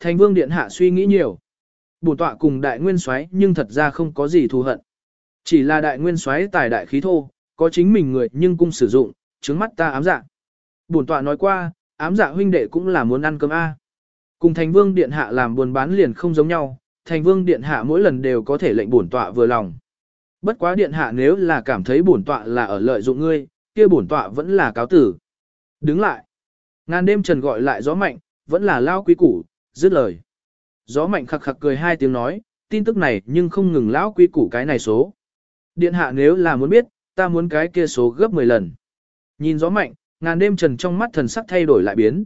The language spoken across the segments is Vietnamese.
thành vương điện hạ suy nghĩ nhiều. Bổn tọa cùng đại nguyên soái nhưng thật ra không có gì thù hận. Chỉ là đại nguyên soái tài đại khí thô, có chính mình người nhưng cung sử dụng, trướng mắt ta ám dạ. Bổn tọa nói qua, ám dạ huynh đệ cũng là muốn ăn cơm A. Cùng thành vương điện hạ làm buồn bán liền không giống nhau, thành vương điện hạ mỗi lần đều có thể lệnh bổn tọa vừa lòng. Bất quá điện hạ nếu là cảm thấy bổn tọa là ở lợi dụng ngươi, kia bổn tọa vẫn là cáo tử. Đứng lại. Ngàn đêm trần gọi lại gió mạnh, vẫn là lao quý củ, dứt lời. Gió mạnh khặc khặc cười hai tiếng nói, tin tức này nhưng không ngừng lão quy củ cái này số. Điện hạ nếu là muốn biết, ta muốn cái kia số gấp 10 lần. Nhìn gió mạnh, ngàn đêm trần trong mắt thần sắc thay đổi lại biến.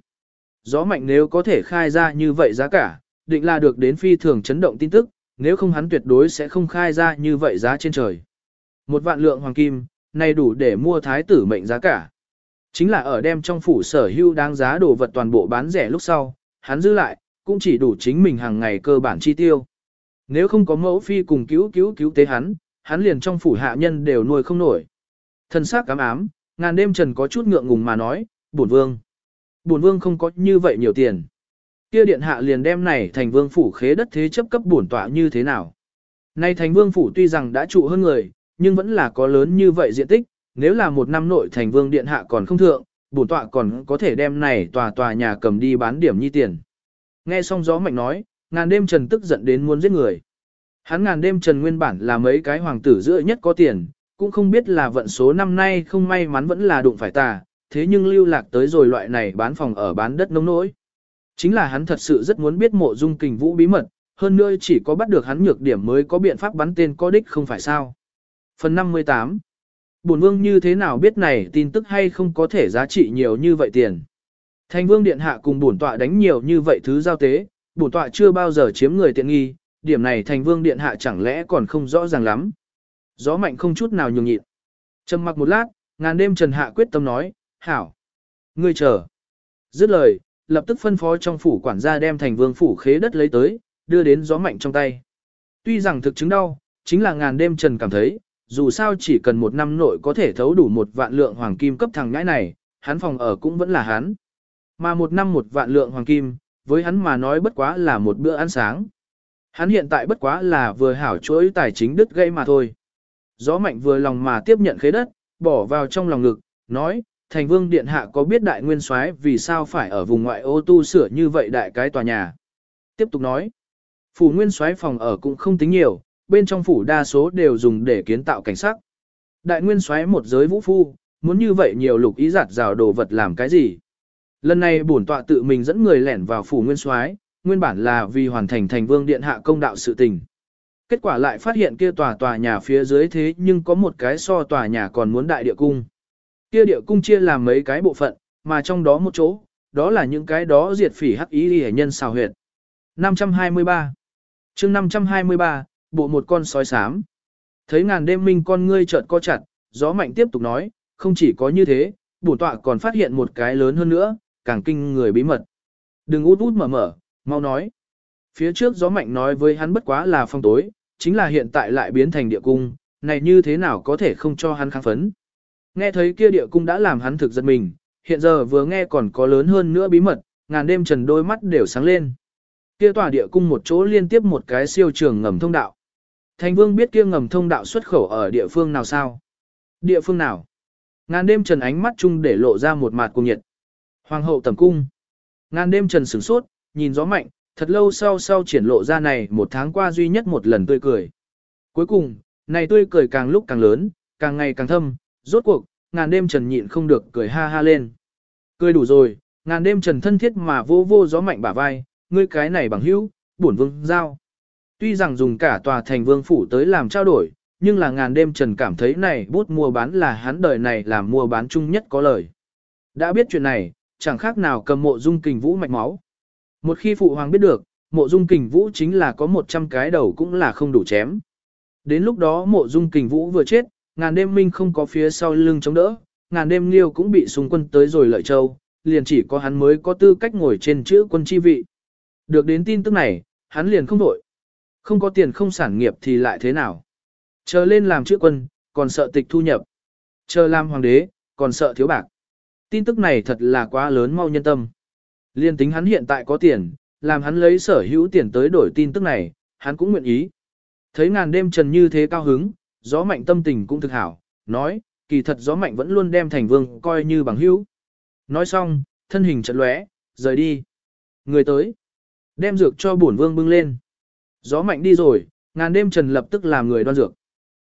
Gió mạnh nếu có thể khai ra như vậy giá cả, định là được đến phi thường chấn động tin tức, nếu không hắn tuyệt đối sẽ không khai ra như vậy giá trên trời. Một vạn lượng hoàng kim, này đủ để mua thái tử mệnh giá cả. Chính là ở đem trong phủ sở hữu đáng giá đồ vật toàn bộ bán rẻ lúc sau, hắn giữ lại, cũng chỉ đủ chính mình hàng ngày cơ bản chi tiêu. Nếu không có mẫu phi cùng cứu cứu cứu tế hắn, hắn liền trong phủ hạ nhân đều nuôi không nổi. Thân xác cám ám, ngàn đêm trần có chút ngượng ngùng mà nói, bổn vương. Bổn vương không có như vậy nhiều tiền. Kia điện hạ liền đem này thành vương phủ khế đất thế chấp cấp bổn tọa như thế nào. Nay thành vương phủ tuy rằng đã trụ hơn người, nhưng vẫn là có lớn như vậy diện tích, nếu là một năm nội thành vương điện hạ còn không thượng, bổn tọa còn có thể đem này tòa tòa nhà cầm đi bán điểm nhi tiền. Nghe xong gió mạnh nói, ngàn đêm trần tức giận đến muốn giết người. Hắn ngàn đêm trần nguyên bản là mấy cái hoàng tử giữa nhất có tiền, cũng không biết là vận số năm nay không may mắn vẫn là đụng phải tà, thế nhưng lưu lạc tới rồi loại này bán phòng ở bán đất nông nỗi. Chính là hắn thật sự rất muốn biết mộ dung kình vũ bí mật, hơn nữa chỉ có bắt được hắn nhược điểm mới có biện pháp bắn tên có đích không phải sao. Phần 58 Bổn vương như thế nào biết này tin tức hay không có thể giá trị nhiều như vậy tiền. Thành vương điện hạ cùng bổn tọa đánh nhiều như vậy thứ giao tế, bổn tọa chưa bao giờ chiếm người tiện nghi, điểm này thành vương điện hạ chẳng lẽ còn không rõ ràng lắm. Gió mạnh không chút nào nhường nhịn. Trầm mặc một lát, ngàn đêm trần hạ quyết tâm nói, hảo. Ngươi chờ. Dứt lời, lập tức phân phó trong phủ quản gia đem thành vương phủ khế đất lấy tới, đưa đến gió mạnh trong tay. Tuy rằng thực chứng đau, chính là ngàn đêm trần cảm thấy, dù sao chỉ cần một năm nội có thể thấu đủ một vạn lượng hoàng kim cấp thằng ngãi này, hắn phòng ở cũng vẫn là hắn. Mà một năm một vạn lượng hoàng kim, với hắn mà nói bất quá là một bữa ăn sáng. Hắn hiện tại bất quá là vừa hảo chuỗi tài chính đứt gây mà thôi. Gió mạnh vừa lòng mà tiếp nhận khế đất, bỏ vào trong lòng ngực, nói, thành vương điện hạ có biết đại nguyên soái vì sao phải ở vùng ngoại ô tu sửa như vậy đại cái tòa nhà. Tiếp tục nói, phủ nguyên soái phòng ở cũng không tính nhiều, bên trong phủ đa số đều dùng để kiến tạo cảnh sắc. Đại nguyên soái một giới vũ phu, muốn như vậy nhiều lục ý giặt rào đồ vật làm cái gì. Lần này bổn tọa tự mình dẫn người lẻn vào phủ nguyên soái, nguyên bản là vì hoàn thành thành vương điện hạ công đạo sự tình. Kết quả lại phát hiện kia tòa tòa nhà phía dưới thế nhưng có một cái so tòa nhà còn muốn đại địa cung. Kia địa cung chia làm mấy cái bộ phận, mà trong đó một chỗ, đó là những cái đó diệt phỉ hắc ý hệ nhân xào huyệt. 523 chương 523, bộ một con sói xám. Thấy ngàn đêm minh con ngươi chợt co chặt, gió mạnh tiếp tục nói, không chỉ có như thế, bổn tọa còn phát hiện một cái lớn hơn nữa, càng kinh người bí mật. Đừng út út mở mở, mau nói. Phía trước gió mạnh nói với hắn bất quá là phong tối, chính là hiện tại lại biến thành địa cung, này như thế nào có thể không cho hắn kháng phấn. Nghe thấy kia địa cung đã làm hắn thực giật mình, hiện giờ vừa nghe còn có lớn hơn nữa bí mật, ngàn đêm trần đôi mắt đều sáng lên. Kia tòa địa cung một chỗ liên tiếp một cái siêu trường ngầm thông đạo. Thành vương biết kia ngầm thông đạo xuất khẩu ở địa phương nào sao? Địa phương nào? Ngàn đêm trần ánh mắt chung để lộ ra một mặt cùng nhiệt. Hoàng hậu tầm cung. Ngàn đêm trần sửng sốt, nhìn gió mạnh, thật lâu sau sau triển lộ ra này một tháng qua duy nhất một lần tươi cười. Cuối cùng, này tươi cười càng lúc càng lớn, càng ngày càng thâm, rốt cuộc, ngàn đêm trần nhịn không được cười ha ha lên. Cười đủ rồi, ngàn đêm trần thân thiết mà vô vô gió mạnh bả vai, ngươi cái này bằng hữu, bổn vương giao. Tuy rằng dùng cả tòa thành vương phủ tới làm trao đổi, nhưng là ngàn đêm trần cảm thấy này bút mua bán là hắn đời này làm mua bán chung nhất có lời. Đã biết chuyện này, chẳng khác nào cầm mộ dung kình vũ mạch máu. Một khi phụ hoàng biết được, mộ dung kình vũ chính là có 100 cái đầu cũng là không đủ chém. Đến lúc đó mộ dung kình vũ vừa chết, ngàn đêm minh không có phía sau lưng chống đỡ, ngàn đêm liêu cũng bị xung quân tới rồi lợi châu, liền chỉ có hắn mới có tư cách ngồi trên chữ quân chi vị. Được đến tin tức này, hắn liền không đổi. Không có tiền không sản nghiệp thì lại thế nào? Chờ lên làm chữ quân, còn sợ tịch thu nhập. Chờ làm hoàng đế, còn sợ thiếu bạc. Tin tức này thật là quá lớn mau nhân tâm. Liên tính hắn hiện tại có tiền, làm hắn lấy sở hữu tiền tới đổi tin tức này, hắn cũng nguyện ý. Thấy ngàn đêm trần như thế cao hứng, gió mạnh tâm tình cũng thực hảo, nói, kỳ thật gió mạnh vẫn luôn đem thành vương coi như bằng hữu. Nói xong, thân hình chợt lóe, rời đi. Người tới, đem dược cho bổn vương bưng lên. Gió mạnh đi rồi, ngàn đêm trần lập tức làm người đoan dược.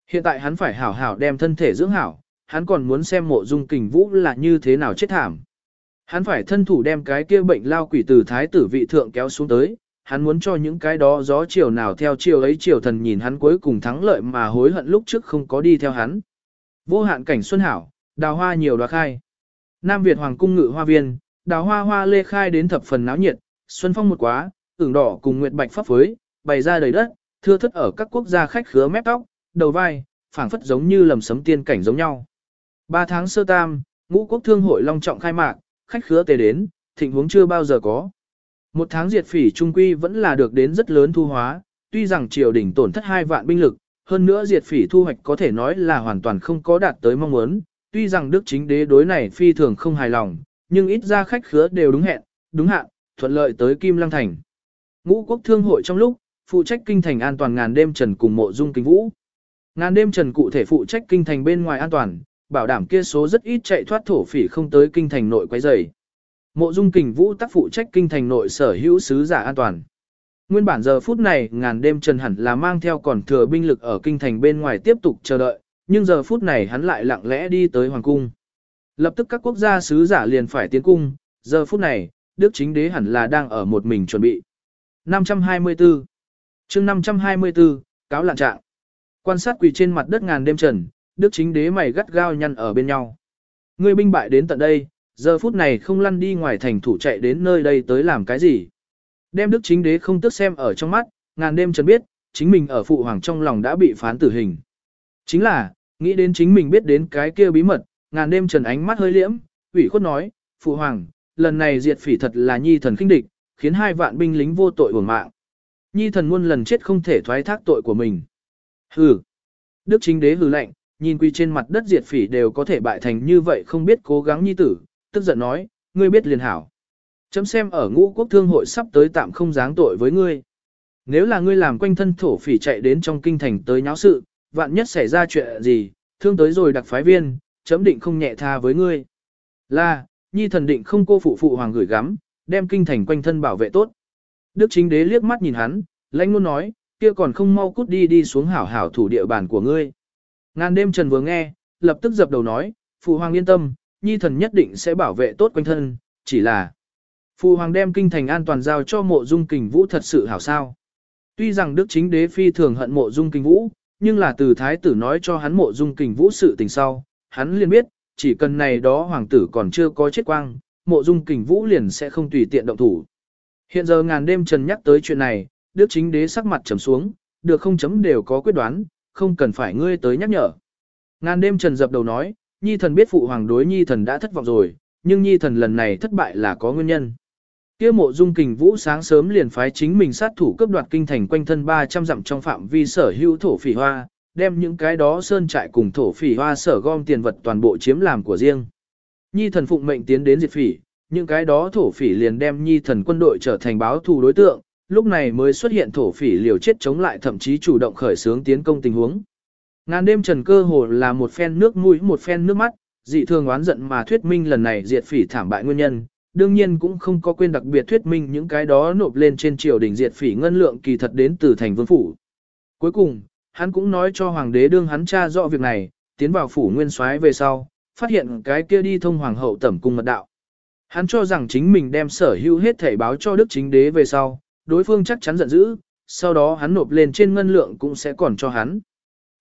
Hiện tại hắn phải hảo hảo đem thân thể dưỡng hảo, hắn còn muốn xem mộ dung kình vũ là như thế nào chết thảm. Hắn phải thân thủ đem cái kia bệnh lao quỷ từ thái tử vị thượng kéo xuống tới, hắn muốn cho những cái đó gió chiều nào theo chiều ấy chiều thần nhìn hắn cuối cùng thắng lợi mà hối hận lúc trước không có đi theo hắn. Vô hạn cảnh xuân hảo, đào hoa nhiều đoá khai. Nam Việt Hoàng cung ngự hoa viên, đào hoa hoa lê khai đến thập phần náo nhiệt, xuân phong một quá, ửng đỏ cùng nguyệt bạch pháp phối, bày ra đầy đất, thưa thất ở các quốc gia khách khứa mép tóc, đầu vai, phảng phất giống như lầm sấm tiên cảnh giống nhau. Ba tháng sơ tam, ngũ quốc thương hội long trọng khai mạc, khách khứa tề đến, thịnh huống chưa bao giờ có. Một tháng diệt phỉ trung quy vẫn là được đến rất lớn thu hóa, tuy rằng triều đình tổn thất hai vạn binh lực, hơn nữa diệt phỉ thu hoạch có thể nói là hoàn toàn không có đạt tới mong muốn, tuy rằng đức chính đế đối này phi thường không hài lòng, nhưng ít ra khách khứa đều đúng hẹn, đúng hạn, thuận lợi tới Kim Lăng Thành. Ngũ quốc thương hội trong lúc, phụ trách kinh thành an toàn ngàn đêm trần cùng mộ dung kinh vũ. Ngàn đêm trần cụ thể phụ trách kinh thành bên ngoài an toàn, bảo đảm kia số rất ít chạy thoát thổ phỉ không tới kinh thành nội quấy rầy. Mộ Dung Kình Vũ tác phụ trách kinh thành nội sở hữu sứ giả an toàn. Nguyên bản giờ phút này ngàn đêm trần hẳn là mang theo còn thừa binh lực ở kinh thành bên ngoài tiếp tục chờ đợi, nhưng giờ phút này hắn lại lặng lẽ đi tới hoàng cung. Lập tức các quốc gia sứ giả liền phải tiến cung, giờ phút này, Đức chính đế hẳn là đang ở một mình chuẩn bị. 524 chương 524, cáo lạn trạng. Quan sát quỳ trên mặt đất ngàn đêm trần, Đức chính đế mày gắt gao nhăn ở bên nhau. Ngươi binh bại đến tận đây, giờ phút này không lăn đi ngoài thành thủ chạy đến nơi đây tới làm cái gì. Đem đức chính đế không tức xem ở trong mắt, ngàn đêm trần biết, chính mình ở phụ hoàng trong lòng đã bị phán tử hình. Chính là, nghĩ đến chính mình biết đến cái kia bí mật, ngàn đêm trần ánh mắt hơi liễm, ủy khuất nói, phụ hoàng, lần này diệt phỉ thật là nhi thần khinh địch, khiến hai vạn binh lính vô tội uổng mạng. Nhi thần muôn lần chết không thể thoái thác tội của mình. Hừ. Đức chính đế hừ lạnh, nhìn quỳ trên mặt đất diệt phỉ đều có thể bại thành như vậy không biết cố gắng nhi tử, tức giận nói, ngươi biết liền hảo. Chấm xem ở ngũ quốc thương hội sắp tới tạm không dáng tội với ngươi. Nếu là ngươi làm quanh thân thổ phỉ chạy đến trong kinh thành tới nháo sự, vạn nhất xảy ra chuyện gì, thương tới rồi đặc phái viên, chấm định không nhẹ tha với ngươi. Là, nhi thần định không cô phụ phụ hoàng gửi gắm, đem kinh thành quanh thân bảo vệ tốt. Đức chính đế liếc mắt nhìn hắn, lãnh luôn nói, kia còn không mau cút đi đi xuống hảo hảo thủ địa bàn của ngươi. Ngàn đêm trần vừa nghe, lập tức dập đầu nói, phụ hoàng yên tâm, nhi thần nhất định sẽ bảo vệ tốt quanh thân, chỉ là Phụ hoàng đem kinh thành an toàn giao cho mộ dung kình vũ thật sự hảo sao. Tuy rằng đức chính đế phi thường hận mộ dung kình vũ, nhưng là từ thái tử nói cho hắn mộ dung kình vũ sự tình sau, hắn liền biết, chỉ cần này đó hoàng tử còn chưa có chết quang, mộ dung kình vũ liền sẽ không tùy tiện động thủ. Hiện giờ ngàn đêm trần nhắc tới chuyện này, đức chính đế sắc mặt trầm xuống, được không chấm đều có quyết đoán, không cần phải ngươi tới nhắc nhở. Ngàn đêm trần dập đầu nói, nhi thần biết phụ hoàng đối nhi thần đã thất vọng rồi, nhưng nhi thần lần này thất bại là có nguyên nhân. Kia mộ dung kình vũ sáng sớm liền phái chính mình sát thủ cướp đoạt kinh thành quanh thân 300 dặm trong phạm vi sở hữu thổ phỉ hoa, đem những cái đó sơn trại cùng thổ phỉ hoa sở gom tiền vật toàn bộ chiếm làm của riêng. Nhi thần phụng mệnh tiến đến diệt phỉ, những cái đó thổ phỉ liền đem nhi thần quân đội trở thành báo thù đối tượng, lúc này mới xuất hiện thổ phỉ liều chết chống lại thậm chí chủ động khởi xướng tiến công tình huống. Ngàn đêm trần cơ hồ là một phen nước mũi một phen nước mắt, dị thường oán giận mà thuyết minh lần này diệt phỉ thảm bại nguyên nhân, đương nhiên cũng không có quên đặc biệt thuyết minh những cái đó nộp lên trên triều đình diệt phỉ ngân lượng kỳ thật đến từ thành vương phủ. Cuối cùng, hắn cũng nói cho hoàng đế đương hắn tra rõ việc này, tiến vào phủ nguyên soái về sau, phát hiện cái kia đi thông hoàng hậu tẩm cung mật đạo. Hắn cho rằng chính mình đem sở hữu hết thể báo cho đức chính đế về sau, đối phương chắc chắn giận dữ, sau đó hắn nộp lên trên ngân lượng cũng sẽ còn cho hắn.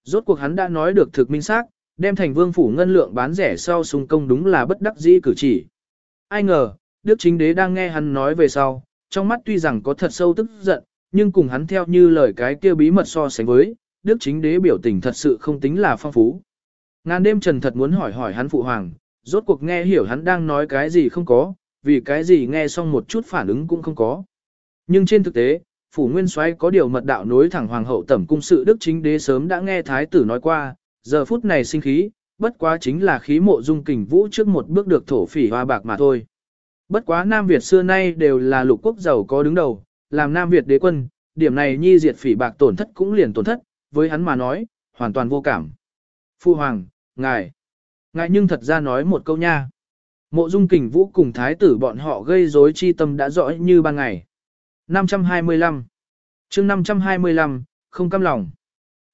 Rốt cuộc hắn đã nói được thực minh xác, đem thành vương phủ ngân lượng bán rẻ sau xung công đúng là bất đắc dĩ cử chỉ. Ai ngờ, Đức chính đế đang nghe hắn nói về sau, trong mắt tuy rằng có thật sâu tức giận, nhưng cùng hắn theo như lời cái kia bí mật so sánh với, Đức chính đế biểu tình thật sự không tính là phong phú. Ngàn đêm trần thật muốn hỏi hỏi hắn phụ hoàng, rốt cuộc nghe hiểu hắn đang nói cái gì không có, vì cái gì nghe xong một chút phản ứng cũng không có. Nhưng trên thực tế, phủ nguyên soái có điều mật đạo nối thẳng hoàng hậu tẩm cung sự đức chính đế sớm đã nghe thái tử nói qua, giờ phút này sinh khí, bất quá chính là khí mộ dung kình vũ trước một bước được thổ phỉ hoa bạc mà thôi. Bất quá Nam Việt xưa nay đều là lục quốc giàu có đứng đầu, làm Nam Việt đế quân, điểm này nhi diệt phỉ bạc tổn thất cũng liền tổn thất, với hắn mà nói, hoàn toàn vô cảm. Phu Hoàng, ngài, ngài nhưng thật ra nói một câu nha. Mộ dung kình vũ cùng thái tử bọn họ gây rối chi tâm đã rõ như ban ngày. 525 chương 525, không cam lòng.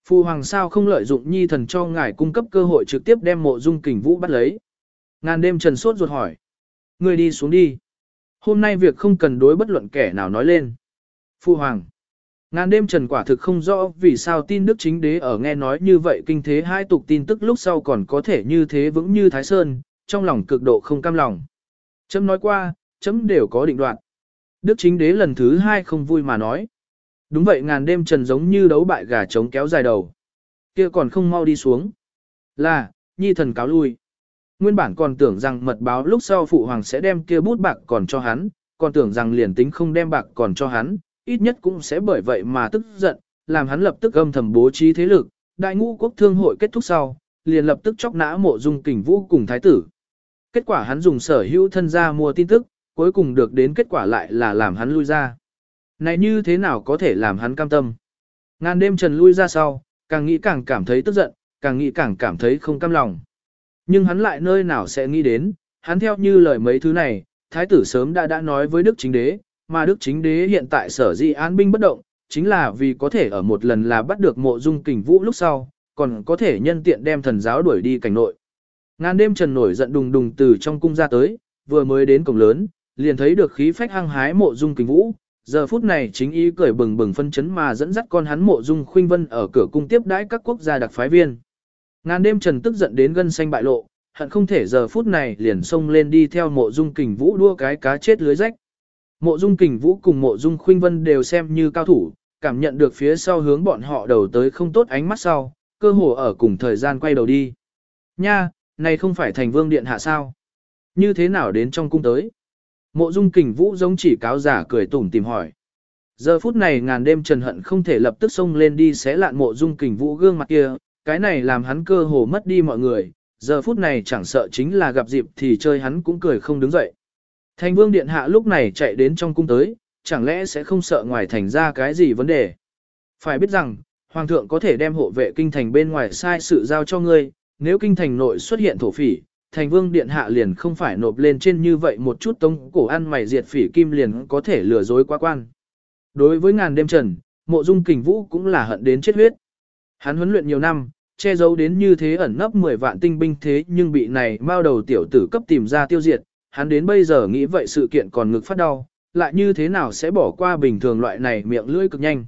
Phu hoàng sao không lợi dụng nhi thần cho ngài cung cấp cơ hội trực tiếp đem mộ dung kình vũ bắt lấy. Ngàn đêm trần sốt ruột hỏi. Người đi xuống đi. Hôm nay việc không cần đối bất luận kẻ nào nói lên. Phu hoàng. Ngàn đêm trần quả thực không rõ vì sao tin đức chính đế ở nghe nói như vậy kinh thế hai tục tin tức lúc sau còn có thể như thế vững như Thái Sơn, trong lòng cực độ không cam lòng. Chấm nói qua, chấm đều có định đoạn. Đức chính đế lần thứ hai không vui mà nói. Đúng vậy ngàn đêm trần giống như đấu bại gà trống kéo dài đầu. kia còn không mau đi xuống. Là, nhi thần cáo lui. Nguyên bản còn tưởng rằng mật báo lúc sau phụ hoàng sẽ đem kia bút bạc còn cho hắn, còn tưởng rằng liền tính không đem bạc còn cho hắn, ít nhất cũng sẽ bởi vậy mà tức giận, làm hắn lập tức âm thầm bố trí thế lực. Đại ngũ quốc thương hội kết thúc sau, liền lập tức chóc nã mộ dung kình vũ cùng thái tử. Kết quả hắn dùng sở hữu thân gia mua tin tức, cuối cùng được đến kết quả lại là làm hắn lui ra. Này như thế nào có thể làm hắn cam tâm? Ngàn đêm trần lui ra sau, càng nghĩ càng cảm thấy tức giận, càng nghĩ càng cảm thấy không cam lòng. Nhưng hắn lại nơi nào sẽ nghĩ đến, hắn theo như lời mấy thứ này, thái tử sớm đã đã nói với Đức Chính Đế, mà Đức Chính Đế hiện tại sở di an binh bất động, chính là vì có thể ở một lần là bắt được mộ dung kình vũ lúc sau, còn có thể nhân tiện đem thần giáo đuổi đi cảnh nội. Ngàn đêm trần nổi giận đùng đùng từ trong cung ra tới, vừa mới đến cổng lớn, liền thấy được khí phách hăng hái mộ dung kình vũ, giờ phút này chính ý cười bừng bừng phân chấn mà dẫn dắt con hắn mộ dung khuynh vân ở cửa cung tiếp đãi các quốc gia đặc phái viên. Ngàn đêm trần tức giận đến gân xanh bại lộ, hận không thể giờ phút này liền xông lên đi theo mộ dung kình vũ đua cái cá chết lưới rách. Mộ dung kình vũ cùng mộ dung khuynh vân đều xem như cao thủ, cảm nhận được phía sau hướng bọn họ đầu tới không tốt ánh mắt sau, cơ hồ ở cùng thời gian quay đầu đi. Nha, này không phải thành vương điện hạ sao? Như thế nào đến trong cung tới? Mộ dung kình vũ giống chỉ cáo giả cười tủm tìm hỏi. Giờ phút này ngàn đêm trần hận không thể lập tức xông lên đi xé lạn mộ dung kình vũ gương mặt kia, cái này làm hắn cơ hồ mất đi mọi người, giờ phút này chẳng sợ chính là gặp dịp thì chơi hắn cũng cười không đứng dậy. Thành vương điện hạ lúc này chạy đến trong cung tới, chẳng lẽ sẽ không sợ ngoài thành ra cái gì vấn đề. Phải biết rằng, hoàng thượng có thể đem hộ vệ kinh thành bên ngoài sai sự giao cho ngươi, nếu kinh thành nội xuất hiện thổ phỉ, thành vương điện hạ liền không phải nộp lên trên như vậy một chút tống cổ ăn mày diệt phỉ kim liền có thể lừa dối quá quan. Đối với ngàn đêm trần, mộ dung kình vũ cũng là hận đến chết huyết. Hắn huấn luyện nhiều năm, che giấu đến như thế ẩn nấp 10 vạn tinh binh thế nhưng bị này mao đầu tiểu tử cấp tìm ra tiêu diệt, hắn đến bây giờ nghĩ vậy sự kiện còn ngực phát đau, lại như thế nào sẽ bỏ qua bình thường loại này miệng lưỡi cực nhanh.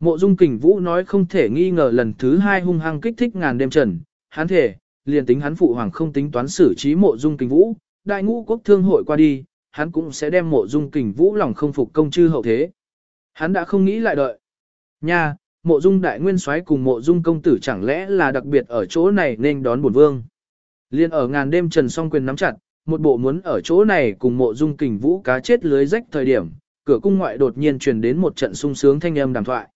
Mộ dung kình vũ nói không thể nghi ngờ lần thứ hai hung hăng kích thích ngàn đêm trần, hắn thể, liền tính hắn phụ hoàng không tính toán xử trí mộ dung kình vũ, đại ngũ quốc thương hội qua đi, hắn cũng sẽ đem mộ dung kình vũ lòng không phục công chư hậu thế. Hắn đã không nghĩ lại đợi. Nha, mộ dung đại nguyên soái cùng mộ dung công tử chẳng lẽ là đặc biệt ở chỗ này nên đón bổn vương. Liên ở ngàn đêm trần song quyền nắm chặt, một bộ muốn ở chỗ này cùng mộ dung kình vũ cá chết lưới rách thời điểm, cửa cung ngoại đột nhiên truyền đến một trận sung sướng thanh âm đàm thoại.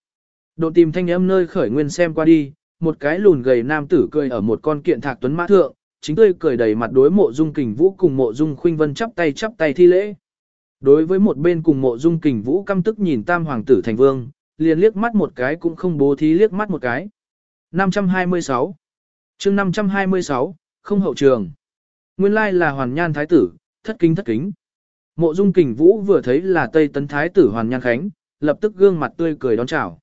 Độ tìm thanh âm nơi khởi nguyên xem qua đi, một cái lùn gầy nam tử cười ở một con kiện thạc tuấn mã thượng, chính tươi cười đầy mặt đối mộ dung kình vũ cùng mộ dung khuynh vân chắp tay chắp tay thi lễ. Đối với một bên cùng mộ dung kình vũ căm tức nhìn tam hoàng tử thành vương, liền liếc mắt một cái cũng không bố thí liếc mắt một cái. 526 chương 526, không hậu trường. Nguyên lai là hoàn nhan thái tử, thất kính thất kính. Mộ dung kình vũ vừa thấy là Tây Tấn Thái tử Hoàn Nhan Khánh, lập tức gương mặt tươi cười đón chào.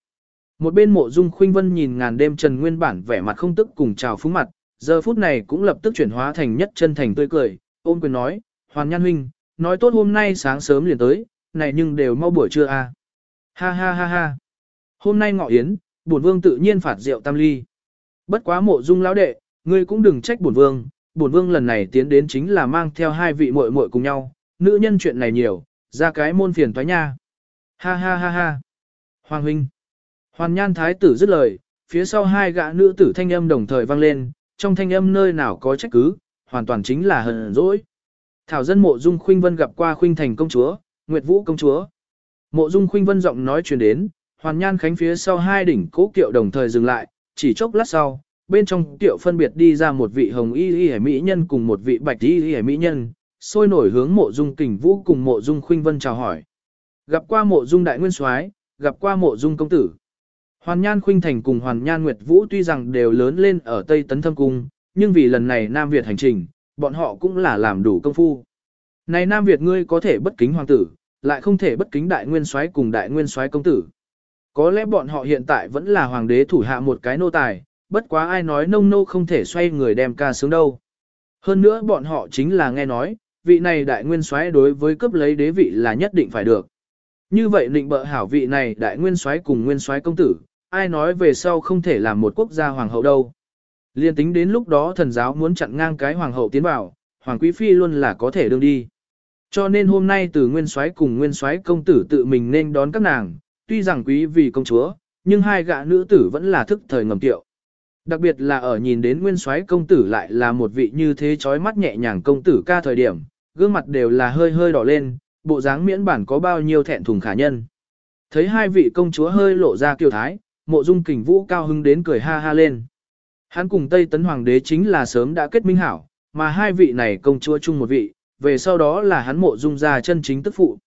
Một bên mộ dung khuynh vân nhìn ngàn đêm trần nguyên bản vẻ mặt không tức cùng chào phúng mặt, giờ phút này cũng lập tức chuyển hóa thành nhất chân thành tươi cười, ôm quyền nói, Hoàn Nhan huynh, nói tốt hôm nay sáng sớm liền tới, này nhưng đều mau buổi trưa à. Ha ha ha ha. Hôm nay ngọ yến, bổn vương tự nhiên phạt rượu tam ly. Bất quá mộ dung lão đệ, ngươi cũng đừng trách bổn vương, bổn vương lần này tiến đến chính là mang theo hai vị muội muội cùng nhau, nữ nhân chuyện này nhiều, ra cái môn phiền toái nha. Ha ha ha ha. Hoàng huynh. Hoàn nhan thái tử dứt lời, phía sau hai gã nữ tử thanh âm đồng thời vang lên, trong thanh âm nơi nào có trách cứ, hoàn toàn chính là hờn dỗi. Thảo dân mộ dung khuynh vân gặp qua khuynh thành công chúa, nguyệt vũ công chúa. Mộ dung khuynh vân giọng nói truyền đến, hoàn nhan khánh phía sau hai đỉnh cố kiệu đồng thời dừng lại, chỉ chốc lát sau, bên trong kiệu phân biệt đi ra một vị hồng y y mỹ nhân cùng một vị bạch y y mỹ nhân, sôi nổi hướng mộ dung kình vũ cùng mộ dung khuynh vân chào hỏi. Gặp qua mộ dung đại nguyên soái, gặp qua mộ dung công tử. Hoàn Nhan Khuynh Thành cùng Hoàn Nhan Nguyệt Vũ tuy rằng đều lớn lên ở Tây Tấn Thâm Cung, nhưng vì lần này Nam Việt hành trình, bọn họ cũng là làm đủ công phu. Này Nam Việt ngươi có thể bất kính hoàng tử, lại không thể bất kính đại nguyên soái cùng đại nguyên soái công tử. Có lẽ bọn họ hiện tại vẫn là hoàng đế thủ hạ một cái nô tài, bất quá ai nói nông nô không thể xoay người đem ca sướng đâu. Hơn nữa bọn họ chính là nghe nói, vị này đại nguyên soái đối với cấp lấy đế vị là nhất định phải được. Như vậy định bợ hảo vị này đại nguyên soái cùng nguyên soái công tử, ai nói về sau không thể làm một quốc gia hoàng hậu đâu. Liên tính đến lúc đó thần giáo muốn chặn ngang cái hoàng hậu tiến vào, hoàng quý phi luôn là có thể đương đi. Cho nên hôm nay từ nguyên soái cùng nguyên soái công tử tự mình nên đón các nàng, tuy rằng quý vì công chúa, nhưng hai gã nữ tử vẫn là thức thời ngầm tiệu. Đặc biệt là ở nhìn đến nguyên soái công tử lại là một vị như thế chói mắt nhẹ nhàng công tử ca thời điểm, gương mặt đều là hơi hơi đỏ lên, bộ dáng miễn bản có bao nhiêu thẹn thùng khả nhân. Thấy hai vị công chúa hơi lộ ra kiều thái, mộ dung kình vũ cao hứng đến cười ha ha lên. Hắn cùng Tây Tấn Hoàng đế chính là sớm đã kết minh hảo, mà hai vị này công chúa chung một vị, về sau đó là hắn mộ dung ra chân chính tức phụ.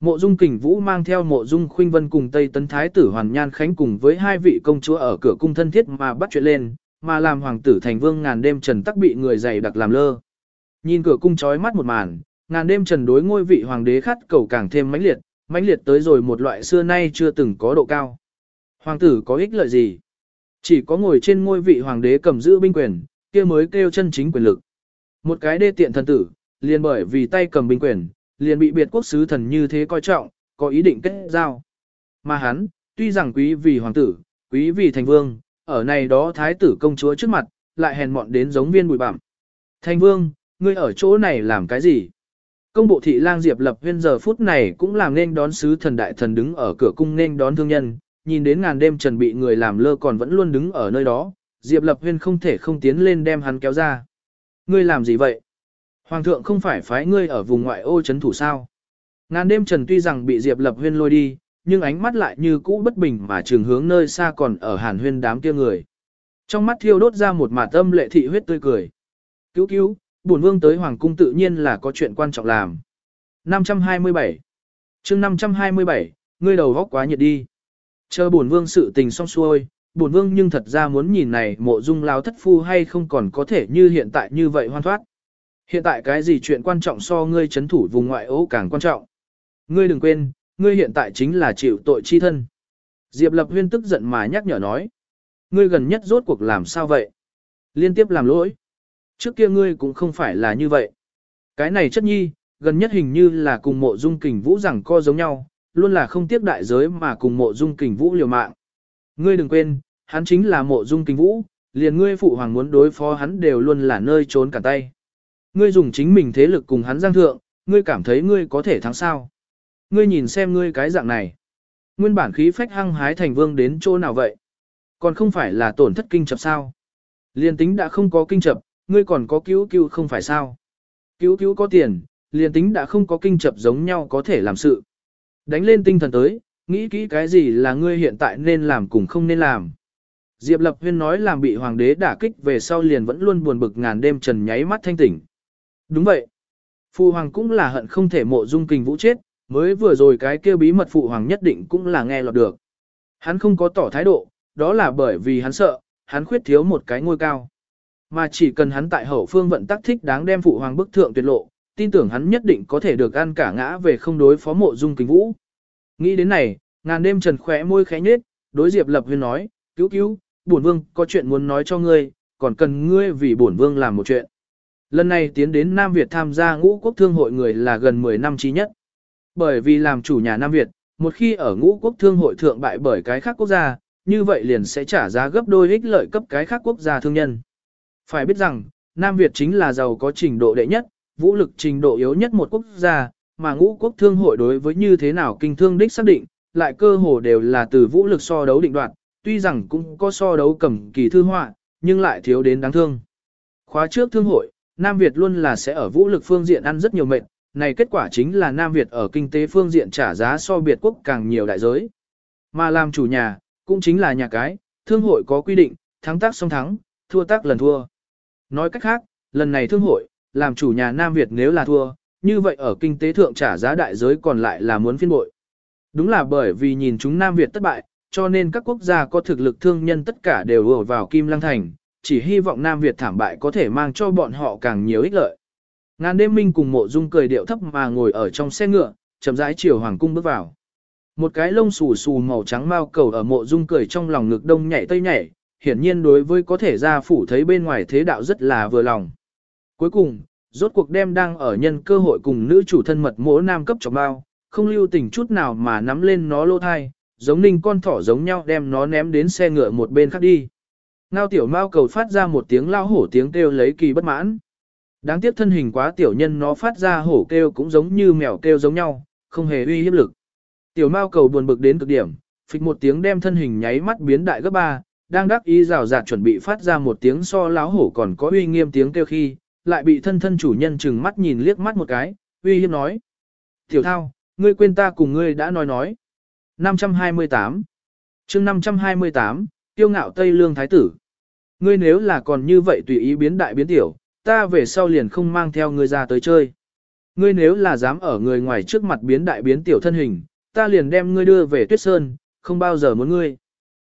Mộ dung kình vũ mang theo mộ dung khuynh vân cùng Tây Tấn Thái tử Hoàn Nhan Khánh cùng với hai vị công chúa ở cửa cung thân thiết mà bắt chuyện lên, mà làm hoàng tử thành vương ngàn đêm trần tắc bị người dày đặc làm lơ. Nhìn cửa cung chói mắt một màn, ngàn đêm trần đối ngôi vị hoàng đế khát cầu càng thêm mãnh liệt, mãnh liệt tới rồi một loại xưa nay chưa từng có độ cao. Hoàng tử có ích lợi gì? Chỉ có ngồi trên ngôi vị hoàng đế cầm giữ binh quyền, kia mới kêu chân chính quyền lực. Một cái đê tiện thần tử, liền bởi vì tay cầm binh quyền, liền bị biệt quốc sứ thần như thế coi trọng, có ý định kết giao. Mà hắn, tuy rằng quý vì hoàng tử, quý vì thành vương, ở này đó thái tử công chúa trước mặt, lại hèn mọn đến giống viên bụi bặm. Thành vương, ngươi ở chỗ này làm cái gì? Công bộ thị lang Diệp Lập Huyên giờ phút này cũng làm nên đón sứ thần đại thần đứng ở cửa cung nên đón thương nhân, nhìn đến ngàn đêm trần bị người làm lơ còn vẫn luôn đứng ở nơi đó, Diệp Lập Huyên không thể không tiến lên đem hắn kéo ra. Ngươi làm gì vậy? Hoàng thượng không phải phái ngươi ở vùng ngoại ô chấn thủ sao? Ngàn đêm trần tuy rằng bị Diệp Lập Huyên lôi đi, nhưng ánh mắt lại như cũ bất bình mà trường hướng nơi xa còn ở hàn huyên đám kia người. Trong mắt thiêu đốt ra một mả tâm lệ thị huyết tươi cười. Cứu cứu, bổn vương tới hoàng cung tự nhiên là có chuyện quan trọng làm. 527 chương 527, ngươi đầu góc quá nhiệt đi. Chờ bổn vương sự tình xong xuôi, bổn vương nhưng thật ra muốn nhìn này mộ dung lao thất phu hay không còn có thể như hiện tại như vậy hoan thoát. Hiện tại cái gì chuyện quan trọng so ngươi chấn thủ vùng ngoại ố càng quan trọng. Ngươi đừng quên, ngươi hiện tại chính là chịu tội chi thân. Diệp Lập Huyên tức giận mà nhắc nhở nói. Ngươi gần nhất rốt cuộc làm sao vậy? Liên tiếp làm lỗi. Trước kia ngươi cũng không phải là như vậy. Cái này chất nhi, gần nhất hình như là cùng mộ dung kình vũ rằng co giống nhau, luôn là không tiếc đại giới mà cùng mộ dung kình vũ liều mạng. Ngươi đừng quên, hắn chính là mộ dung kình vũ, liền ngươi phụ hoàng muốn đối phó hắn đều luôn là nơi trốn cả tay. Ngươi dùng chính mình thế lực cùng hắn giang thượng, ngươi cảm thấy ngươi có thể thắng sao. Ngươi nhìn xem ngươi cái dạng này. Nguyên bản khí phách hăng hái thành vương đến chỗ nào vậy? Còn không phải là tổn thất kinh chập sao? Liên tính đã không có kinh chập, ngươi còn có cứu cứu không phải sao? Cứu cứu có tiền, liền tính đã không có kinh chập giống nhau có thể làm sự. Đánh lên tinh thần tới, nghĩ kỹ cái gì là ngươi hiện tại nên làm cùng không nên làm. Diệp Lập Huyên nói làm bị hoàng đế đả kích về sau liền vẫn luôn buồn bực ngàn đêm trần nháy mắt thanh tỉnh. Đúng vậy. Phụ hoàng cũng là hận không thể mộ dung kình vũ chết, mới vừa rồi cái kia bí mật phụ hoàng nhất định cũng là nghe lọt được. Hắn không có tỏ thái độ, đó là bởi vì hắn sợ, hắn khuyết thiếu một cái ngôi cao. Mà chỉ cần hắn tại hậu phương vận tắc thích đáng đem phụ hoàng bức thượng tuyệt lộ, tin tưởng hắn nhất định có thể được ăn cả ngã về không đối phó mộ dung kính vũ. Nghĩ đến này, ngàn đêm trần khỏe môi khẽ nhếch, đối diệp lập huyên nói, cứu cứu, bổn vương có chuyện muốn nói cho ngươi, còn cần ngươi vì bổn vương làm một chuyện. Lần này tiến đến Nam Việt tham gia ngũ quốc thương hội người là gần 10 năm trí nhất. Bởi vì làm chủ nhà Nam Việt, một khi ở ngũ quốc thương hội thượng bại bởi cái khác quốc gia, như vậy liền sẽ trả giá gấp đôi ích lợi cấp cái khác quốc gia thương nhân. Phải biết rằng, Nam Việt chính là giàu có trình độ đệ nhất, vũ lực trình độ yếu nhất một quốc gia, mà ngũ quốc thương hội đối với như thế nào kinh thương đích xác định, lại cơ hồ đều là từ vũ lực so đấu định đoạt, tuy rằng cũng có so đấu cầm kỳ thư họa, nhưng lại thiếu đến đáng thương. Khóa trước thương hội, Nam Việt luôn là sẽ ở vũ lực phương diện ăn rất nhiều mệt, này kết quả chính là Nam Việt ở kinh tế phương diện trả giá so biệt quốc càng nhiều đại giới. Mà làm chủ nhà, cũng chính là nhà cái, thương hội có quy định, thắng tác song thắng, thua tác lần thua. Nói cách khác, lần này thương hội, làm chủ nhà Nam Việt nếu là thua, như vậy ở kinh tế thượng trả giá đại giới còn lại là muốn phiên bội. Đúng là bởi vì nhìn chúng Nam Việt thất bại, cho nên các quốc gia có thực lực thương nhân tất cả đều ở vào Kim Lăng Thành, chỉ hy vọng Nam Việt thảm bại có thể mang cho bọn họ càng nhiều ích lợi. Ngàn đêm minh cùng mộ dung cười điệu thấp mà ngồi ở trong xe ngựa, chậm rãi chiều hoàng cung bước vào. Một cái lông xù xù màu trắng mao cầu ở mộ dung cười trong lòng ngực đông nhảy tây nhảy, hiển nhiên đối với có thể ra phủ thấy bên ngoài thế đạo rất là vừa lòng. Cuối cùng, rốt cuộc đem đang ở nhân cơ hội cùng nữ chủ thân mật mỗi nam cấp trong bao, không lưu tình chút nào mà nắm lên nó lô thai, giống ninh con thỏ giống nhau đem nó ném đến xe ngựa một bên khác đi. Ngao tiểu mao cầu phát ra một tiếng lao hổ tiếng kêu lấy kỳ bất mãn. Đáng tiếc thân hình quá tiểu nhân nó phát ra hổ kêu cũng giống như mèo kêu giống nhau, không hề uy hiếp lực. Tiểu mao cầu buồn bực đến cực điểm, phịch một tiếng đem thân hình nháy mắt biến đại gấp ba, đang đắc ý rào rạt chuẩn bị phát ra một tiếng so láo hổ còn có uy nghiêm tiếng kêu khi, lại bị thân thân chủ nhân chừng mắt nhìn liếc mắt một cái, uy hiếp nói. Tiểu thao, ngươi quên ta cùng ngươi đã nói nói. 528 chương 528, tiêu ngạo Tây Lương Thái Tử. Ngươi nếu là còn như vậy tùy ý biến đại biến tiểu, ta về sau liền không mang theo ngươi ra tới chơi. Ngươi nếu là dám ở người ngoài trước mặt biến đại biến tiểu thân hình, ta liền đem ngươi đưa về tuyết sơn, không bao giờ muốn ngươi.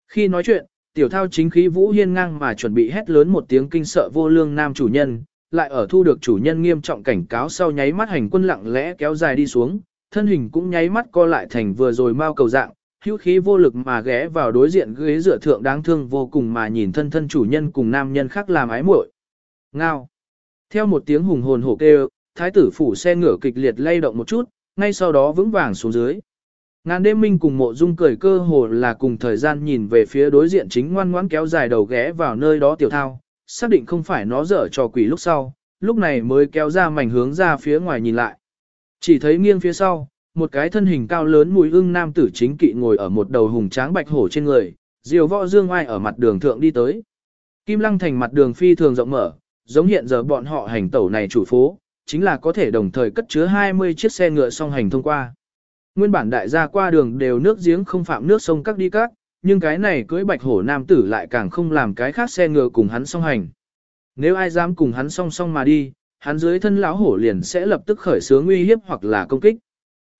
Khi nói chuyện, tiểu thao chính khí vũ hiên ngang mà chuẩn bị hét lớn một tiếng kinh sợ vô lương nam chủ nhân, lại ở thu được chủ nhân nghiêm trọng cảnh cáo sau nháy mắt hành quân lặng lẽ kéo dài đi xuống, thân hình cũng nháy mắt co lại thành vừa rồi mau cầu dạng, hữu khí vô lực mà ghé vào đối diện ghế dựa thượng đáng thương vô cùng mà nhìn thân thân chủ nhân cùng nam nhân khác làm ái muội. Ngao. Theo một tiếng hùng hồn hổ kêu, thái tử phủ xe ngựa kịch liệt lay động một chút, ngay sau đó vững vàng xuống dưới. Ngàn đêm minh cùng mộ dung cười cơ hồ là cùng thời gian nhìn về phía đối diện chính ngoan ngoãn kéo dài đầu ghé vào nơi đó tiểu thao, xác định không phải nó dở trò quỷ lúc sau, lúc này mới kéo ra mảnh hướng ra phía ngoài nhìn lại. Chỉ thấy nghiêng phía sau, một cái thân hình cao lớn mùi ưng nam tử chính kỵ ngồi ở một đầu hùng tráng bạch hổ trên người, diều võ dương ai ở mặt đường thượng đi tới. Kim lăng thành mặt đường phi thường rộng mở, giống hiện giờ bọn họ hành tẩu này chủ phố, chính là có thể đồng thời cất chứa 20 chiếc xe ngựa song hành thông qua. Nguyên bản đại gia qua đường đều nước giếng không phạm nước sông các đi các, nhưng cái này cưỡi bạch hổ nam tử lại càng không làm cái khác xe ngựa cùng hắn song hành. Nếu ai dám cùng hắn song song mà đi, hắn dưới thân lão hổ liền sẽ lập tức khởi sướng uy hiếp hoặc là công kích.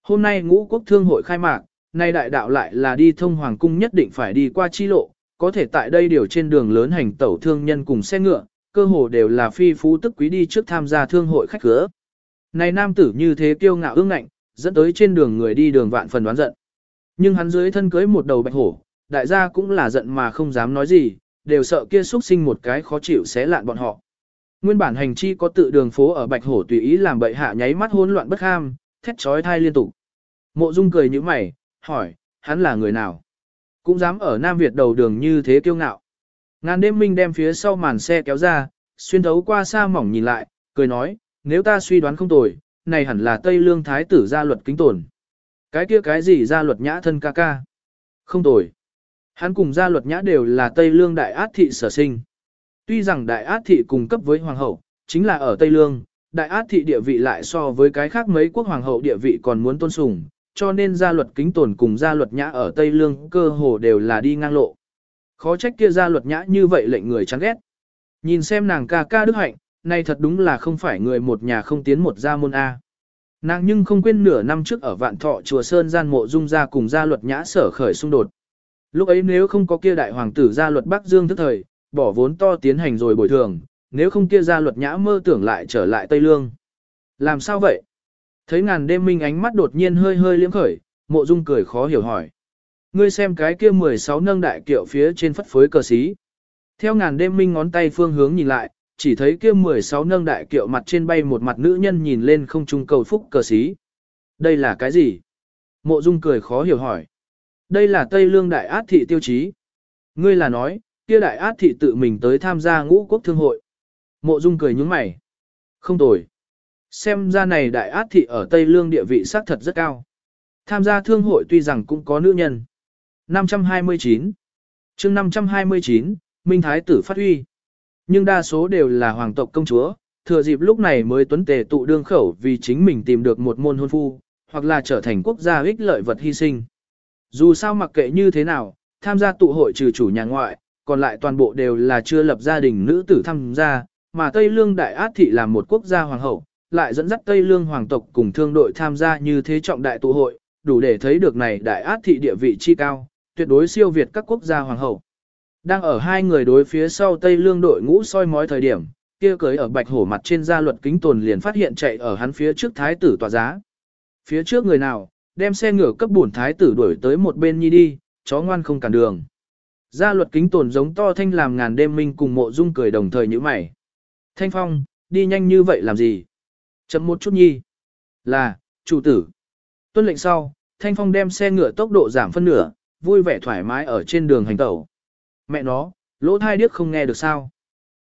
Hôm nay ngũ quốc thương hội khai mạc, nay đại đạo lại là đi thông hoàng cung nhất định phải đi qua chi lộ, có thể tại đây điều trên đường lớn hành tẩu thương nhân cùng xe ngựa, cơ hồ đều là phi phú tức quý đi trước tham gia thương hội khách cửa. Này nam tử như thế kiêu ngạo ương ngạnh, dẫn tới trên đường người đi đường vạn phần đoán giận. Nhưng hắn dưới thân cưới một đầu bạch hổ, đại gia cũng là giận mà không dám nói gì, đều sợ kia xuất sinh một cái khó chịu xé lạn bọn họ. Nguyên bản hành chi có tự đường phố ở bạch hổ tùy ý làm bậy hạ nháy mắt hỗn loạn bất ham, thét chói thai liên tục. Mộ Dung cười như mày, hỏi, hắn là người nào? Cũng dám ở Nam Việt đầu đường như thế kiêu ngạo. Ngàn đêm minh đem phía sau màn xe kéo ra, xuyên thấu qua xa mỏng nhìn lại, cười nói, nếu ta suy đoán không tồi, này hẳn là Tây Lương Thái tử gia luật kính tồn. Cái kia cái gì gia luật nhã thân ca ca? Không tồi. Hắn cùng gia luật nhã đều là Tây Lương đại át thị sở sinh. Tuy rằng đại át thị cùng cấp với hoàng hậu, chính là ở Tây Lương, đại át thị địa vị lại so với cái khác mấy quốc hoàng hậu địa vị còn muốn tôn sùng, cho nên gia luật kính tồn cùng gia luật nhã ở Tây Lương cơ hồ đều là đi ngang lộ. Khó trách kia gia luật nhã như vậy lệnh người chán ghét. Nhìn xem nàng ca ca đức hạnh, này thật đúng là không phải người một nhà không tiến một gia môn A. Nàng nhưng không quên nửa năm trước ở vạn thọ chùa Sơn gian mộ dung gia cùng gia luật nhã sở khởi xung đột. Lúc ấy nếu không có kia đại hoàng tử ra luật Bắc Dương thức thời, bỏ vốn to tiến hành rồi bồi thường, nếu không kia ra luật nhã mơ tưởng lại trở lại Tây Lương. Làm sao vậy? Thấy ngàn đêm minh ánh mắt đột nhiên hơi hơi liếm khởi, mộ dung cười khó hiểu hỏi. Ngươi xem cái kia 16 nâng đại kiệu phía trên phất phới cờ xí. Theo ngàn đêm minh ngón tay phương hướng nhìn lại, chỉ thấy kia 16 nâng đại kiệu mặt trên bay một mặt nữ nhân nhìn lên không trung cầu phúc cờ xí. Đây là cái gì? Mộ dung cười khó hiểu hỏi. Đây là Tây Lương đại át thị tiêu chí. Ngươi là nói, kia đại át thị tự mình tới tham gia ngũ quốc thương hội. Mộ dung cười nhướng mày. Không tồi. Xem ra này đại át thị ở Tây Lương địa vị xác thật rất cao. Tham gia thương hội tuy rằng cũng có nữ nhân. 529 chương 529, Minh Thái tử phát huy. Nhưng đa số đều là hoàng tộc công chúa, thừa dịp lúc này mới tuấn tề tụ đương khẩu vì chính mình tìm được một môn hôn phu, hoặc là trở thành quốc gia ích lợi vật hy sinh. Dù sao mặc kệ như thế nào, tham gia tụ hội trừ chủ nhà ngoại, còn lại toàn bộ đều là chưa lập gia đình nữ tử tham gia, mà Tây Lương Đại Át Thị làm một quốc gia hoàng hậu, lại dẫn dắt Tây Lương hoàng tộc cùng thương đội tham gia như thế trọng đại tụ hội, đủ để thấy được này Đại Át Thị địa vị chi cao, tuyệt đối siêu việt các quốc gia hoàng hậu. Đang ở hai người đối phía sau Tây Lương đội ngũ soi mói thời điểm, kia cưới ở bạch hổ mặt trên gia luật kính tồn liền phát hiện chạy ở hắn phía trước thái tử tòa giá. Phía trước người nào, đem xe ngựa cấp bổn thái tử đuổi tới một bên nhi đi, chó ngoan không cản đường. Gia luật kính tồn giống to thanh làm ngàn đêm minh cùng mộ dung cười đồng thời như mày. Thanh phong, đi nhanh như vậy làm gì? Chậm một chút nhi. Là, chủ tử. Tuân lệnh sau, thanh phong đem xe ngựa tốc độ giảm phân nửa, vui vẻ thoải mái ở trên đường hành tẩu. Mẹ nó, lỗ thai điếc không nghe được sao.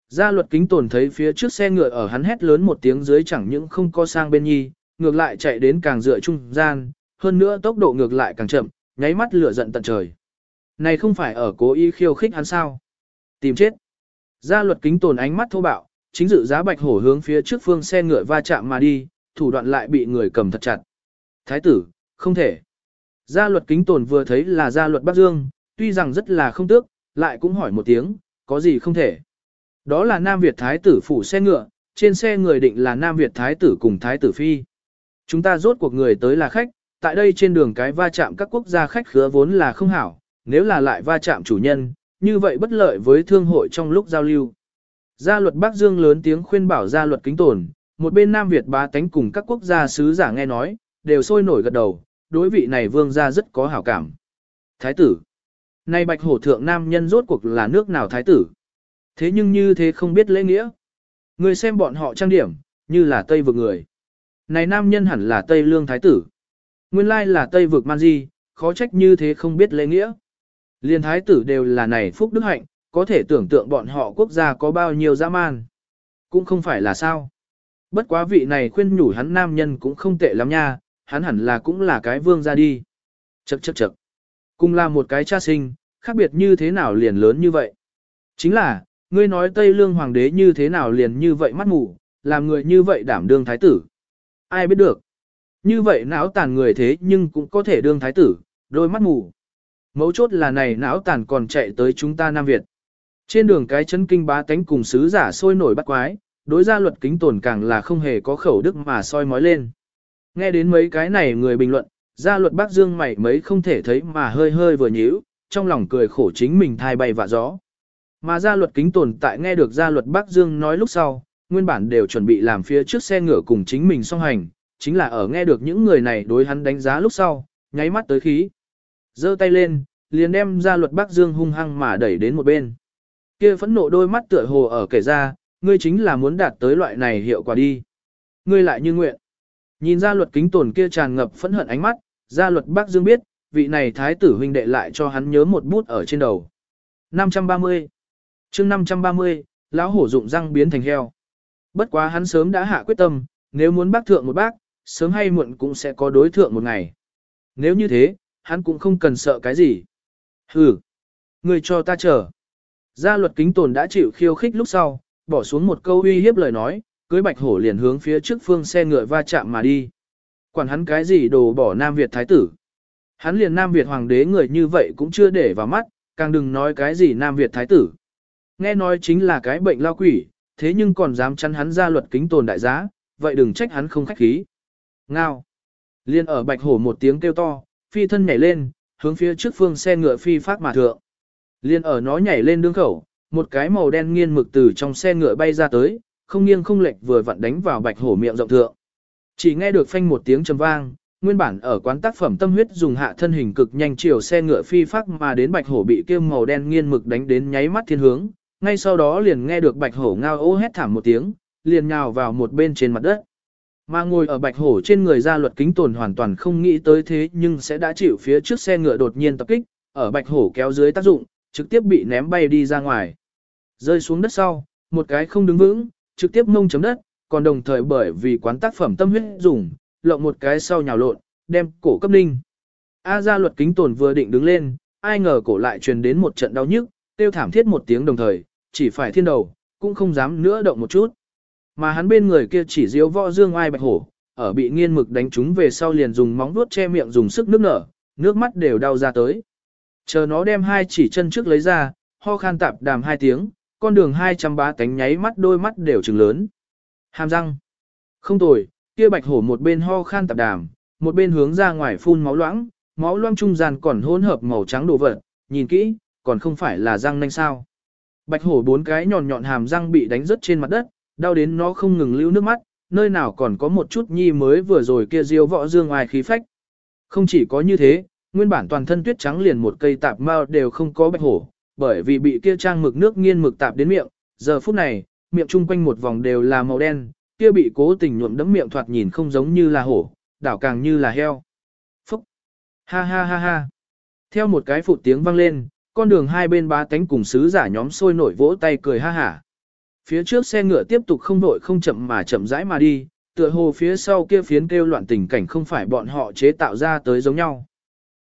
Gia luật kính tồn thấy phía trước xe ngựa ở hắn hét lớn một tiếng dưới chẳng những không có sang bên nhi, ngược lại chạy đến càng dựa trung gian, hơn nữa tốc độ ngược lại càng chậm, nháy mắt lửa giận tận trời. Này không phải ở cố ý khiêu khích hắn sao? Tìm chết. Gia luật kính tồn ánh mắt thô bạo, chính dự giá bạch hổ hướng phía trước phương xe ngựa va chạm mà đi, thủ đoạn lại bị người cầm thật chặt. Thái tử, không thể. Gia luật kính tồn vừa thấy là gia luật Bắc Dương, tuy rằng rất là không tước, lại cũng hỏi một tiếng, có gì không thể. Đó là Nam Việt Thái tử phủ xe ngựa, trên xe người định là Nam Việt Thái tử cùng Thái tử Phi. Chúng ta rốt cuộc người tới là khách, tại đây trên đường cái va chạm các quốc gia khách khứa vốn là không hảo, nếu là lại va chạm chủ nhân, như vậy bất lợi với thương hội trong lúc giao lưu. Gia luật Bắc Dương lớn tiếng khuyên bảo gia luật kính tồn, một bên Nam Việt bá tánh cùng các quốc gia sứ giả nghe nói, đều sôi nổi gật đầu, đối vị này vương gia rất có hảo cảm. Thái tử. Nay bạch hổ thượng nam nhân rốt cuộc là nước nào thái tử? Thế nhưng như thế không biết lễ nghĩa. Người xem bọn họ trang điểm, như là Tây vực người. Này nam nhân hẳn là Tây lương thái tử. Nguyên lai là Tây vực man di, khó trách như thế không biết lễ nghĩa. Liên thái tử đều là này phúc đức hạnh, có thể tưởng tượng bọn họ quốc gia có bao nhiêu dã man. Cũng không phải là sao. Bất quá vị này khuyên nhủ hắn nam nhân cũng không tệ lắm nha, hắn hẳn là cũng là cái vương ra đi. Chậc chậc chậc. Cùng là một cái cha sinh, khác biệt như thế nào liền lớn như vậy. Chính là, ngươi nói Tây Lương Hoàng đế như thế nào liền như vậy mắt mù, làm người như vậy đảm đương thái tử. Ai biết được. Như vậy não tàn người thế nhưng cũng có thể đương thái tử, đôi mắt mù. Mấu chốt là này não tàn còn chạy tới chúng ta Nam Việt. Trên đường cái chân kinh bá tánh cùng sứ giả sôi nổi bắt quái, đối ra luật kính tồn càng là không hề có khẩu đức mà soi mói lên. Nghe đến mấy cái này người bình luận, gia luật bác dương mày mấy không thể thấy mà hơi hơi vừa nhíu, trong lòng cười khổ chính mình thai bay vạ gió. Mà gia luật kính tồn tại nghe được gia luật bác dương nói lúc sau, nguyên bản đều chuẩn bị làm phía trước xe ngựa cùng chính mình song hành, chính là ở nghe được những người này đối hắn đánh giá lúc sau, nháy mắt tới khí. giơ tay lên, liền đem gia luật bác dương hung hăng mà đẩy đến một bên. kia phẫn nộ đôi mắt tựa hồ ở kể ra, ngươi chính là muốn đạt tới loại này hiệu quả đi. Ngươi lại như nguyện. Nhìn ra luật kính tồn kia tràn ngập phẫn hận ánh mắt, gia luật bác dương biết, vị này thái tử huynh đệ lại cho hắn nhớ một bút ở trên đầu. 530 chương 530, lão hổ dụng răng biến thành heo. Bất quá hắn sớm đã hạ quyết tâm, nếu muốn bác thượng một bác, sớm hay muộn cũng sẽ có đối thượng một ngày. Nếu như thế, hắn cũng không cần sợ cái gì. Hừ, người cho ta chờ. Gia luật kính tồn đã chịu khiêu khích lúc sau, bỏ xuống một câu uy hiếp lời nói, cưới bạch hổ liền hướng phía trước phương xe ngựa va chạm mà đi. Quản hắn cái gì đồ bỏ Nam Việt Thái tử. Hắn liền Nam Việt Hoàng đế người như vậy cũng chưa để vào mắt, càng đừng nói cái gì Nam Việt Thái tử. Nghe nói chính là cái bệnh lao quỷ, thế nhưng còn dám chắn hắn ra luật kính tồn đại giá, vậy đừng trách hắn không khách khí. Ngao. Liên ở bạch hổ một tiếng kêu to, phi thân nhảy lên, hướng phía trước phương xe ngựa phi phát mà thượng. Liên ở nó nhảy lên đương khẩu, một cái màu đen nghiên mực từ trong xe ngựa bay ra tới, không nghiêng không lệch vừa vặn đánh vào bạch hổ miệng rộng thượng. Chỉ nghe được phanh một tiếng trầm vang, nguyên bản ở quán tác phẩm tâm huyết dùng hạ thân hình cực nhanh chiều xe ngựa phi phát mà đến bạch hổ bị kêu màu đen nghiên mực đánh đến nháy mắt thiên hướng, ngay sau đó liền nghe được bạch hổ ngao ô hét thảm một tiếng, liền nhào vào một bên trên mặt đất. Mà ngồi ở bạch hổ trên người ra luật kính tồn hoàn toàn không nghĩ tới thế nhưng sẽ đã chịu phía trước xe ngựa đột nhiên tập kích, ở bạch hổ kéo dưới tác dụng, trực tiếp bị ném bay đi ra ngoài. Rơi xuống đất sau, một cái không đứng vững, trực tiếp mông chấm đất, còn đồng thời bởi vì quán tác phẩm tâm huyết dùng, lộng một cái sau nhào lộn, đem cổ cấp ninh. A gia luật kính tồn vừa định đứng lên, ai ngờ cổ lại truyền đến một trận đau nhức, tiêu thảm thiết một tiếng đồng thời, chỉ phải thiên đầu, cũng không dám nữa động một chút. Mà hắn bên người kia chỉ diếu võ dương ai bạch hổ, ở bị nghiên mực đánh trúng về sau liền dùng móng vuốt che miệng dùng sức nước nở, nước mắt đều đau ra tới. Chờ nó đem hai chỉ chân trước lấy ra, ho khan tạp đàm hai tiếng, con đường 200 bá tánh nháy mắt đôi mắt đều trừng lớn. Hàm răng. Không tồi, kia bạch hổ một bên ho khan tạp đàm, một bên hướng ra ngoài phun máu loãng, máu loãng trung gian còn hỗn hợp màu trắng đồ vật, nhìn kỹ, còn không phải là răng nanh sao. Bạch hổ bốn cái nhọn nhọn hàm răng bị đánh rớt trên mặt đất, đau đến nó không ngừng lưu nước mắt, nơi nào còn có một chút nhi mới vừa rồi kia diêu võ dương ai khí phách. Không chỉ có như thế, nguyên bản toàn thân tuyết trắng liền một cây tạp mao đều không có bạch hổ, bởi vì bị kia trang mực nước nghiên mực tạp đến miệng, giờ phút này, miệng chung quanh một vòng đều là màu đen, kia bị cố tình nhuộm đẫm miệng thoạt nhìn không giống như là hổ, đảo càng như là heo. Phúc! Ha ha ha ha! Theo một cái phụt tiếng vang lên, con đường hai bên ba tánh cùng sứ giả nhóm sôi nổi vỗ tay cười ha hả. Phía trước xe ngựa tiếp tục không vội không chậm mà chậm rãi mà đi, tựa hồ phía sau kia phiến kêu loạn tình cảnh không phải bọn họ chế tạo ra tới giống nhau.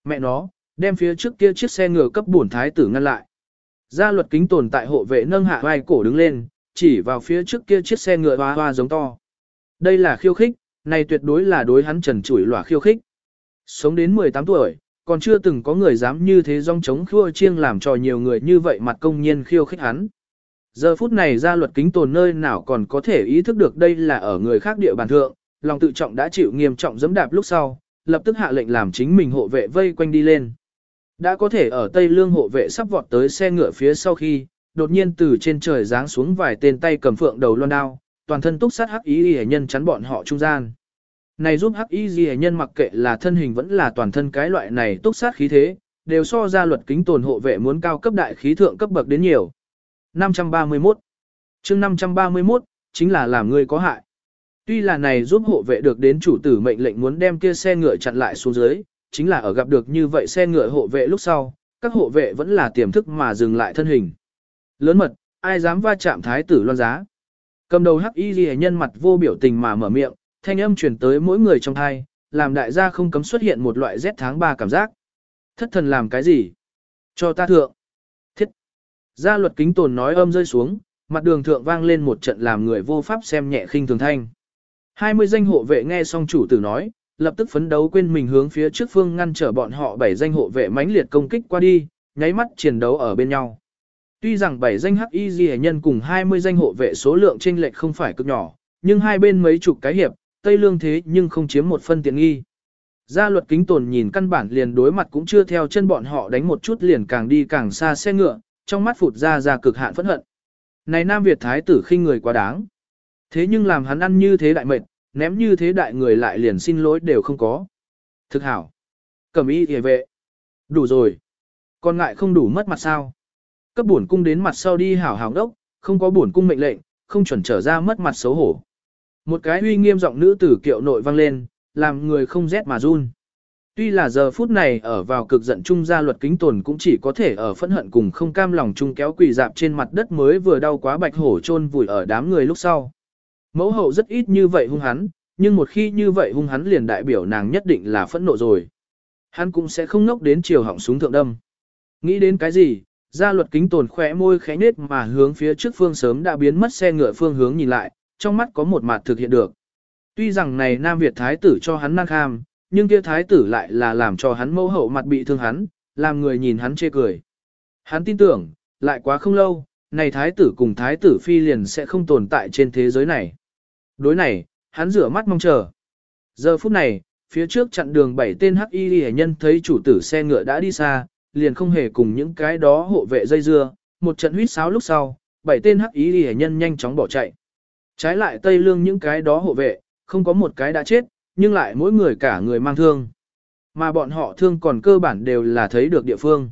Mẹ nó, đem phía trước kia chiếc xe ngựa cấp bổn thái tử ngăn lại. Gia luật kính tồn tại hộ vệ nâng hạ vai cổ đứng lên, chỉ vào phía trước kia chiếc xe ngựa hoa hoa giống to. Đây là khiêu khích, này tuyệt đối là đối hắn trần chủi lỏa khiêu khích. Sống đến 18 tuổi, còn chưa từng có người dám như thế rong chống khua chiêng làm cho nhiều người như vậy mặt công nhiên khiêu khích hắn. Giờ phút này ra luật kính tồn nơi nào còn có thể ý thức được đây là ở người khác địa bàn thượng, lòng tự trọng đã chịu nghiêm trọng dẫm đạp lúc sau, lập tức hạ lệnh làm chính mình hộ vệ vây quanh đi lên. Đã có thể ở Tây Lương hộ vệ sắp vọt tới xe ngựa phía sau khi, đột nhiên từ trên trời giáng xuống vài tên tay cầm phượng đầu loan đao, toàn thân túc sát hắc ý y nhân chắn bọn họ trung gian. Này giúp hắc y y nhân mặc kệ là thân hình vẫn là toàn thân cái loại này túc sát khí thế, đều so ra luật kính tồn hộ vệ muốn cao cấp đại khí thượng cấp bậc đến nhiều. 531 chương 531, chính là làm người có hại. Tuy là này giúp hộ vệ được đến chủ tử mệnh lệnh muốn đem kia xe ngựa chặn lại xuống dưới, chính là ở gặp được như vậy xe ngựa hộ vệ lúc sau, các hộ vệ vẫn là tiềm thức mà dừng lại thân hình. Lớn mật, ai dám va chạm thái tử loan giá. Cầm đầu hắc y ghi nhân mặt vô biểu tình mà mở miệng, thanh âm truyền tới mỗi người trong thai, làm đại gia không cấm xuất hiện một loại rét tháng 3 cảm giác. Thất thần làm cái gì? Cho ta thượng. Gia luật kính tồn nói âm rơi xuống, mặt đường thượng vang lên một trận làm người vô pháp xem nhẹ khinh thường thanh. 20 danh hộ vệ nghe xong chủ tử nói, lập tức phấn đấu quên mình hướng phía trước phương ngăn trở bọn họ bảy danh hộ vệ mãnh liệt công kích qua đi, nháy mắt chiến đấu ở bên nhau. Tuy rằng bảy danh hắc y di nhân cùng 20 danh hộ vệ số lượng chênh lệch không phải cực nhỏ, nhưng hai bên mấy chục cái hiệp, Tây Lương thế nhưng không chiếm một phân tiện nghi. Gia luật kính tồn nhìn căn bản liền đối mặt cũng chưa theo chân bọn họ đánh một chút liền càng đi càng xa xe ngựa, trong mắt phụt ra ra cực hạn phẫn hận. Này Nam Việt Thái tử khinh người quá đáng. Thế nhưng làm hắn ăn như thế đại mệt, ném như thế đại người lại liền xin lỗi đều không có. Thực hảo. Cầm y hề vệ. Đủ rồi. Còn ngại không đủ mất mặt sao. Cấp bổn cung đến mặt sau đi hảo hảo đốc, không có bổn cung mệnh lệnh, không chuẩn trở ra mất mặt xấu hổ. Một cái uy nghiêm giọng nữ tử kiệu nội vang lên, làm người không rét mà run. Tuy là giờ phút này ở vào cực giận chung gia luật kính tồn cũng chỉ có thể ở phẫn hận cùng không cam lòng chung kéo quỳ dạp trên mặt đất mới vừa đau quá bạch hổ chôn vùi ở đám người lúc sau. Mẫu hậu rất ít như vậy hung hắn, nhưng một khi như vậy hung hắn liền đại biểu nàng nhất định là phẫn nộ rồi. Hắn cũng sẽ không ngốc đến chiều hỏng súng thượng đâm. Nghĩ đến cái gì, gia luật kính tồn khỏe môi khẽ nết mà hướng phía trước phương sớm đã biến mất xe ngựa phương hướng nhìn lại, trong mắt có một mặt thực hiện được. Tuy rằng này Nam Việt thái tử cho hắn năng kham, nhưng kia thái tử lại là làm cho hắn mẫu hậu mặt bị thương hắn, làm người nhìn hắn chê cười. Hắn tin tưởng, lại quá không lâu, này thái tử cùng thái tử phi liền sẽ không tồn tại trên thế giới này. Đối này, hắn rửa mắt mong chờ. Giờ phút này, phía trước chặn đường bảy tên hắc y hệ nhân thấy chủ tử xe ngựa đã đi xa, liền không hề cùng những cái đó hộ vệ dây dưa, một trận huýt sáo lúc sau, bảy tên hắc y hệ nhân nhanh chóng bỏ chạy. Trái lại Tây Lương những cái đó hộ vệ, không có một cái đã chết, nhưng lại mỗi người cả người mang thương. Mà bọn họ thương còn cơ bản đều là thấy được địa phương.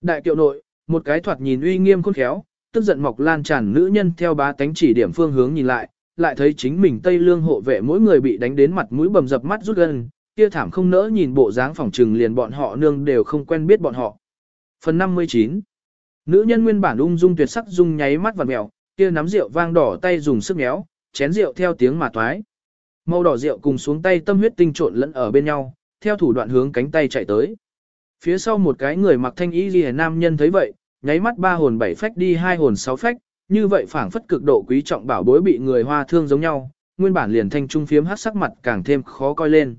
Đại kiệu nội, một cái thoạt nhìn uy nghiêm khôn khéo, tức giận mọc lan tràn nữ nhân theo bá tánh chỉ điểm phương hướng nhìn lại, lại thấy chính mình Tây Lương hộ vệ mỗi người bị đánh đến mặt mũi bầm dập mắt rút gần, kia thảm không nỡ nhìn bộ dáng phòng trừng liền bọn họ nương đều không quen biết bọn họ. Phần 59 Nữ nhân nguyên bản ung dung tuyệt sắc dung nháy mắt và mèo, kia nắm rượu vang đỏ tay dùng sức méo, chén rượu theo tiếng mà toái. Màu đỏ rượu cùng xuống tay tâm huyết tinh trộn lẫn ở bên nhau, theo thủ đoạn hướng cánh tay chạy tới. Phía sau một cái người mặc thanh y liễu nam nhân thấy vậy, nháy mắt ba hồn bảy phách đi hai hồn sáu phách, như vậy phảng phất cực độ quý trọng bảo bối bị người hoa thương giống nhau, nguyên bản liền thanh trung phiếm hát sắc mặt càng thêm khó coi lên.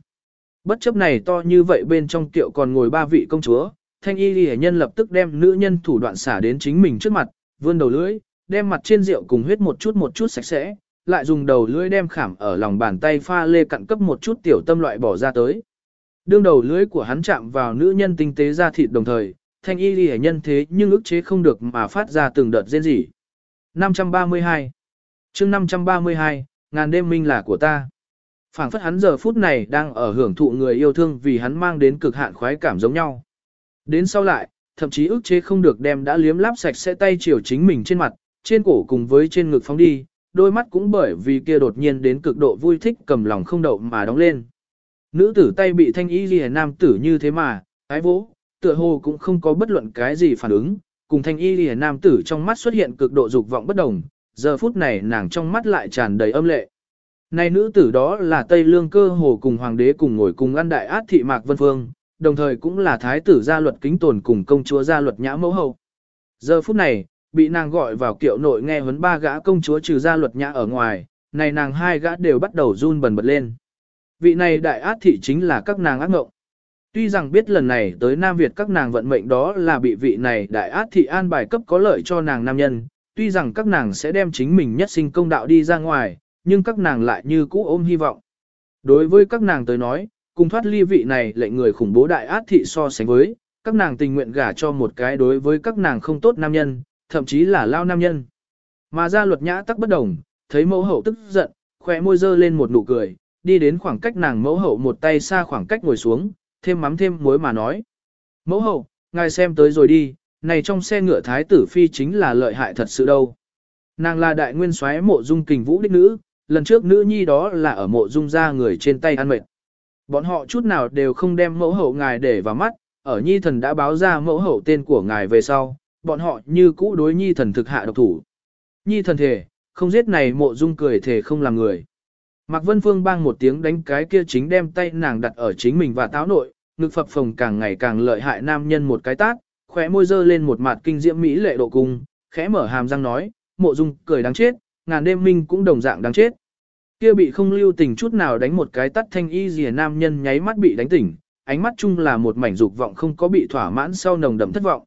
Bất chấp này to như vậy bên trong tiệu còn ngồi ba vị công chúa, thanh y liễu nhân lập tức đem nữ nhân thủ đoạn xả đến chính mình trước mặt, vươn đầu lưỡi, đem mặt trên rượu cùng huyết một chút một chút sạch sẽ, lại dùng đầu lưỡi đem khảm ở lòng bàn tay pha lê cặn cấp một chút tiểu tâm loại bỏ ra tới. Đương đầu lưỡi của hắn chạm vào nữ nhân tinh tế ra thịt đồng thời, thanh y ghi nhân thế nhưng ức chế không được mà phát ra từng đợt rên rỉ. 532 chương 532, ngàn đêm minh là của ta. phảng phất hắn giờ phút này đang ở hưởng thụ người yêu thương vì hắn mang đến cực hạn khoái cảm giống nhau. Đến sau lại, thậm chí ức chế không được đem đã liếm láp sạch sẽ tay chiều chính mình trên mặt, trên cổ cùng với trên ngực phóng đi, đôi mắt cũng bởi vì kia đột nhiên đến cực độ vui thích cầm lòng không đậu mà đóng lên. Nữ tử tay bị thanh y ghi nam tử như thế mà, ái vỗ, tựa hồ cũng không có bất luận cái gì phản ứng, cùng thanh y ghi nam tử trong mắt xuất hiện cực độ dục vọng bất đồng, giờ phút này nàng trong mắt lại tràn đầy âm lệ. Này nữ tử đó là Tây Lương cơ hồ cùng hoàng đế cùng ngồi cùng ăn đại át thị mạc vân phương, đồng thời cũng là thái tử gia luật kính tồn cùng công chúa gia luật nhã mẫu hậu. Giờ phút này, bị nàng gọi vào kiệu nội nghe huấn ba gã công chúa trừ ra luật nhã ở ngoài, này nàng hai gã đều bắt đầu run bần bật lên. Vị này đại át thị chính là các nàng ác ngộng. Tuy rằng biết lần này tới Nam Việt các nàng vận mệnh đó là bị vị này đại át thị an bài cấp có lợi cho nàng nam nhân, tuy rằng các nàng sẽ đem chính mình nhất sinh công đạo đi ra ngoài, nhưng các nàng lại như cũ ôm hy vọng. Đối với các nàng tới nói, cùng thoát ly vị này lệnh người khủng bố đại át thị so sánh với, các nàng tình nguyện gả cho một cái đối với các nàng không tốt nam nhân, thậm chí là lao nam nhân. Mà ra luật nhã tắc bất đồng, thấy mẫu hậu tức giận, khỏe môi dơ lên một nụ cười, đi đến khoảng cách nàng mẫu hậu một tay xa khoảng cách ngồi xuống, thêm mắm thêm muối mà nói. Mẫu hậu, ngài xem tới rồi đi, này trong xe ngựa thái tử phi chính là lợi hại thật sự đâu. Nàng là đại nguyên soái mộ dung kình vũ đích nữ, lần trước nữ nhi đó là ở mộ dung ra người trên tay ăn mệt. Bọn họ chút nào đều không đem mẫu hậu ngài để vào mắt, ở nhi thần đã báo ra mẫu hậu tên của ngài về sau, bọn họ như cũ đối nhi thần thực hạ độc thủ. Nhi thần thể, không giết này mộ dung cười thể không làm người. Mạc Vân Phương bang một tiếng đánh cái kia chính đem tay nàng đặt ở chính mình và táo nội, ngực phập phồng càng ngày càng lợi hại nam nhân một cái tát, khóe môi dơ lên một mặt kinh diễm mỹ lệ độ cung, khẽ mở hàm răng nói, mộ dung cười đáng chết, ngàn đêm minh cũng đồng dạng đáng chết. Kia bị không lưu tình chút nào đánh một cái tắt thanh y rìa nam nhân nháy mắt bị đánh tỉnh, ánh mắt chung là một mảnh dục vọng không có bị thỏa mãn sau nồng đậm thất vọng.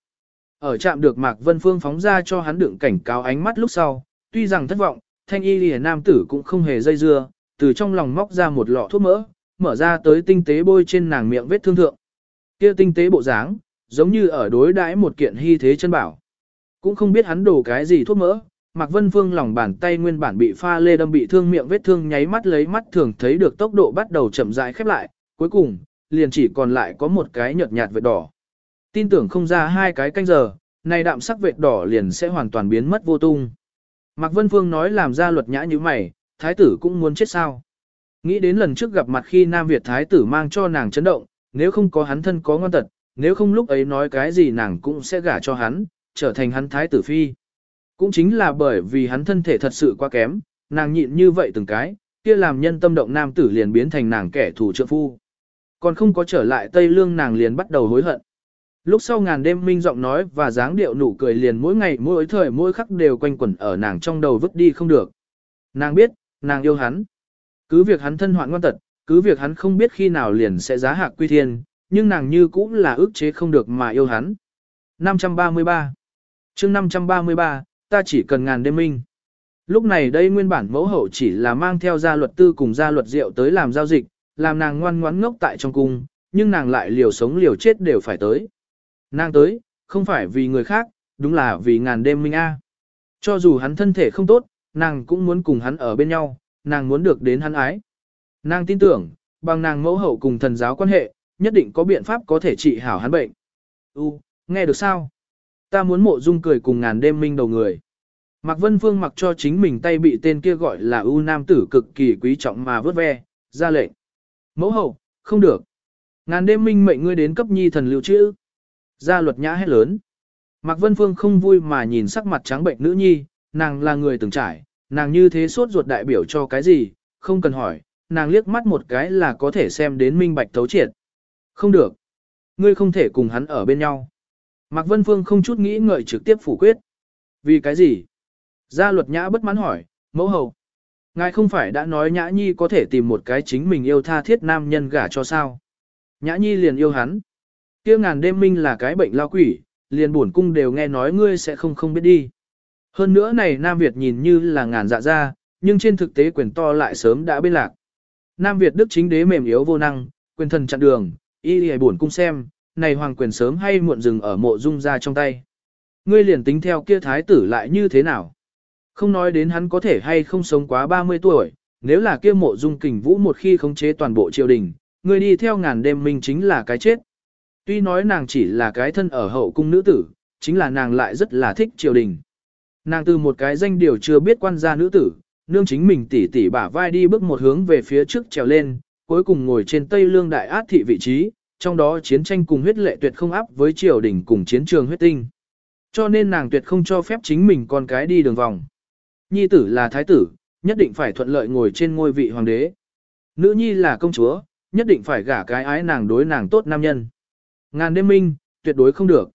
Ở chạm được Mạc Vân Phương phóng ra cho hắn đựng cảnh cáo ánh mắt lúc sau, tuy rằng thất vọng, thanh y lìa nam tử cũng không hề dây dưa, từ trong lòng móc ra một lọ thuốc mỡ, mở ra tới tinh tế bôi trên nàng miệng vết thương thượng. Kia tinh tế bộ dáng, giống như ở đối đãi một kiện hy thế chân bảo. Cũng không biết hắn đổ cái gì thuốc mỡ, Mạc Vân Phương lòng bàn tay nguyên bản bị pha lê đâm bị thương miệng vết thương nháy mắt lấy mắt thường thấy được tốc độ bắt đầu chậm rãi khép lại, cuối cùng, liền chỉ còn lại có một cái nhợt nhạt vệt đỏ. Tin tưởng không ra hai cái canh giờ, này đạm sắc vệt đỏ liền sẽ hoàn toàn biến mất vô tung. Mạc Vân Phương nói làm ra luật nhã như mày, thái tử cũng muốn chết sao. Nghĩ đến lần trước gặp mặt khi Nam Việt thái tử mang cho nàng chấn động, nếu không có hắn thân có ngon tật, nếu không lúc ấy nói cái gì nàng cũng sẽ gả cho hắn, trở thành hắn thái tử phi. Cũng chính là bởi vì hắn thân thể thật sự quá kém, nàng nhịn như vậy từng cái, kia làm nhân tâm động nam tử liền biến thành nàng kẻ thù trượng phu. Còn không có trở lại Tây Lương nàng liền bắt đầu hối hận. Lúc sau ngàn đêm minh giọng nói và dáng điệu nụ cười liền mỗi ngày mỗi thời mỗi khắc đều quanh quẩn ở nàng trong đầu vứt đi không được. Nàng biết, nàng yêu hắn. Cứ việc hắn thân hoạn ngoan tật, cứ việc hắn không biết khi nào liền sẽ giá hạc quy thiên, nhưng nàng như cũng là ước chế không được mà yêu hắn. 533 chương 533, ta chỉ cần ngàn đêm minh. Lúc này đây nguyên bản mẫu hậu chỉ là mang theo gia luật tư cùng gia luật rượu tới làm giao dịch, làm nàng ngoan ngoãn ngốc tại trong cung, nhưng nàng lại liều sống liều chết đều phải tới. Nàng tới, không phải vì người khác, đúng là vì ngàn đêm minh A. Cho dù hắn thân thể không tốt, nàng cũng muốn cùng hắn ở bên nhau, nàng muốn được đến hắn ái. Nàng tin tưởng, bằng nàng mẫu hậu cùng thần giáo quan hệ, nhất định có biện pháp có thể trị hảo hắn bệnh. U, nghe được sao? Ta muốn mộ dung cười cùng ngàn đêm minh đầu người. Mạc Vân Phương mặc cho chính mình tay bị tên kia gọi là U Nam tử cực kỳ quý trọng mà vớt ve, ra lệnh. Mẫu hậu, không được. Ngàn đêm minh mệnh ngươi đến cấp nhi thần lưu trữ. Gia luật nhã hét lớn. Mạc Vân Phương không vui mà nhìn sắc mặt trắng bệnh nữ nhi, nàng là người từng trải, nàng như thế sốt ruột đại biểu cho cái gì, không cần hỏi, nàng liếc mắt một cái là có thể xem đến minh bạch thấu triệt. Không được. Ngươi không thể cùng hắn ở bên nhau. Mạc Vân Phương không chút nghĩ ngợi trực tiếp phủ quyết. Vì cái gì? Gia luật nhã bất mãn hỏi, mẫu hầu. Ngài không phải đã nói nhã nhi có thể tìm một cái chính mình yêu tha thiết nam nhân gả cho sao? Nhã nhi liền yêu hắn kia ngàn đêm minh là cái bệnh lao quỷ, liền buồn cung đều nghe nói ngươi sẽ không không biết đi. Hơn nữa này Nam Việt nhìn như là ngàn dạ ra, nhưng trên thực tế quyền to lại sớm đã bên lạc. Nam Việt Đức chính đế mềm yếu vô năng, quyền thần chặn đường, y lì buồn cung xem, này hoàng quyền sớm hay muộn dừng ở mộ dung ra trong tay. Ngươi liền tính theo kia thái tử lại như thế nào? Không nói đến hắn có thể hay không sống quá 30 tuổi, nếu là kia mộ dung kình vũ một khi khống chế toàn bộ triều đình, ngươi đi theo ngàn đêm minh chính là cái chết. Tuy nói nàng chỉ là cái thân ở hậu cung nữ tử, chính là nàng lại rất là thích triều đình. Nàng từ một cái danh điều chưa biết quan gia nữ tử, nương chính mình tỉ tỉ bả vai đi bước một hướng về phía trước trèo lên, cuối cùng ngồi trên Tây Lương Đại Át thị vị trí, trong đó chiến tranh cùng huyết lệ tuyệt không áp với triều đình cùng chiến trường huyết tinh. Cho nên nàng tuyệt không cho phép chính mình con cái đi đường vòng. Nhi tử là thái tử, nhất định phải thuận lợi ngồi trên ngôi vị hoàng đế. Nữ nhi là công chúa, nhất định phải gả cái ái nàng đối nàng tốt nam nhân. Ngàn đêm minh, tuyệt đối không được.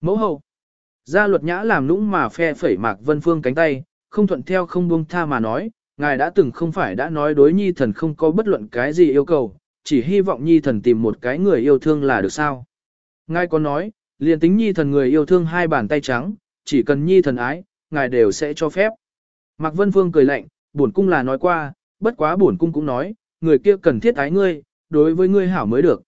Mẫu hậu. Gia luật nhã làm nũng mà phe phẩy mạc vân phương cánh tay, không thuận theo không buông tha mà nói, ngài đã từng không phải đã nói đối nhi thần không có bất luận cái gì yêu cầu, chỉ hy vọng nhi thần tìm một cái người yêu thương là được sao. Ngài có nói, liền tính nhi thần người yêu thương hai bàn tay trắng, chỉ cần nhi thần ái, ngài đều sẽ cho phép. Mạc Vân Phương cười lạnh, bổn cung là nói qua, bất quá bổn cung cũng nói, người kia cần thiết ái ngươi, đối với ngươi hảo mới được.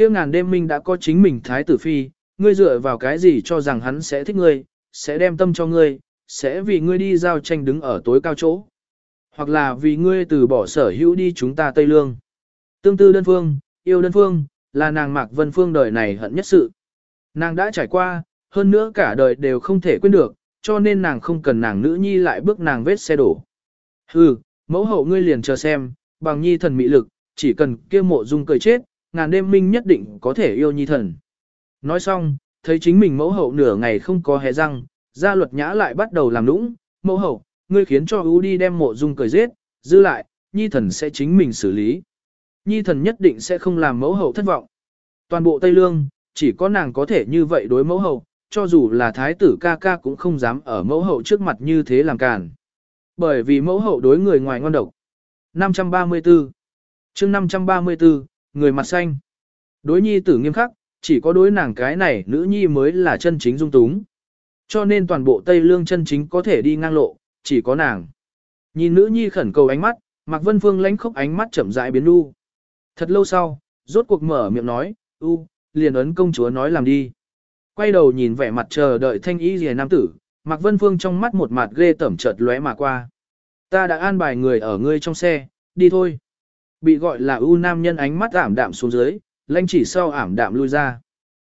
Kia ngàn đêm minh đã có chính mình thái tử phi, ngươi dựa vào cái gì cho rằng hắn sẽ thích ngươi, sẽ đem tâm cho ngươi, sẽ vì ngươi đi giao tranh đứng ở tối cao chỗ. Hoặc là vì ngươi từ bỏ sở hữu đi chúng ta Tây Lương. Tương tư đơn phương, yêu đơn phương, là nàng Mạc Vân Phương đời này hận nhất sự. Nàng đã trải qua, hơn nữa cả đời đều không thể quên được, cho nên nàng không cần nàng nữ nhi lại bước nàng vết xe đổ. Hừ, mẫu hậu ngươi liền chờ xem, bằng nhi thần mỹ lực, chỉ cần kia mộ dung cười chết, ngàn đêm minh nhất định có thể yêu nhi thần. Nói xong, thấy chính mình mẫu hậu nửa ngày không có hé răng, gia luật nhã lại bắt đầu làm nũng, mẫu hậu, ngươi khiến cho ưu đi đem mộ dung cười giết, giữ lại, nhi thần sẽ chính mình xử lý. Nhi thần nhất định sẽ không làm mẫu hậu thất vọng. Toàn bộ Tây Lương, chỉ có nàng có thể như vậy đối mẫu hậu, cho dù là thái tử ca ca cũng không dám ở mẫu hậu trước mặt như thế làm càn. Bởi vì mẫu hậu đối người ngoài ngon độc. 534 chương 534, người mặt xanh. Đối nhi tử nghiêm khắc, chỉ có đối nàng cái này nữ nhi mới là chân chính dung túng. Cho nên toàn bộ Tây Lương chân chính có thể đi ngang lộ, chỉ có nàng. Nhìn nữ nhi khẩn cầu ánh mắt, Mạc Vân Phương lánh khóc ánh mắt chậm rãi biến u. Thật lâu sau, rốt cuộc mở miệng nói, u, liền ấn công chúa nói làm đi. Quay đầu nhìn vẻ mặt chờ đợi thanh ý rìa nam tử, Mạc Vân Phương trong mắt một mặt ghê tẩm chợt lóe mà qua. Ta đã an bài người ở ngươi trong xe, đi thôi. Bị gọi là u nam nhân ánh mắt ảm đạm xuống dưới, lanh chỉ sau ảm đạm lui ra.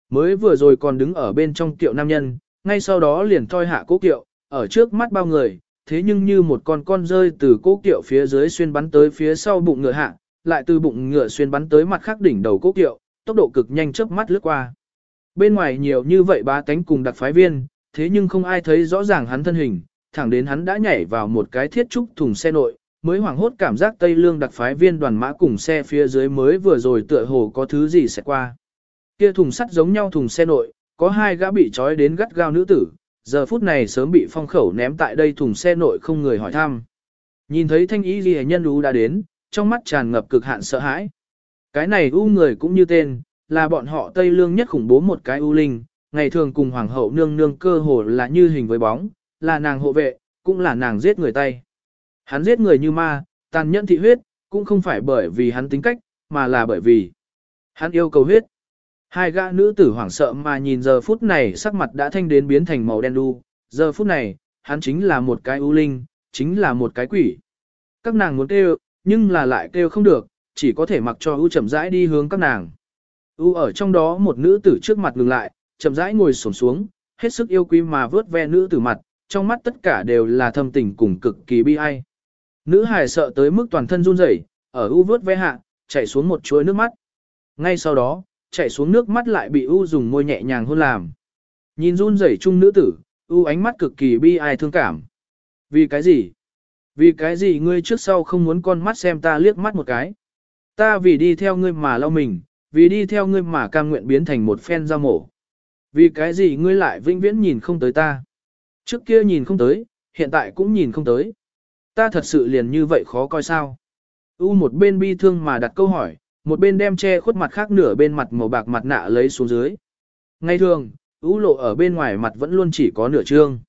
Mới vừa rồi còn đứng ở bên trong tiệu nam nhân, ngay sau đó liền thoi hạ cố kiệu, ở trước mắt bao người, thế nhưng như một con con rơi từ cố kiệu phía dưới xuyên bắn tới phía sau bụng ngựa hạ, lại từ bụng ngựa xuyên bắn tới mặt khác đỉnh đầu cố kiệu, tốc độ cực nhanh chớp mắt lướt qua. Bên ngoài nhiều như vậy ba tánh cùng đặc phái viên, thế nhưng không ai thấy rõ ràng hắn thân hình, thẳng đến hắn đã nhảy vào một cái thiết trúc thùng xe nội, mới hoảng hốt cảm giác Tây Lương đặc phái viên đoàn mã cùng xe phía dưới mới vừa rồi tựa hồ có thứ gì sẽ qua. Kia thùng sắt giống nhau thùng xe nội, có hai gã bị trói đến gắt gao nữ tử, giờ phút này sớm bị phong khẩu ném tại đây thùng xe nội không người hỏi thăm. Nhìn thấy thanh ý ghi nhân ú đã đến, trong mắt tràn ngập cực hạn sợ hãi. Cái này u người cũng như tên, là bọn họ Tây Lương nhất khủng bố một cái u linh, ngày thường cùng hoàng hậu nương nương cơ hồ là như hình với bóng, là nàng hộ vệ, cũng là nàng giết người tay. Hắn giết người như ma, tàn nhẫn thị huyết, cũng không phải bởi vì hắn tính cách, mà là bởi vì hắn yêu cầu huyết. Hai gã nữ tử hoảng sợ mà nhìn giờ phút này sắc mặt đã thanh đến biến thành màu đen đu, giờ phút này, hắn chính là một cái ưu linh, chính là một cái quỷ. Các nàng muốn kêu, nhưng là lại kêu không được, chỉ có thể mặc cho ưu chậm rãi đi hướng các nàng. ưu ở trong đó một nữ tử trước mặt ngừng lại, chậm rãi ngồi xổm xuống, hết sức yêu quý mà vớt ve nữ tử mặt, trong mắt tất cả đều là thâm tình cùng cực kỳ bi ai. Nữ hài sợ tới mức toàn thân run rẩy, ở u vớt ve hạ, chảy xuống một chuỗi nước mắt. Ngay sau đó, chảy xuống nước mắt lại bị u dùng môi nhẹ nhàng hôn làm. Nhìn run rẩy chung nữ tử, u ánh mắt cực kỳ bi ai thương cảm. Vì cái gì? Vì cái gì ngươi trước sau không muốn con mắt xem ta liếc mắt một cái? Ta vì đi theo ngươi mà lau mình, vì đi theo ngươi mà cam nguyện biến thành một phen dao mổ. Vì cái gì ngươi lại vĩnh viễn nhìn không tới ta? Trước kia nhìn không tới, hiện tại cũng nhìn không tới. Ta thật sự liền như vậy khó coi sao? U một bên bi thương mà đặt câu hỏi, một bên đem che khuất mặt khác nửa bên mặt màu bạc mặt nạ lấy xuống dưới. Ngay thường, U lộ ở bên ngoài mặt vẫn luôn chỉ có nửa trương.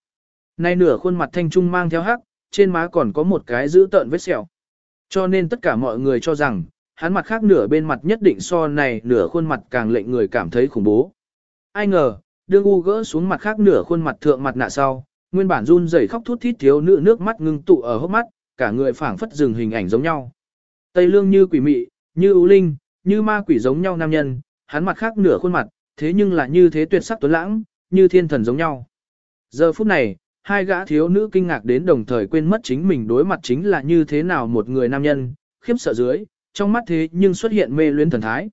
Nay nửa khuôn mặt thanh trung mang theo hắc, trên má còn có một cái giữ tợn vết sẹo. Cho nên tất cả mọi người cho rằng, hắn mặt khác nửa bên mặt nhất định so này nửa khuôn mặt càng lệnh người cảm thấy khủng bố. Ai ngờ, đương u gỡ xuống mặt khác nửa khuôn mặt thượng mặt nạ sau, nguyên bản run rẩy khóc thút thít thiếu nữ nước mắt ngưng tụ ở hốc mắt, cả người phảng phất dừng hình ảnh giống nhau. Tây lương như quỷ mị, như ưu linh, như ma quỷ giống nhau nam nhân, hắn mặt khác nửa khuôn mặt, thế nhưng là như thế tuyệt sắc tuấn lãng, như thiên thần giống nhau. Giờ phút này, hai gã thiếu nữ kinh ngạc đến đồng thời quên mất chính mình đối mặt chính là như thế nào một người nam nhân, khiếp sợ dưới, trong mắt thế nhưng xuất hiện mê luyến thần thái.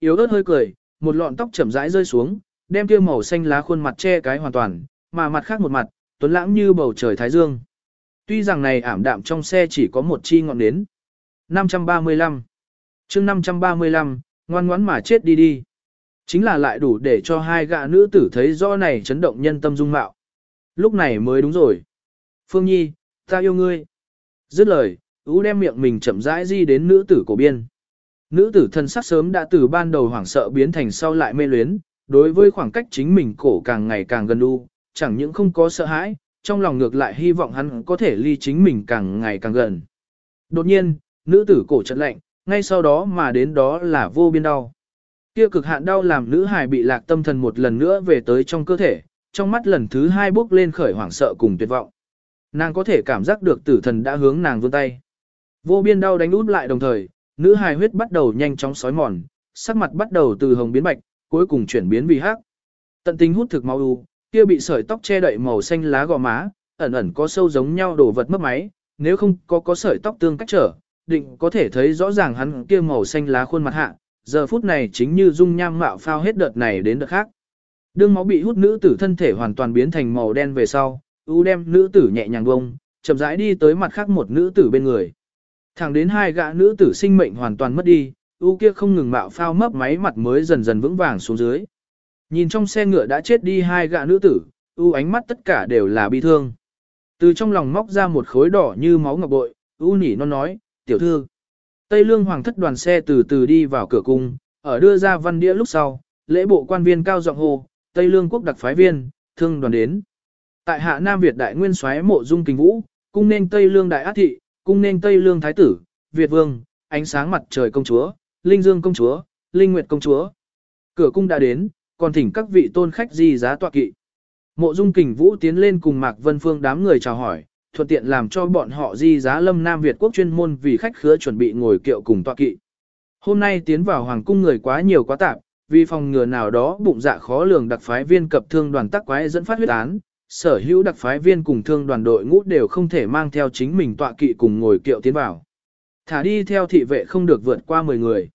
Yếu ớt hơi cười, một lọn tóc chậm rãi rơi xuống, đem kia màu xanh lá khuôn mặt che cái hoàn toàn, mà mặt khác một mặt, tuấn lãng như bầu trời thái dương. Tuy rằng này ảm đạm trong xe chỉ có một chi ngọn nến. 535 chương 535, ngoan ngoãn mà chết đi đi. Chính là lại đủ để cho hai gã nữ tử thấy rõ này chấn động nhân tâm dung mạo. Lúc này mới đúng rồi. Phương Nhi, ta yêu ngươi. Dứt lời, Ú đem miệng mình chậm rãi di đến nữ tử cổ biên. Nữ tử thân sắc sớm đã từ ban đầu hoảng sợ biến thành sau lại mê luyến, đối với khoảng cách chính mình cổ càng ngày càng gần u, chẳng những không có sợ hãi, trong lòng ngược lại hy vọng hắn có thể ly chính mình càng ngày càng gần. Đột nhiên, nữ tử cổ trận lạnh, ngay sau đó mà đến đó là vô biên đau. Kia cực hạn đau làm nữ hài bị lạc tâm thần một lần nữa về tới trong cơ thể, trong mắt lần thứ hai bước lên khởi hoảng sợ cùng tuyệt vọng. Nàng có thể cảm giác được tử thần đã hướng nàng vươn tay. Vô biên đau đánh út lại đồng thời, nữ hài huyết bắt đầu nhanh chóng sói mòn, sắc mặt bắt đầu từ hồng biến bạch, cuối cùng chuyển biến vì hắc. Tận tình hút thực máu u, kia bị sợi tóc che đậy màu xanh lá gò má, ẩn ẩn có sâu giống nhau đổ vật mất máy, nếu không có có sợi tóc tương cách trở, định có thể thấy rõ ràng hắn kia màu xanh lá khuôn mặt hạ, giờ phút này chính như dung nham mạo phao hết đợt này đến đợt khác. Đương máu bị hút nữ tử thân thể hoàn toàn biến thành màu đen về sau, u đem nữ tử nhẹ nhàng bông, chậm rãi đi tới mặt khác một nữ tử bên người. Thẳng đến hai gã nữ tử sinh mệnh hoàn toàn mất đi, u kia không ngừng mạo phao mấp máy mặt mới dần dần vững vàng xuống dưới. Nhìn trong xe ngựa đã chết đi hai gã nữ tử, u ánh mắt tất cả đều là bi thương. Từ trong lòng móc ra một khối đỏ như máu ngọc bội, u nhỉ nó nói, tiểu thư. Tây lương hoàng thất đoàn xe từ từ đi vào cửa cung, ở đưa ra văn đĩa lúc sau, lễ bộ quan viên cao giọng hô, Tây lương quốc đặc phái viên, thương đoàn đến. Tại hạ Nam Việt đại nguyên soái mộ dung kình vũ, cung nên Tây lương đại át thị, cung nên Tây lương thái tử, Việt vương, ánh sáng mặt trời công chúa, linh dương công chúa, linh nguyệt công chúa. Cửa cung đã đến, còn thỉnh các vị tôn khách di giá tọa kỵ. Mộ dung kình vũ tiến lên cùng Mạc Vân Phương đám người chào hỏi, thuận tiện làm cho bọn họ di giá lâm Nam Việt quốc chuyên môn vì khách khứa chuẩn bị ngồi kiệu cùng tọa kỵ. Hôm nay tiến vào hoàng cung người quá nhiều quá tạp, vì phòng ngừa nào đó bụng dạ khó lường đặc phái viên cập thương đoàn tắc quái dẫn phát huyết án, sở hữu đặc phái viên cùng thương đoàn đội ngũ đều không thể mang theo chính mình tọa kỵ cùng ngồi kiệu tiến vào. Thả đi theo thị vệ không được vượt qua 10 người.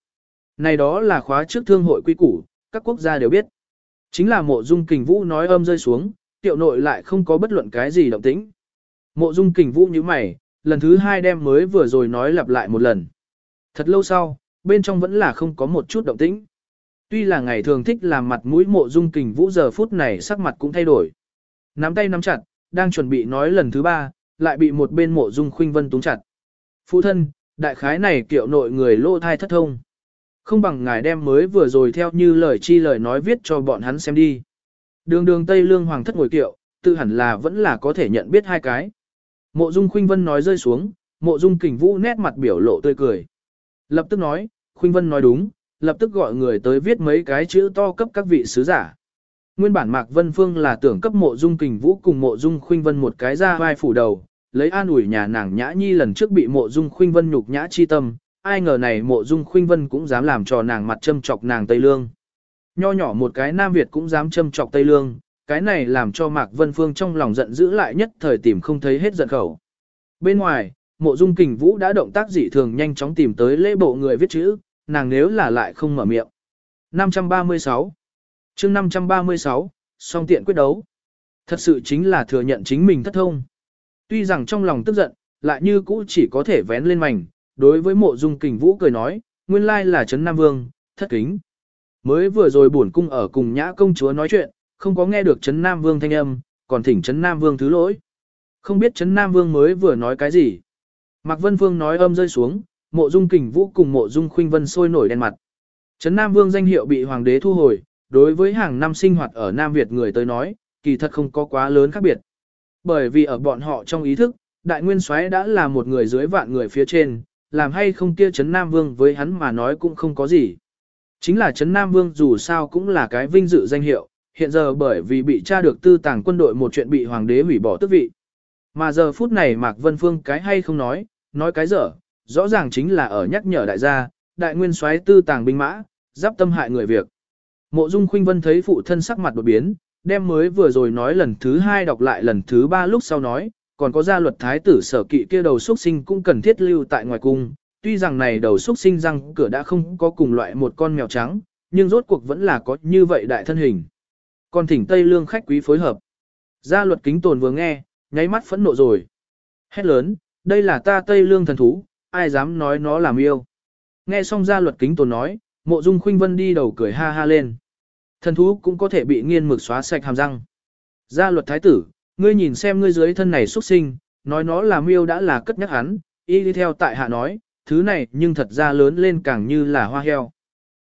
Này đó là khóa trước thương hội quy củ, các quốc gia đều biết. Chính là mộ dung kình vũ nói âm rơi xuống, tiệu nội lại không có bất luận cái gì động tĩnh. Mộ dung kình vũ như mày, lần thứ hai đem mới vừa rồi nói lặp lại một lần. Thật lâu sau, bên trong vẫn là không có một chút động tĩnh. Tuy là ngày thường thích làm mặt mũi mộ dung kình vũ giờ phút này sắc mặt cũng thay đổi. Nắm tay nắm chặt, đang chuẩn bị nói lần thứ ba, lại bị một bên mộ dung khuynh vân túng chặt. Phụ thân, đại khái này kiệu nội người lô thai thất thông. Không bằng ngài đem mới vừa rồi theo như lời chi lời nói viết cho bọn hắn xem đi. Đường đường Tây Lương Hoàng thất ngồi kiệu, tự hẳn là vẫn là có thể nhận biết hai cái. Mộ Dung Khuynh Vân nói rơi xuống, Mộ Dung Kình Vũ nét mặt biểu lộ tươi cười. Lập tức nói, Khuynh Vân nói đúng, lập tức gọi người tới viết mấy cái chữ to cấp các vị sứ giả. Nguyên bản Mạc Vân Phương là tưởng cấp Mộ Dung Kình Vũ cùng Mộ Dung Khuynh Vân một cái ra vai phủ đầu, lấy an ủi nhà nàng Nhã Nhi lần trước bị Mộ Dung Khuynh Vân nhục nhã chi tâm, ai ngờ này Mộ Dung Khuynh Vân cũng dám làm cho nàng mặt châm chọc nàng Tây Lương. Nho nhỏ một cái Nam Việt cũng dám châm chọc Tây Lương, cái này làm cho Mạc Vân Phương trong lòng giận dữ lại nhất thời tìm không thấy hết giận khẩu. Bên ngoài, mộ dung kình vũ đã động tác dị thường nhanh chóng tìm tới lễ bộ người viết chữ, nàng nếu là lại không mở miệng. 536 chương 536, song tiện quyết đấu. Thật sự chính là thừa nhận chính mình thất thông. Tuy rằng trong lòng tức giận, lại như cũ chỉ có thể vén lên mảnh, đối với mộ dung kình vũ cười nói, nguyên lai là Trấn Nam Vương, thất kính. Mới vừa rồi bổn cung ở cùng nhã công chúa nói chuyện, không có nghe được Trấn Nam Vương thanh âm, còn thỉnh Trấn Nam Vương thứ lỗi. Không biết Trấn Nam Vương mới vừa nói cái gì. Mạc Vân Vương nói âm rơi xuống, mộ dung kình vũ cùng mộ dung khuynh vân sôi nổi đen mặt. Trấn Nam Vương danh hiệu bị hoàng đế thu hồi, đối với hàng năm sinh hoạt ở Nam Việt người tới nói, kỳ thật không có quá lớn khác biệt. Bởi vì ở bọn họ trong ý thức, đại nguyên soái đã là một người dưới vạn người phía trên, làm hay không kia Trấn Nam Vương với hắn mà nói cũng không có gì. Chính là Trấn Nam Vương dù sao cũng là cái vinh dự danh hiệu, hiện giờ bởi vì bị tra được tư tàng quân đội một chuyện bị hoàng đế hủy bỏ tước vị. Mà giờ phút này Mạc Vân Phương cái hay không nói, nói cái dở, rõ ràng chính là ở nhắc nhở đại gia, đại nguyên soái tư tàng binh mã, giáp tâm hại người việc. Mộ Dung Khuynh Vân thấy phụ thân sắc mặt đột biến, đem mới vừa rồi nói lần thứ hai đọc lại lần thứ ba lúc sau nói, còn có gia luật thái tử sở kỵ kia đầu xuất sinh cũng cần thiết lưu tại ngoài cung. Tuy rằng này đầu xuất sinh răng cửa đã không có cùng loại một con mèo trắng, nhưng rốt cuộc vẫn là có như vậy đại thân hình. Còn thỉnh Tây Lương khách quý phối hợp. Gia luật kính tồn vừa nghe, nháy mắt phẫn nộ rồi. Hét lớn, đây là ta Tây Lương thần thú, ai dám nói nó làm yêu. Nghe xong gia luật kính tồn nói, mộ dung khuynh vân đi đầu cười ha ha lên. Thần thú cũng có thể bị nghiên mực xóa sạch hàm răng. Gia luật thái tử, ngươi nhìn xem ngươi dưới thân này xuất sinh, nói nó là miêu đã là cất nhắc hắn, y đi theo tại hạ nói, thứ này nhưng thật ra lớn lên càng như là hoa heo.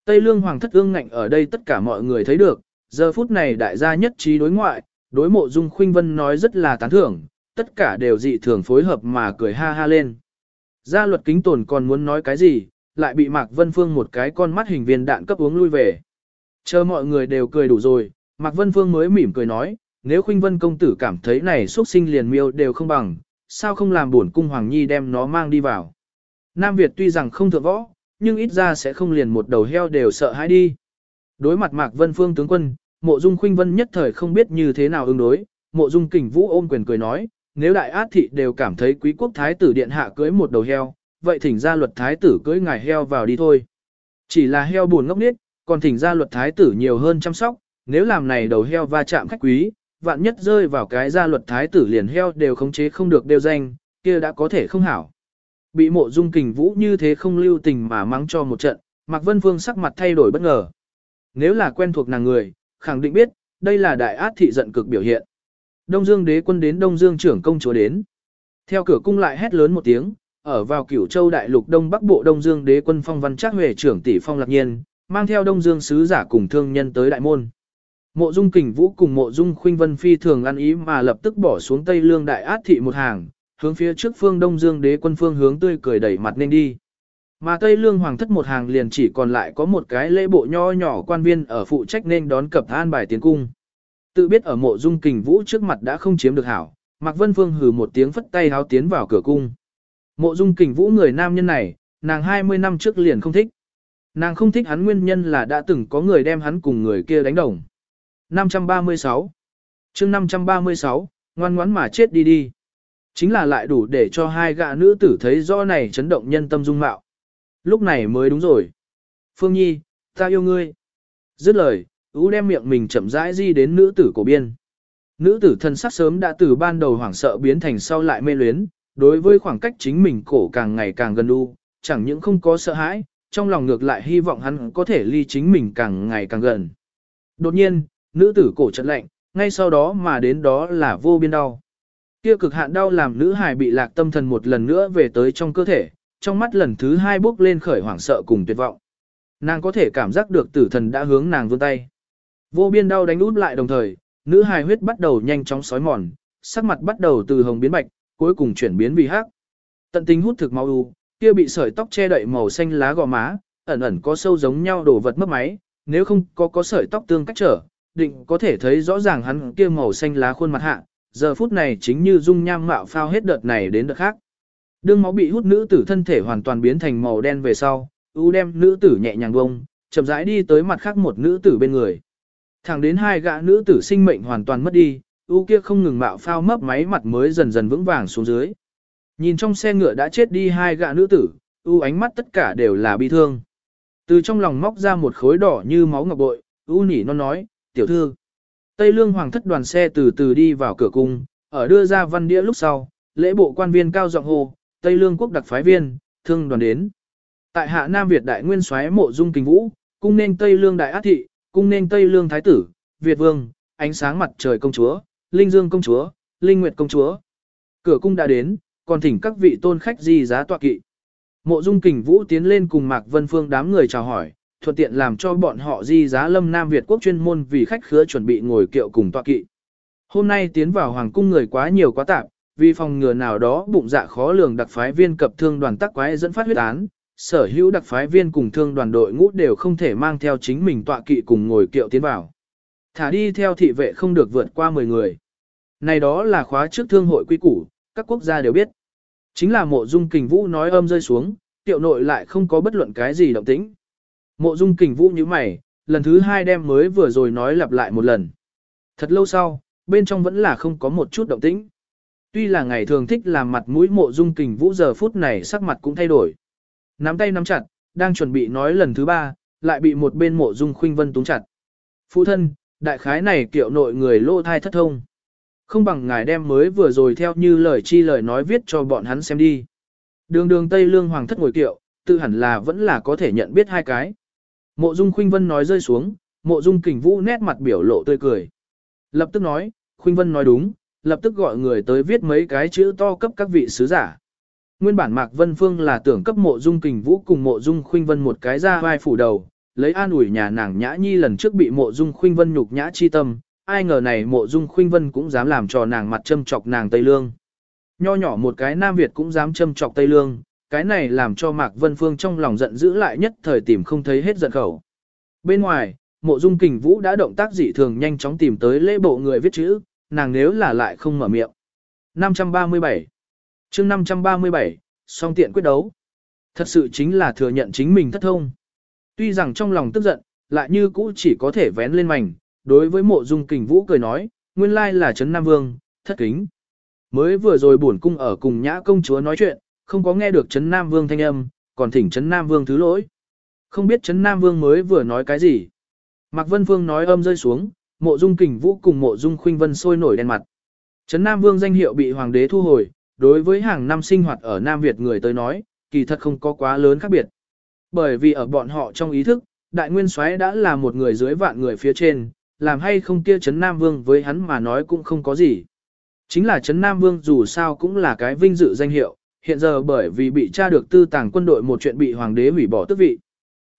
Tây lương hoàng thất ương ngạnh ở đây tất cả mọi người thấy được, giờ phút này đại gia nhất trí đối ngoại, đối mộ dung khuynh vân nói rất là tán thưởng, tất cả đều dị thường phối hợp mà cười ha ha lên. Gia luật kính tồn còn muốn nói cái gì, lại bị Mạc Vân Phương một cái con mắt hình viên đạn cấp uống lui về. Chờ mọi người đều cười đủ rồi, Mạc Vân Phương mới mỉm cười nói, nếu Khuynh Vân công tử cảm thấy này xuất sinh liền miêu đều không bằng, sao không làm buồn cung Hoàng Nhi đem nó mang đi vào. Nam Việt tuy rằng không thượng võ, nhưng ít ra sẽ không liền một đầu heo đều sợ hãi đi. Đối mặt Mạc Vân Phương tướng quân, Mộ Dung Khuynh Vân nhất thời không biết như thế nào ứng đối, Mộ Dung Kình Vũ ôm quyền cười nói, nếu đại át thị đều cảm thấy quý quốc thái tử điện hạ cưới một đầu heo, vậy thỉnh ra luật thái tử cưới ngài heo vào đi thôi. Chỉ là heo buồn ngốc nít, còn thỉnh ra luật thái tử nhiều hơn chăm sóc, nếu làm này đầu heo va chạm khách quý, vạn nhất rơi vào cái gia luật thái tử liền heo đều khống chế không được đều danh, kia đã có thể không hảo. Bị mộ dung kình vũ như thế không lưu tình mà mắng cho một trận, Mạc Vân Phương sắc mặt thay đổi bất ngờ. Nếu là quen thuộc nàng người, khẳng định biết, đây là đại át thị giận cực biểu hiện. Đông Dương đế quân đến Đông Dương trưởng công chúa đến. Theo cửa cung lại hét lớn một tiếng, ở vào cửu châu đại lục Đông Bắc Bộ Đông Dương đế quân phong văn trác huệ trưởng tỷ phong lạc nhiên, mang theo Đông Dương sứ giả cùng thương nhân tới đại môn. Mộ Dung Kình Vũ cùng Mộ Dung Khuynh Vân phi thường ăn ý mà lập tức bỏ xuống Tây Lương đại át thị một hàng, hướng phía trước phương Đông Dương đế quân phương hướng tươi cười đẩy mặt nên đi. Mà Tây Lương hoàng thất một hàng liền chỉ còn lại có một cái lễ bộ nho nhỏ quan viên ở phụ trách nên đón cập an bài tiến cung. Tự biết ở Mộ Dung Kình Vũ trước mặt đã không chiếm được hảo, Mạc Vân Phương hừ một tiếng phất tay háo tiến vào cửa cung. Mộ Dung Kình Vũ người nam nhân này, nàng 20 năm trước liền không thích. Nàng không thích hắn nguyên nhân là đã từng có người đem hắn cùng người kia đánh đồng. 536 chương 536, ngoan ngoãn mà chết đi đi. Chính là lại đủ để cho hai gã nữ tử thấy rõ này chấn động nhân tâm dung mạo. Lúc này mới đúng rồi. Phương Nhi, ta yêu ngươi. Dứt lời, Ú đem miệng mình chậm rãi di đến nữ tử cổ biên. Nữ tử thân sắc sớm đã từ ban đầu hoảng sợ biến thành sau lại mê luyến, đối với khoảng cách chính mình cổ càng ngày càng gần u, chẳng những không có sợ hãi, trong lòng ngược lại hy vọng hắn có thể ly chính mình càng ngày càng gần. Đột nhiên, nữ tử cổ chật lạnh, ngay sau đó mà đến đó là vô biên đau. Kia cực hạn đau làm nữ hài bị lạc tâm thần một lần nữa về tới trong cơ thể, trong mắt lần thứ hai bước lên khởi hoảng sợ cùng tuyệt vọng. Nàng có thể cảm giác được tử thần đã hướng nàng vươn tay. Vô biên đau đánh út lại đồng thời, nữ hài huyết bắt đầu nhanh chóng sói mòn, sắc mặt bắt đầu từ hồng biến bạch, cuối cùng chuyển biến vì hắc. Tận tình hút thực máu u, kia bị sợi tóc che đậy màu xanh lá gò má, ẩn ẩn có sâu giống nhau đổ vật mất máy, nếu không có có sợi tóc tương cách trở, định có thể thấy rõ ràng hắn kia màu xanh lá khuôn mặt hạ, giờ phút này chính như dung nham mạo phao hết đợt này đến đợt khác. Đương máu bị hút nữ tử thân thể hoàn toàn biến thành màu đen về sau, u đem nữ tử nhẹ nhàng bông, chậm rãi đi tới mặt khác một nữ tử bên người. Thẳng đến hai gã nữ tử sinh mệnh hoàn toàn mất đi, u kia không ngừng mạo phao mấp máy mặt mới dần dần vững vàng xuống dưới. Nhìn trong xe ngựa đã chết đi hai gã nữ tử, u ánh mắt tất cả đều là bi thương. Từ trong lòng móc ra một khối đỏ như máu ngọc bội, u nhỉ nó nói, tiểu thư. Tây lương hoàng thất đoàn xe từ từ đi vào cửa cung, ở đưa ra văn đĩa lúc sau, lễ bộ quan viên cao giọng hô, Tây lương quốc đặc phái viên, thương đoàn đến. Tại hạ Nam Việt đại nguyên soái mộ dung Kình vũ, cung nên Tây lương đại át thị, cung nên Tây lương thái tử, Việt vương, ánh sáng mặt trời công chúa, linh dương công chúa, linh nguyệt công chúa. Cửa cung đã đến, còn thỉnh các vị tôn khách di giá tọa kỵ. Mộ Dung Kình Vũ tiến lên cùng Mạc Vân Phương đám người chào hỏi, thuận tiện làm cho bọn họ di giá Lâm Nam Việt quốc chuyên môn vì khách khứa chuẩn bị ngồi kiệu cùng tọa kỵ. Hôm nay tiến vào hoàng cung người quá nhiều quá tạp, vì phòng ngừa nào đó bụng dạ khó lường đặc phái viên cập thương đoàn tắc quái dẫn phát huyết án, sở hữu đặc phái viên cùng thương đoàn đội ngũ đều không thể mang theo chính mình tọa kỵ cùng ngồi kiệu tiến vào. Thả đi theo thị vệ không được vượt qua 10 người. Này đó là khóa trước thương hội quy củ, các quốc gia đều biết. Chính là mộ dung kình vũ nói âm rơi xuống, tiệu nội lại không có bất luận cái gì động tĩnh. Mộ dung kình vũ như mày, lần thứ hai đem mới vừa rồi nói lặp lại một lần. Thật lâu sau, bên trong vẫn là không có một chút động tĩnh. Tuy là ngày thường thích làm mặt mũi mộ dung kình vũ giờ phút này sắc mặt cũng thay đổi. Nắm tay nắm chặt, đang chuẩn bị nói lần thứ ba, lại bị một bên mộ dung khuynh vân túng chặt. Phụ thân, đại khái này kiệu nội người lô thai thất thông. Không bằng ngài đem mới vừa rồi theo như lời chi lời nói viết cho bọn hắn xem đi. Đường đường Tây Lương Hoàng thất ngồi kiệu, tự hẳn là vẫn là có thể nhận biết hai cái. Mộ Dung Khuynh Vân nói rơi xuống, Mộ Dung Kình Vũ nét mặt biểu lộ tươi cười. Lập tức nói, Khuynh Vân nói đúng, lập tức gọi người tới viết mấy cái chữ to cấp các vị sứ giả. Nguyên bản Mạc Vân Phương là tưởng cấp Mộ Dung Kình Vũ cùng Mộ Dung Khuynh Vân một cái ra vai phủ đầu, lấy an ủi nhà nàng Nhã Nhi lần trước bị Mộ Dung Khuynh Vân nhục nhã chi tâm, ai ngờ này Mộ Dung Khuynh Vân cũng dám làm cho nàng mặt châm chọc nàng Tây Lương. Nho nhỏ một cái Nam Việt cũng dám châm chọc Tây Lương, cái này làm cho Mạc Vân Phương trong lòng giận dữ lại nhất thời tìm không thấy hết giận khẩu. Bên ngoài, mộ dung kình vũ đã động tác dị thường nhanh chóng tìm tới lễ bộ người viết chữ, nàng nếu là lại không mở miệng. 537 chương 537, song tiện quyết đấu. Thật sự chính là thừa nhận chính mình thất thông. Tuy rằng trong lòng tức giận, lại như cũ chỉ có thể vén lên mảnh, đối với mộ dung kình vũ cười nói, nguyên lai là Trấn Nam Vương, thất kính. Mới vừa rồi bổn cung ở cùng nhã công chúa nói chuyện, không có nghe được Trấn Nam Vương thanh âm, còn thỉnh Trấn Nam Vương thứ lỗi. Không biết Trấn Nam Vương mới vừa nói cái gì. Mạc Vân Phương nói âm rơi xuống, mộ dung kình vũ cùng mộ dung khuynh vân sôi nổi đen mặt. Trấn Nam Vương danh hiệu bị hoàng đế thu hồi, đối với hàng năm sinh hoạt ở Nam Việt người tới nói, kỳ thật không có quá lớn khác biệt. Bởi vì ở bọn họ trong ý thức, đại nguyên soái đã là một người dưới vạn người phía trên, làm hay không kia Trấn Nam Vương với hắn mà nói cũng không có gì. Chính là Trấn Nam Vương dù sao cũng là cái vinh dự danh hiệu, hiện giờ bởi vì bị tra được tư tàng quân đội một chuyện bị hoàng đế hủy bỏ tước vị.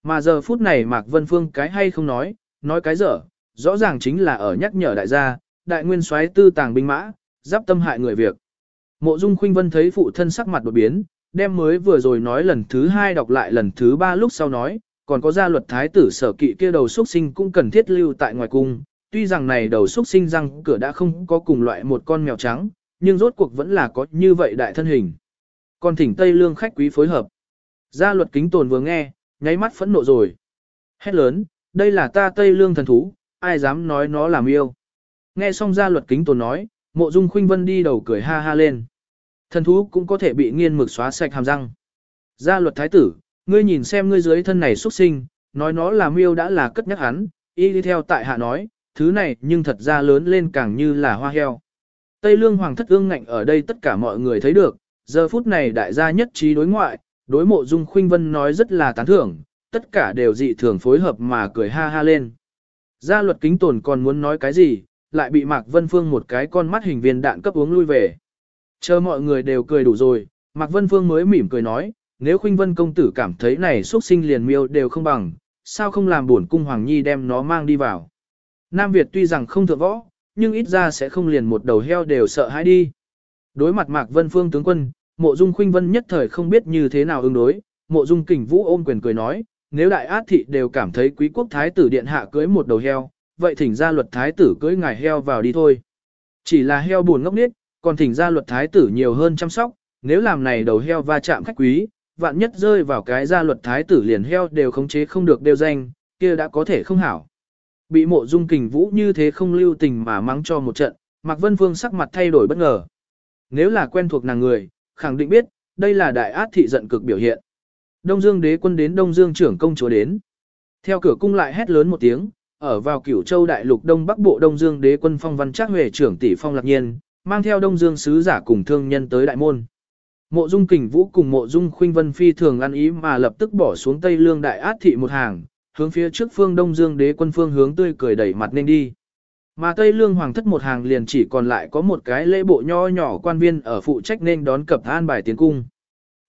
Mà giờ phút này Mạc Vân Phương cái hay không nói, nói cái dở, rõ ràng chính là ở nhắc nhở đại gia, đại nguyên soái tư tàng binh mã, giáp tâm hại người việc. Mộ Dung Khuynh Vân thấy phụ thân sắc mặt đột biến, đem mới vừa rồi nói lần thứ hai đọc lại lần thứ ba lúc sau nói, còn có gia luật thái tử sở kỵ kia đầu xuất sinh cũng cần thiết lưu tại ngoài cung. Tuy rằng này đầu xuất sinh răng cửa đã không có cùng loại một con mèo trắng, nhưng rốt cuộc vẫn là có như vậy đại thân hình. Còn thỉnh Tây Lương khách quý phối hợp. Gia luật kính tồn vừa nghe, nháy mắt phẫn nộ rồi. Hét lớn, đây là ta Tây Lương thần thú, ai dám nói nó làm yêu. Nghe xong gia luật kính tồn nói, mộ dung khuynh vân đi đầu cười ha ha lên. Thần thú cũng có thể bị nghiên mực xóa sạch hàm răng. Gia luật thái tử, ngươi nhìn xem ngươi dưới thân này xuất sinh, nói nó là miêu đã là cất nhắc hắn, y đi theo tại hạ nói, thứ này nhưng thật ra lớn lên càng như là hoa heo. Tây lương hoàng thất ương ngạnh ở đây tất cả mọi người thấy được, giờ phút này đại gia nhất trí đối ngoại, đối mộ dung khuynh vân nói rất là tán thưởng, tất cả đều dị thường phối hợp mà cười ha ha lên. Gia luật kính tồn còn muốn nói cái gì, lại bị Mạc Vân Phương một cái con mắt hình viên đạn cấp uống lui về. Chờ mọi người đều cười đủ rồi, Mạc Vân Phương mới mỉm cười nói, nếu khuynh vân công tử cảm thấy này xuất sinh liền miêu đều không bằng, sao không làm buồn cung Hoàng Nhi đem nó mang đi vào. Nam Việt tuy rằng không thượng võ, nhưng ít ra sẽ không liền một đầu heo đều sợ hãi đi. Đối mặt Mạc Vân Phương tướng quân, mộ dung khuynh vân nhất thời không biết như thế nào ứng đối, mộ dung kình vũ ôm quyền cười nói, nếu đại át thị đều cảm thấy quý quốc thái tử điện hạ cưới một đầu heo, vậy thỉnh ra luật thái tử cưới ngài heo vào đi thôi. Chỉ là heo buồn ngốc nết, còn thỉnh ra luật thái tử nhiều hơn chăm sóc, nếu làm này đầu heo va chạm khách quý, vạn nhất rơi vào cái gia luật thái tử liền heo đều khống chế không được đều danh, kia đã có thể không hảo. Bị mộ dung kình vũ như thế không lưu tình mà mắng cho một trận, Mạc Vân Phương sắc mặt thay đổi bất ngờ. Nếu là quen thuộc nàng người, khẳng định biết, đây là đại át thị giận cực biểu hiện. Đông Dương đế quân đến Đông Dương trưởng công chúa đến. Theo cửa cung lại hét lớn một tiếng, ở vào cửu châu đại lục Đông Bắc Bộ Đông Dương đế quân phong văn trác huệ trưởng tỷ phong lạc nhiên, mang theo Đông Dương sứ giả cùng thương nhân tới đại môn. Mộ Dung Kình Vũ cùng Mộ Dung Khuynh Vân phi thường ăn ý mà lập tức bỏ xuống Tây Lương đại át thị một hàng, hướng phía trước phương Đông Dương đế quân phương hướng tươi cười đẩy mặt nên đi. Mà Tây Lương Hoàng thất một hàng liền chỉ còn lại có một cái lễ bộ nho nhỏ quan viên ở phụ trách nên đón cập an bài tiến cung.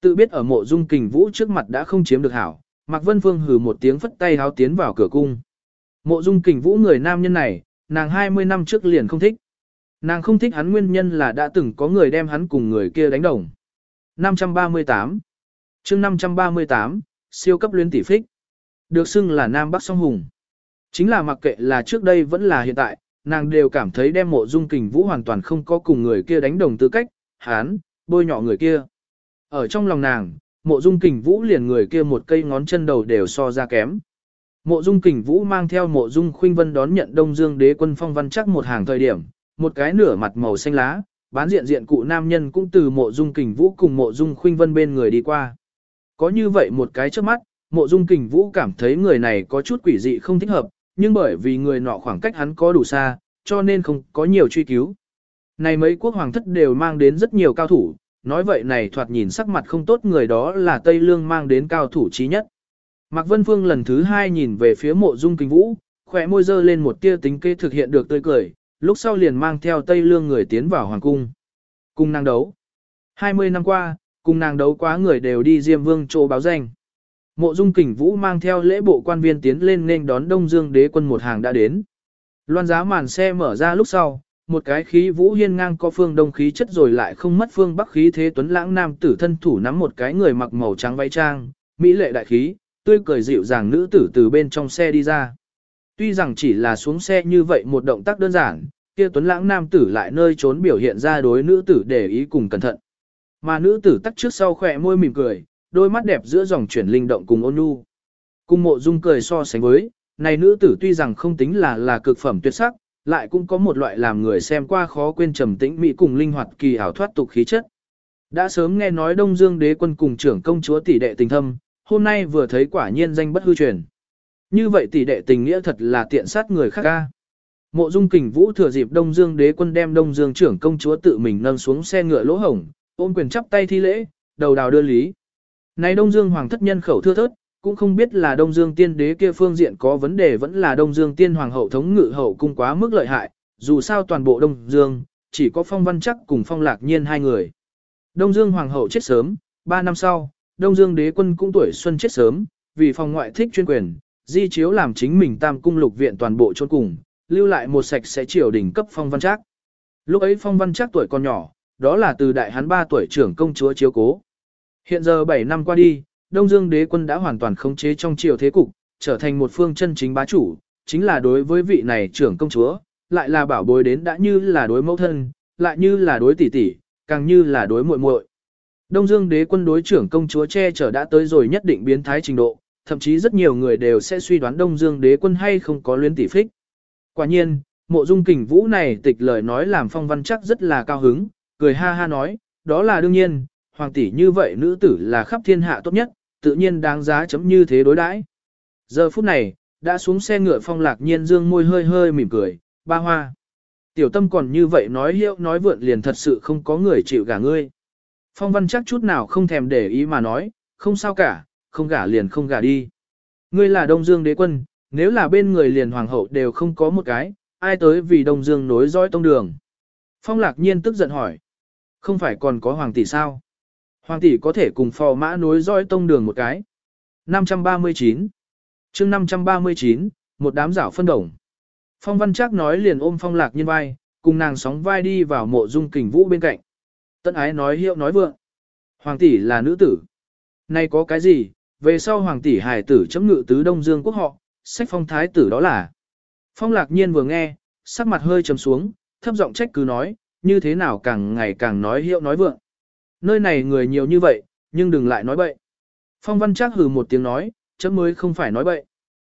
Tự biết ở mộ dung kình vũ trước mặt đã không chiếm được hảo, Mạc Vân Phương hừ một tiếng phất tay háo tiến vào cửa cung. Mộ dung kình vũ người nam nhân này, nàng 20 năm trước liền không thích. Nàng không thích hắn nguyên nhân là đã từng có người đem hắn cùng người kia đánh đồng. 538 chương 538, siêu cấp luyến tỷ phích. Được xưng là Nam Bắc song hùng. Chính là mặc kệ là trước đây vẫn là hiện tại, nàng đều cảm thấy đem mộ dung kình vũ hoàn toàn không có cùng người kia đánh đồng tư cách, hán, bôi nhọ người kia. Ở trong lòng nàng, mộ dung kình vũ liền người kia một cây ngón chân đầu đều so ra kém. Mộ dung kình vũ mang theo mộ dung khuynh vân đón nhận đông dương đế quân phong văn chắc một hàng thời điểm, một cái nửa mặt màu xanh lá, bán diện diện cụ nam nhân cũng từ mộ dung kình vũ cùng mộ dung khuynh vân bên người đi qua. Có như vậy một cái trước mắt, mộ dung kình vũ cảm thấy người này có chút quỷ dị không thích hợp, nhưng bởi vì người nọ khoảng cách hắn có đủ xa, cho nên không có nhiều truy cứu. Này mấy quốc hoàng thất đều mang đến rất nhiều cao thủ, nói vậy này thoạt nhìn sắc mặt không tốt người đó là Tây Lương mang đến cao thủ trí nhất. Mạc Vân Phương lần thứ hai nhìn về phía mộ dung kinh vũ, khỏe môi dơ lên một tia tính kê thực hiện được tươi cười, lúc sau liền mang theo Tây Lương người tiến vào hoàng cung. cung nàng đấu. 20 năm qua, cung nàng đấu quá người đều đi Diêm Vương chỗ báo danh. Mộ Dung Kình Vũ mang theo lễ bộ quan viên tiến lên nên đón Đông Dương đế quân một hàng đã đến. Loan giá màn xe mở ra lúc sau, một cái khí vũ hiên ngang có phương đông khí chất rồi lại không mất phương bắc khí thế tuấn lãng nam tử thân thủ nắm một cái người mặc màu trắng váy trang, mỹ lệ đại khí, tươi cười dịu dàng nữ tử từ bên trong xe đi ra. Tuy rằng chỉ là xuống xe như vậy một động tác đơn giản, kia tuấn lãng nam tử lại nơi trốn biểu hiện ra đối nữ tử để ý cùng cẩn thận. Mà nữ tử tắt trước sau khỏe môi mỉm cười, đôi mắt đẹp giữa dòng chuyển linh động cùng ôn nhu. Cùng mộ dung cười so sánh với, này nữ tử tuy rằng không tính là là cực phẩm tuyệt sắc, lại cũng có một loại làm người xem qua khó quên trầm tĩnh mỹ cùng linh hoạt kỳ ảo thoát tục khí chất. Đã sớm nghe nói Đông Dương đế quân cùng trưởng công chúa tỷ đệ tình thâm, hôm nay vừa thấy quả nhiên danh bất hư truyền. Như vậy tỷ đệ tình nghĩa thật là tiện sát người khác ca. Mộ Dung Kình Vũ thừa dịp Đông Dương đế quân đem Đông Dương trưởng công chúa tự mình nâng xuống xe ngựa lỗ hổng, ôm quyền chắp tay thi lễ, đầu đào đưa lý. Này Đông Dương hoàng thất nhân khẩu thưa thớt, cũng không biết là Đông Dương tiên đế kia phương diện có vấn đề vẫn là Đông Dương tiên hoàng hậu thống ngự hậu cung quá mức lợi hại, dù sao toàn bộ Đông Dương, chỉ có phong văn chắc cùng phong lạc nhiên hai người. Đông Dương hoàng hậu chết sớm, ba năm sau, Đông Dương đế quân cũng tuổi xuân chết sớm, vì phong ngoại thích chuyên quyền, di chiếu làm chính mình tam cung lục viện toàn bộ chôn cùng, lưu lại một sạch sẽ triều đình cấp phong văn Trác Lúc ấy phong văn Trác tuổi còn nhỏ, đó là từ đại hắn 3 tuổi trưởng công chúa chiếu cố. Hiện giờ 7 năm qua đi, Đông Dương đế quân đã hoàn toàn khống chế trong triều thế cục, trở thành một phương chân chính bá chủ, chính là đối với vị này trưởng công chúa, lại là bảo bối đến đã như là đối mẫu thân, lại như là đối tỷ tỷ, càng như là đối muội muội. Đông Dương đế quân đối trưởng công chúa che chở đã tới rồi nhất định biến thái trình độ, thậm chí rất nhiều người đều sẽ suy đoán Đông Dương đế quân hay không có luyến tỷ phích. Quả nhiên, mộ dung kình vũ này tịch lời nói làm phong văn chắc rất là cao hứng, cười ha ha nói, đó là đương nhiên, hoàng tỷ như vậy nữ tử là khắp thiên hạ tốt nhất, tự nhiên đáng giá chấm như thế đối đãi. Giờ phút này, đã xuống xe ngựa phong lạc nhiên dương môi hơi hơi mỉm cười, ba hoa. Tiểu tâm còn như vậy nói hiệu nói vượn liền thật sự không có người chịu gả ngươi. Phong văn chắc chút nào không thèm để ý mà nói, không sao cả, không gả liền không gả đi. Ngươi là Đông Dương đế quân, nếu là bên người liền hoàng hậu đều không có một cái, ai tới vì Đông Dương nối dõi tông đường. Phong lạc nhiên tức giận hỏi, không phải còn có hoàng tỷ sao? Hoàng tỷ có thể cùng phò mã nối dõi tông đường một cái. 539 chương 539, một đám rảo phân đồng. Phong văn chắc nói liền ôm phong lạc nhiên vai, cùng nàng sóng vai đi vào mộ dung kình vũ bên cạnh. Tân ái nói hiệu nói vượng. Hoàng tỷ là nữ tử. nay có cái gì, về sau hoàng tỷ hài tử chấm ngự tứ đông dương quốc họ, sách phong thái tử đó là. Phong lạc nhiên vừa nghe, sắc mặt hơi trầm xuống, thấp giọng trách cứ nói, như thế nào càng ngày càng nói hiệu nói vượng. Nơi này người nhiều như vậy, nhưng đừng lại nói bậy. Phong văn chắc hừ một tiếng nói, chấm mới không phải nói bậy.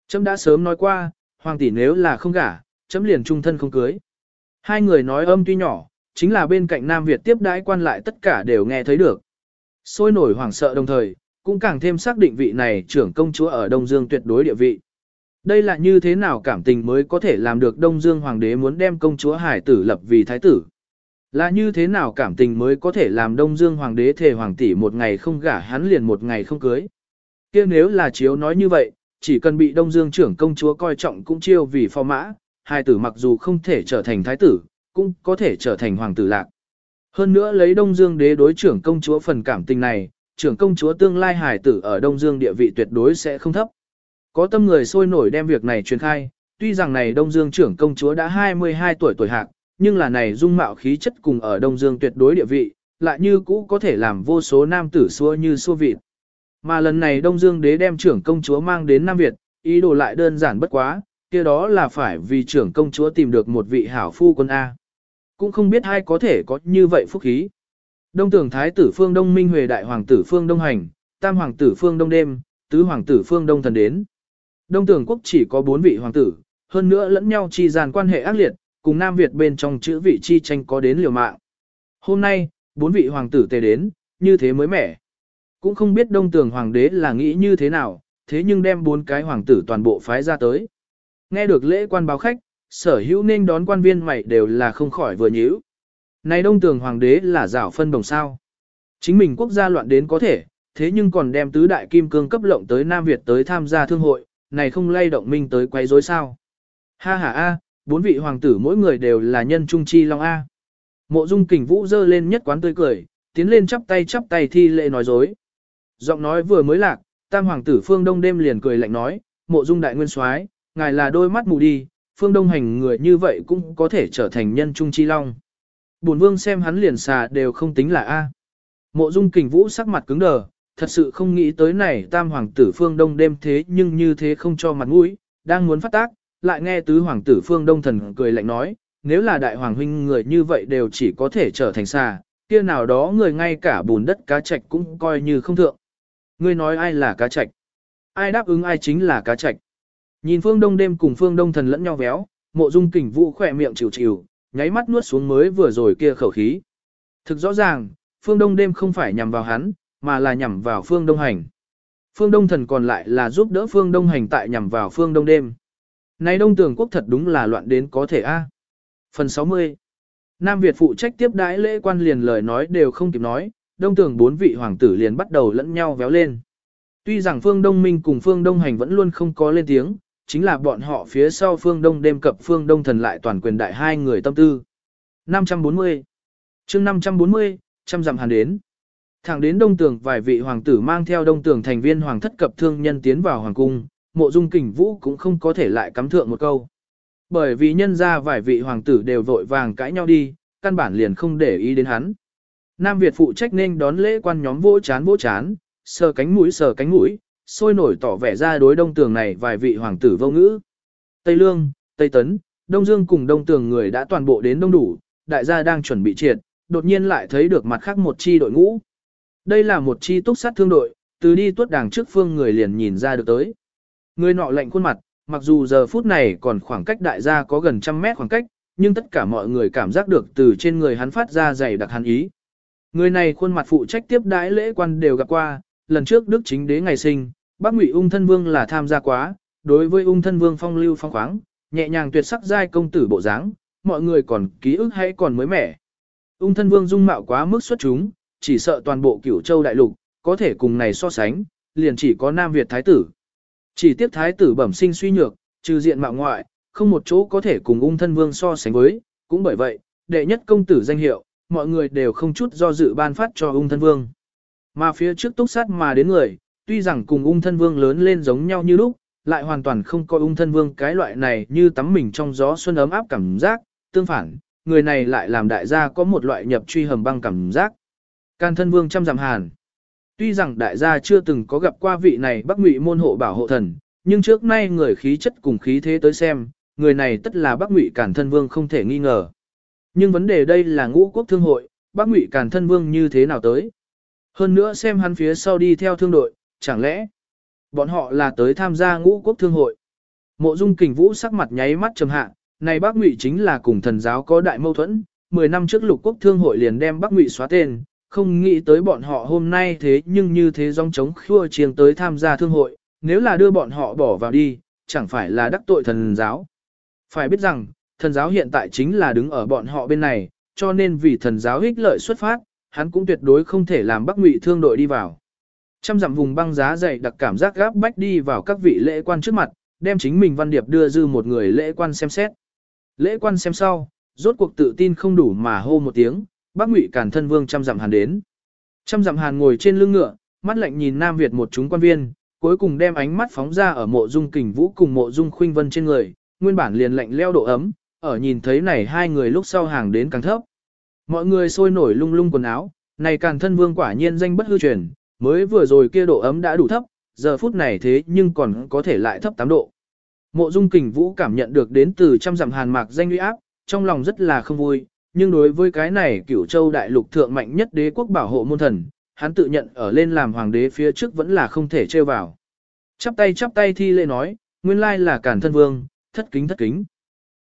Chấm đã sớm nói qua, hoàng tỷ nếu là không gả, chấm liền trung thân không cưới. Hai người nói âm tuy nhỏ, chính là bên cạnh Nam Việt tiếp đãi quan lại tất cả đều nghe thấy được. Sôi nổi hoảng sợ đồng thời, cũng càng thêm xác định vị này trưởng công chúa ở Đông Dương tuyệt đối địa vị. Đây là như thế nào cảm tình mới có thể làm được Đông Dương Hoàng đế muốn đem công chúa Hải tử lập vì thái tử. Là như thế nào cảm tình mới có thể làm Đông Dương Hoàng đế thề Hoàng tỷ một ngày không gả hắn liền một ngày không cưới. kia nếu là chiếu nói như vậy, chỉ cần bị Đông Dương trưởng công chúa coi trọng cũng chiêu vì phò mã, Hải tử mặc dù không thể trở thành thái tử, cũng có thể trở thành hoàng tử lạc. Hơn nữa lấy Đông Dương đế đối trưởng công chúa phần cảm tình này, trưởng công chúa tương lai hải tử ở Đông Dương địa vị tuyệt đối sẽ không thấp. Có tâm người sôi nổi đem việc này truyền khai, tuy rằng này Đông Dương trưởng công chúa đã 22 tuổi tuổi hạc, nhưng là này dung mạo khí chất cùng ở Đông Dương tuyệt đối địa vị, lại như cũ có thể làm vô số nam tử xua như xua vịt. Mà lần này Đông Dương đế đem trưởng công chúa mang đến Nam Việt, ý đồ lại đơn giản bất quá, kia đó là phải vì trưởng công chúa tìm được một vị hảo phu quân A. Cũng không biết ai có thể có như vậy phúc khí. Đông tưởng thái tử phương Đông Minh Huệ đại hoàng tử phương Đông Hành, tam hoàng tử phương Đông Đêm, tứ hoàng tử phương Đông Thần đến. Đông tưởng quốc chỉ có bốn vị hoàng tử, hơn nữa lẫn nhau chi gian quan hệ ác liệt, cùng Nam Việt bên trong chữ vị chi tranh có đến liều mạng. Hôm nay, bốn vị hoàng tử tề đến, như thế mới mẻ. Cũng không biết đông tường hoàng đế là nghĩ như thế nào, thế nhưng đem bốn cái hoàng tử toàn bộ phái ra tới. Nghe được lễ quan báo khách, sở hữu nên đón quan viên mày đều là không khỏi vừa nhíu. Này đông tường hoàng đế là rảo phân đồng sao. Chính mình quốc gia loạn đến có thể, thế nhưng còn đem tứ đại kim cương cấp lộng tới Nam Việt tới tham gia thương hội, này không lay động minh tới quay rối sao. Ha ha a, bốn vị hoàng tử mỗi người đều là nhân trung chi long A. Mộ dung kình vũ dơ lên nhất quán tươi cười, tiến lên chắp tay chắp tay thi lễ nói dối. Giọng nói vừa mới lạc, tam hoàng tử phương đông đêm liền cười lạnh nói, mộ dung đại nguyên soái ngài là đôi mắt mù đi, phương đông hành người như vậy cũng có thể trở thành nhân trung chi long. Bổn vương xem hắn liền xà đều không tính là A. Mộ dung kình vũ sắc mặt cứng đờ, thật sự không nghĩ tới này tam hoàng tử phương đông đêm thế nhưng như thế không cho mặt mũi, đang muốn phát tác, lại nghe tứ hoàng tử phương đông thần cười lạnh nói, nếu là đại hoàng huynh người như vậy đều chỉ có thể trở thành xà, kia nào đó người ngay cả bùn đất cá trạch cũng coi như không thượng. Ngươi nói ai là cá trạch? Ai đáp ứng ai chính là cá trạch? Nhìn phương đông đêm cùng phương đông thần lẫn nhau véo, mộ dung kình vũ khỏe miệng chịu chịu, nháy mắt nuốt xuống mới vừa rồi kia khẩu khí. Thực rõ ràng, phương đông đêm không phải nhằm vào hắn, mà là nhằm vào phương đông hành. Phương đông thần còn lại là giúp đỡ phương đông hành tại nhằm vào phương đông đêm. Này đông tường quốc thật đúng là loạn đến có thể a. Phần 60 Nam Việt phụ trách tiếp đãi lễ quan liền lời nói đều không kịp nói, đông tường bốn vị hoàng tử liền bắt đầu lẫn nhau véo lên. Tuy rằng phương đông minh cùng phương đông hành vẫn luôn không có lên tiếng, chính là bọn họ phía sau phương đông đêm cập phương đông thần lại toàn quyền đại hai người tâm tư. 540 chương 540, trăm dặm hàn đến. Thẳng đến đông tường vài vị hoàng tử mang theo đông tường thành viên hoàng thất cập thương nhân tiến vào hoàng cung, mộ dung kình vũ cũng không có thể lại cắm thượng một câu. Bởi vì nhân ra vài vị hoàng tử đều vội vàng cãi nhau đi, căn bản liền không để ý đến hắn. Nam Việt phụ trách nên đón lễ quan nhóm vỗ chán vỗ chán, sờ cánh mũi sờ cánh mũi, sôi nổi tỏ vẻ ra đối đông tường này vài vị hoàng tử vô ngữ. Tây Lương, Tây Tấn, Đông Dương cùng đông tường người đã toàn bộ đến đông đủ, đại gia đang chuẩn bị triệt, đột nhiên lại thấy được mặt khác một chi đội ngũ. Đây là một chi túc sát thương đội, từ đi tuốt đảng trước phương người liền nhìn ra được tới. Người nọ lạnh khuôn mặt, mặc dù giờ phút này còn khoảng cách đại gia có gần trăm mét khoảng cách, nhưng tất cả mọi người cảm giác được từ trên người hắn phát ra dày đặc hắn ý. Người này khuôn mặt phụ trách tiếp đãi lễ quan đều gặp qua, lần trước Đức chính đế ngày sinh, bác ngụy ung thân vương là tham gia quá, đối với ung thân vương phong lưu phong khoáng, nhẹ nhàng tuyệt sắc giai công tử bộ dáng, mọi người còn ký ức hay còn mới mẻ. Ung thân vương dung mạo quá mức xuất chúng, chỉ sợ toàn bộ cửu châu đại lục, có thể cùng này so sánh, liền chỉ có Nam Việt Thái tử. Chỉ tiếp Thái tử bẩm sinh suy nhược, trừ diện mạo ngoại, không một chỗ có thể cùng ung thân vương so sánh với, cũng bởi vậy, đệ nhất công tử danh hiệu, mọi người đều không chút do dự ban phát cho ung thân vương. Mà phía trước túc sát mà đến người, tuy rằng cùng ung thân vương lớn lên giống nhau như lúc, lại hoàn toàn không coi ung thân vương cái loại này như tắm mình trong gió xuân ấm áp cảm giác, tương phản, người này lại làm đại gia có một loại nhập truy hầm băng cảm giác. Can thân vương trăm giảm hàn. Tuy rằng đại gia chưa từng có gặp qua vị này bắc ngụy môn hộ bảo hộ thần, nhưng trước nay người khí chất cùng khí thế tới xem, người này tất là bắc ngụy cản thân vương không thể nghi ngờ. Nhưng vấn đề đây là ngũ quốc thương hội, bắc ngụy cản thân vương như thế nào tới. Hơn nữa xem hắn phía sau đi theo thương đội, chẳng lẽ bọn họ là tới tham gia ngũ quốc thương hội. Mộ dung kình vũ sắc mặt nháy mắt trầm hạ, này Bắc Ngụy chính là cùng thần giáo có đại mâu thuẫn, 10 năm trước lục quốc thương hội liền đem Bắc Ngụy xóa tên, không nghĩ tới bọn họ hôm nay thế nhưng như thế dòng chống khua chiêng tới tham gia thương hội, nếu là đưa bọn họ bỏ vào đi, chẳng phải là đắc tội thần giáo. Phải biết rằng, thần giáo hiện tại chính là đứng ở bọn họ bên này, cho nên vì thần giáo ích lợi xuất phát, hắn cũng tuyệt đối không thể làm Bắc Ngụy thương đội đi vào. Trăm dặm vùng băng giá dày đặc cảm giác gáp bách đi vào các vị lễ quan trước mặt, đem chính mình văn điệp đưa dư một người lễ quan xem xét. Lễ quan xem sau, rốt cuộc tự tin không đủ mà hô một tiếng, Bắc Ngụy Càn thân vương trăm dặm hàn đến. Trăm dặm hàn ngồi trên lưng ngựa, mắt lạnh nhìn Nam Việt một chúng quan viên, cuối cùng đem ánh mắt phóng ra ở mộ dung kình vũ cùng mộ dung khuynh vân trên người, nguyên bản liền lạnh leo độ ấm, ở nhìn thấy này hai người lúc sau hàng đến càng thấp. Mọi người sôi nổi lung lung quần áo, này càn thân vương quả nhiên danh bất hư truyền, mới vừa rồi kia độ ấm đã đủ thấp, giờ phút này thế nhưng còn có thể lại thấp 8 độ. Mộ Dung Kình Vũ cảm nhận được đến từ trăm dặm hàn mạc danh uy áp, trong lòng rất là không vui, nhưng đối với cái này cửu châu đại lục thượng mạnh nhất đế quốc bảo hộ môn thần, hắn tự nhận ở lên làm hoàng đế phía trước vẫn là không thể trêu vào. Chắp tay chắp tay thi lễ nói, nguyên lai là cản thân vương, thất kính thất kính.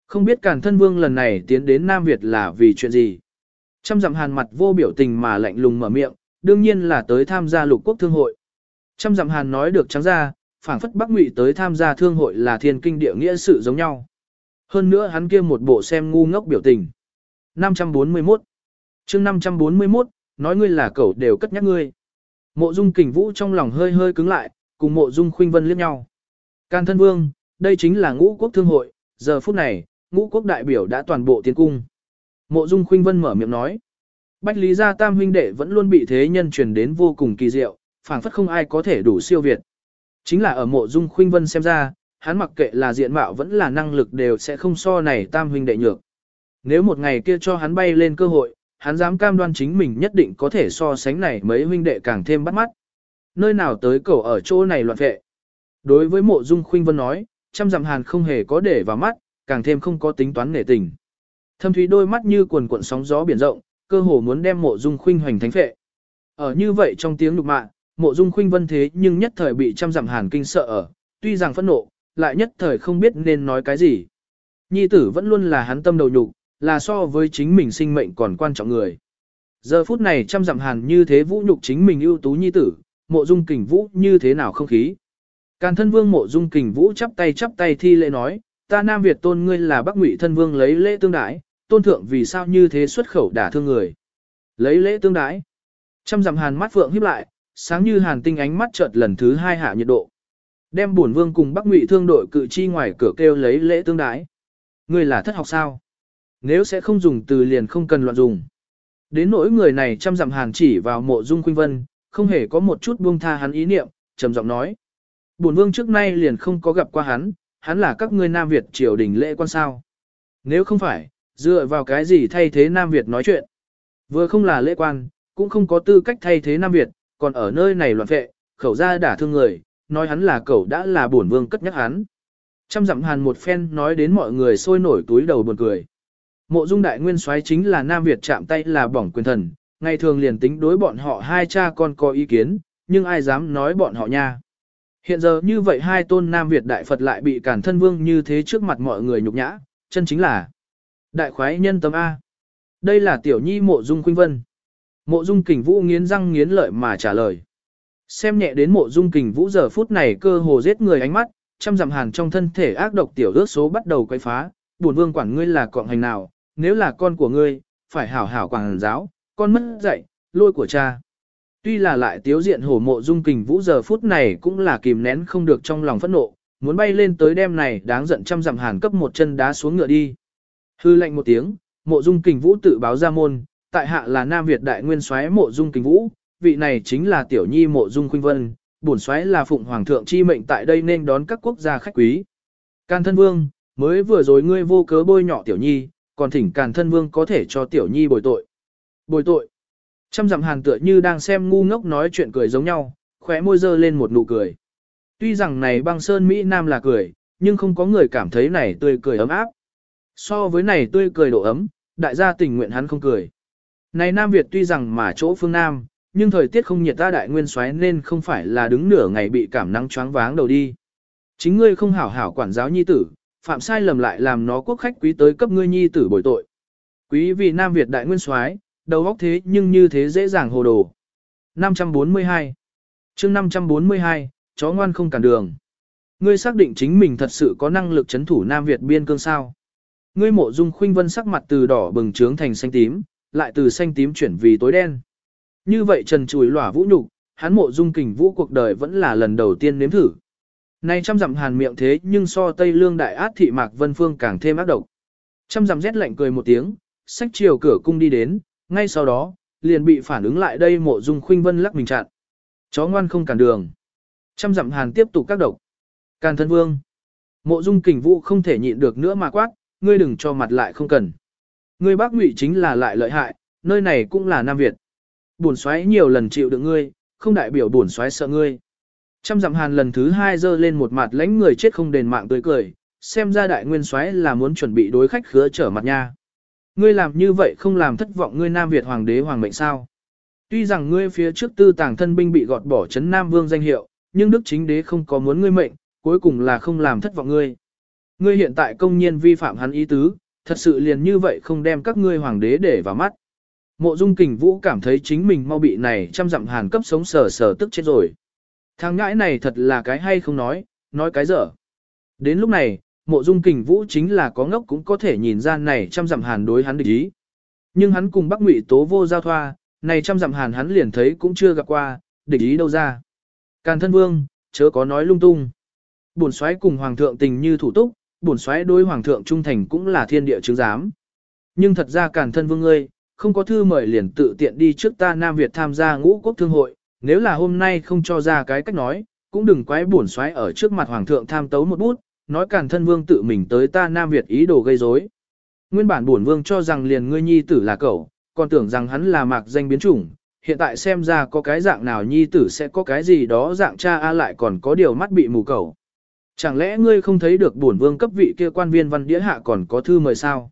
Không biết cản thân vương lần này tiến đến Nam Việt là vì chuyện gì. Trăm dặm hàn mặt vô biểu tình mà lạnh lùng mở miệng, đương nhiên là tới tham gia lục quốc thương hội. Trăm dặm hàn nói được trắng ra, phảng phất Bắc Ngụy tới tham gia thương hội là thiên kinh địa nghĩa sự giống nhau. Hơn nữa hắn kia một bộ xem ngu ngốc biểu tình. 541 chương 541, nói ngươi là cậu đều cất nhắc ngươi. Mộ dung kình vũ trong lòng hơi hơi cứng lại, cùng mộ dung khuynh vân liếc nhau. Can thân vương, đây chính là ngũ quốc thương hội, giờ phút này, ngũ quốc đại biểu đã toàn bộ tiến cung. Mộ dung khuynh vân mở miệng nói. Bách lý gia tam huynh đệ vẫn luôn bị thế nhân truyền đến vô cùng kỳ diệu, phảng phất không ai có thể đủ siêu việt. Chính là ở mộ dung khuynh vân xem ra, hắn mặc kệ là diện mạo vẫn là năng lực đều sẽ không so này tam huynh đệ nhược. Nếu một ngày kia cho hắn bay lên cơ hội, hắn dám cam đoan chính mình nhất định có thể so sánh này mấy huynh đệ càng thêm bắt mắt. Nơi nào tới cầu ở chỗ này loạn vệ. Đối với mộ dung khuynh vân nói, trăm dặm hàn không hề có để vào mắt, càng thêm không có tính toán nể tình. Thâm thúy đôi mắt như quần cuộn sóng gió biển rộng, cơ hồ muốn đem mộ dung khuynh hoành thánh phệ. Ở như vậy trong tiếng lục mạ, mộ dung khuynh vân thế nhưng nhất thời bị trăm dặm hàn kinh sợ ở, tuy rằng phẫn nộ, lại nhất thời không biết nên nói cái gì. Nhi tử vẫn luôn là hắn tâm đầu nhục, là so với chính mình sinh mệnh còn quan trọng người. Giờ phút này trăm dặm hàn như thế vũ nhục chính mình ưu tú nhi tử, mộ dung kình vũ như thế nào không khí. Càn thân vương mộ dung kình vũ chắp tay chắp tay thi lễ nói, ta Nam Việt tôn ngươi là Bắc Ngụy thân vương lấy lễ tương đãi, tôn thượng vì sao như thế xuất khẩu đả thương người. Lấy lễ tương đãi. Trăm dặm hàn mắt phượng híp lại, sáng như hàn tinh ánh mắt chợt lần thứ hai hạ nhiệt độ. Đem bổn vương cùng Bắc Ngụy thương đội cự chi ngoài cửa kêu lấy lễ tương đái. Ngươi là thất học sao? Nếu sẽ không dùng từ liền không cần loạn dùng. Đến nỗi người này chăm dặm hàn chỉ vào mộ dung khuynh vân, không hề có một chút buông tha hắn ý niệm, trầm giọng nói. Bổn vương trước nay liền không có gặp qua hắn, hắn là các ngươi Nam Việt triều đình lễ quan sao. Nếu không phải, dựa vào cái gì thay thế Nam Việt nói chuyện. Vừa không là lễ quan, cũng không có tư cách thay thế Nam Việt, còn ở nơi này loạn vệ, khẩu ra đả thương người, nói hắn là cậu đã là bổn vương cất nhắc hắn. Trăm dặm hàn một phen nói đến mọi người sôi nổi túi đầu buồn cười. Mộ dung đại nguyên soái chính là Nam Việt chạm tay là bỏng quyền thần, ngày thường liền tính đối bọn họ hai cha con có ý kiến, nhưng ai dám nói bọn họ nha. Hiện giờ như vậy hai tôn Nam Việt đại Phật lại bị cản thân vương như thế trước mặt mọi người nhục nhã, chân chính là đại khoái nhân tâm A. Đây là tiểu nhi mộ dung khuynh vân. Mộ dung kình vũ nghiến răng nghiến lợi mà trả lời. Xem nhẹ đến mộ dung kình vũ giờ phút này cơ hồ giết người ánh mắt, trăm dặm hàn trong thân thể ác độc tiểu ước số bắt đầu quay phá, buồn vương quản ngươi là cọng hành nào, nếu là con của ngươi, phải hảo hảo quảng giáo, con mất dạy, lôi của cha. Tuy là lại tiếu diện hổ mộ dung kình vũ giờ phút này cũng là kìm nén không được trong lòng phẫn nộ, muốn bay lên tới đêm này đáng giận trăm dặm hàn cấp một chân đá xuống ngựa đi. Hư lệnh một tiếng, mộ dung kình vũ tự báo ra môn, tại hạ là Nam Việt đại nguyên soái mộ dung kình vũ, vị này chính là tiểu nhi mộ dung khuynh vân, bổn soái là phụng hoàng thượng chi mệnh tại đây nên đón các quốc gia khách quý. Can thân vương, mới vừa rồi ngươi vô cớ bôi nhọ tiểu nhi, còn thỉnh càn thân vương có thể cho tiểu nhi bồi tội. Bồi tội. Trăm dặm hàn tựa như đang xem ngu ngốc nói chuyện cười giống nhau, khóe môi dơ lên một nụ cười. Tuy rằng này băng sơn Mỹ Nam là cười, nhưng không có người cảm thấy này tươi cười ấm áp. So với này tươi cười độ ấm, đại gia tình nguyện hắn không cười. Này Nam Việt tuy rằng mà chỗ phương Nam, nhưng thời tiết không nhiệt ta đại nguyên xoáy nên không phải là đứng nửa ngày bị cảm nắng choáng váng đầu đi. Chính ngươi không hảo hảo quản giáo nhi tử, phạm sai lầm lại làm nó quốc khách quý tới cấp ngươi nhi tử bồi tội. Quý vị Nam Việt đại nguyên soái, đầu óc thế nhưng như thế dễ dàng hồ đồ. 542 chương 542, chó ngoan không cản đường. Ngươi xác định chính mình thật sự có năng lực chấn thủ Nam Việt biên cương sao. Ngươi mộ dung khuynh vân sắc mặt từ đỏ bừng trướng thành xanh tím, lại từ xanh tím chuyển vì tối đen. Như vậy trần chùi lỏa vũ nhục, hắn mộ dung kình vũ cuộc đời vẫn là lần đầu tiên nếm thử. Nay trăm dặm hàn miệng thế nhưng so Tây Lương đại át thị mạc vân phương càng thêm ác độc. Trăm dặm rét lạnh cười một tiếng, sách chiều cửa cung đi đến, ngay sau đó, liền bị phản ứng lại đây mộ dung khuynh vân lắc mình chặn. Chó ngoan không cản đường. Trăm dặm hàn tiếp tục các độc. Càn thân vương. Mộ dung kình vũ không thể nhịn được nữa mà quát, ngươi đừng cho mặt lại không cần. Ngươi bác ngụy chính là lại lợi hại, nơi này cũng là Nam Việt. Bổn xoáy nhiều lần chịu được ngươi, không đại biểu bổn xoáy sợ ngươi. Trăm dặm hàn lần thứ hai dơ lên một mặt lãnh người chết không đền mạng tươi cười, xem ra đại nguyên Soái là muốn chuẩn bị đối khách khứa trở mặt nha. Ngươi làm như vậy không làm thất vọng ngươi Nam Việt hoàng đế hoàng mệnh sao. Tuy rằng ngươi phía trước tư tàng thân binh bị gọt bỏ chấn Nam Vương danh hiệu, nhưng Đức chính đế không có muốn ngươi mệnh, cuối cùng là không làm thất vọng ngươi. Ngươi hiện tại công nhiên vi phạm hắn ý tứ, thật sự liền như vậy không đem các ngươi hoàng đế để vào mắt. Mộ Dung Kình Vũ cảm thấy chính mình mau bị này trăm dặm hàn cấp sống sờ sờ tức chết rồi. Thằng ngãi này thật là cái hay không nói, nói cái dở. Đến lúc này, Mộ Dung Kình Vũ chính là có ngốc cũng có thể nhìn ra này trăm dặm hàn đối hắn địch ý. Nhưng hắn cùng Bắc Ngụy Tố vô giao thoa, này trăm dặm hàn hắn liền thấy cũng chưa gặp qua, địch ý đâu ra. Càn thân vương, chớ có nói lung tung. Bổn soái cùng hoàng thượng tình như thủ túc, bổn soái đối hoàng thượng trung thành cũng là thiên địa chứng giám. Nhưng thật ra càn thân vương ngươi, không có thư mời liền tự tiện đi trước ta Nam Việt tham gia ngũ quốc thương hội, nếu là hôm nay không cho ra cái cách nói, cũng đừng quái bổn xoáy ở trước mặt hoàng thượng tham tấu một bút, nói càn thân vương tự mình tới ta Nam Việt ý đồ gây rối. Nguyên bản bổn vương cho rằng liền ngươi nhi tử là cậu, còn tưởng rằng hắn là mạc danh biến chủng, hiện tại xem ra có cái dạng nào nhi tử sẽ có cái gì đó dạng cha a lại còn có điều mắt bị mù cậu. Chẳng lẽ ngươi không thấy được bổn vương cấp vị kia quan viên văn đĩa hạ còn có thư mời sao?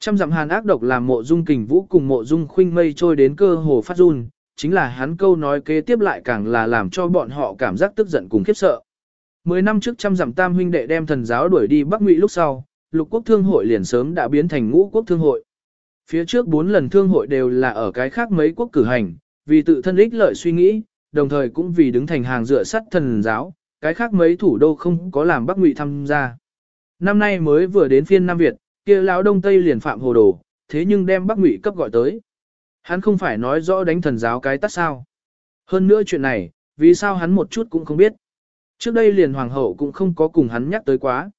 Trăm dặm hàn ác độc làm mộ dung kình vũ cùng mộ dung khuynh mây trôi đến cơ hồ phát run, chính là hắn câu nói kế tiếp lại càng là làm cho bọn họ cảm giác tức giận cùng khiếp sợ. Mười năm trước trăm dặm tam huynh đệ đem thần giáo đuổi đi Bắc Ngụy lúc sau, lục quốc thương hội liền sớm đã biến thành ngũ quốc thương hội. Phía trước bốn lần thương hội đều là ở cái khác mấy quốc cử hành, vì tự thân ích lợi suy nghĩ, đồng thời cũng vì đứng thành hàng dựa sắt thần giáo, cái khác mấy thủ đô không có làm Bắc Ngụy tham gia. Năm nay mới vừa đến phiên Nam Việt, kia lão Đông Tây liền phạm hồ đồ, thế nhưng đem Bắc Ngụy cấp gọi tới. Hắn không phải nói rõ đánh thần giáo cái tắt sao. Hơn nữa chuyện này, vì sao hắn một chút cũng không biết. Trước đây liền hoàng hậu cũng không có cùng hắn nhắc tới quá.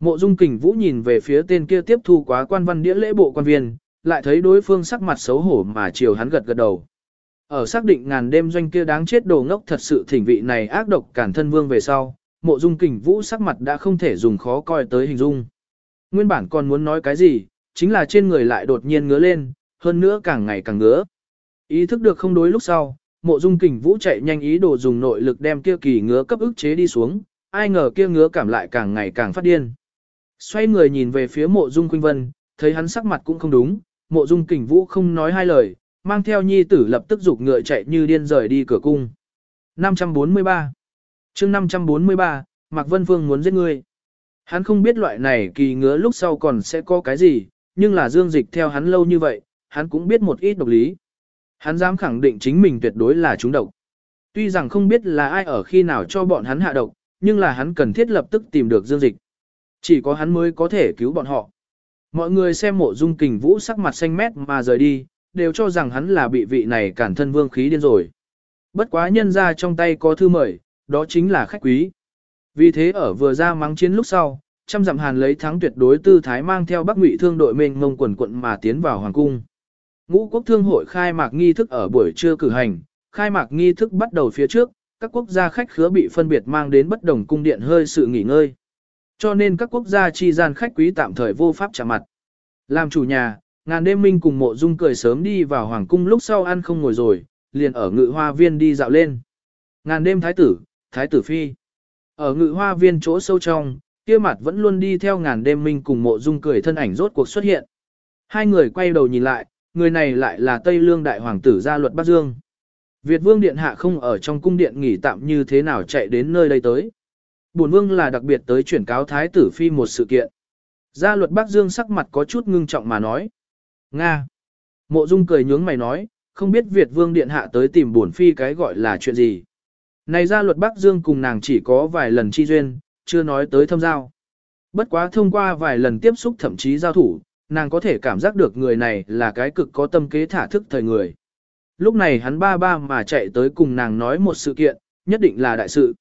Mộ Dung Kình Vũ nhìn về phía tên kia tiếp thu quá quan văn đĩa lễ bộ quan viên, lại thấy đối phương sắc mặt xấu hổ mà chiều hắn gật gật đầu. Ở xác định ngàn đêm doanh kia đáng chết đồ ngốc thật sự thỉnh vị này ác độc cản thân vương về sau, Mộ Dung Kình Vũ sắc mặt đã không thể dùng khó coi tới hình dung. Nguyên bản còn muốn nói cái gì, chính là trên người lại đột nhiên ngứa lên, hơn nữa càng ngày càng ngứa. Ý thức được không đối lúc sau, mộ dung kình vũ chạy nhanh ý đồ dùng nội lực đem kia kỳ ngứa cấp ức chế đi xuống, ai ngờ kia ngứa cảm lại càng ngày càng phát điên. Xoay người nhìn về phía mộ dung khuynh vân, thấy hắn sắc mặt cũng không đúng, mộ dung kình vũ không nói hai lời, mang theo nhi tử lập tức giục ngựa chạy như điên rời đi cửa cung. 543 chương 543, Mạc Vân Phương muốn giết ngươi. Hắn không biết loại này kỳ ngứa lúc sau còn sẽ có cái gì, nhưng là dương dịch theo hắn lâu như vậy, hắn cũng biết một ít độc lý. Hắn dám khẳng định chính mình tuyệt đối là chúng độc. Tuy rằng không biết là ai ở khi nào cho bọn hắn hạ độc, nhưng là hắn cần thiết lập tức tìm được dương dịch. Chỉ có hắn mới có thể cứu bọn họ. Mọi người xem mộ dung kình vũ sắc mặt xanh mét mà rời đi, đều cho rằng hắn là bị vị này cản thân vương khí điên rồi. Bất quá nhân ra trong tay có thư mời, đó chính là khách quý. Vì thế ở vừa ra mắng chiến lúc sau, trăm dặm hàn lấy thắng tuyệt đối tư thái mang theo bắc ngụy thương đội mình mông quần quận mà tiến vào hoàng cung. Ngũ quốc thương hội khai mạc nghi thức ở buổi trưa cử hành, khai mạc nghi thức bắt đầu phía trước, các quốc gia khách khứa bị phân biệt mang đến bất đồng cung điện hơi sự nghỉ ngơi. Cho nên các quốc gia chi gian khách quý tạm thời vô pháp chạm mặt. Làm chủ nhà, ngàn đêm minh cùng mộ dung cười sớm đi vào hoàng cung lúc sau ăn không ngồi rồi, liền ở ngự hoa viên đi dạo lên. Ngàn đêm thái tử, thái tử phi. Ở ngự hoa viên chỗ sâu trong, kia mặt vẫn luôn đi theo ngàn đêm minh cùng mộ dung cười thân ảnh rốt cuộc xuất hiện. Hai người quay đầu nhìn lại, người này lại là Tây Lương Đại Hoàng tử gia luật Bắc Dương. Việt Vương Điện Hạ không ở trong cung điện nghỉ tạm như thế nào chạy đến nơi đây tới. Bổn Vương là đặc biệt tới chuyển cáo Thái tử Phi một sự kiện. Gia luật Bắc Dương sắc mặt có chút ngưng trọng mà nói. Nga. Mộ Dung cười nhướng mày nói, không biết Việt Vương Điện Hạ tới tìm bổn Phi cái gọi là chuyện gì. Này gia luật Bắc Dương cùng nàng chỉ có vài lần chi duyên, chưa nói tới thâm giao. Bất quá thông qua vài lần tiếp xúc thậm chí giao thủ, nàng có thể cảm giác được người này là cái cực có tâm kế thả thức thời người. Lúc này hắn ba ba mà chạy tới cùng nàng nói một sự kiện, nhất định là đại sự.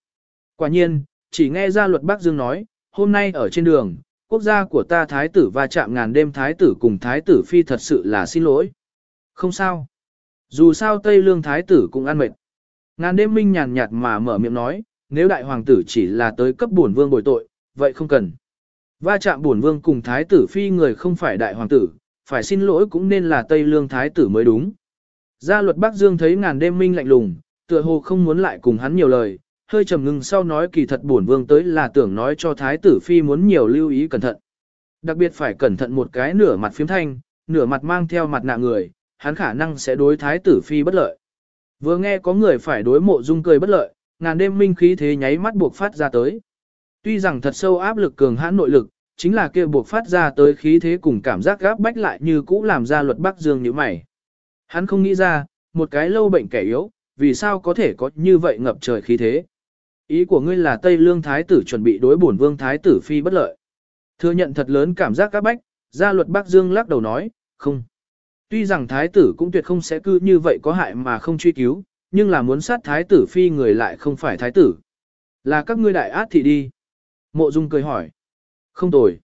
Quả nhiên, chỉ nghe ra luật Bắc Dương nói, hôm nay ở trên đường, quốc gia của ta thái tử va chạm ngàn đêm thái tử cùng thái tử phi thật sự là xin lỗi. Không sao. Dù sao Tây Lương thái tử cũng ăn mệt. Ngàn đêm minh nhàn nhạt mà mở miệng nói, nếu đại hoàng tử chỉ là tới cấp bổn vương bồi tội, vậy không cần. Va chạm bổn vương cùng thái tử phi người không phải đại hoàng tử, phải xin lỗi cũng nên là Tây Lương thái tử mới đúng. Gia luật Bắc Dương thấy ngàn đêm minh lạnh lùng, tựa hồ không muốn lại cùng hắn nhiều lời, hơi trầm ngưng sau nói kỳ thật bổn vương tới là tưởng nói cho thái tử phi muốn nhiều lưu ý cẩn thận. Đặc biệt phải cẩn thận một cái nửa mặt phiếm thanh, nửa mặt mang theo mặt nạ người, hắn khả năng sẽ đối thái tử phi bất lợi. Vừa nghe có người phải đối mộ dung cười bất lợi, ngàn đêm minh khí thế nháy mắt buộc phát ra tới. Tuy rằng thật sâu áp lực cường hãn nội lực, chính là kia buộc phát ra tới khí thế cùng cảm giác gáp bách lại như cũ làm ra luật Bắc Dương như mày. Hắn không nghĩ ra, một cái lâu bệnh kẻ yếu, vì sao có thể có như vậy ngập trời khí thế. Ý của ngươi là Tây Lương Thái tử chuẩn bị đối bổn vương Thái tử phi bất lợi. Thừa nhận thật lớn cảm giác gáp bách, gia luật Bắc Dương lắc đầu nói, không. Tuy rằng Thái tử cũng tuyệt không sẽ cứ như vậy có hại mà không truy cứu, nhưng là muốn sát Thái tử phi người lại không phải Thái tử. Là các ngươi đại át thị đi. Mộ Dung cười hỏi. Không tồi.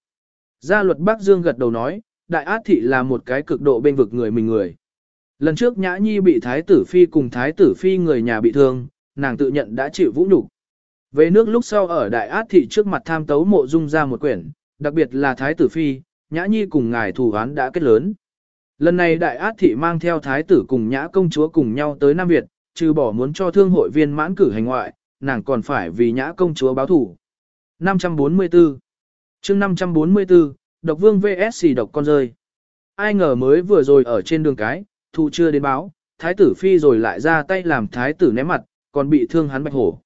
Gia luật Bắc Dương gật đầu nói, đại át thị là một cái cực độ bên vực người mình người. Lần trước Nhã Nhi bị Thái tử Phi cùng Thái tử Phi người nhà bị thương, nàng tự nhận đã chịu vũ nhục. Về nước lúc sau ở Đại Át Thị trước mặt tham tấu mộ dung ra một quyển, đặc biệt là Thái tử Phi, Nhã Nhi cùng ngài thủ án đã kết lớn. Lần này Đại Át Thị mang theo Thái tử cùng Nhã công chúa cùng nhau tới Nam Việt, trừ bỏ muốn cho thương hội viên mãn cử hành ngoại, nàng còn phải vì Nhã công chúa báo thủ. 544 chương 544, độc vương VS độc con rơi. Ai ngờ mới vừa rồi ở trên đường cái, thu chưa đến báo, thái tử phi rồi lại ra tay làm thái tử ném mặt, còn bị thương hắn bạch hổ.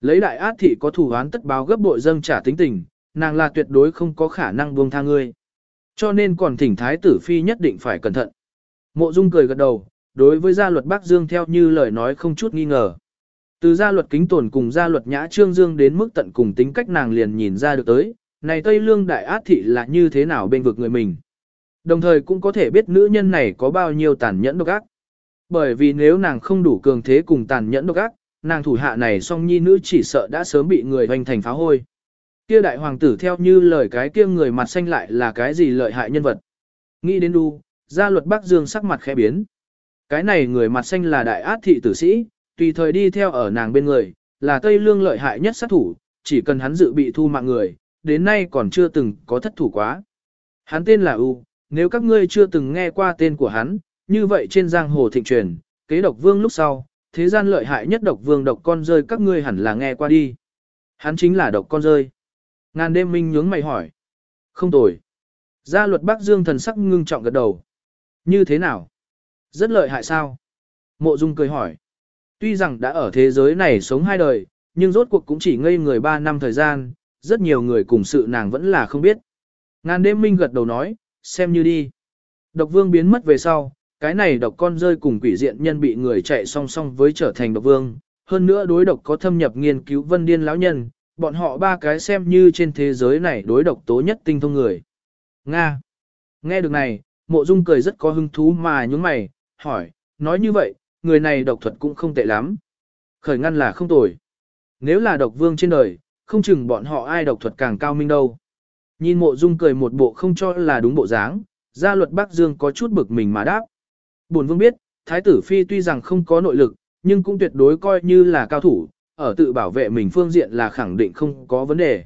Lấy đại át thị có thủ án tất báo gấp bội dâng trả tính tình, nàng là tuyệt đối không có khả năng buông tha ngươi. Cho nên còn thỉnh thái tử phi nhất định phải cẩn thận. Mộ Dung cười gật đầu, đối với gia luật Bắc Dương theo như lời nói không chút nghi ngờ. Từ gia luật kính tồn cùng gia luật nhã trương dương đến mức tận cùng tính cách nàng liền nhìn ra được tới, này Tây Lương đại át thị là như thế nào bên vực người mình. Đồng thời cũng có thể biết nữ nhân này có bao nhiêu tàn nhẫn độc ác. Bởi vì nếu nàng không đủ cường thế cùng tàn nhẫn độc ác, nàng thủ hạ này song nhi nữ chỉ sợ đã sớm bị người hoành thành phá hôi. Kia đại hoàng tử theo như lời cái kia người mặt xanh lại là cái gì lợi hại nhân vật. Nghĩ đến đu, gia luật Bắc Dương sắc mặt khẽ biến. Cái này người mặt xanh là đại át thị tử sĩ, tùy thời đi theo ở nàng bên người, là Tây Lương lợi hại nhất sát thủ, chỉ cần hắn dự bị thu mạng người, đến nay còn chưa từng có thất thủ quá. Hắn tên là U, nếu các ngươi chưa từng nghe qua tên của hắn, như vậy trên giang hồ thịnh truyền, kế độc vương lúc sau, thế gian lợi hại nhất độc vương độc con rơi các ngươi hẳn là nghe qua đi. Hắn chính là độc con rơi. Ngàn đêm minh nhướng mày hỏi. Không tồi. Gia luật Bắc Dương thần sắc ngưng trọng gật đầu. Như thế nào? Rất lợi hại sao? Mộ Dung cười hỏi. Tuy rằng đã ở thế giới này sống hai đời, nhưng rốt cuộc cũng chỉ ngây người ba năm thời gian, rất nhiều người cùng sự nàng vẫn là không biết. Ngàn đêm minh gật đầu nói, xem như đi. Độc vương biến mất về sau, cái này độc con rơi cùng quỷ diện nhân bị người chạy song song với trở thành độc vương. Hơn nữa đối độc có thâm nhập nghiên cứu vân điên lão nhân, bọn họ ba cái xem như trên thế giới này đối độc tố nhất tinh thông người. Nga. Nghe được này, mộ dung cười rất có hứng thú mà nhúng mày, hỏi, nói như vậy, người này độc thuật cũng không tệ lắm. Khởi ngăn là không tồi. Nếu là độc vương trên đời, không chừng bọn họ ai độc thuật càng cao minh đâu. Nhìn mộ dung cười một bộ không cho là đúng bộ dáng, gia luật Bắc Dương có chút bực mình mà đáp. Bổn vương biết, Thái tử Phi tuy rằng không có nội lực, nhưng cũng tuyệt đối coi như là cao thủ, ở tự bảo vệ mình phương diện là khẳng định không có vấn đề.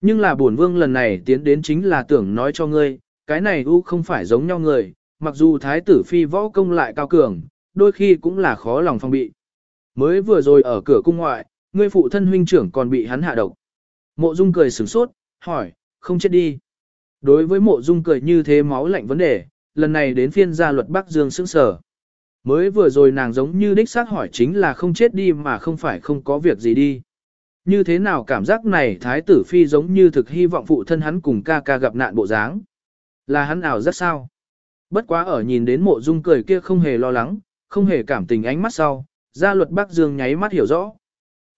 Nhưng là bổn vương lần này tiến đến chính là tưởng nói cho ngươi, cái này u không phải giống nhau người, mặc dù Thái tử Phi võ công lại cao cường, đôi khi cũng là khó lòng phong bị. Mới vừa rồi ở cửa cung ngoại, ngươi phụ thân huynh trưởng còn bị hắn hạ độc. Mộ Dung cười sửng sốt, hỏi, không chết đi. Đối với mộ dung cười như thế máu lạnh vấn đề, lần này đến phiên gia luật Bắc Dương sững sở. Mới vừa rồi nàng giống như đích xác hỏi chính là không chết đi mà không phải không có việc gì đi. Như thế nào cảm giác này thái tử phi giống như thực hy vọng phụ thân hắn cùng ca ca gặp nạn bộ dáng. Là hắn ảo rất sao. Bất quá ở nhìn đến mộ dung cười kia không hề lo lắng, không hề cảm tình ánh mắt sau, gia luật Bắc Dương nháy mắt hiểu rõ.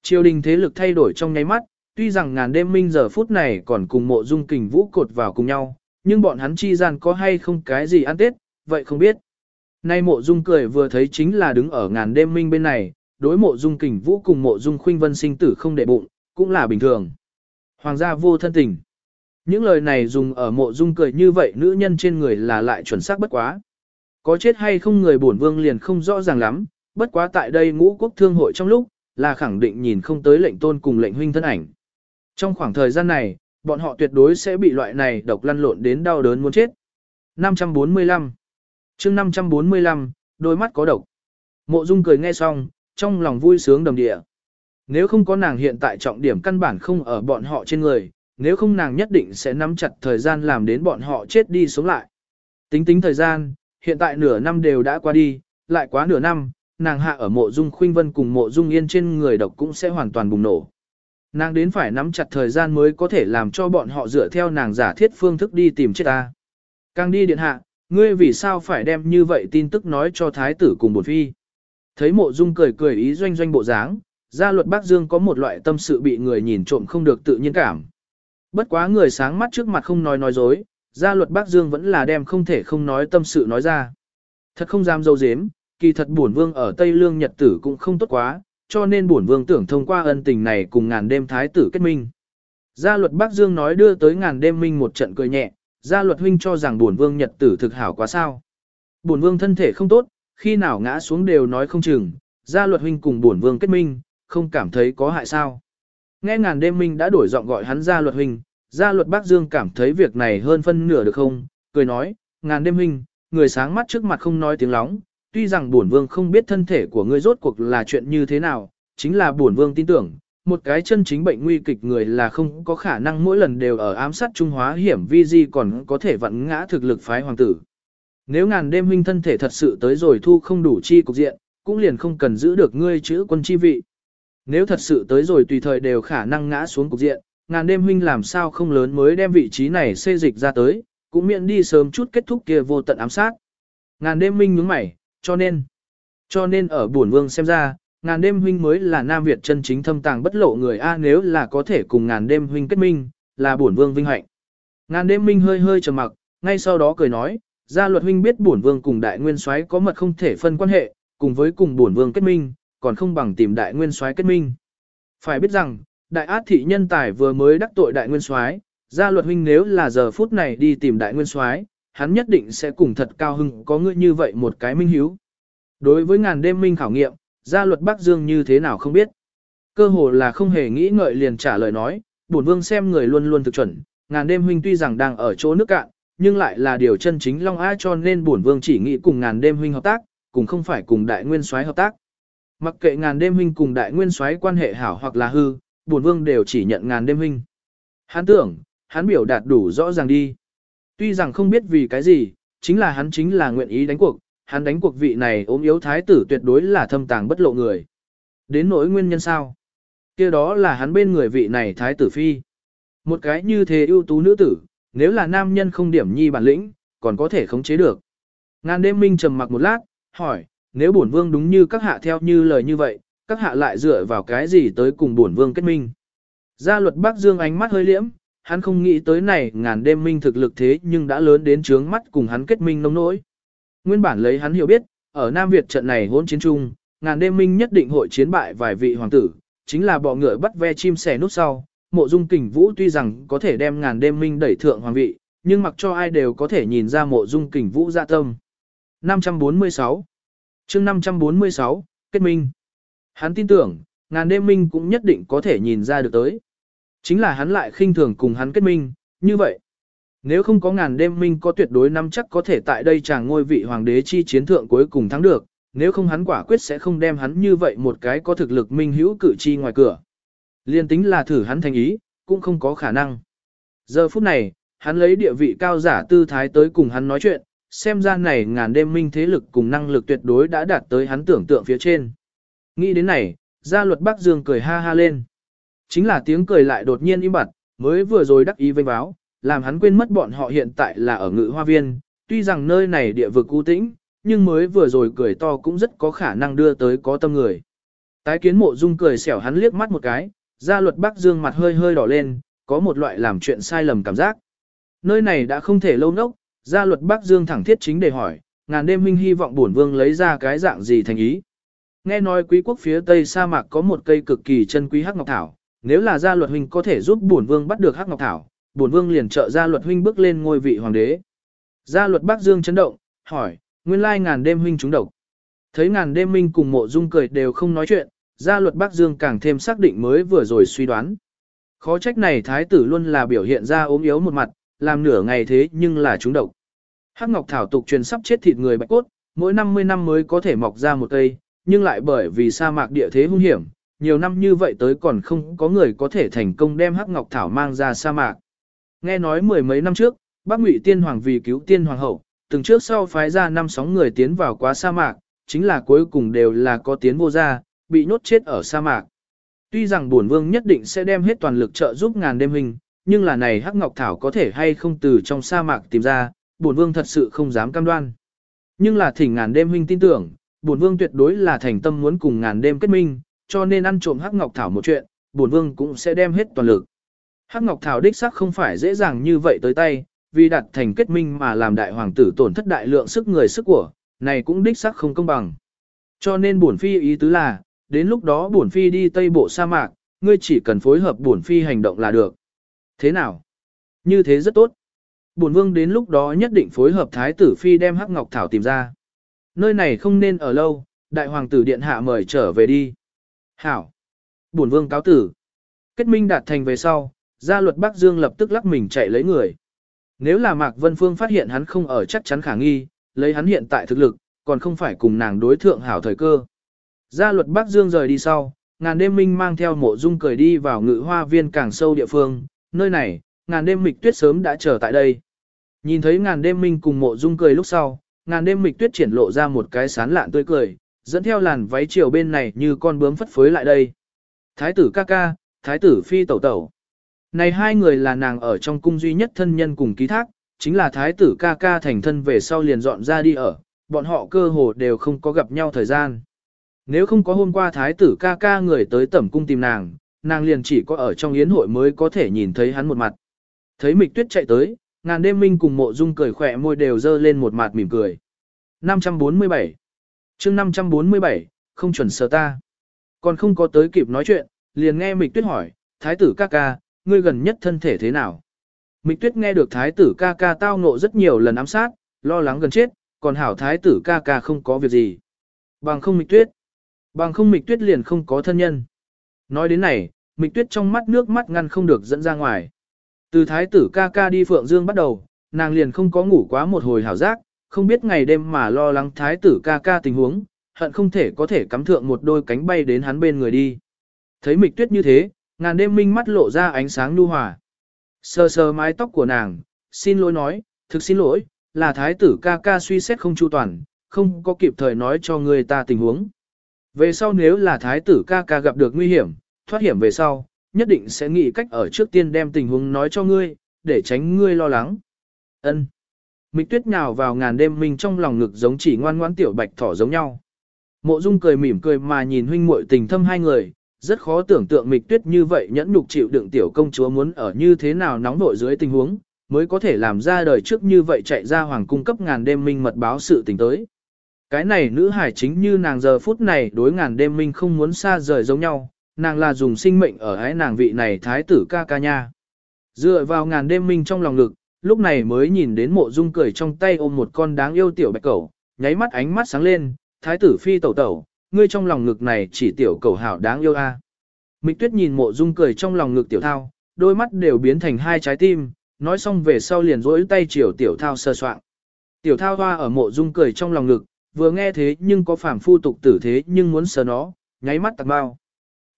Triều đình thế lực thay đổi trong nháy mắt, tuy rằng ngàn đêm minh giờ phút này còn cùng mộ dung kình vũ cột vào cùng nhau, nhưng bọn hắn chi gian có hay không cái gì ăn tết, vậy không biết. Nay mộ dung cười vừa thấy chính là đứng ở ngàn đêm minh bên này, đối mộ dung kình vũ cùng mộ dung khuynh vân sinh tử không đệ bụng, cũng là bình thường. Hoàng gia vô thân tình. Những lời này dùng ở mộ dung cười như vậy nữ nhân trên người là lại chuẩn xác bất quá. Có chết hay không người bổn vương liền không rõ ràng lắm, bất quá tại đây ngũ quốc thương hội trong lúc, là khẳng định nhìn không tới lệnh tôn cùng lệnh huynh thân ảnh. Trong khoảng thời gian này, bọn họ tuyệt đối sẽ bị loại này độc lăn lộn đến đau đớn muốn chết. 545 chương 545, đôi mắt có độc. Mộ Dung cười nghe xong, trong lòng vui sướng đầm địa. Nếu không có nàng hiện tại trọng điểm căn bản không ở bọn họ trên người, nếu không nàng nhất định sẽ nắm chặt thời gian làm đến bọn họ chết đi sống lại. Tính tính thời gian, hiện tại nửa năm đều đã qua đi, lại quá nửa năm, nàng hạ ở mộ dung khuynh vân cùng mộ dung yên trên người độc cũng sẽ hoàn toàn bùng nổ. Nàng đến phải nắm chặt thời gian mới có thể làm cho bọn họ dựa theo nàng giả thiết phương thức đi tìm chết ta. Càng đi điện hạ, ngươi vì sao phải đem như vậy tin tức nói cho thái tử cùng bột phi. Thấy mộ dung cười cười ý doanh doanh bộ dáng, gia luật bác dương có một loại tâm sự bị người nhìn trộm không được tự nhiên cảm. Bất quá người sáng mắt trước mặt không nói nói dối, gia luật bác dương vẫn là đem không thể không nói tâm sự nói ra. Thật không dám dâu dếm, kỳ thật bổn vương ở Tây Lương Nhật tử cũng không tốt quá, cho nên bổn vương tưởng thông qua ân tình này cùng ngàn đêm thái tử kết minh. Gia luật Bắc Dương nói đưa tới ngàn đêm minh một trận cười nhẹ, gia luật huynh cho rằng bổn vương Nhật tử thực hảo quá sao. Bổn vương thân thể không tốt, khi nào ngã xuống đều nói không chừng, gia luật huynh cùng bổn vương kết minh, không cảm thấy có hại sao. Nghe ngàn đêm minh đã đổi giọng gọi hắn gia luật huynh, gia luật bác Dương cảm thấy việc này hơn phân nửa được không, cười nói, ngàn đêm huynh, người sáng mắt trước mặt không nói tiếng lóng, tuy rằng bổn vương không biết thân thể của ngươi rốt cuộc là chuyện như thế nào, chính là bổn vương tin tưởng, một cái chân chính bệnh nguy kịch người là không có khả năng mỗi lần đều ở ám sát trung hóa hiểm vi di còn có thể vặn ngã thực lực phái hoàng tử. Nếu ngàn đêm huynh thân thể thật sự tới rồi thu không đủ chi cục diện, cũng liền không cần giữ được ngươi chữ quân chi vị. Nếu thật sự tới rồi tùy thời đều khả năng ngã xuống cục diện, ngàn đêm huynh làm sao không lớn mới đem vị trí này xê dịch ra tới, cũng miễn đi sớm chút kết thúc kia vô tận ám sát. Ngàn đêm huynh nhướng mày, cho nên, cho nên ở buồn vương xem ra, ngàn đêm huynh mới là Nam Việt chân chính thâm tàng bất lộ người A nếu là có thể cùng ngàn đêm huynh kết minh, là buồn vương vinh hạnh. Ngàn đêm minh hơi hơi trầm mặc, ngay sau đó cười nói, gia luật huynh biết bổn vương cùng đại nguyên soái có mật không thể phân quan hệ, cùng với cùng bổn vương kết minh, còn không bằng tìm đại nguyên soái kết minh. Phải biết rằng, đại át thị nhân tài vừa mới đắc tội đại nguyên soái, gia luật huynh nếu là giờ phút này đi tìm đại nguyên soái, hắn nhất định sẽ cùng thật cao hưng có ngươi như vậy một cái minh hiếu. Đối với ngàn đêm minh khảo nghiệm, gia luật Bắc Dương như thế nào không biết. Cơ hồ là không hề nghĩ ngợi liền trả lời nói, bổn vương xem người luôn luôn thực chuẩn, ngàn đêm huynh tuy rằng đang ở chỗ nước cạn, nhưng lại là điều chân chính long á cho nên bổn vương chỉ nghĩ cùng ngàn đêm huynh hợp tác, cùng không phải cùng đại nguyên soái hợp tác. Mặc kệ ngàn đêm huynh cùng đại nguyên soái quan hệ hảo hoặc là hư, bổn vương đều chỉ nhận ngàn đêm huynh. Hắn tưởng, hắn biểu đạt đủ rõ ràng đi. Tuy rằng không biết vì cái gì, chính là hắn chính là nguyện ý đánh cuộc, hắn đánh cuộc vị này ốm yếu thái tử tuyệt đối là thâm tàng bất lộ người. Đến nỗi nguyên nhân sao? kia đó là hắn bên người vị này thái tử phi. Một cái như thế ưu tú nữ tử, nếu là nam nhân không điểm nhi bản lĩnh, còn có thể khống chế được. Ngàn đêm minh trầm mặc một lát, hỏi, nếu bổn vương đúng như các hạ theo như lời như vậy, các hạ lại dựa vào cái gì tới cùng bổn vương kết minh? Gia luật Bắc Dương ánh mắt hơi liễm, hắn không nghĩ tới này ngàn đêm minh thực lực thế nhưng đã lớn đến trướng mắt cùng hắn kết minh nông nỗi. Nguyên bản lấy hắn hiểu biết, ở Nam Việt trận này hỗn chiến chung, ngàn đêm minh nhất định hội chiến bại vài vị hoàng tử, chính là bọ ngựa bắt ve chim sẻ nút sau. Mộ dung kình vũ tuy rằng có thể đem ngàn đêm minh đẩy thượng hoàng vị, nhưng mặc cho ai đều có thể nhìn ra mộ dung kình vũ dạ tâm. 546 chương 546, kết minh. Hắn tin tưởng, ngàn đêm minh cũng nhất định có thể nhìn ra được tới. Chính là hắn lại khinh thường cùng hắn kết minh, như vậy. Nếu không có ngàn đêm minh có tuyệt đối nắm chắc có thể tại đây chàng ngôi vị hoàng đế chi chiến thượng cuối cùng thắng được, nếu không hắn quả quyết sẽ không đem hắn như vậy một cái có thực lực minh hữu cử chi ngoài cửa. Liên tính là thử hắn thành ý, cũng không có khả năng. Giờ phút này, hắn lấy địa vị cao giả tư thái tới cùng hắn nói chuyện, xem ra này ngàn đêm minh thế lực cùng năng lực tuyệt đối đã đạt tới hắn tưởng tượng phía trên. Nghĩ đến này, gia luật Bắc Dương cười ha ha lên. Chính là tiếng cười lại đột nhiên im bặt, mới vừa rồi đắc ý vênh báo, làm hắn quên mất bọn họ hiện tại là ở ngự hoa viên, tuy rằng nơi này địa vực cũ tĩnh, nhưng mới vừa rồi cười to cũng rất có khả năng đưa tới có tâm người. Tái kiến mộ dung cười xẻo hắn liếc mắt một cái, gia luật bắc dương mặt hơi hơi đỏ lên, có một loại làm chuyện sai lầm cảm giác. Nơi này đã không thể lâu nốc, gia luật bắc dương thẳng thiết chính để hỏi, ngàn đêm huynh hy vọng bổn vương lấy ra cái dạng gì thành ý. Nghe nói quý quốc phía tây sa mạc có một cây cực kỳ chân quý hắc ngọc thảo, nếu là gia luật huynh có thể giúp bổn vương bắt được hắc ngọc thảo, bổn vương liền trợ gia luật huynh bước lên ngôi vị hoàng đế. Gia luật Bắc Dương chấn động, hỏi, nguyên lai ngàn đêm huynh trúng độc. Thấy ngàn đêm minh cùng mộ dung cười đều không nói chuyện, gia luật Bắc Dương càng thêm xác định mới vừa rồi suy đoán. Khó trách này thái tử luôn là biểu hiện ra ốm yếu một mặt, làm nửa ngày thế nhưng là trúng độc. Hắc Ngọc Thảo tục truyền sắp chết thịt người bạch cốt, mỗi 50 năm mới có thể mọc ra một cây, nhưng lại bởi vì sa mạc địa thế hung hiểm, nhiều năm như vậy tới còn không có người có thể thành công đem Hắc Ngọc Thảo mang ra sa mạc. Nghe nói mười mấy năm trước, Bắc Ngụy Tiên Hoàng vì cứu Tiên Hoàng hậu, từng trước sau phái ra năm sóng người tiến vào quá sa mạc, chính là cuối cùng đều là có tiến vô ra, bị nhốt chết ở sa mạc. Tuy rằng bổn vương nhất định sẽ đem hết toàn lực trợ giúp ngàn đêm hình, nhưng là này Hắc Ngọc Thảo có thể hay không từ trong sa mạc tìm ra, bổn vương thật sự không dám cam đoan. Nhưng là thỉnh ngàn đêm huynh tin tưởng, bổn vương tuyệt đối là thành tâm muốn cùng ngàn đêm kết minh, cho nên ăn trộm Hắc Ngọc Thảo một chuyện, bổn vương cũng sẽ đem hết toàn lực. Hắc Ngọc Thảo đích xác không phải dễ dàng như vậy tới tay, vì đặt thành kết minh mà làm đại hoàng tử tổn thất đại lượng sức người sức của, này cũng đích xác không công bằng. Cho nên bổn phi ý tứ là, đến lúc đó bổn phi đi tây bộ sa mạc, ngươi chỉ cần phối hợp bổn phi hành động là được. Thế nào? Như thế rất tốt. Bổn vương đến lúc đó nhất định phối hợp thái tử phi đem hắc ngọc thảo tìm ra. Nơi này không nên ở lâu, đại hoàng tử điện hạ mời trở về đi. Hảo. Bổn vương cáo tử. Kết minh đạt thành về sau, gia luật Bắc Dương lập tức lắc mình chạy lấy người. Nếu là Mạc Vân Phương phát hiện hắn không ở chắc chắn khả nghi, lấy hắn hiện tại thực lực, còn không phải cùng nàng đối thượng hảo thời cơ. Gia luật Bắc Dương rời đi sau, ngàn đêm minh mang theo mộ dung cười đi vào ngự hoa viên càng sâu địa phương, nơi này, ngàn đêm mịch tuyết sớm đã chờ tại đây. Nhìn thấy ngàn đêm minh cùng mộ dung cười lúc sau, ngàn đêm mịch tuyết triển lộ ra một cái sán lạn tươi cười, dẫn theo làn váy chiều bên này như con bướm phất phới lại đây. Thái tử ca ca, thái tử phi tẩu tẩu. Này hai người là nàng ở trong cung duy nhất thân nhân cùng ký thác, chính là thái tử ca ca thành thân về sau liền dọn ra đi ở, bọn họ cơ hồ đều không có gặp nhau thời gian. Nếu không có hôm qua thái tử ca ca người tới tẩm cung tìm nàng, nàng liền chỉ có ở trong yến hội mới có thể nhìn thấy hắn một mặt. Thấy mịch tuyết chạy tới, ngàn đêm minh cùng mộ dung cười khỏe môi đều dơ lên một mặt mỉm cười. 547 chương 547, không chuẩn sờ ta. Còn không có tới kịp nói chuyện, liền nghe mịch tuyết hỏi, thái tử ca ca, ngươi gần nhất thân thể thế nào? Mịch tuyết nghe được thái tử ca ca tao ngộ rất nhiều lần ám sát, lo lắng gần chết, còn hảo thái tử ca ca không có việc gì. Bằng không mịch tuyết. Bằng không mịch tuyết liền không có thân nhân. Nói đến này, mịch tuyết trong mắt nước mắt ngăn không được dẫn ra ngoài. Từ thái tử ca ca đi Phượng Dương bắt đầu, nàng liền không có ngủ quá một hồi hảo giác, không biết ngày đêm mà lo lắng thái tử ca ca tình huống, hận không thể có thể cắm thượng một đôi cánh bay đến hắn bên người đi. Thấy mịch tuyết như thế, ngàn đêm minh mắt lộ ra ánh sáng nu hòa. Sờ sờ mái tóc của nàng, xin lỗi nói, thực xin lỗi, là thái tử ca ca suy xét không chu toàn, không có kịp thời nói cho người ta tình huống. Về sau nếu là thái tử ca ca gặp được nguy hiểm, thoát hiểm về sau, nhất định sẽ nghĩ cách ở trước tiên đem tình huống nói cho ngươi, để tránh ngươi lo lắng. Ân. Mịch tuyết nhào vào ngàn đêm minh trong lòng ngực giống chỉ ngoan ngoãn tiểu bạch thỏ giống nhau. Mộ dung cười mỉm cười mà nhìn huynh muội tình thâm hai người, rất khó tưởng tượng mịch tuyết như vậy nhẫn nhục chịu đựng tiểu công chúa muốn ở như thế nào nóng nổi dưới tình huống, mới có thể làm ra đời trước như vậy chạy ra hoàng cung cấp ngàn đêm minh mật báo sự tình tới. Cái này nữ hải chính như nàng giờ phút này đối ngàn đêm minh không muốn xa rời giống nhau, nàng là dùng sinh mệnh ở ái nàng vị này thái tử ca ca nha. Dựa vào ngàn đêm minh trong lòng lực, lúc này mới nhìn đến mộ dung cười trong tay ôm một con đáng yêu tiểu bạch cẩu, nháy mắt ánh mắt sáng lên, thái tử phi tẩu tẩu, ngươi trong lòng ngực này chỉ tiểu cẩu hảo đáng yêu a. À. Mịch tuyết nhìn mộ dung cười trong lòng ngực tiểu thao, đôi mắt đều biến thành hai trái tim, nói xong về sau liền rỗi tay chiều tiểu thao sơ soạn. Tiểu thao hoa ở mộ dung cười trong lòng ngực, vừa nghe thế nhưng có phản phu tục tử thế nhưng muốn sờ nó, nháy mắt tạc bao.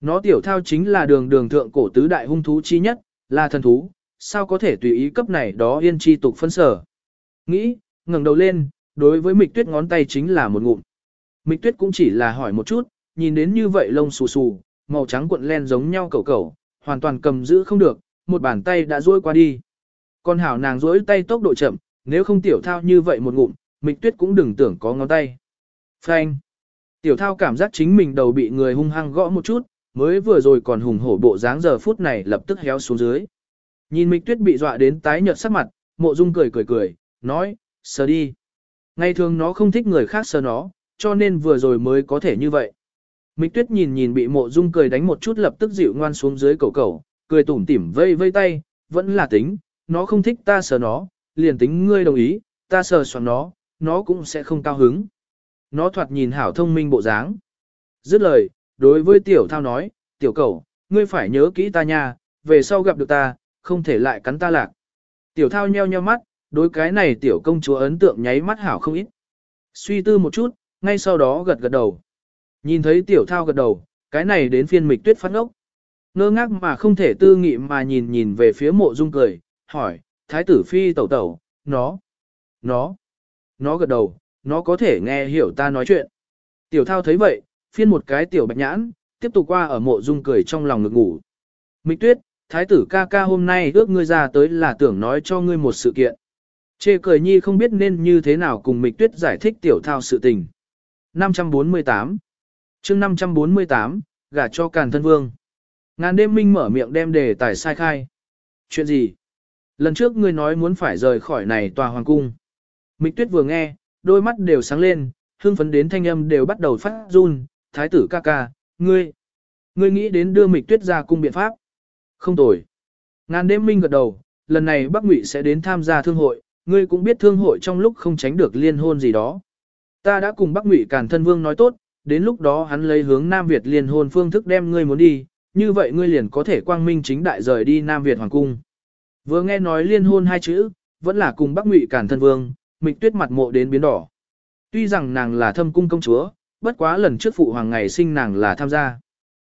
Nó tiểu thao chính là đường đường thượng cổ tứ đại hung thú chi nhất, là thần thú, sao có thể tùy ý cấp này đó yên chi tục phân sở. Nghĩ, ngẩng đầu lên, đối với mịch tuyết ngón tay chính là một ngụm. Mịch tuyết cũng chỉ là hỏi một chút, nhìn đến như vậy lông xù xù, màu trắng cuộn len giống nhau cầu cầu, hoàn toàn cầm giữ không được, một bàn tay đã duỗi qua đi. Con hảo nàng duỗi tay tốc độ chậm, nếu không tiểu thao như vậy một ngụm, mịch tuyết cũng đừng tưởng có ngón tay. Phanh. Tiểu thao cảm giác chính mình đầu bị người hung hăng gõ một chút, mới vừa rồi còn hùng hổ bộ dáng giờ phút này lập tức héo xuống dưới. Nhìn mịch tuyết bị dọa đến tái nhợt sắc mặt, mộ dung cười cười cười, nói, sờ đi. Ngày thường nó không thích người khác sờ nó, cho nên vừa rồi mới có thể như vậy. Mịch tuyết nhìn nhìn bị mộ dung cười đánh một chút lập tức dịu ngoan xuống dưới cầu cầu, cười tủm tỉm vây vây tay, vẫn là tính, nó không thích ta sờ nó, liền tính ngươi đồng ý, ta sờ soạn nó, nó cũng sẽ không cao hứng. Nó thoạt nhìn hảo thông minh bộ dáng. Dứt lời, đối với tiểu thao nói, tiểu cầu, ngươi phải nhớ kỹ ta nha, về sau gặp được ta, không thể lại cắn ta lạc. Tiểu thao nheo nheo mắt, đối cái này tiểu công chúa ấn tượng nháy mắt hảo không ít. Suy tư một chút, ngay sau đó gật gật đầu. Nhìn thấy tiểu thao gật đầu, cái này đến phiên mịch tuyết phát ngốc. Ngơ ngác mà không thể tư nghị mà nhìn nhìn về phía mộ dung cười, hỏi, thái tử phi tẩu tẩu, nó, nó, nó gật đầu, nó có thể nghe hiểu ta nói chuyện. Tiểu thao thấy vậy, phiên một cái tiểu bạch nhãn, tiếp tục qua ở mộ dung cười trong lòng ngực ngủ. Mịch tuyết, thái tử ca ca hôm nay ước ngươi ra tới là tưởng nói cho ngươi một sự kiện. Chê cười nhi không biết nên như thế nào cùng mịch tuyết giải thích tiểu thao sự tình. 548 chương 548, gả cho càn thân vương. Ngàn đêm minh mở miệng đem đề tài sai khai. Chuyện gì? Lần trước ngươi nói muốn phải rời khỏi này tòa hoàng cung. Mịch tuyết vừa nghe, đôi mắt đều sáng lên, hương phấn đến thanh âm đều bắt đầu phát run. Thái tử ca ca, ngươi, ngươi nghĩ đến đưa mịch tuyết ra cung biện pháp. Không tồi. Ngàn đêm minh gật đầu, lần này Bắc Ngụy sẽ đến tham gia thương hội, ngươi cũng biết thương hội trong lúc không tránh được liên hôn gì đó. Ta đã cùng Bắc Ngụy Càn Thân Vương nói tốt, đến lúc đó hắn lấy hướng Nam Việt liên hôn phương thức đem ngươi muốn đi, như vậy ngươi liền có thể quang minh chính đại rời đi Nam Việt Hoàng Cung. Vừa nghe nói liên hôn hai chữ, vẫn là cùng Bắc Ngụy Càn Thân Vương, mịch tuyết mặt mộ đến biến đỏ. Tuy rằng nàng là thâm cung công chúa, bất quá lần trước phụ hoàng ngày sinh nàng là tham gia.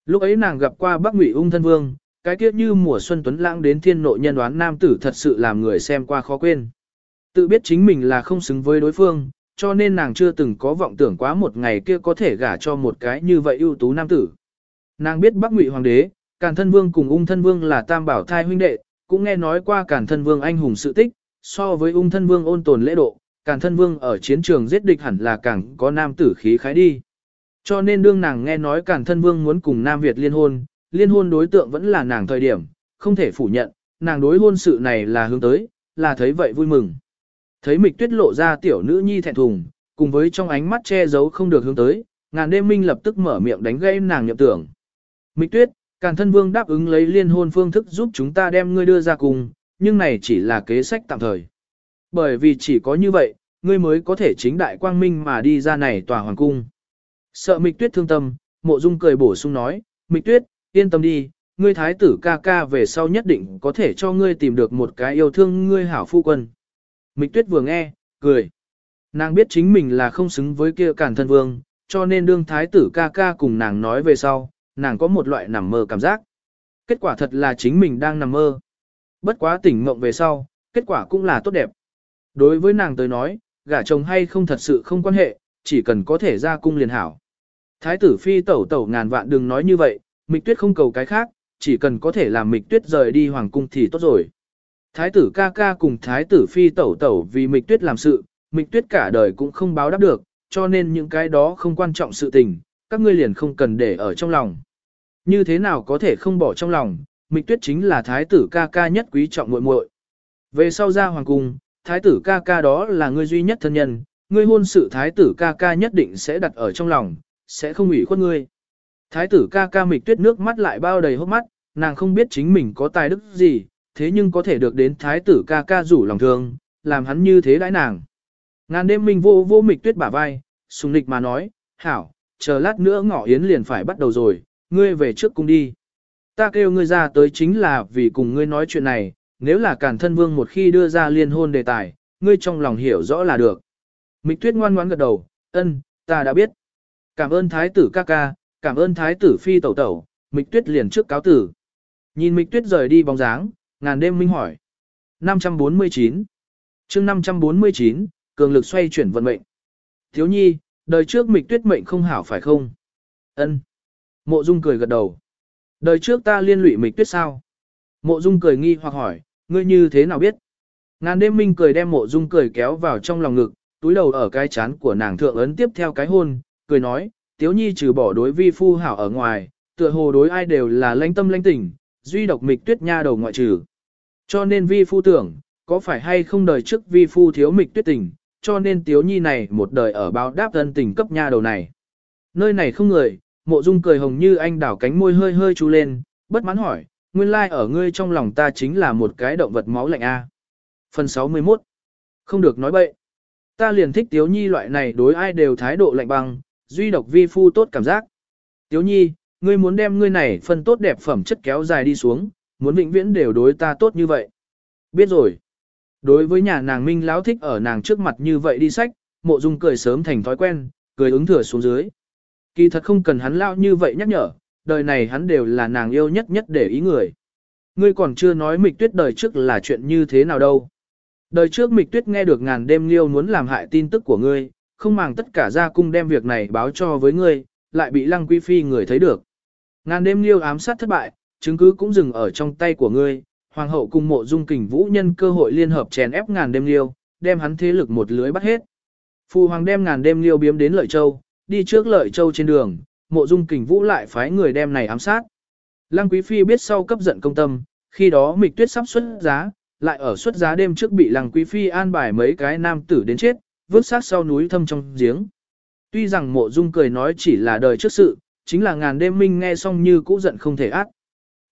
Lúc ấy nàng gặp qua Bắc Ngụy Ung Thân Vương, cái kiếp như mùa xuân tuấn lãng đến thiên nội nhân đoán nam tử thật sự làm người xem qua khó quên. Tự biết chính mình là không xứng với đối phương, cho nên nàng chưa từng có vọng tưởng quá một ngày kia có thể gả cho một cái như vậy ưu tú nam tử. Nàng biết Bắc Ngụy hoàng đế, Càn Thân Vương cùng Ung Thân Vương là tam bảo thai huynh đệ, cũng nghe nói qua Càn Thân Vương anh hùng sự tích, so với Ung Thân Vương ôn tồn lễ độ, Càn Thân Vương ở chiến trường giết địch hẳn là càng có nam tử khí khái đi. Cho nên đương nàng nghe nói Càn Thân Vương muốn cùng Nam Việt liên hôn, liên hôn đối tượng vẫn là nàng thời điểm, không thể phủ nhận, nàng đối hôn sự này là hướng tới, là thấy vậy vui mừng. Thấy mịch tuyết lộ ra tiểu nữ nhi thẹn thùng, cùng với trong ánh mắt che giấu không được hướng tới, ngàn đêm minh lập tức mở miệng đánh gây nàng nhập tưởng. Mịch tuyết, càn thân vương đáp ứng lấy liên hôn phương thức giúp chúng ta đem ngươi đưa ra cùng, nhưng này chỉ là kế sách tạm thời. Bởi vì chỉ có như vậy, ngươi mới có thể chính đại quang minh mà đi ra này tòa hoàng cung. Sợ mịch tuyết thương tâm, mộ dung cười bổ sung nói, mịch tuyết, yên tâm đi, ngươi thái tử ca ca về sau nhất định có thể cho ngươi tìm được một cái yêu thương ngươi hảo phu quân. Mịch tuyết vừa nghe, cười. Nàng biết chính mình là không xứng với kia cản thân vương, cho nên đương thái tử ca ca cùng nàng nói về sau, nàng có một loại nằm mơ cảm giác. Kết quả thật là chính mình đang nằm mơ. Bất quá tỉnh mộng về sau, kết quả cũng là tốt đẹp. Đối với nàng tới nói, gả chồng hay không thật sự không quan hệ, chỉ cần có thể ra cung liền hảo. Thái tử phi tẩu tẩu ngàn vạn đừng nói như vậy, mịch tuyết không cầu cái khác, chỉ cần có thể làm mịch tuyết rời đi hoàng cung thì tốt rồi. Thái tử ca ca cùng thái tử phi tẩu tẩu vì mịch tuyết làm sự, mịch tuyết cả đời cũng không báo đáp được, cho nên những cái đó không quan trọng sự tình, các ngươi liền không cần để ở trong lòng. Như thế nào có thể không bỏ trong lòng, mịch tuyết chính là thái tử ca ca nhất quý trọng muội muội. Về sau ra hoàng cung, thái tử ca ca đó là ngươi duy nhất thân nhân, ngươi hôn sự thái tử ca ca nhất định sẽ đặt ở trong lòng, sẽ không ủy khuất ngươi. Thái tử ca ca mịch tuyết nước mắt lại bao đầy hốc mắt, nàng không biết chính mình có tài đức gì, thế nhưng có thể được đến thái tử ca ca rủ lòng thương, làm hắn như thế đãi nàng. Ngàn đêm minh vô vô mịch tuyết bả vai, sùng nịch mà nói, hảo, chờ lát nữa ngọ yến liền phải bắt đầu rồi, ngươi về trước cung đi. Ta kêu ngươi ra tới chính là vì cùng ngươi nói chuyện này, nếu là cản thân vương một khi đưa ra liên hôn đề tài, ngươi trong lòng hiểu rõ là được. Mịch tuyết ngoan ngoãn gật đầu, ân, ta đã biết. Cảm ơn thái tử ca ca, cảm ơn thái tử phi tẩu tẩu, mịch tuyết liền trước cáo tử. Nhìn mịch tuyết rời đi bóng dáng, ngàn đêm minh hỏi. 549 chương 549, cường lực xoay chuyển vận mệnh. Thiếu nhi, đời trước mịch tuyết mệnh không hảo phải không? ân Mộ dung cười gật đầu. Đời trước ta liên lụy mịch tuyết sao? Mộ dung cười nghi hoặc hỏi, ngươi như thế nào biết? Ngàn đêm minh cười đem mộ dung cười kéo vào trong lòng ngực, túi đầu ở cái chán của nàng thượng ấn tiếp theo cái hôn, cười nói, tiếu nhi trừ bỏ đối vi phu hảo ở ngoài, tựa hồ đối ai đều là lãnh tâm lãnh tỉnh, duy độc mịch tuyết nha đầu ngoại trừ. Cho nên vi phu tưởng, có phải hay không đời trước vi phu thiếu mịch tuyết tình, cho nên tiếu nhi này một đời ở báo đáp thân tình cấp nha đầu này. Nơi này không người, mộ dung cười hồng như anh đảo cánh môi hơi hơi chú lên, bất mãn hỏi, nguyên lai ở ngươi trong lòng ta chính là một cái động vật máu lạnh A. Phần 61 Không được nói bậy. Ta liền thích tiếu nhi loại này đối ai đều thái độ lạnh băng, duy độc vi phu tốt cảm giác. Tiếu nhi, ngươi muốn đem ngươi này phân tốt đẹp phẩm chất kéo dài đi xuống, muốn vĩnh viễn đều đối ta tốt như vậy. Biết rồi. Đối với nhà nàng Minh lão thích ở nàng trước mặt như vậy đi sách, mộ dung cười sớm thành thói quen, cười ứng thừa xuống dưới. Kỳ thật không cần hắn lao như vậy nhắc nhở, đời này hắn đều là nàng yêu nhất nhất để ý người. Ngươi còn chưa nói mịch tuyết đời trước là chuyện như thế nào đâu. Đời trước mịch tuyết nghe được ngàn đêm liêu muốn làm hại tin tức của ngươi, không màng tất cả ra cung đem việc này báo cho với ngươi, lại bị lăng quý phi người thấy được. Ngàn đêm liêu ám sát thất bại, chứng cứ cũng dừng ở trong tay của ngươi, hoàng hậu cùng mộ dung kình vũ nhân cơ hội liên hợp chèn ép ngàn đêm liêu, đem hắn thế lực một lưới bắt hết. Phu hoàng đem ngàn đêm liêu biếm đến lợi châu, đi trước lợi châu trên đường, mộ dung kình vũ lại phái người đem này ám sát. Lăng quý phi biết sau cấp giận công tâm, khi đó mịch tuyết sắp xuất giá, lại ở xuất giá đêm trước bị lăng quý phi an bài mấy cái nam tử đến chết, vứt xác sau núi thâm trong giếng. Tuy rằng mộ dung cười nói chỉ là đời trước sự, chính là ngàn đêm minh nghe xong như cũ giận không thể ác.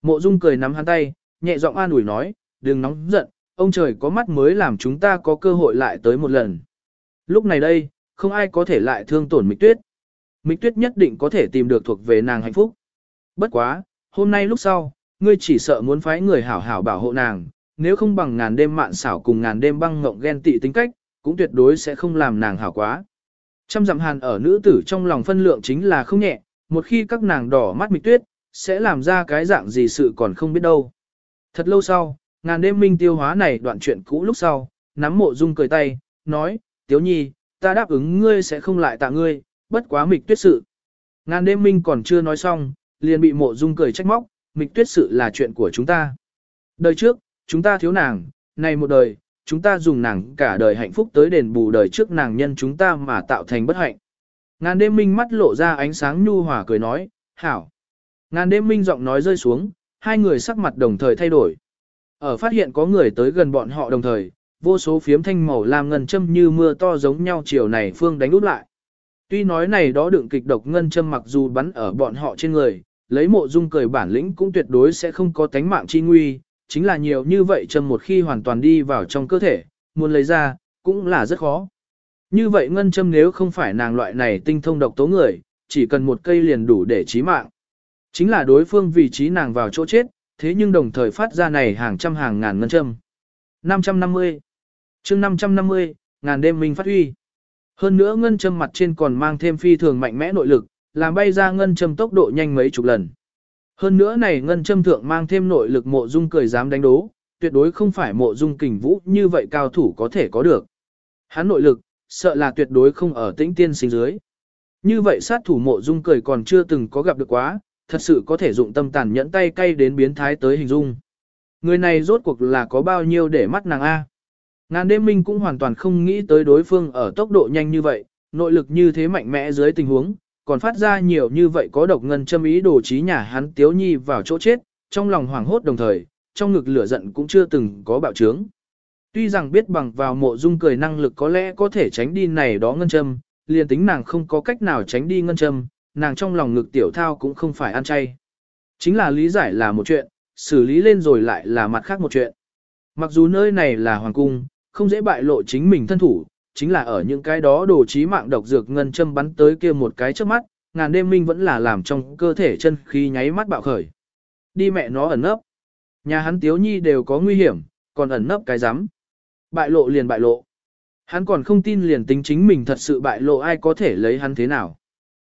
Mộ dung cười nắm hắn tay, nhẹ giọng an ủi nói, đừng nóng giận, ông trời có mắt mới làm chúng ta có cơ hội lại tới một lần. Lúc này đây, không ai có thể lại thương tổn mịch tuyết. Mịch tuyết nhất định có thể tìm được thuộc về nàng hạnh phúc. Bất quá, hôm nay lúc sau, ngươi chỉ sợ muốn phái người hảo hảo bảo hộ nàng, nếu không bằng ngàn đêm mạn xảo cùng ngàn đêm băng ngộng ghen tị tính cách, cũng tuyệt đối sẽ không làm nàng hảo quá. Trăm dặm hàn ở nữ tử trong lòng phân lượng chính là không nhẹ, một khi các nàng đỏ mắt mịch tuyết, sẽ làm ra cái dạng gì sự còn không biết đâu. Thật lâu sau, ngàn đêm minh tiêu hóa này đoạn chuyện cũ lúc sau, nắm mộ dung cười tay, nói, tiếu nhi, ta đáp ứng ngươi sẽ không lại tạ ngươi, bất quá mịch tuyết sự. Ngàn đêm minh còn chưa nói xong, liền bị mộ dung cười trách móc, mịch tuyết sự là chuyện của chúng ta. Đời trước, chúng ta thiếu nàng, này một đời, chúng ta dùng nàng cả đời hạnh phúc tới đền bù đời trước nàng nhân chúng ta mà tạo thành bất hạnh. Ngàn đêm minh mắt lộ ra ánh sáng nhu hòa cười nói, hảo. Ngàn đêm minh giọng nói rơi xuống, hai người sắc mặt đồng thời thay đổi. Ở phát hiện có người tới gần bọn họ đồng thời, vô số phiếm thanh màu làm ngân châm như mưa to giống nhau chiều này phương đánh út lại. Tuy nói này đó đựng kịch độc ngân châm mặc dù bắn ở bọn họ trên người, lấy mộ dung cười bản lĩnh cũng tuyệt đối sẽ không có tánh mạng chi nguy, chính là nhiều như vậy châm một khi hoàn toàn đi vào trong cơ thể, muốn lấy ra, cũng là rất khó. Như vậy ngân châm nếu không phải nàng loại này tinh thông độc tố người, chỉ cần một cây liền đủ để chí mạng. Chính là đối phương vị trí nàng vào chỗ chết, thế nhưng đồng thời phát ra này hàng trăm hàng ngàn ngân châm. 550 chương 550, ngàn đêm minh phát huy. Hơn nữa ngân châm mặt trên còn mang thêm phi thường mạnh mẽ nội lực, làm bay ra ngân châm tốc độ nhanh mấy chục lần. Hơn nữa này ngân châm thượng mang thêm nội lực mộ dung cười dám đánh đố, tuyệt đối không phải mộ dung kình vũ như vậy cao thủ có thể có được. Hắn nội lực, sợ là tuyệt đối không ở tĩnh tiên sinh dưới. Như vậy sát thủ mộ dung cười còn chưa từng có gặp được quá, thật sự có thể dụng tâm tàn nhẫn tay cay đến biến thái tới hình dung. Người này rốt cuộc là có bao nhiêu để mắt nàng A. Ngàn đêm minh cũng hoàn toàn không nghĩ tới đối phương ở tốc độ nhanh như vậy, nội lực như thế mạnh mẽ dưới tình huống, còn phát ra nhiều như vậy có độc ngân châm ý đồ trí nhà hắn tiếu nhi vào chỗ chết, trong lòng hoảng hốt đồng thời, trong ngực lửa giận cũng chưa từng có bạo trướng. Tuy rằng biết bằng vào mộ dung cười năng lực có lẽ có thể tránh đi này đó ngân châm, liền tính nàng không có cách nào tránh đi ngân châm, nàng trong lòng ngực tiểu thao cũng không phải ăn chay. Chính là lý giải là một chuyện, xử lý lên rồi lại là mặt khác một chuyện. Mặc dù nơi này là hoàng cung, không dễ bại lộ chính mình thân thủ, chính là ở những cái đó đồ trí mạng độc dược ngân châm bắn tới kia một cái trước mắt, ngàn đêm minh vẫn là làm trong cơ thể chân khí nháy mắt bạo khởi. Đi mẹ nó ẩn nấp. Nhà hắn tiếu nhi đều có nguy hiểm, còn ẩn nấp cái rắm Bại lộ liền bại lộ. Hắn còn không tin liền tính chính mình thật sự bại lộ ai có thể lấy hắn thế nào.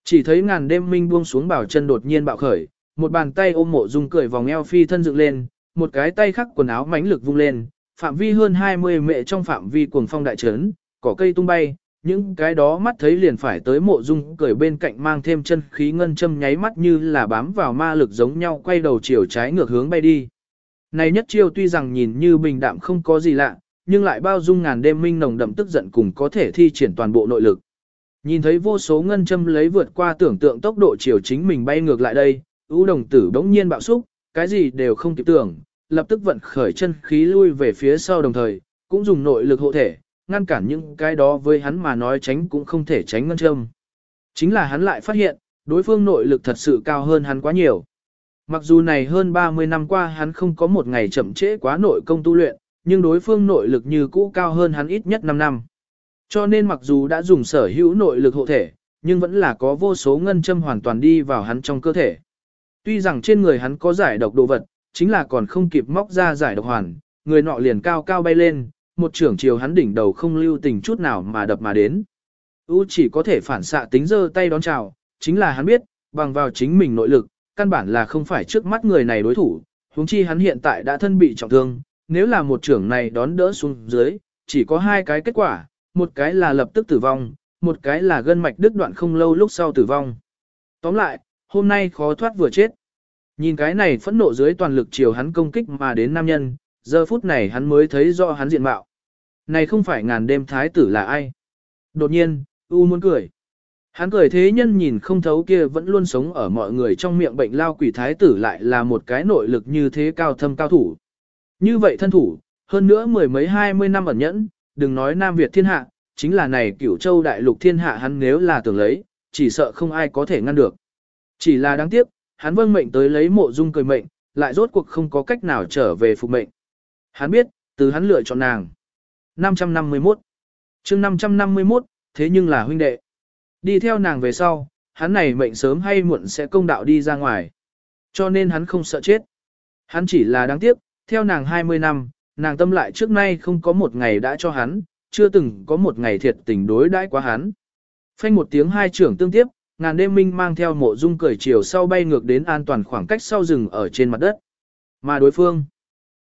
Chỉ thấy ngàn đêm minh buông xuống bảo chân đột nhiên bạo khởi, một bàn tay ôm mộ dung cười vòng eo phi thân dựng lên, một cái tay khắc quần áo mãnh lực vung lên, phạm vi hơn 20 mệ trong phạm vi cuồng phong đại trấn, cỏ cây tung bay, những cái đó mắt thấy liền phải tới mộ dung cười bên cạnh mang thêm chân khí ngân châm nháy mắt như là bám vào ma lực giống nhau quay đầu chiều trái ngược hướng bay đi. Này nhất chiêu tuy rằng nhìn như bình đạm không có gì lạ, nhưng lại bao dung ngàn đêm minh nồng đậm tức giận cùng có thể thi triển toàn bộ nội lực. Nhìn thấy vô số ngân châm lấy vượt qua tưởng tượng tốc độ chiều chính mình bay ngược lại đây, ưu đồng tử đống nhiên bạo xúc, cái gì đều không kịp tưởng, lập tức vận khởi chân khí lui về phía sau đồng thời, cũng dùng nội lực hộ thể, ngăn cản những cái đó với hắn mà nói tránh cũng không thể tránh ngân châm. Chính là hắn lại phát hiện, đối phương nội lực thật sự cao hơn hắn quá nhiều. Mặc dù này hơn 30 năm qua hắn không có một ngày chậm trễ quá nội công tu luyện, nhưng đối phương nội lực như cũ cao hơn hắn ít nhất 5 năm. Cho nên mặc dù đã dùng sở hữu nội lực hộ thể, nhưng vẫn là có vô số ngân châm hoàn toàn đi vào hắn trong cơ thể. Tuy rằng trên người hắn có giải độc đồ vật, chính là còn không kịp móc ra giải độc hoàn, người nọ liền cao cao bay lên, một trưởng chiều hắn đỉnh đầu không lưu tình chút nào mà đập mà đến. U chỉ có thể phản xạ tính giơ tay đón chào, chính là hắn biết, bằng vào chính mình nội lực, căn bản là không phải trước mắt người này đối thủ, huống chi hắn hiện tại đã thân bị trọng thương, nếu là một trưởng này đón đỡ xuống dưới, chỉ có hai cái kết quả, một cái là lập tức tử vong, một cái là gân mạch đứt đoạn không lâu lúc sau tử vong. Tóm lại, hôm nay khó thoát vừa chết. Nhìn cái này phẫn nộ dưới toàn lực chiều hắn công kích mà đến nam nhân, giờ phút này hắn mới thấy rõ hắn diện mạo. Này không phải ngàn đêm thái tử là ai. Đột nhiên, U muốn cười. Hắn cười thế nhân nhìn không thấu kia vẫn luôn sống ở mọi người trong miệng bệnh lao quỷ thái tử lại là một cái nội lực như thế cao thâm cao thủ. Như vậy thân thủ, hơn nữa mười mấy hai mươi năm ẩn nhẫn, đừng nói Nam Việt thiên hạ, chính là này cửu châu đại lục thiên hạ hắn nếu là tưởng lấy, chỉ sợ không ai có thể ngăn được. Chỉ là đáng tiếc, hắn vâng mệnh tới lấy mộ dung cười mệnh, lại rốt cuộc không có cách nào trở về phục mệnh. Hắn biết, từ hắn lựa chọn nàng. 551 chương 551, thế nhưng là huynh đệ. Đi theo nàng về sau, hắn này mệnh sớm hay muộn sẽ công đạo đi ra ngoài. Cho nên hắn không sợ chết. Hắn chỉ là đáng tiếc, theo nàng 20 năm, nàng tâm lại trước nay không có một ngày đã cho hắn, chưa từng có một ngày thiệt tình đối đãi quá hắn. Phanh một tiếng hai trưởng tương tiếp, ngàn đêm minh mang theo mộ dung cởi chiều sau bay ngược đến an toàn khoảng cách sau rừng ở trên mặt đất. Mà đối phương,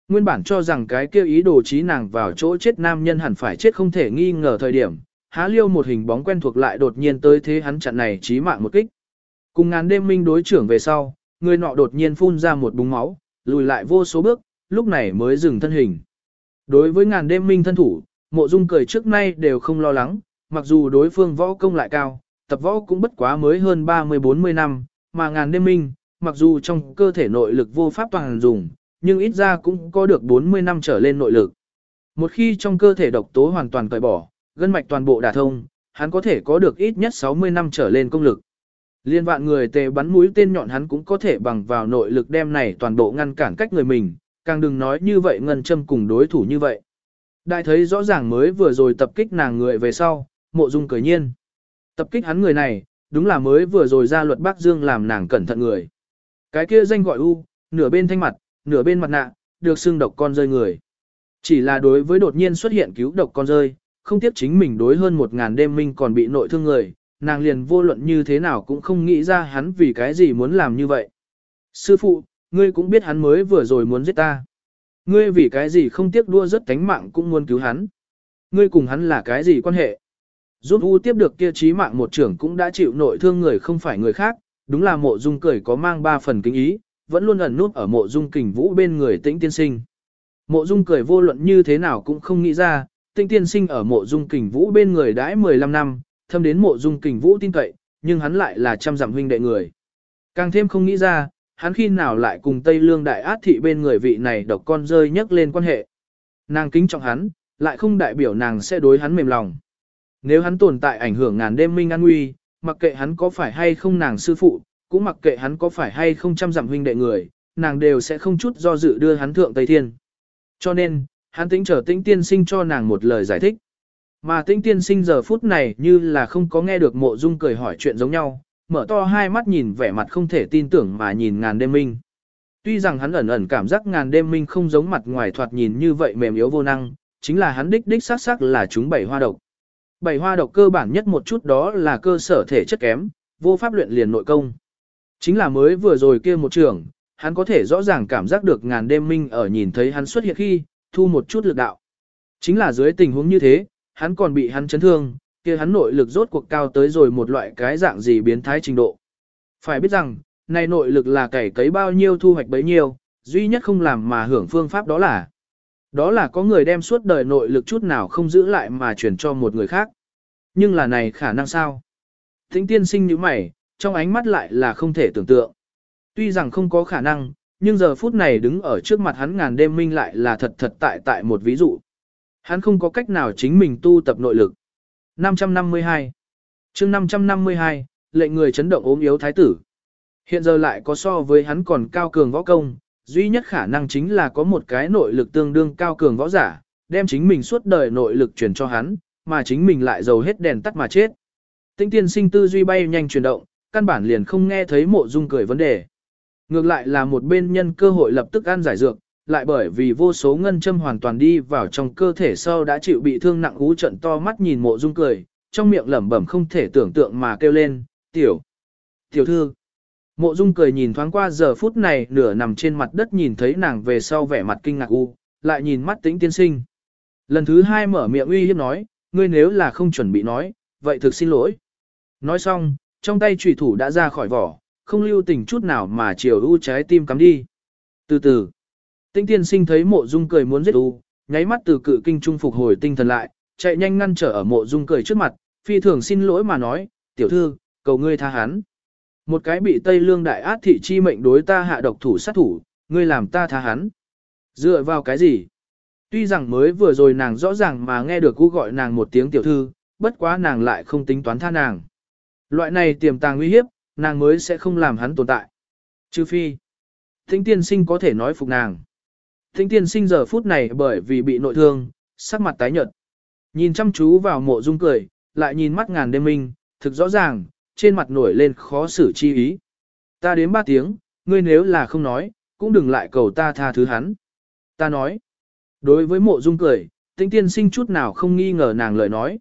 nguyên bản cho rằng cái kêu ý đồ trí nàng vào chỗ chết nam nhân hẳn phải chết không thể nghi ngờ thời điểm, há liêu một hình bóng quen thuộc lại đột nhiên tới thế hắn chặn này trí mạng một kích. Cùng ngàn đêm minh đối trưởng về sau, người nọ đột nhiên phun ra một búng máu, lùi lại vô số bước, lúc này mới dừng thân hình. Đối với ngàn đêm minh thân thủ, mộ dung cười trước nay đều không lo lắng, mặc dù đối phương võ công lại cao, tập võ cũng bất quá mới hơn 30-40 năm, mà ngàn đêm minh, mặc dù trong cơ thể nội lực vô pháp toàn dùng, nhưng ít ra cũng có được 40 năm trở lên nội lực. Một khi trong cơ thể độc tố hoàn toàn cởi bỏ, gân mạch toàn bộ đả thông, hắn có thể có được ít nhất 60 năm trở lên công lực. Liên vạn người tề bắn mũi tên nhọn hắn cũng có thể bằng vào nội lực đem này toàn bộ ngăn cản cách người mình, càng đừng nói như vậy ngân châm cùng đối thủ như vậy. Đại thấy rõ ràng mới vừa rồi tập kích nàng người về sau, mộ dung cười nhiên. Tập kích hắn người này, đúng là mới vừa rồi ra luật Bắc Dương làm nàng cẩn thận người. Cái kia danh gọi U, nửa bên thanh mặt, nửa bên mặt nạ, được xưng độc con rơi người. Chỉ là đối với đột nhiên xuất hiện cứu độc con rơi, không tiếp chính mình đối hơn một ngàn đêm minh còn bị nội thương người, nàng liền vô luận như thế nào cũng không nghĩ ra hắn vì cái gì muốn làm như vậy. Sư phụ, ngươi cũng biết hắn mới vừa rồi muốn giết ta. Ngươi vì cái gì không tiếc đua rất tánh mạng cũng muốn cứu hắn. Ngươi cùng hắn là cái gì quan hệ? Giúp U tiếp được kia trí mạng một trưởng cũng đã chịu nội thương người không phải người khác, đúng là mộ dung cười có mang ba phần kính ý, vẫn luôn ẩn nút ở mộ dung kình vũ bên người tĩnh tiên sinh. Mộ dung cười vô luận như thế nào cũng không nghĩ ra, tĩnh tiên sinh ở mộ dung kình vũ bên người đãi 15 năm, thâm đến mộ dung kình vũ tin cậy, nhưng hắn lại là trăm dặm huynh đệ người. Càng thêm không nghĩ ra, hắn khi nào lại cùng Tây Lương Đại Át Thị bên người vị này độc con rơi nhắc lên quan hệ. Nàng kính trọng hắn, lại không đại biểu nàng sẽ đối hắn mềm lòng. Nếu hắn tồn tại ảnh hưởng ngàn đêm minh an nguy, mặc kệ hắn có phải hay không nàng sư phụ, cũng mặc kệ hắn có phải hay không trăm dặm huynh đệ người, nàng đều sẽ không chút do dự đưa hắn thượng Tây Thiên. Cho nên, hắn tính trở tĩnh tiên sinh cho nàng một lời giải thích. Mà tĩnh tiên sinh giờ phút này như là không có nghe được mộ dung cười hỏi chuyện giống nhau, mở to hai mắt nhìn vẻ mặt không thể tin tưởng mà nhìn ngàn đêm minh. Tuy rằng hắn ẩn ẩn cảm giác ngàn đêm minh không giống mặt ngoài thoạt nhìn như vậy mềm yếu vô năng, chính là hắn đích đích xác xác là chúng bảy hoa độc. Bảy hoa độc cơ bản nhất một chút đó là cơ sở thể chất kém, vô pháp luyện liền nội công. Chính là mới vừa rồi kia một trường, hắn có thể rõ ràng cảm giác được ngàn đêm minh ở nhìn thấy hắn xuất hiện khi, thu một chút lực đạo. Chính là dưới tình huống như thế, hắn còn bị hắn chấn thương, kia hắn nội lực rốt cuộc cao tới rồi một loại cái dạng gì biến thái trình độ. Phải biết rằng, này nội lực là cày cấy bao nhiêu thu hoạch bấy nhiêu, duy nhất không làm mà hưởng phương pháp đó là đó là có người đem suốt đời nội lực chút nào không giữ lại mà chuyển cho một người khác. Nhưng là này khả năng sao? Thính tiên sinh như mày, trong ánh mắt lại là không thể tưởng tượng. Tuy rằng không có khả năng, nhưng giờ phút này đứng ở trước mặt hắn ngàn đêm minh lại là thật thật tại tại một ví dụ. Hắn không có cách nào chính mình tu tập nội lực. 552 chương 552, lệnh người chấn động ốm yếu thái tử. Hiện giờ lại có so với hắn còn cao cường võ công, duy nhất khả năng chính là có một cái nội lực tương đương cao cường võ giả, đem chính mình suốt đời nội lực truyền cho hắn, mà chính mình lại dầu hết đèn tắt mà chết. Tinh tiên sinh tư duy bay nhanh chuyển động, căn bản liền không nghe thấy mộ dung cười vấn đề. Ngược lại là một bên nhân cơ hội lập tức ăn giải dược, lại bởi vì vô số ngân châm hoàn toàn đi vào trong cơ thể sau đã chịu bị thương nặng ú trận to mắt nhìn mộ dung cười, trong miệng lẩm bẩm không thể tưởng tượng mà kêu lên, tiểu, tiểu thư. Mộ dung cười nhìn thoáng qua giờ phút này nửa nằm trên mặt đất nhìn thấy nàng về sau vẻ mặt kinh ngạc u, lại nhìn mắt tĩnh tiên sinh. Lần thứ hai mở miệng uy hiếp nói, ngươi nếu là không chuẩn bị nói, vậy thực xin lỗi. Nói xong, trong tay trùy thủ đã ra khỏi vỏ, không lưu tình chút nào mà chiều u trái tim cắm đi. Từ từ, tĩnh tiên sinh thấy mộ dung cười muốn giết u, nháy mắt từ cự kinh trung phục hồi tinh thần lại, chạy nhanh ngăn trở ở mộ dung cười trước mặt, phi thường xin lỗi mà nói, tiểu thư, cầu ngươi tha hắn. Một cái bị Tây Lương đại át thị chi mệnh đối ta hạ độc thủ sát thủ, ngươi làm ta tha hắn. Dựa vào cái gì? Tuy rằng mới vừa rồi nàng rõ ràng mà nghe được cú gọi nàng một tiếng tiểu thư, bất quá nàng lại không tính toán tha nàng. Loại này tiềm tàng nguy hiếp, nàng mới sẽ không làm hắn tồn tại. Trừ phi, thính tiên sinh có thể nói phục nàng. Thính tiên sinh giờ phút này bởi vì bị nội thương, sắc mặt tái nhợt. Nhìn chăm chú vào mộ dung cười, lại nhìn mắt ngàn đêm minh, thực rõ ràng, trên mặt nổi lên khó xử chi ý. Ta đến ba tiếng, ngươi nếu là không nói, cũng đừng lại cầu ta tha thứ hắn. Ta nói, đối với mộ dung cười, tinh tiên sinh chút nào không nghi ngờ nàng lời nói.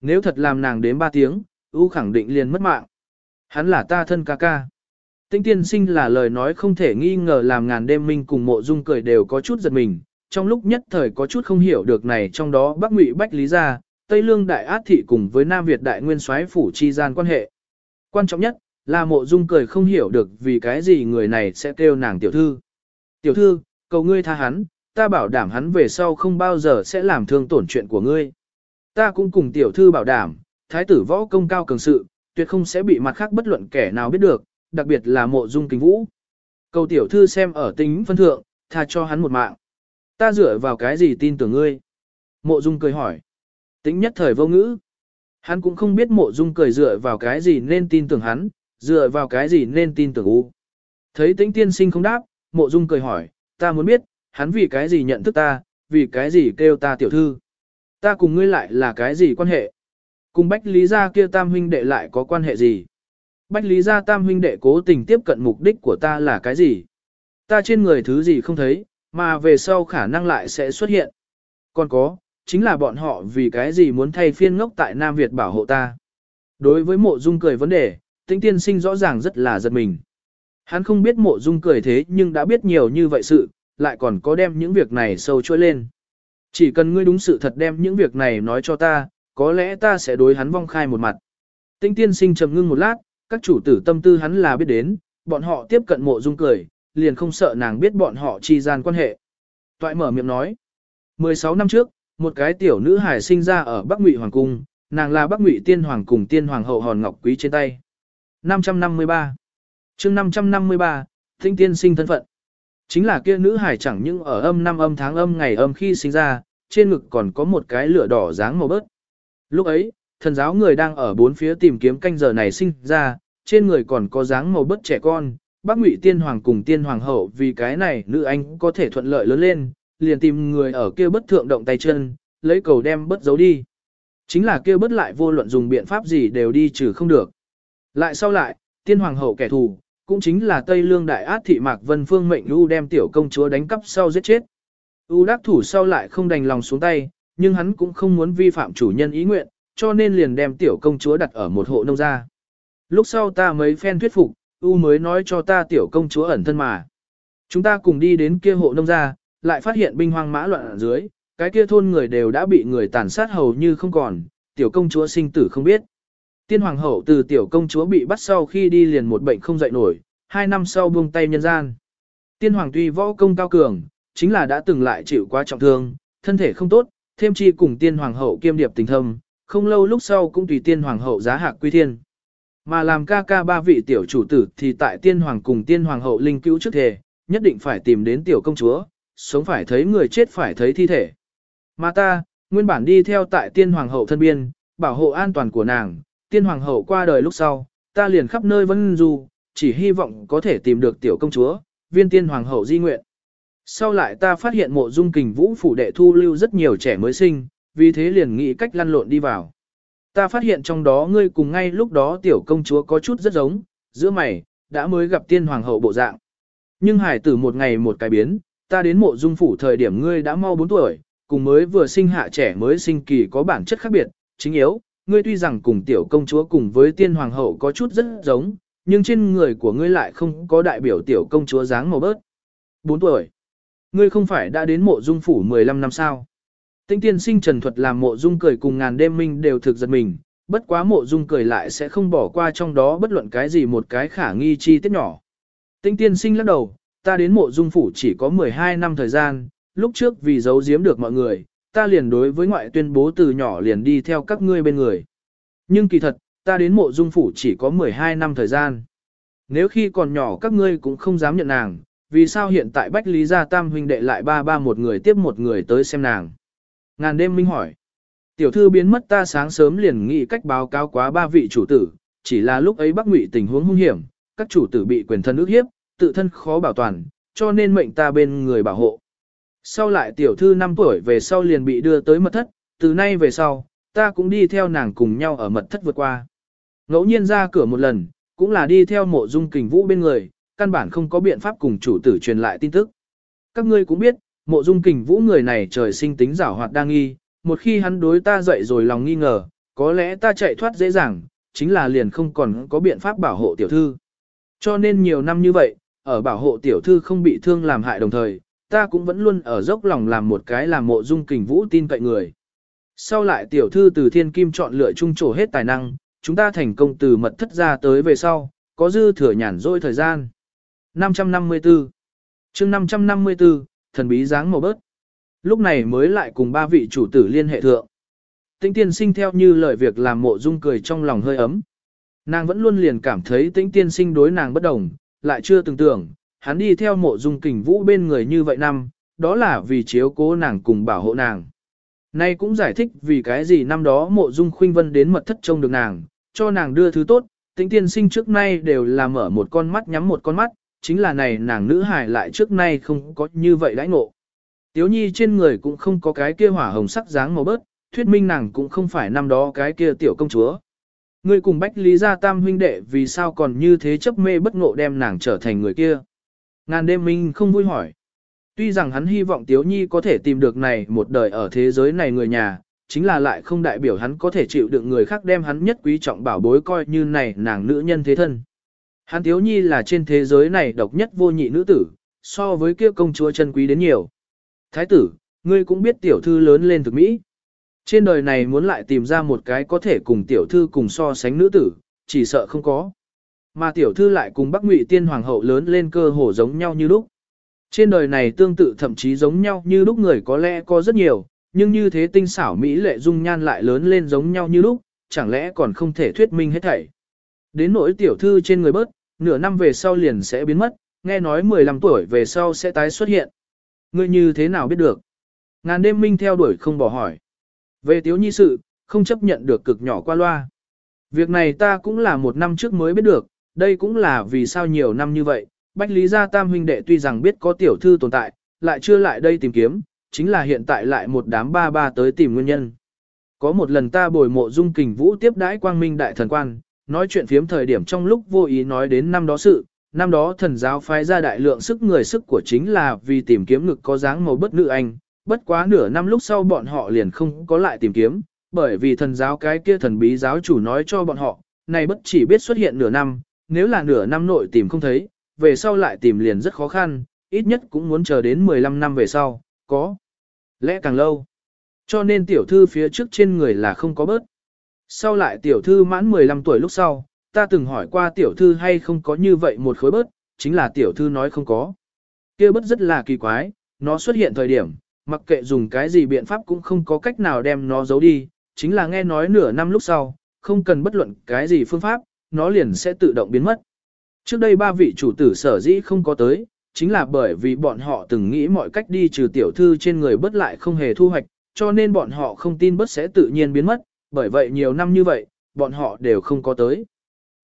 Nếu thật làm nàng đến ba tiếng, ưu khẳng định liền mất mạng. Hắn là ta thân ca ca. Tinh tiên sinh là lời nói không thể nghi ngờ làm ngàn đêm minh cùng mộ dung cười đều có chút giật mình, trong lúc nhất thời có chút không hiểu được này trong đó Bắc Ngụy Bách Lý gia, Tây Lương Đại Át Thị cùng với Nam Việt Đại Nguyên soái phủ chi gian quan hệ. Quan trọng nhất, là mộ dung cười không hiểu được vì cái gì người này sẽ kêu nàng tiểu thư. Tiểu thư, cầu ngươi tha hắn, ta bảo đảm hắn về sau không bao giờ sẽ làm thương tổn chuyện của ngươi. Ta cũng cùng tiểu thư bảo đảm, thái tử võ công cao cường sự, tuyệt không sẽ bị mặt khác bất luận kẻ nào biết được, đặc biệt là mộ dung kính vũ. Cầu tiểu thư xem ở tính phân thượng, tha cho hắn một mạng. Ta dựa vào cái gì tin tưởng ngươi? Mộ dung cười hỏi. Tính nhất thời vô ngữ. Hắn cũng không biết mộ dung cười dựa vào cái gì nên tin tưởng hắn, dựa vào cái gì nên tin tưởng u. Thấy tĩnh tiên sinh không đáp, mộ dung cười hỏi, ta muốn biết, hắn vì cái gì nhận thức ta, vì cái gì kêu ta tiểu thư. Ta cùng ngươi lại là cái gì quan hệ? Cùng Bách Lý Gia kia tam huynh đệ lại có quan hệ gì? Bách Lý Gia tam huynh đệ cố tình tiếp cận mục đích của ta là cái gì? Ta trên người thứ gì không thấy, mà về sau khả năng lại sẽ xuất hiện. Còn có, chính là bọn họ vì cái gì muốn thay phiên ngốc tại Nam Việt bảo hộ ta. Đối với mộ dung cười vấn đề, tĩnh tiên sinh rõ ràng rất là giật mình. Hắn không biết mộ dung cười thế nhưng đã biết nhiều như vậy sự, lại còn có đem những việc này sâu trôi lên. Chỉ cần ngươi đúng sự thật đem những việc này nói cho ta, có lẽ ta sẽ đối hắn vong khai một mặt. Tĩnh tiên sinh trầm ngưng một lát, các chủ tử tâm tư hắn là biết đến, bọn họ tiếp cận mộ dung cười, liền không sợ nàng biết bọn họ chi gian quan hệ. Toại mở miệng nói, 16 năm trước, một cái tiểu nữ hài sinh ra ở Bắc Ngụy Hoàng Cung, nàng là Bắc Ngụy Tiên Hoàng cùng Tiên Hoàng hậu hòn ngọc quý trên tay. 553 chương 553, Thinh Tiên sinh thân phận. Chính là kia nữ hài chẳng những ở âm năm âm tháng âm ngày âm khi sinh ra, trên ngực còn có một cái lửa đỏ dáng màu bớt. Lúc ấy, thần giáo người đang ở bốn phía tìm kiếm canh giờ này sinh ra, trên người còn có dáng màu bớt trẻ con. Bác Ngụy Tiên Hoàng cùng Tiên Hoàng hậu vì cái này nữ anh có thể thuận lợi lớn lên, liền tìm người ở kia bất thượng động tay chân, lấy cầu đem bất giấu đi. Chính là kia bất lại vô luận dùng biện pháp gì đều đi trừ không được. Lại sau lại, tiên hoàng hậu kẻ thù, cũng chính là Tây Lương Đại Át Thị Mạc Vân Phương mệnh U đem tiểu công chúa đánh cắp sau giết chết. U đắc thủ sau lại không đành lòng xuống tay, nhưng hắn cũng không muốn vi phạm chủ nhân ý nguyện, cho nên liền đem tiểu công chúa đặt ở một hộ nông gia. Lúc sau ta mấy phen thuyết phục, U mới nói cho ta tiểu công chúa ẩn thân mà. Chúng ta cùng đi đến kia hộ nông gia, lại phát hiện binh hoang mã loạn ở dưới, cái kia thôn người đều đã bị người tàn sát hầu như không còn, tiểu công chúa sinh tử không biết. Tiên hoàng hậu từ tiểu công chúa bị bắt sau khi đi liền một bệnh không dậy nổi, hai năm sau buông tay nhân gian. Tiên hoàng tuy võ công cao cường, chính là đã từng lại chịu quá trọng thương, thân thể không tốt, thêm chi cùng tiên hoàng hậu kiêm điệp tình thâm, không lâu lúc sau cũng tùy tiên hoàng hậu giá hạc quy thiên. Mà làm ca ca ba vị tiểu chủ tử thì tại tiên hoàng cùng tiên hoàng hậu linh cứu trước thể, nhất định phải tìm đến tiểu công chúa, sống phải thấy người chết phải thấy thi thể. Mà ta, nguyên bản đi theo tại tiên hoàng hậu thân biên, bảo hộ an toàn của nàng, tiên hoàng hậu qua đời lúc sau, ta liền khắp nơi vân du, chỉ hy vọng có thể tìm được tiểu công chúa, viên tiên hoàng hậu di nguyện. Sau lại ta phát hiện mộ dung kình vũ phủ đệ thu lưu rất nhiều trẻ mới sinh, vì thế liền nghĩ cách lăn lộn đi vào. Ta phát hiện trong đó ngươi cùng ngay lúc đó tiểu công chúa có chút rất giống, giữa mày, đã mới gặp tiên hoàng hậu bộ dạng. Nhưng hải tử một ngày một cái biến, ta đến mộ dung phủ thời điểm ngươi đã mau 4 tuổi, cùng mới vừa sinh hạ trẻ mới sinh kỳ có bản chất khác biệt, chính yếu, ngươi tuy rằng cùng tiểu công chúa cùng với tiên hoàng hậu có chút rất giống, nhưng trên người của ngươi lại không có đại biểu tiểu công chúa dáng màu bớt. 4 tuổi. Ngươi không phải đã đến mộ dung phủ 15 năm sao? Tinh tiên sinh trần thuật làm mộ dung cười cùng ngàn đêm minh đều thực giật mình, bất quá mộ dung cười lại sẽ không bỏ qua trong đó bất luận cái gì một cái khả nghi chi tiết nhỏ. Tinh tiên sinh lắc đầu, ta đến mộ dung phủ chỉ có 12 năm thời gian, lúc trước vì giấu giếm được mọi người, ta liền đối với ngoại tuyên bố từ nhỏ liền đi theo các ngươi bên người. Nhưng kỳ thật, ta đến mộ dung phủ chỉ có 12 năm thời gian. Nếu khi còn nhỏ các ngươi cũng không dám nhận nàng, vì sao hiện tại Bách Lý Gia Tam huynh đệ lại ba ba một người tiếp một người tới xem nàng. Ngàn đêm minh hỏi. Tiểu thư biến mất ta sáng sớm liền nghĩ cách báo cáo quá ba vị chủ tử, chỉ là lúc ấy Bắc Ngụy tình huống hung hiểm, các chủ tử bị quyền thân ước hiếp, tự thân khó bảo toàn, cho nên mệnh ta bên người bảo hộ. Sau lại tiểu thư 5 tuổi về sau liền bị đưa tới mật thất, từ nay về sau, ta cũng đi theo nàng cùng nhau ở mật thất vượt qua. Ngẫu nhiên ra cửa một lần, cũng là đi theo mộ dung kình vũ bên người, căn bản không có biện pháp cùng chủ tử truyền lại tin tức. Các ngươi cũng biết, mộ dung kình vũ người này trời sinh tính giảo hoạt đa nghi, một khi hắn đối ta dậy rồi lòng nghi ngờ, có lẽ ta chạy thoát dễ dàng, chính là liền không còn có biện pháp bảo hộ tiểu thư. Cho nên nhiều năm như vậy, ở bảo hộ tiểu thư không bị thương làm hại đồng thời, ta cũng vẫn luôn ở dốc lòng làm một cái làm mộ dung kình vũ tin cậy người. Sau lại tiểu thư từ thiên kim chọn lựa trung trổ hết tài năng, chúng ta thành công từ mật thất ra tới về sau, có dư thừa nhàn rỗi thời gian. 554 chương 554, thần bí dáng màu bớt. Lúc này mới lại cùng ba vị chủ tử liên hệ thượng. Tĩnh tiên sinh theo như lời việc làm mộ dung cười trong lòng hơi ấm. Nàng vẫn luôn liền cảm thấy tĩnh tiên sinh đối nàng bất đồng, lại chưa từng tưởng, hắn đi theo mộ dung kình vũ bên người như vậy năm, đó là vì chiếu cố nàng cùng bảo hộ nàng. Nay cũng giải thích vì cái gì năm đó mộ dung khuynh vân đến mật thất trông được nàng, cho nàng đưa thứ tốt, tính tiên sinh trước nay đều là mở một con mắt nhắm một con mắt, chính là này nàng nữ hài lại trước nay không có như vậy đãi ngộ. Tiếu nhi trên người cũng không có cái kia hỏa hồng sắc dáng màu bớt, thuyết minh nàng cũng không phải năm đó cái kia tiểu công chúa. Ngươi cùng Bách Lý Gia Tam huynh đệ vì sao còn như thế chấp mê bất ngộ đem nàng trở thành người kia. Ngàn đêm minh không vui hỏi. Tuy rằng hắn hy vọng Tiếu Nhi có thể tìm được này một đời ở thế giới này người nhà, chính là lại không đại biểu hắn có thể chịu đựng người khác đem hắn nhất quý trọng bảo bối coi như này nàng nữ nhân thế thân. Hắn Tiếu Nhi là trên thế giới này độc nhất vô nhị nữ tử, so với kia công chúa chân quý đến nhiều. Thái tử, ngươi cũng biết tiểu thư lớn lên thực mỹ. Trên đời này muốn lại tìm ra một cái có thể cùng tiểu thư cùng so sánh nữ tử, chỉ sợ không có. Mà tiểu thư lại cùng Bắc Ngụy Tiên hoàng hậu lớn lên cơ hồ giống nhau như lúc. Trên đời này tương tự thậm chí giống nhau như lúc người có lẽ có rất nhiều, nhưng như thế tinh xảo mỹ lệ dung nhan lại lớn lên giống nhau như lúc, chẳng lẽ còn không thể thuyết minh hết thảy. Đến nỗi tiểu thư trên người bớt, nửa năm về sau liền sẽ biến mất, nghe nói 15 tuổi về sau sẽ tái xuất hiện. Ngươi như thế nào biết được? Ngàn đêm minh theo đuổi không bỏ hỏi. Về tiếu nhi sự, không chấp nhận được cực nhỏ qua loa. Việc này ta cũng là một năm trước mới biết được, đây cũng là vì sao nhiều năm như vậy, Bách Lý Gia Tam huynh đệ tuy rằng biết có tiểu thư tồn tại, lại chưa lại đây tìm kiếm, chính là hiện tại lại một đám ba ba tới tìm nguyên nhân. Có một lần ta bồi mộ dung kình vũ tiếp đãi quang minh đại thần quan, nói chuyện phiếm thời điểm trong lúc vô ý nói đến năm đó sự, năm đó thần giáo phái ra đại lượng sức người sức của chính là vì tìm kiếm ngực có dáng màu bất nữ anh, bất quá nửa năm lúc sau bọn họ liền không có lại tìm kiếm, bởi vì thần giáo cái kia thần bí giáo chủ nói cho bọn họ, này bất chỉ biết xuất hiện nửa năm, nếu là nửa năm nội tìm không thấy, về sau lại tìm liền rất khó khăn, ít nhất cũng muốn chờ đến 15 năm về sau, có lẽ càng lâu. Cho nên tiểu thư phía trước trên người là không có bớt. Sau lại tiểu thư mãn 15 tuổi lúc sau, ta từng hỏi qua tiểu thư hay không có như vậy một khối bớt, chính là tiểu thư nói không có. kia bớt rất là kỳ quái, nó xuất hiện thời điểm, mặc kệ dùng cái gì biện pháp cũng không có cách nào đem nó giấu đi, chính là nghe nói nửa năm lúc sau, không cần bất luận cái gì phương pháp, nó liền sẽ tự động biến mất. Trước đây ba vị chủ tử sở dĩ không có tới, chính là bởi vì bọn họ từng nghĩ mọi cách đi trừ tiểu thư trên người bất lại không hề thu hoạch, cho nên bọn họ không tin bất sẽ tự nhiên biến mất, bởi vậy nhiều năm như vậy, bọn họ đều không có tới.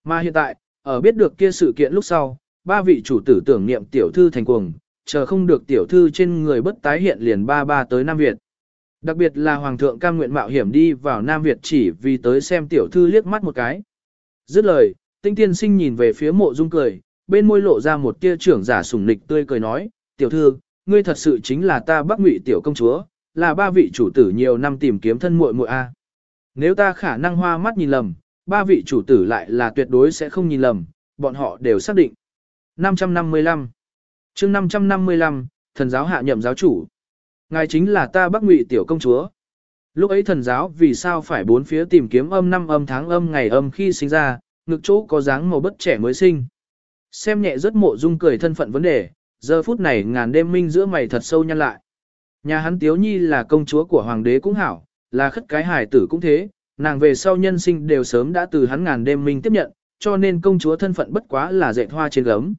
Mà hiện tại, ở biết được kia sự kiện lúc sau, ba vị chủ tử tưởng niệm tiểu thư thành cuồng, chờ không được tiểu thư trên người bất tái hiện liền ba ba tới Nam Việt. Đặc biệt là Hoàng thượng cam nguyện mạo hiểm đi vào Nam Việt chỉ vì tới xem tiểu thư liếc mắt một cái. Dứt lời, tinh tiên sinh nhìn về phía mộ dung cười, bên môi lộ ra một tia trưởng giả sủng nịch tươi cười nói, tiểu thư, ngươi thật sự chính là ta bắc ngụy tiểu công chúa, là ba vị chủ tử nhiều năm tìm kiếm thân muội muội a. À. Nếu ta khả năng hoa mắt nhìn lầm, ba vị chủ tử lại là tuyệt đối sẽ không nhìn lầm, bọn họ đều xác định. 555 chương 555, thần giáo hạ nhậm giáo chủ. Ngài chính là ta bắc ngụy tiểu công chúa. Lúc ấy thần giáo vì sao phải bốn phía tìm kiếm âm năm âm tháng âm ngày âm khi sinh ra, ngực chỗ có dáng màu bất trẻ mới sinh. Xem nhẹ rất mộ dung cười thân phận vấn đề, giờ phút này ngàn đêm minh giữa mày thật sâu nhăn lại. Nhà hắn Tiếu Nhi là công chúa của hoàng đế cũng hảo, là khất cái hải tử cũng thế, nàng về sau nhân sinh đều sớm đã từ hắn ngàn đêm minh tiếp nhận, cho nên công chúa thân phận bất quá là dệt hoa trên gấm.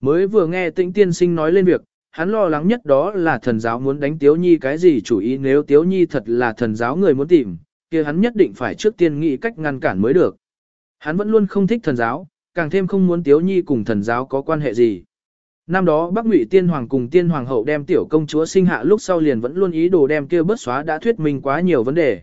Mới vừa nghe tĩnh tiên sinh nói lên việc, hắn lo lắng nhất đó là thần giáo muốn đánh Tiếu Nhi cái gì chủ ý nếu Tiếu Nhi thật là thần giáo người muốn tìm, kia hắn nhất định phải trước tiên nghĩ cách ngăn cản mới được. Hắn vẫn luôn không thích thần giáo, càng thêm không muốn Tiếu Nhi cùng thần giáo có quan hệ gì. Năm đó Bắc Ngụy Tiên Hoàng cùng Tiên Hoàng hậu đem tiểu công chúa sinh hạ lúc sau liền vẫn luôn ý đồ đem kia bớt xóa đã thuyết minh quá nhiều vấn đề.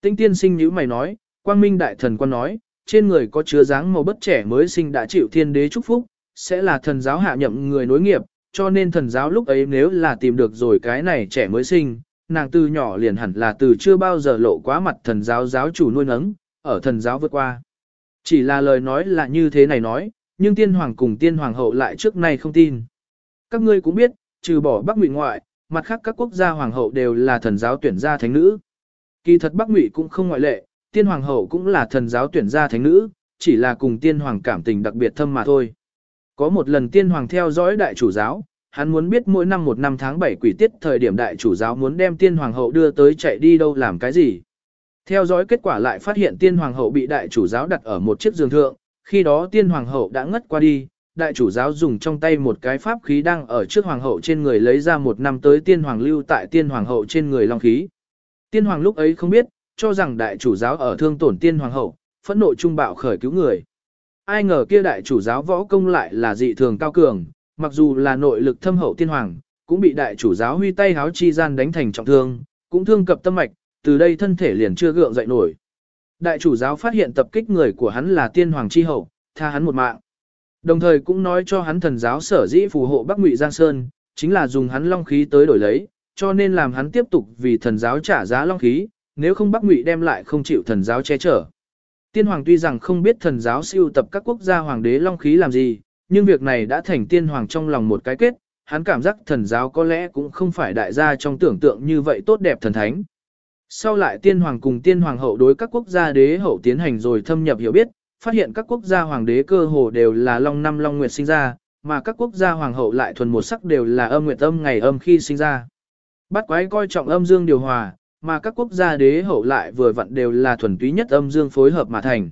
Tinh tiên sinh như mày nói, Quang Minh Đại Thần quan nói, trên người có chứa dáng màu bất trẻ mới sinh đã chịu thiên đế chúc phúc, sẽ là thần giáo hạ nhậm người nối nghiệp, cho nên thần giáo lúc ấy nếu là tìm được rồi cái này trẻ mới sinh, nàng từ nhỏ liền hẳn là từ chưa bao giờ lộ quá mặt thần giáo giáo chủ nuôi nấng, ở thần giáo vượt qua. Chỉ là lời nói là như thế này nói, nhưng tiên hoàng cùng tiên hoàng hậu lại trước nay không tin. Các ngươi cũng biết, trừ bỏ Bắc Ngụy ngoại, mặt khác các quốc gia hoàng hậu đều là thần giáo tuyển gia thánh nữ. Kỳ thật Bắc Ngụy cũng không ngoại lệ, tiên hoàng hậu cũng là thần giáo tuyển gia thánh nữ, chỉ là cùng tiên hoàng cảm tình đặc biệt thâm mà thôi. Có một lần tiên hoàng theo dõi đại chủ giáo, hắn muốn biết mỗi năm một năm tháng 7 quỷ tiết thời điểm đại chủ giáo muốn đem tiên hoàng hậu đưa tới chạy đi đâu làm cái gì. Theo dõi kết quả lại phát hiện tiên hoàng hậu bị đại chủ giáo đặt ở một chiếc giường thượng, khi đó tiên hoàng hậu đã ngất qua đi, đại chủ giáo dùng trong tay một cái pháp khí đang ở trước hoàng hậu trên người lấy ra một năm tới tiên hoàng lưu tại tiên hoàng hậu trên người long khí. Tiên hoàng lúc ấy không biết, cho rằng đại chủ giáo ở thương tổn tiên hoàng hậu, phẫn nộ trung bạo khởi cứu người. Ai ngờ kia đại chủ giáo võ công lại là dị thường cao cường, mặc dù là nội lực thâm hậu tiên hoàng, cũng bị đại chủ giáo huy tay háo chi gian đánh thành trọng thương, cũng thương cập tâm mạch, từ đây thân thể liền chưa gượng dậy nổi. Đại chủ giáo phát hiện tập kích người của hắn là tiên hoàng chi hậu, tha hắn một mạng. Đồng thời cũng nói cho hắn thần giáo sở dĩ phù hộ Bắc Ngụy Giang Sơn, chính là dùng hắn long khí tới đổi lấy, cho nên làm hắn tiếp tục vì thần giáo trả giá long khí, nếu không Bắc Ngụy đem lại không chịu thần giáo che chở. Tiên hoàng tuy rằng không biết thần giáo siêu tập các quốc gia hoàng đế long khí làm gì, nhưng việc này đã thành tiên hoàng trong lòng một cái kết, hắn cảm giác thần giáo có lẽ cũng không phải đại gia trong tưởng tượng như vậy tốt đẹp thần thánh. Sau lại tiên hoàng cùng tiên hoàng hậu đối các quốc gia đế hậu tiến hành rồi thâm nhập hiểu biết, phát hiện các quốc gia hoàng đế cơ hồ đều là long năm long nguyệt sinh ra, mà các quốc gia hoàng hậu lại thuần một sắc đều là âm nguyệt âm ngày âm khi sinh ra. Bắt quái coi trọng âm dương điều hòa, mà các quốc gia đế hậu lại vừa vặn đều là thuần túy nhất âm dương phối hợp mà thành.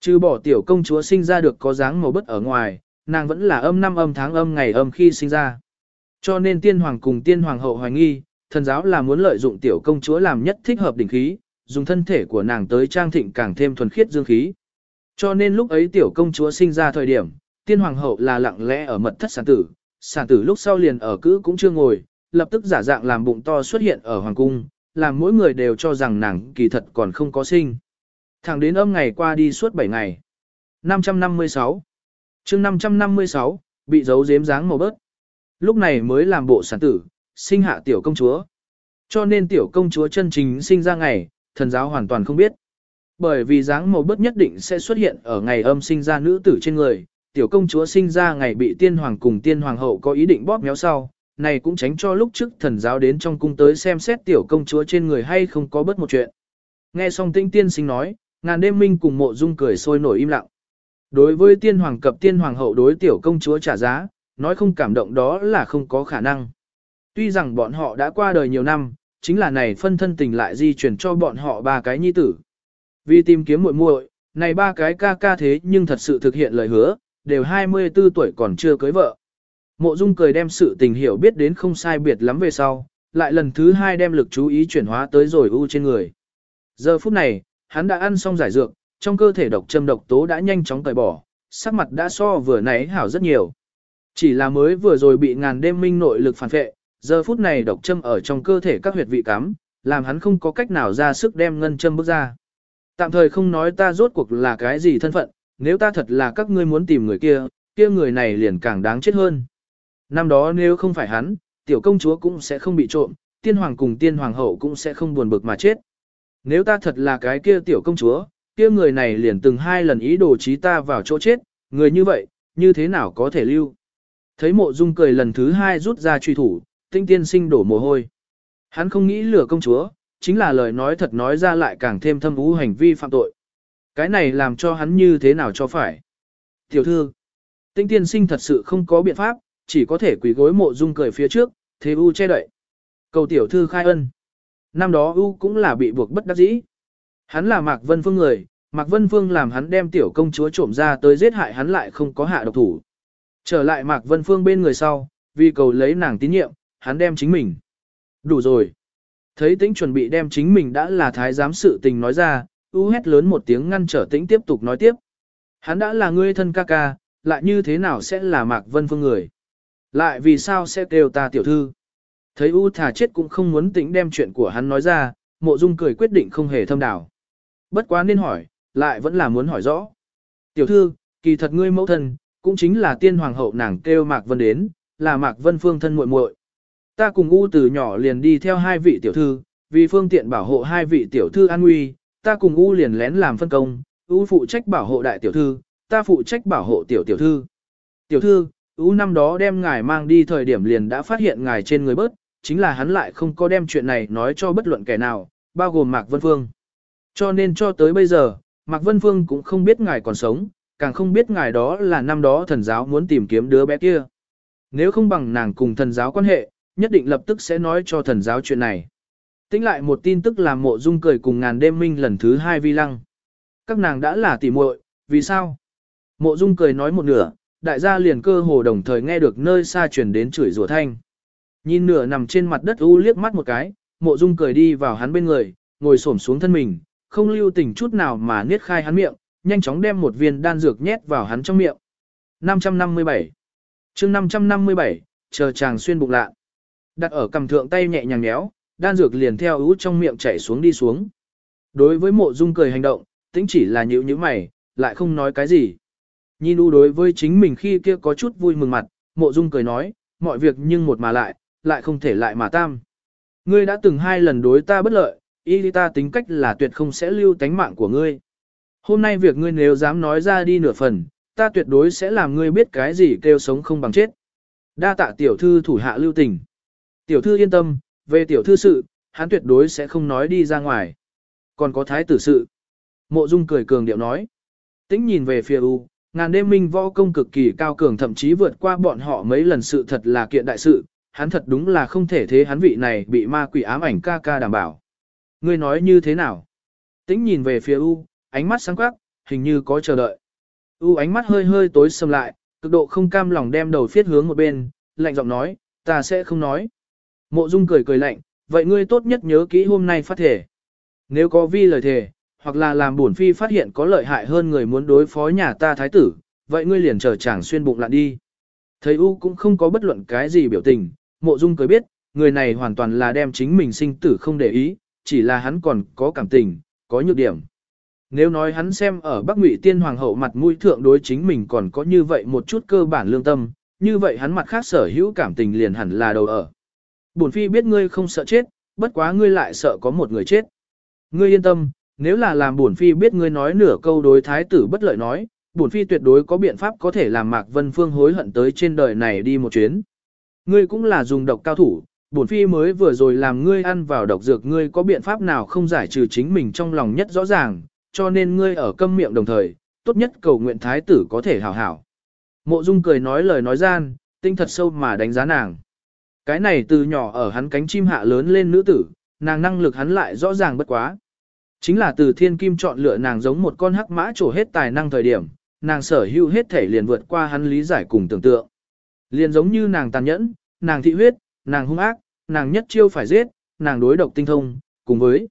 Trừ bỏ tiểu công chúa sinh ra được có dáng màu bất ở ngoài, nàng vẫn là âm năm âm tháng âm ngày âm khi sinh ra. Cho nên tiên hoàng cùng tiên hoàng hậu hoài nghi, thần giáo là muốn lợi dụng tiểu công chúa làm nhất thích hợp đỉnh khí, dùng thân thể của nàng tới trang thịnh càng thêm thuần khiết dương khí. Cho nên lúc ấy tiểu công chúa sinh ra thời điểm, tiên hoàng hậu là lặng lẽ ở mật thất sản tử, sản tử lúc sau liền ở cữ cũng chưa ngồi, lập tức giả dạng làm bụng to xuất hiện ở hoàng cung, làm mỗi người đều cho rằng nàng kỳ thật còn không có sinh. Thẳng đến âm ngày qua đi suốt 7 ngày. 556 chương 556, bị giấu giếm dáng màu bớt. Lúc này mới làm bộ sản tử, sinh hạ tiểu công chúa. Cho nên tiểu công chúa chân chính sinh ra ngày, thần giáo hoàn toàn không biết. Bởi vì dáng màu bớt nhất định sẽ xuất hiện ở ngày âm sinh ra nữ tử trên người, tiểu công chúa sinh ra ngày bị tiên hoàng cùng tiên hoàng hậu có ý định bóp méo sau, này cũng tránh cho lúc trước thần giáo đến trong cung tới xem xét tiểu công chúa trên người hay không có bất một chuyện. Nghe xong tinh tiên sinh nói, ngàn đêm minh cùng mộ dung cười sôi nổi im lặng. Đối với tiên hoàng cập tiên hoàng hậu đối tiểu công chúa trả giá, nói không cảm động đó là không có khả năng. Tuy rằng bọn họ đã qua đời nhiều năm, chính là này phân thân tình lại di chuyển cho bọn họ ba cái nhi tử. Vì tìm kiếm muội muội, này ba cái ca ca thế nhưng thật sự thực hiện lời hứa, đều 24 tuổi còn chưa cưới vợ. Mộ Dung cười đem sự tình hiểu biết đến không sai biệt lắm về sau, lại lần thứ hai đem lực chú ý chuyển hóa tới rồi u trên người. Giờ phút này, hắn đã ăn xong giải dược, trong cơ thể độc châm độc tố đã nhanh chóng tẩy bỏ, sắc mặt đã so vừa nãy hảo rất nhiều. Chỉ là mới vừa rồi bị ngàn đêm minh nội lực phản phệ, giờ phút này độc châm ở trong cơ thể các huyệt vị cắm, làm hắn không có cách nào ra sức đem ngân châm bước ra. Tạm thời không nói ta rốt cuộc là cái gì thân phận, nếu ta thật là các ngươi muốn tìm người kia, kia người này liền càng đáng chết hơn. Năm đó nếu không phải hắn, tiểu công chúa cũng sẽ không bị trộm, tiên hoàng cùng tiên hoàng hậu cũng sẽ không buồn bực mà chết. Nếu ta thật là cái kia tiểu công chúa, kia người này liền từng hai lần ý đồ trí ta vào chỗ chết, người như vậy, như thế nào có thể lưu. Thấy mộ dung cười lần thứ hai rút ra truy thủ, tinh tiên sinh đổ mồ hôi. Hắn không nghĩ lừa công chúa, chính là lời nói thật nói ra lại càng thêm thâm ú hành vi phạm tội. Cái này làm cho hắn như thế nào cho phải. Tiểu thư, tinh tiên sinh thật sự không có biện pháp, chỉ có thể quỳ gối mộ dung cười phía trước, thế u che đậy. Cầu tiểu thư khai ân. Năm đó u cũng là bị buộc bất đắc dĩ. Hắn là Mạc Vân Phương người, Mạc Vân Phương làm hắn đem tiểu công chúa trộm ra tới giết hại hắn lại không có hạ độc thủ. Trở lại Mạc Vân Phương bên người sau, vì cầu lấy nàng tín nhiệm, hắn đem chính mình. Đủ rồi. Thấy tĩnh chuẩn bị đem chính mình đã là thái giám sự tình nói ra, u hét lớn một tiếng ngăn trở tĩnh tiếp tục nói tiếp. Hắn đã là ngươi thân ca ca, lại như thế nào sẽ là Mạc Vân Phương người? Lại vì sao sẽ kêu ta tiểu thư? Thấy u Thà chết cũng không muốn tính đem chuyện của hắn nói ra, mộ dung cười quyết định không hề thâm đảo. Bất quá nên hỏi, lại vẫn là muốn hỏi rõ. Tiểu thư, kỳ thật ngươi mẫu thân, cũng chính là tiên hoàng hậu nàng kêu Mạc Vân đến, là Mạc Vân phương thân muội muội. Ta cùng U từ nhỏ liền đi theo hai vị tiểu thư, vì phương tiện bảo hộ hai vị tiểu thư an nguy, ta cùng U liền lén làm phân công, U phụ trách bảo hộ đại tiểu thư, ta phụ trách bảo hộ tiểu tiểu thư. Tiểu thư, U năm đó đem ngài mang đi thời điểm liền đã phát hiện ngài trên người bớt, chính là hắn lại không có đem chuyện này nói cho bất luận kẻ nào, bao gồm Mạc Vân Phương. Cho nên cho tới bây giờ, Mạc Vân Phương cũng không biết ngài còn sống, càng không biết ngài đó là năm đó thần giáo muốn tìm kiếm đứa bé kia. Nếu không bằng nàng cùng thần giáo quan hệ, nhất định lập tức sẽ nói cho thần giáo chuyện này. Tính lại một tin tức làm mộ dung cười cùng ngàn đêm minh lần thứ hai vi lăng. Các nàng đã là tỉ muội, vì sao? Mộ dung cười nói một nửa, đại gia liền cơ hồ đồng thời nghe được nơi xa truyền đến chửi rủa thanh. Nhìn nửa nằm trên mặt đất u liếc mắt một cái, mộ dung cười đi vào hắn bên người, ngồi xổm xuống thân mình, không lưu tình chút nào mà niết khai hắn miệng, nhanh chóng đem một viên đan dược nhét vào hắn trong miệng. 557 chương 557, chờ chàng xuyên bụng lạ. Đặt ở cầm thượng tay nhẹ nhàng nhéo, đan dược liền theo ú trong miệng chảy xuống đi xuống. Đối với mộ dung cười hành động, tính chỉ là nhữ như mày, lại không nói cái gì. Nhìn u đối với chính mình khi kia có chút vui mừng mặt, mộ dung cười nói, mọi việc nhưng một mà lại, lại không thể lại mà tam. Ngươi đã từng hai lần đối ta bất lợi, y ta tính cách là tuyệt không sẽ lưu tánh mạng của ngươi. Hôm nay việc ngươi nếu dám nói ra đi nửa phần, ta tuyệt đối sẽ làm ngươi biết cái gì kêu sống không bằng chết. Đa tạ tiểu thư thủ hạ lưu tình. Tiểu thư yên tâm, về tiểu thư sự, hắn tuyệt đối sẽ không nói đi ra ngoài. Còn có thái tử sự. Mộ Dung cười cường điệu nói. Tĩnh nhìn về phía U, ngàn đêm minh võ công cực kỳ cao cường thậm chí vượt qua bọn họ mấy lần sự thật là kiện đại sự, hắn thật đúng là không thể thế hắn vị này bị ma quỷ ám ảnh ca ca đảm bảo. Ngươi nói như thế nào? Tĩnh nhìn về phía U, ánh mắt sáng quắc, hình như có chờ đợi. U ánh mắt hơi hơi tối sầm lại, cực độ không cam lòng đem đầu phiết hướng một bên, lạnh giọng nói, ta sẽ không nói. Mộ Dung cười cười lạnh, vậy ngươi tốt nhất nhớ kỹ hôm nay phát thể. Nếu có vi lời thề, hoặc là làm bổn phi phát hiện có lợi hại hơn người muốn đối phó nhà ta thái tử, vậy ngươi liền chờ chàng xuyên bụng lặn đi. Thấy U cũng không có bất luận cái gì biểu tình, mộ dung cười biết, người này hoàn toàn là đem chính mình sinh tử không để ý, chỉ là hắn còn có cảm tình, có nhược điểm. Nếu nói hắn xem ở Bắc Ngụy Tiên Hoàng hậu mặt mũi thượng đối chính mình còn có như vậy một chút cơ bản lương tâm, như vậy hắn mặt khác sở hữu cảm tình liền hẳn là đầu ở. Bổn phi biết ngươi không sợ chết, bất quá ngươi lại sợ có một người chết. Ngươi yên tâm, nếu là làm bổn phi biết ngươi nói nửa câu đối thái tử bất lợi nói, bổn phi tuyệt đối có biện pháp có thể làm Mạc Vân Phương hối hận tới trên đời này đi một chuyến. Ngươi cũng là dùng độc cao thủ, bổn phi mới vừa rồi làm ngươi ăn vào độc dược ngươi có biện pháp nào không giải trừ chính mình trong lòng nhất rõ ràng, cho nên ngươi ở câm miệng đồng thời, tốt nhất cầu nguyện thái tử có thể hảo hảo. Mộ Dung cười nói lời nói gian, tinh thật sâu mà đánh giá nàng. Cái này từ nhỏ ở hắn cánh chim hạ lớn lên nữ tử, nàng năng lực hắn lại rõ ràng bất quá. Chính là từ thiên kim chọn lựa nàng giống một con hắc mã trổ hết tài năng thời điểm, nàng sở hữu hết thể liền vượt qua hắn lý giải cùng tưởng tượng. Liền giống như nàng tàn nhẫn, nàng thị huyết, nàng hung ác, nàng nhất chiêu phải giết, nàng đối độc tinh thông, cùng với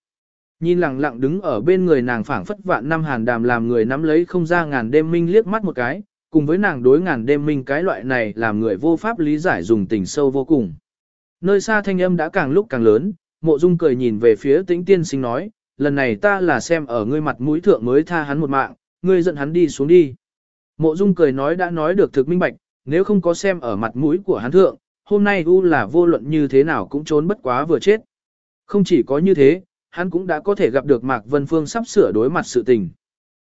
nhìn lặng lặng đứng ở bên người nàng phảng phất vạn năm hàn đàm làm người nắm lấy không ra ngàn đêm minh liếc mắt một cái, cùng với nàng đối ngàn đêm minh cái loại này làm người vô pháp lý giải dùng tình sâu vô cùng. Nơi xa thanh âm đã càng lúc càng lớn, mộ dung cười nhìn về phía tĩnh tiên sinh nói, lần này ta là xem ở ngươi mặt mũi thượng mới tha hắn một mạng, ngươi dẫn hắn đi xuống đi. Mộ Dung cười nói đã nói được thực minh bạch, nếu không có xem ở mặt mũi của hắn thượng, hôm nay U là vô luận như thế nào cũng trốn bất quá vừa chết. Không chỉ có như thế, hắn cũng đã có thể gặp được Mạc Vân Phương sắp sửa đối mặt sự tình.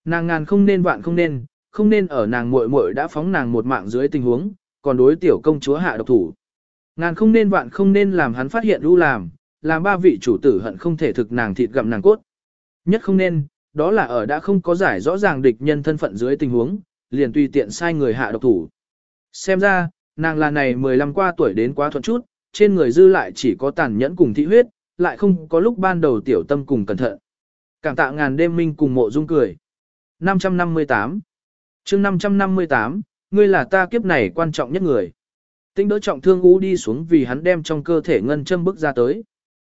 Nàng ngàn không nên vạn không nên, không nên ở nàng muội muội đã phóng nàng một mạng dưới tình huống, còn đối tiểu công chúa hạ độc thủ. Ngàn không nên vạn không nên làm hắn phát hiện U làm, làm ba vị chủ tử hận không thể thực nàng thịt gặm nàng cốt. Nhất không nên, đó là ở đã không có giải rõ ràng địch nhân thân phận dưới tình huống, liền tùy tiện sai người hạ độc thủ. Xem ra, nàng là này 15 qua tuổi đến quá thuận chút, trên người dư lại chỉ có tàn nhẫn cùng thị huyết, lại không có lúc ban đầu tiểu tâm cùng cẩn thận. Cảm tạ ngàn đêm minh cùng mộ dung cười. 558 chương 558, ngươi là ta kiếp này quan trọng nhất người. Tinh đỡ trọng thương ú đi xuống vì hắn đem trong cơ thể ngân châm bức ra tới.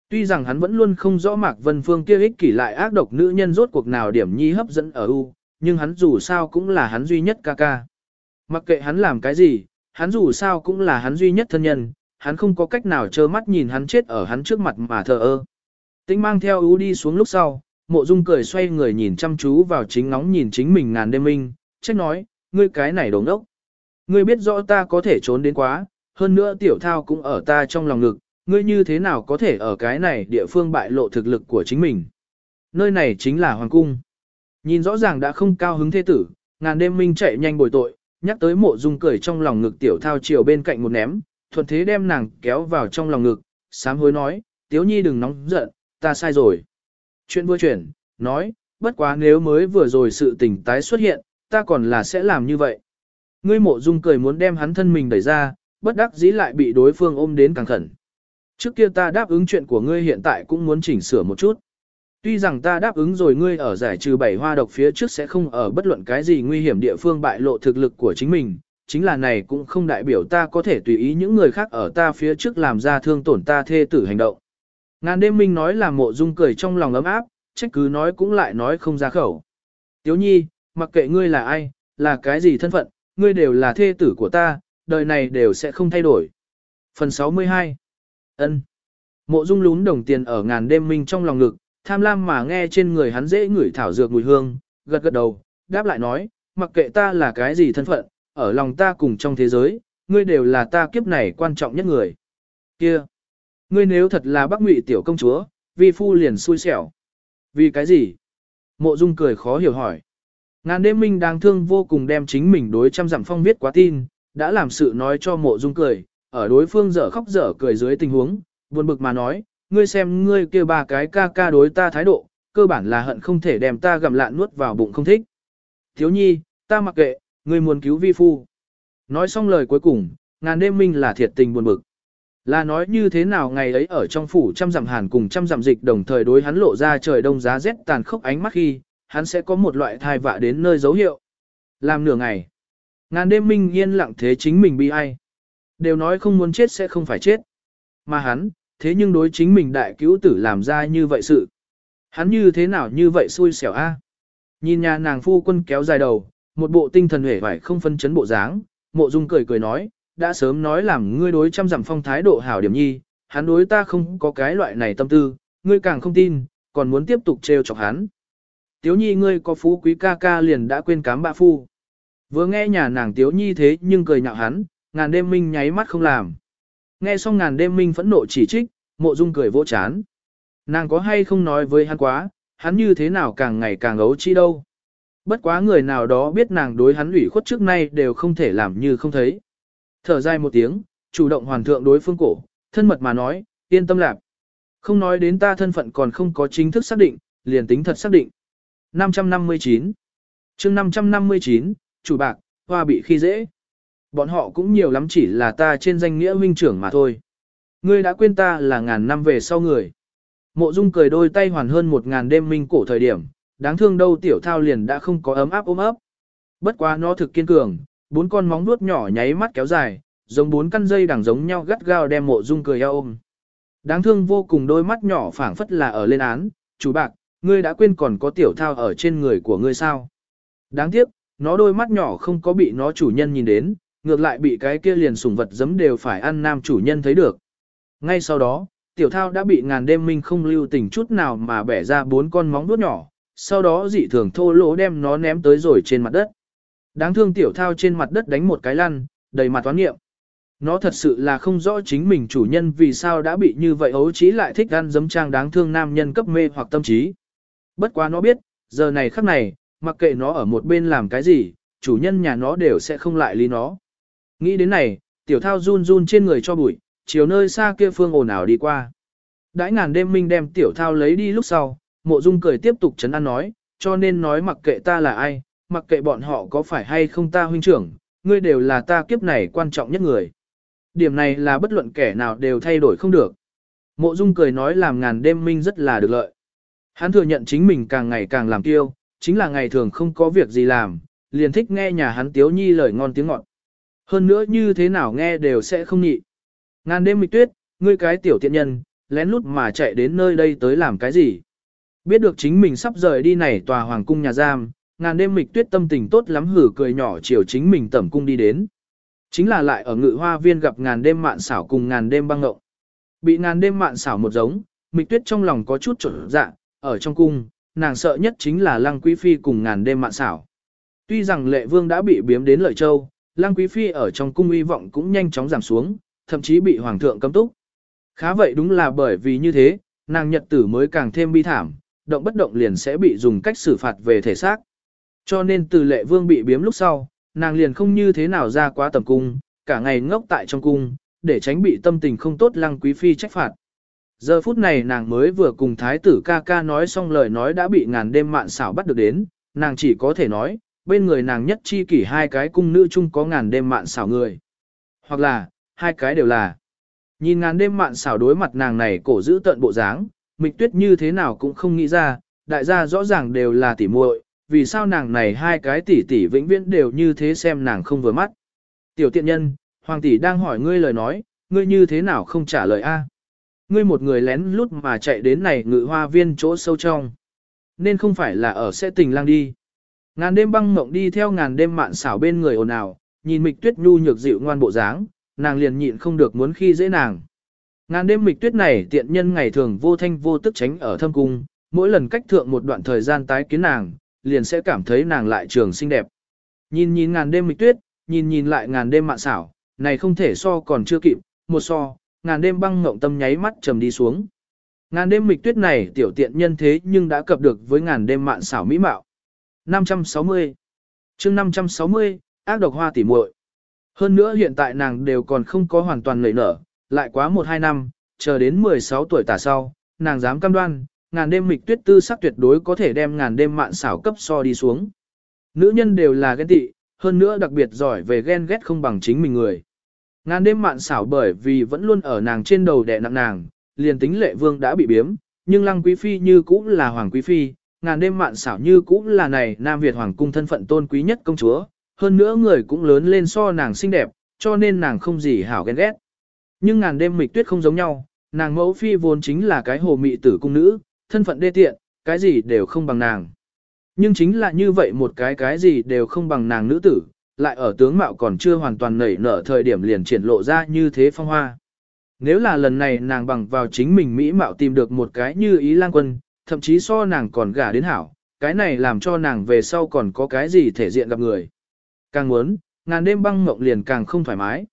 Tuy rằng hắn vẫn luôn không rõ Mạc Vân Phương kia ích kỷ lại ác độc nữ nhân rốt cuộc nào điểm nhi hấp dẫn ở U, nhưng hắn dù sao cũng là hắn duy nhất ca ca. Mặc kệ hắn làm cái gì, hắn dù sao cũng là hắn duy nhất thân nhân, hắn không có cách nào trơ mắt nhìn hắn chết ở hắn trước mặt mà thờ ơ. Tĩnh mang theo U đi xuống lúc sau, mộ dung cười xoay người nhìn chăm chú vào chính ngóng nhìn chính mình ngàn đêm minh, trách nói, ngươi cái này đồng đốc. Ngươi biết rõ ta có thể trốn đến quá, hơn nữa tiểu thao cũng ở ta trong lòng ngực, ngươi như thế nào có thể ở cái này địa phương bại lộ thực lực của chính mình. Nơi này chính là hoàng cung. Nhìn rõ ràng đã không cao hứng thế tử, ngàn đêm minh chạy nhanh bồi tội, nhắc tới mộ dung cười trong lòng ngực tiểu thao chiều bên cạnh một ném, thuận thế đem nàng kéo vào trong lòng ngực, sám hối nói, tiếu nhi đừng nóng giận, ta sai rồi. Chuyện vừa chuyển, nói, bất quá nếu mới vừa rồi sự tình tái xuất hiện, ta còn là sẽ làm như vậy. Ngươi mộ dung cười muốn đem hắn thân mình đẩy ra, bất đắc dĩ lại bị đối phương ôm đến càng khẩn. Trước kia ta đáp ứng chuyện của ngươi hiện tại cũng muốn chỉnh sửa một chút. Tuy rằng ta đáp ứng rồi ngươi ở giải trừ bảy hoa độc phía trước sẽ không ở bất luận cái gì nguy hiểm địa phương bại lộ thực lực của chính mình, chính là này cũng không đại biểu ta có thể tùy ý những người khác ở ta phía trước làm ra thương tổn ta thê tử hành động. Ngàn đêm minh nói là mộ dung cười trong lòng ấm áp, trách cứ nói cũng lại nói không ra khẩu. Tiếu nhi, mặc kệ ngươi là ai, là cái gì thân phận, ngươi đều là thê tử của ta, đời này đều sẽ không thay đổi. Phần 62 ân Mộ dung lún đồng tiền ở ngàn đêm minh trong lòng ngực, tham lam mà nghe trên người hắn dễ ngửi thảo dược mùi hương, gật gật đầu, đáp lại nói, mặc kệ ta là cái gì thân phận, ở lòng ta cùng trong thế giới, ngươi đều là ta kiếp này quan trọng nhất người. Kia, ngươi nếu thật là Bắc ngụy tiểu công chúa, vi phu liền xui xẻo. Vì cái gì? Mộ Dung cười khó hiểu hỏi. Ngàn đêm minh đang thương vô cùng đem chính mình đối trăm dặm phong viết quá tin, đã làm sự nói cho mộ Dung cười, ở đối phương dở khóc dở cười dưới tình huống, buồn bực mà nói, ngươi xem ngươi kia ba cái ca ca đối ta thái độ, cơ bản là hận không thể đem ta gặm lạn nuốt vào bụng không thích. Thiếu nhi, ta mặc kệ, ngươi muốn cứu vi phu. Nói xong lời cuối cùng, ngàn đêm minh là thiệt tình buồn bực. Là nói như thế nào ngày ấy ở trong phủ trăm dặm hàn cùng trăm dặm dịch đồng thời đối hắn lộ ra trời đông giá rét tàn khốc ánh mắt khi, hắn sẽ có một loại thai vạ đến nơi dấu hiệu. Làm nửa ngày. Ngàn đêm minh yên lặng thế chính mình bị ai. Đều nói không muốn chết sẽ không phải chết. Mà hắn, thế nhưng đối chính mình đại cứu tử làm ra như vậy sự. Hắn như thế nào như vậy xui xẻo a? Nhìn nhà nàng phu quân kéo dài đầu, một bộ tinh thần hể vải không phân chấn bộ dáng, mộ dung cười cười nói, đã sớm nói làm ngươi đối trăm giảm phong thái độ hảo điểm nhi, hắn đối ta không có cái loại này tâm tư, ngươi càng không tin, còn muốn tiếp tục trêu chọc hắn. Tiếu nhi ngươi có phú quý ca ca liền đã quên cám bạ phu. Vừa nghe nhà nàng tiếu nhi thế nhưng cười nhạo hắn, ngàn đêm minh nháy mắt không làm. Nghe xong ngàn đêm minh phẫn nộ chỉ trích, mộ dung cười vỗ chán. Nàng có hay không nói với hắn quá, hắn như thế nào càng ngày càng ấu chi đâu. Bất quá người nào đó biết nàng đối hắn ủy khuất trước nay đều không thể làm như không thấy. Thở dài một tiếng, chủ động hoàn thượng đối phương cổ, thân mật mà nói, yên tâm lạc. Không nói đến ta thân phận còn không có chính thức xác định, liền tính thật xác định. 559 chương 559, chủ bạc, hoa bị khi dễ. Bọn họ cũng nhiều lắm chỉ là ta trên danh nghĩa huynh trưởng mà thôi. Ngươi đã quên ta là ngàn năm về sau người. Mộ Dung cười đôi tay hoàn hơn một ngàn đêm minh cổ thời điểm, đáng thương đâu tiểu thao liền đã không có ấm áp ôm ấp. Bất quá nó thực kiên cường, bốn con móng nuốt nhỏ nháy mắt kéo dài, giống bốn căn dây đằng giống nhau gắt gao đem mộ Dung cười eo ôm. Đáng thương vô cùng đôi mắt nhỏ phảng phất là ở lên án, chú bạc, ngươi đã quên còn có tiểu thao ở trên người của ngươi sao. Đáng tiếc, nó đôi mắt nhỏ không có bị nó chủ nhân nhìn đến, ngược lại bị cái kia liền sủng vật giấm đều phải ăn nam chủ nhân thấy được. Ngay sau đó, tiểu thao đã bị ngàn đêm minh không lưu tình chút nào mà bẻ ra bốn con móng vuốt nhỏ, sau đó dị thường thô lỗ đem nó ném tới rồi trên mặt đất. Đáng thương tiểu thao trên mặt đất đánh một cái lăn, đầy mặt toán nghiệm. Nó thật sự là không rõ chính mình chủ nhân vì sao đã bị như vậy ấu trí lại thích ăn giấm trang đáng thương nam nhân cấp mê hoặc tâm trí. Bất quá nó biết, giờ này khắc này, mặc kệ nó ở một bên làm cái gì, chủ nhân nhà nó đều sẽ không lại lý nó. Nghĩ đến này, tiểu thao run run trên người cho bụi, chiều nơi xa kia phương ồn ào đi qua. Đãi ngàn đêm minh đem tiểu thao lấy đi lúc sau, mộ dung cười tiếp tục chấn an nói, cho nên nói mặc kệ ta là ai, mặc kệ bọn họ có phải hay không ta huynh trưởng, ngươi đều là ta kiếp này quan trọng nhất người. Điểm này là bất luận kẻ nào đều thay đổi không được. Mộ dung cười nói làm ngàn đêm minh rất là được lợi. Hắn thừa nhận chính mình càng ngày càng làm tiêu, chính là ngày thường không có việc gì làm, liền thích nghe nhà hắn tiếu nhi lời ngon tiếng ngọt. Hơn nữa như thế nào nghe đều sẽ không nhị. Ngàn đêm mịch tuyết, ngươi cái tiểu tiện nhân, lén lút mà chạy đến nơi đây tới làm cái gì. Biết được chính mình sắp rời đi này tòa hoàng cung nhà giam, ngàn đêm mịch tuyết tâm tình tốt lắm hử cười nhỏ chiều chính mình tẩm cung đi đến. Chính là lại ở ngự hoa viên gặp ngàn đêm mạn xảo cùng ngàn đêm băng ngộng. Bị ngàn đêm mạn xảo một giống, mịch tuyết trong lòng có chút trở dạ, ở trong cung, nàng sợ nhất chính là lăng quý phi cùng ngàn đêm mạn xảo. Tuy rằng lệ vương đã bị biếm đến lợi châu, lăng quý phi ở trong cung uy vọng cũng nhanh chóng giảm xuống, thậm chí bị hoàng thượng cấm túc. Khá vậy đúng là bởi vì như thế, nàng nhật tử mới càng thêm bi thảm, động bất động liền sẽ bị dùng cách xử phạt về thể xác. Cho nên từ lệ vương bị biếm lúc sau, nàng liền không như thế nào ra quá tầm cung, cả ngày ngốc tại trong cung, để tránh bị tâm tình không tốt lăng quý phi trách phạt. Giờ phút này nàng mới vừa cùng thái tử ca ca nói xong lời nói đã bị ngàn đêm mạn xảo bắt được đến, nàng chỉ có thể nói, bên người nàng nhất chi kỷ hai cái cung nữ chung có ngàn đêm mạn xảo người. Hoặc là, hai cái đều là. Nhìn ngàn đêm mạn xảo đối mặt nàng này cổ giữ tận bộ dáng, mịch tuyết như thế nào cũng không nghĩ ra, đại gia rõ ràng đều là tỉ muội, vì sao nàng này hai cái tỷ tỷ vĩnh viễn đều như thế xem nàng không vừa mắt. Tiểu tiện nhân, hoàng tỷ đang hỏi ngươi lời nói, ngươi như thế nào không trả lời a? Ngươi một người lén lút mà chạy đến này ngự hoa viên chỗ sâu trong. Nên không phải là ở sẽ tình lang đi. Ngàn đêm băng mộng đi theo ngàn đêm mạn xảo bên người ồn ào, nhìn mịch tuyết nhu nhược dịu ngoan bộ dáng, nàng liền nhịn không được muốn khi dễ nàng. Ngàn đêm mịch tuyết này tiện nhân ngày thường vô thanh vô tức tránh ở thâm cung, mỗi lần cách thượng một đoạn thời gian tái kiến nàng, liền sẽ cảm thấy nàng lại trường xinh đẹp. Nhìn nhìn ngàn đêm mịch tuyết, nhìn nhìn lại ngàn đêm mạn xảo, này không thể so còn chưa kịp, một so, ngàn đêm băng ngộng tâm nháy mắt trầm đi xuống. Ngàn đêm mịch tuyết này tiểu tiện nhân thế nhưng đã cập được với ngàn đêm mạn xảo mỹ mạo. 560 chương 560, ác độc hoa tỉ muội Hơn nữa hiện tại nàng đều còn không có hoàn toàn nảy nở, lại quá 1-2 năm, chờ đến 16 tuổi tả sau, nàng dám cam đoan, ngàn đêm mịch tuyết tư sắc tuyệt đối có thể đem ngàn đêm mạn xảo cấp so đi xuống. Nữ nhân đều là ghen tị, hơn nữa đặc biệt giỏi về ghen ghét không bằng chính mình người. Ngàn đêm mạn xảo bởi vì vẫn luôn ở nàng trên đầu đè nặng nàng, liền tính lệ vương đã bị biếm, nhưng lăng quý phi như cũ là hoàng quý phi, ngàn đêm mạn xảo như cũ là này Nam Việt hoàng cung thân phận tôn quý nhất công chúa, hơn nữa người cũng lớn lên so nàng xinh đẹp, cho nên nàng không gì hảo ghen ghét. Nhưng ngàn đêm mịch tuyết không giống nhau, nàng mẫu phi vốn chính là cái hồ mị tử cung nữ, thân phận đê tiện, cái gì đều không bằng nàng. Nhưng chính là như vậy một cái cái gì đều không bằng nàng nữ tử, lại ở tướng mạo còn chưa hoàn toàn nảy nở thời điểm liền triển lộ ra như thế phong hoa. Nếu là lần này nàng bằng vào chính mình mỹ mạo tìm được một cái như ý lang quân, thậm chí so nàng còn gả đến hảo, cái này làm cho nàng về sau còn có cái gì thể diện gặp người. Càng muốn, ngàn đêm băng mộng liền càng không thoải mái.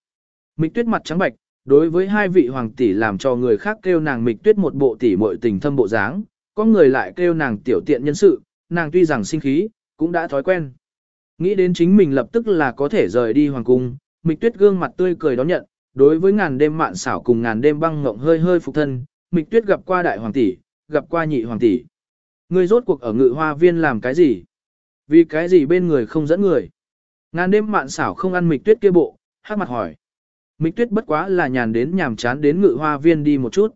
Mịch tuyết mặt trắng bạch, đối với hai vị hoàng tỷ làm cho người khác kêu nàng mịch tuyết một bộ tỷ muội tình thâm bộ dáng, có người lại kêu nàng tiểu tiện nhân sự, nàng tuy rằng sinh khí, cũng đã thói quen. Nghĩ đến chính mình lập tức là có thể rời đi hoàng cung, mịch tuyết gương mặt tươi cười đón nhận, đối với ngàn đêm mạn xảo cùng ngàn đêm băng ngộng hơi hơi phục thân, mịch tuyết gặp qua đại hoàng tỷ, gặp qua nhị hoàng tỷ. Ngươi rốt cuộc ở ngự hoa viên làm cái gì? Vì cái gì bên người không dẫn người? Ngàn đêm mạn xảo không ăn mịch tuyết kia bộ, hát mặt hỏi. Mịch tuyết bất quá là nhàn đến nhàm chán đến ngự hoa viên đi một chút.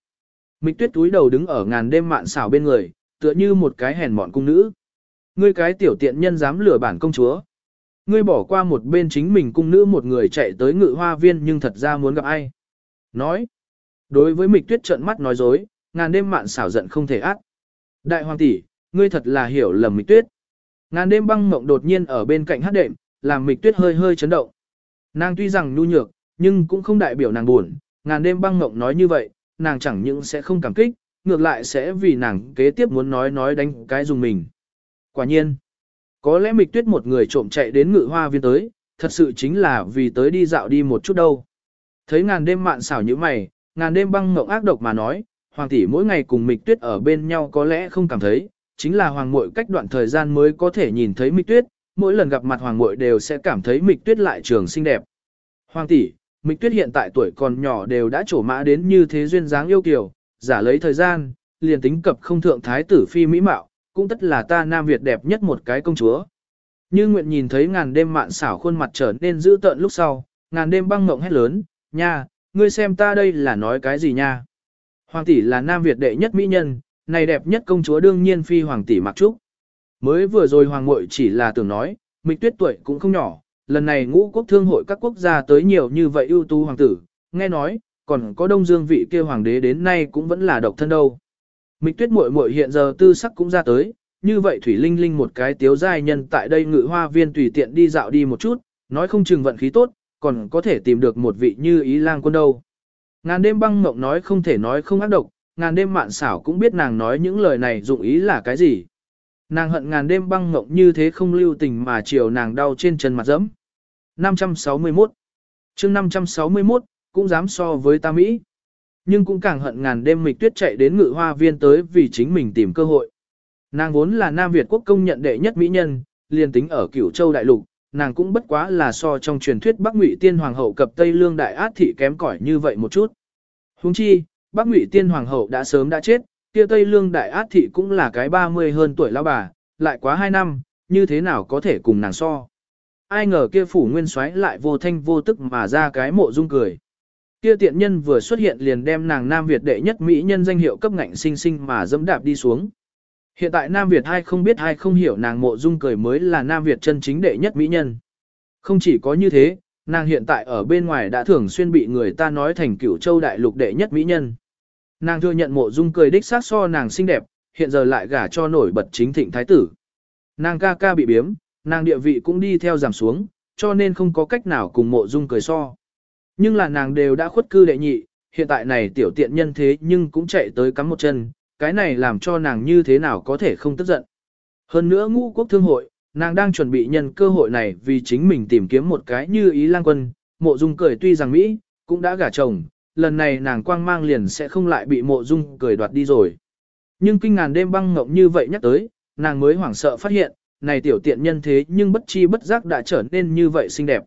Mịch tuyết túi đầu đứng ở ngàn đêm mạn xảo bên người, tựa như một cái hèn mọn cung nữ. Ngươi cái tiểu tiện nhân dám lừa bản công chúa. Ngươi bỏ qua một bên chính mình cung nữ một người chạy tới ngự hoa viên nhưng thật ra muốn gặp ai. Nói. Đối với mịch tuyết trợn mắt nói dối, ngàn đêm mạn xảo giận không thể ác. Đại hoàng tỷ, ngươi thật là hiểu lầm mịch tuyết. Ngàn đêm băng mộng đột nhiên ở bên cạnh hát đệm, làm mịch tuyết hơi hơi chấn động. Nàng tuy rằng nhu nhược, nhưng cũng không đại biểu nàng buồn, ngàn đêm băng mộng nói như vậy, nàng chẳng những sẽ không cảm kích, ngược lại sẽ vì nàng kế tiếp muốn nói nói đánh cái dùng mình. Quả nhiên, Có lẽ mịch tuyết một người trộm chạy đến ngự hoa viên tới, thật sự chính là vì tới đi dạo đi một chút đâu. Thấy ngàn đêm mạn xảo như mày, ngàn đêm băng mộng ác độc mà nói, hoàng tỷ mỗi ngày cùng mịch tuyết ở bên nhau có lẽ không cảm thấy, chính là hoàng muội cách đoạn thời gian mới có thể nhìn thấy mịch tuyết, mỗi lần gặp mặt hoàng muội đều sẽ cảm thấy mịch tuyết lại trường xinh đẹp. Hoàng tỷ, mịch tuyết hiện tại tuổi còn nhỏ đều đã trổ mã đến như thế duyên dáng yêu kiều, giả lấy thời gian, liền tính cập không thượng thái tử phi mỹ mạo, cũng tất là ta Nam Việt đẹp nhất một cái công chúa. Như nguyện nhìn thấy ngàn đêm mạn xảo khuôn mặt trở nên dữ tợn lúc sau, ngàn đêm băng ngộng hét lớn, nha, ngươi xem ta đây là nói cái gì nha. Hoàng tỷ là Nam Việt đệ nhất mỹ nhân, này đẹp nhất công chúa đương nhiên phi hoàng tỷ mặc trúc. Mới vừa rồi hoàng muội chỉ là tưởng nói, mịch tuyết tuổi cũng không nhỏ, lần này ngũ quốc thương hội các quốc gia tới nhiều như vậy ưu tú hoàng tử, nghe nói, còn có đông dương vị kia hoàng đế đến nay cũng vẫn là độc thân đâu. Mịch tuyết muội muội hiện giờ tư sắc cũng ra tới, như vậy Thủy Linh Linh một cái tiếu giai nhân tại đây ngự hoa viên tùy tiện đi dạo đi một chút, nói không chừng vận khí tốt, còn có thể tìm được một vị như ý lang quân đâu. Ngàn đêm băng mộng nói không thể nói không ác độc, ngàn đêm mạn xảo cũng biết nàng nói những lời này dụng ý là cái gì. Nàng hận ngàn đêm băng mộng như thế không lưu tình mà chiều nàng đau trên chân mặt dẫm. 561 chương 561, cũng dám so với ta Mỹ. Nhưng cũng càng hận ngàn đêm mịch tuyết chạy đến ngự hoa viên tới vì chính mình tìm cơ hội. Nàng vốn là Nam Việt quốc công nhận đệ nhất mỹ nhân, liền tính ở cửu châu đại lục, nàng cũng bất quá là so trong truyền thuyết Bắc Ngụy Tiên Hoàng hậu cập Tây Lương đại át thị kém cỏi như vậy một chút. Huống chi, Bắc Ngụy Tiên Hoàng hậu đã sớm đã chết, kia Tây Lương đại át thị cũng là cái 30 hơn tuổi lão bà, lại quá 2 năm, như thế nào có thể cùng nàng so. Ai ngờ kia phủ nguyên soái lại vô thanh vô tức mà ra cái mộ dung cười. Kia tiện nhân vừa xuất hiện liền đem nàng Nam Việt đệ nhất mỹ nhân danh hiệu cấp ngạnh sinh sinh mà dẫm đạp đi xuống. Hiện tại Nam Việt ai không biết ai không hiểu nàng mộ dung cười mới là Nam Việt chân chính đệ nhất mỹ nhân. Không chỉ có như thế, nàng hiện tại ở bên ngoài đã thường xuyên bị người ta nói thành cửu châu đại lục đệ nhất mỹ nhân. Nàng thừa nhận mộ dung cười đích xác so nàng xinh đẹp, hiện giờ lại gả cho nổi bật chính thịnh thái tử. Nàng ca ca bị biếm, nàng địa vị cũng đi theo giảm xuống, cho nên không có cách nào cùng mộ dung cười so. Nhưng là nàng đều đã khuất cư đệ nhị, hiện tại này tiểu tiện nhân thế nhưng cũng chạy tới cắm một chân, cái này làm cho nàng như thế nào có thể không tức giận. Hơn nữa ngũ quốc thương hội, nàng đang chuẩn bị nhân cơ hội này vì chính mình tìm kiếm một cái như ý lang quân, mộ dung cười tuy rằng Mỹ, cũng đã gả chồng, lần này nàng quang mang liền sẽ không lại bị mộ dung cười đoạt đi rồi. Nhưng kinh ngàn đêm băng ngộng như vậy nhắc tới, nàng mới hoảng sợ phát hiện, này tiểu tiện nhân thế nhưng bất chi bất giác đã trở nên như vậy xinh đẹp.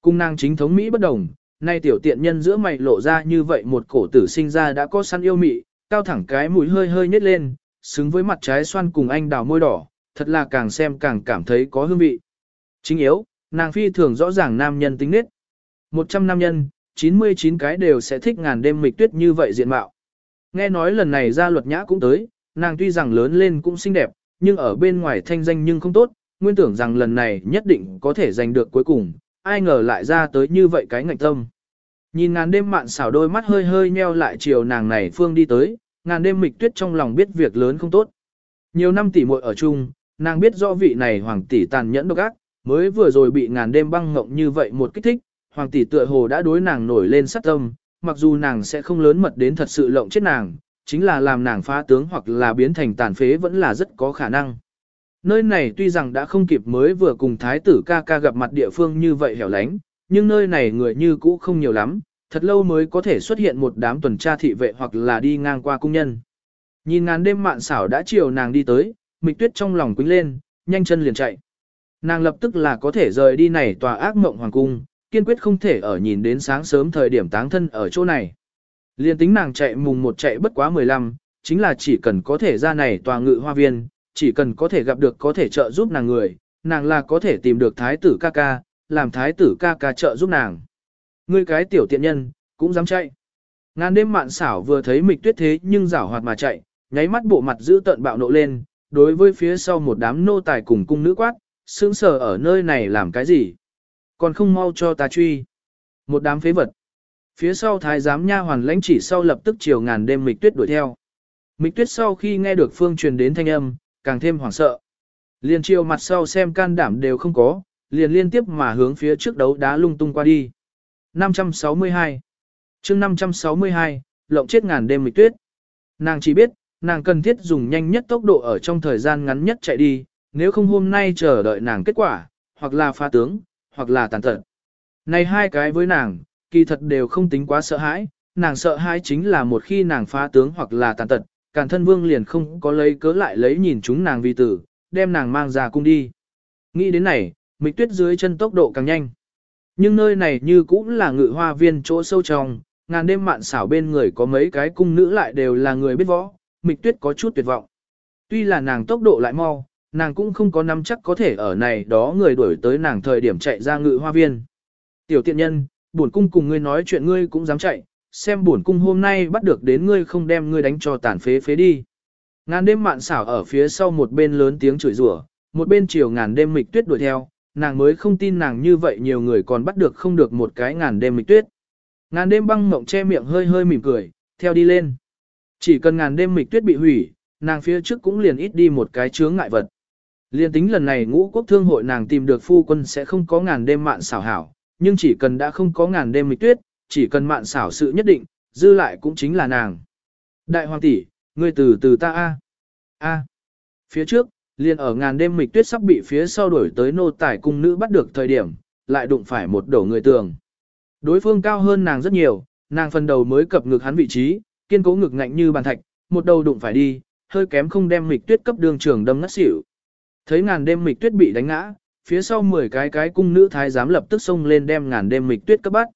Cung nàng chính thống Mỹ bất đồng, nay tiểu tiện nhân giữa mày lộ ra như vậy một cổ tử sinh ra đã có săn yêu mị, cao thẳng cái mũi hơi hơi nhếch lên, xứng với mặt trái xoan cùng anh đào môi đỏ, thật là càng xem càng cảm thấy có hương vị. Chính yếu, nàng phi thường rõ ràng nam nhân tính nết. 100 nam nhân, 99 cái đều sẽ thích ngàn đêm mịch tuyết như vậy diện mạo. Nghe nói lần này ra luật nhã cũng tới, nàng tuy rằng lớn lên cũng xinh đẹp, nhưng ở bên ngoài thanh danh nhưng không tốt, nguyên tưởng rằng lần này nhất định có thể giành được cuối cùng, ai ngờ lại ra tới như vậy cái ngạnh tâm. Nhìn ngàn đêm mạn xảo đôi mắt hơi hơi nheo lại chiều nàng này phương đi tới, ngàn đêm mịch tuyết trong lòng biết việc lớn không tốt. Nhiều năm tỷ muội ở chung, nàng biết rõ vị này hoàng tỷ tàn nhẫn độc ác, mới vừa rồi bị ngàn đêm băng ngộng như vậy một kích thích, hoàng tỷ tựa hồ đã đối nàng nổi lên sát tâm, mặc dù nàng sẽ không lớn mật đến thật sự lộng chết nàng, chính là làm nàng phá tướng hoặc là biến thành tàn phế vẫn là rất có khả năng. Nơi này tuy rằng đã không kịp mới vừa cùng thái tử ca ca gặp mặt địa phương như vậy hẻo lánh, nhưng nơi này người như cũ không nhiều lắm, thật lâu mới có thể xuất hiện một đám tuần tra thị vệ hoặc là đi ngang qua cung nhân. Nhìn ngàn đêm mạn xảo đã chiều nàng đi tới, mịch tuyết trong lòng quýnh lên, nhanh chân liền chạy. Nàng lập tức là có thể rời đi này tòa ác mộng hoàng cung, kiên quyết không thể ở nhìn đến sáng sớm thời điểm táng thân ở chỗ này. Liên tính nàng chạy mùng một chạy bất quá 15, chính là chỉ cần có thể ra này tòa ngự hoa viên, chỉ cần có thể gặp được có thể trợ giúp nàng người, nàng là có thể tìm được thái tử ca ca, làm thái tử ca ca trợ giúp nàng. Ngươi cái tiểu tiện nhân, cũng dám chạy. Ngàn đêm mạn xảo vừa thấy mịch tuyết thế nhưng rảo hoạt mà chạy, nháy mắt bộ mặt giữ tận bạo nộ lên, đối với phía sau một đám nô tài cùng cung nữ quát, sững sờ ở nơi này làm cái gì? Còn không mau cho ta truy. Một đám phế vật. Phía sau thái giám nha hoàn lãnh chỉ sau lập tức chiều ngàn đêm mịch tuyết đuổi theo. Mịch tuyết sau khi nghe được phương truyền đến thanh âm, càng thêm hoảng sợ. Liền chiều mặt sau xem can đảm đều không có, liền liên tiếp mà hướng phía trước đấu đá lung tung qua đi. 562 chương 562, lộng chết ngàn đêm mịch tuyết. Nàng chỉ biết, nàng cần thiết dùng nhanh nhất tốc độ ở trong thời gian ngắn nhất chạy đi, nếu không hôm nay chờ đợi nàng kết quả, hoặc là phá tướng, hoặc là tàn tật. Này hai cái với nàng, kỳ thật đều không tính quá sợ hãi, nàng sợ hãi chính là một khi nàng phá tướng hoặc là tàn tật, càn thân vương liền không có lấy cớ lại lấy nhìn chúng nàng vì tử, đem nàng mang ra cung đi. Nghĩ đến này, mịch tuyết dưới chân tốc độ càng nhanh. Nhưng nơi này như cũng là ngự hoa viên chỗ sâu trong, ngàn đêm mạn xảo bên người có mấy cái cung nữ lại đều là người biết võ, mịch tuyết có chút tuyệt vọng. Tuy là nàng tốc độ lại mau, nàng cũng không có nắm chắc có thể ở này đó người đuổi tới nàng thời điểm chạy ra ngự hoa viên. Tiểu tiện nhân, bổn cung cùng ngươi nói chuyện ngươi cũng dám chạy, xem bổn cung hôm nay bắt được đến ngươi không đem ngươi đánh cho tàn phế phế đi. Ngàn đêm mạn xảo ở phía sau một bên lớn tiếng chửi rủa, một bên chiều ngàn đêm mịch tuyết đuổi theo, nàng mới không tin nàng như vậy nhiều người còn bắt được không được một cái ngàn đêm mịch tuyết. Ngàn đêm băng mộng che miệng hơi hơi mỉm cười, theo đi lên. Chỉ cần ngàn đêm mịch tuyết bị hủy, nàng phía trước cũng liền ít đi một cái chướng ngại vật. Liên tính lần này ngũ quốc thương hội nàng tìm được phu quân sẽ không có ngàn đêm mạn xảo hảo, nhưng chỉ cần đã không có ngàn đêm mịch tuyết, chỉ cần mạn xảo sự nhất định, dư lại cũng chính là nàng. Đại hoàng tỷ, ngươi từ từ ta a a Phía trước, liền ở ngàn đêm mịch tuyết sắp bị phía sau đuổi tới nô tài cung nữ bắt được thời điểm, lại đụng phải một đổ người tường. Đối phương cao hơn nàng rất nhiều, nàng phần đầu mới cập ngực hắn vị trí, kiên cố ngực ngạnh như bàn thạch, một đầu đụng phải đi, hơi kém không đem mịch tuyết cấp đường trường đâm ngất xỉu. Thấy ngàn đêm mịch tuyết bị đánh ngã, phía sau 10 cái cái cung nữ thái giám lập tức xông lên đem ngàn đêm mịch tuyết cấp bắt.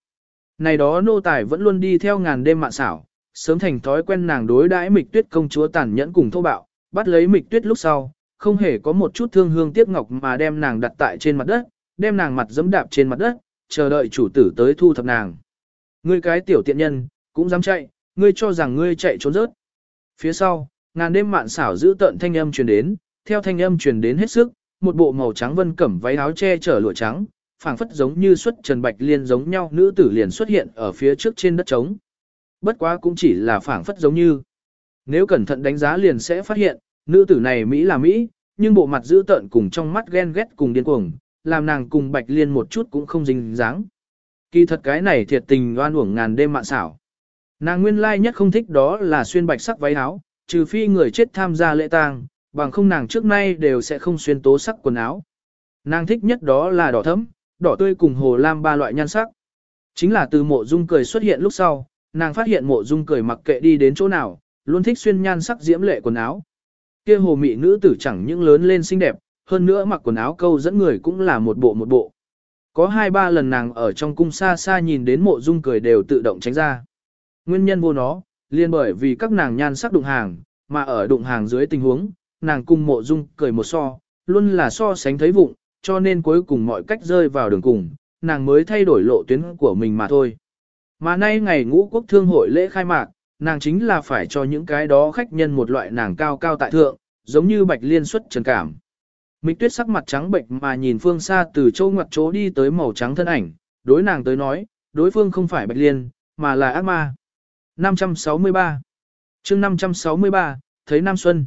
Này đó nô tài vẫn luôn đi theo ngàn đêm mạn xảo, sớm thành thói quen nàng đối đãi mịch tuyết công chúa tàn nhẫn cùng thô bạo, bắt lấy mịch tuyết lúc sau, không hề có một chút thương hương tiếc ngọc mà đem nàng đặt tại trên mặt đất, đem nàng mặt dẫm đạp trên mặt đất, chờ đợi chủ tử tới thu thập nàng. Ngươi cái tiểu tiện nhân, cũng dám chạy, ngươi cho rằng ngươi chạy trốn rớt. Phía sau, ngàn đêm mạn xảo giữ tận thanh âm truyền đến, theo thanh âm truyền đến hết sức, một bộ màu trắng vân cẩm váy áo che chở lụa trắng, phảng phất giống như xuất trần bạch liên giống nhau nữ tử liền xuất hiện ở phía trước trên đất trống. Bất quá cũng chỉ là phảng phất giống như. Nếu cẩn thận đánh giá liền sẽ phát hiện, nữ tử này Mỹ là Mỹ, nhưng bộ mặt dữ tợn cùng trong mắt ghen ghét cùng điên cuồng, làm nàng cùng bạch liên một chút cũng không dính dáng. Kỳ thật cái này thiệt tình oan uổng ngàn đêm mạn xảo. Nàng nguyên lai nhất không thích đó là xuyên bạch sắc váy áo, trừ phi người chết tham gia lễ tang, bằng không nàng trước nay đều sẽ không xuyên tố sắc quần áo. Nàng thích nhất đó là đỏ thẫm, đỏ tươi cùng hồ lam ba loại nhan sắc. Chính là từ mộ dung cười xuất hiện lúc sau, nàng phát hiện mộ dung cười mặc kệ đi đến chỗ nào, luôn thích xuyên nhan sắc diễm lệ quần áo. Kia hồ mị nữ tử chẳng những lớn lên xinh đẹp, hơn nữa mặc quần áo câu dẫn người cũng là một bộ một bộ. Có hai ba lần nàng ở trong cung xa xa nhìn đến mộ dung cười đều tự động tránh ra. Nguyên nhân vô nó, liên bởi vì các nàng nhan sắc đụng hàng, mà ở đụng hàng dưới tình huống, nàng cung mộ dung cười một so, luôn là so sánh thấy vụng, cho nên cuối cùng mọi cách rơi vào đường cùng, nàng mới thay đổi lộ tuyến của mình mà thôi. Mà nay ngày ngũ quốc thương hội lễ khai mạc, nàng chính là phải cho những cái đó khách nhân một loại nàng cao cao tại thượng, giống như bạch liên xuất trần cảm. Mịch tuyết sắc mặt trắng bệnh mà nhìn phương xa từ châu ngoặt chỗ đi tới màu trắng thân ảnh, đối nàng tới nói, đối phương không phải bạch liên, mà là ác ma. 563 chương 563, thấy Nam Xuân.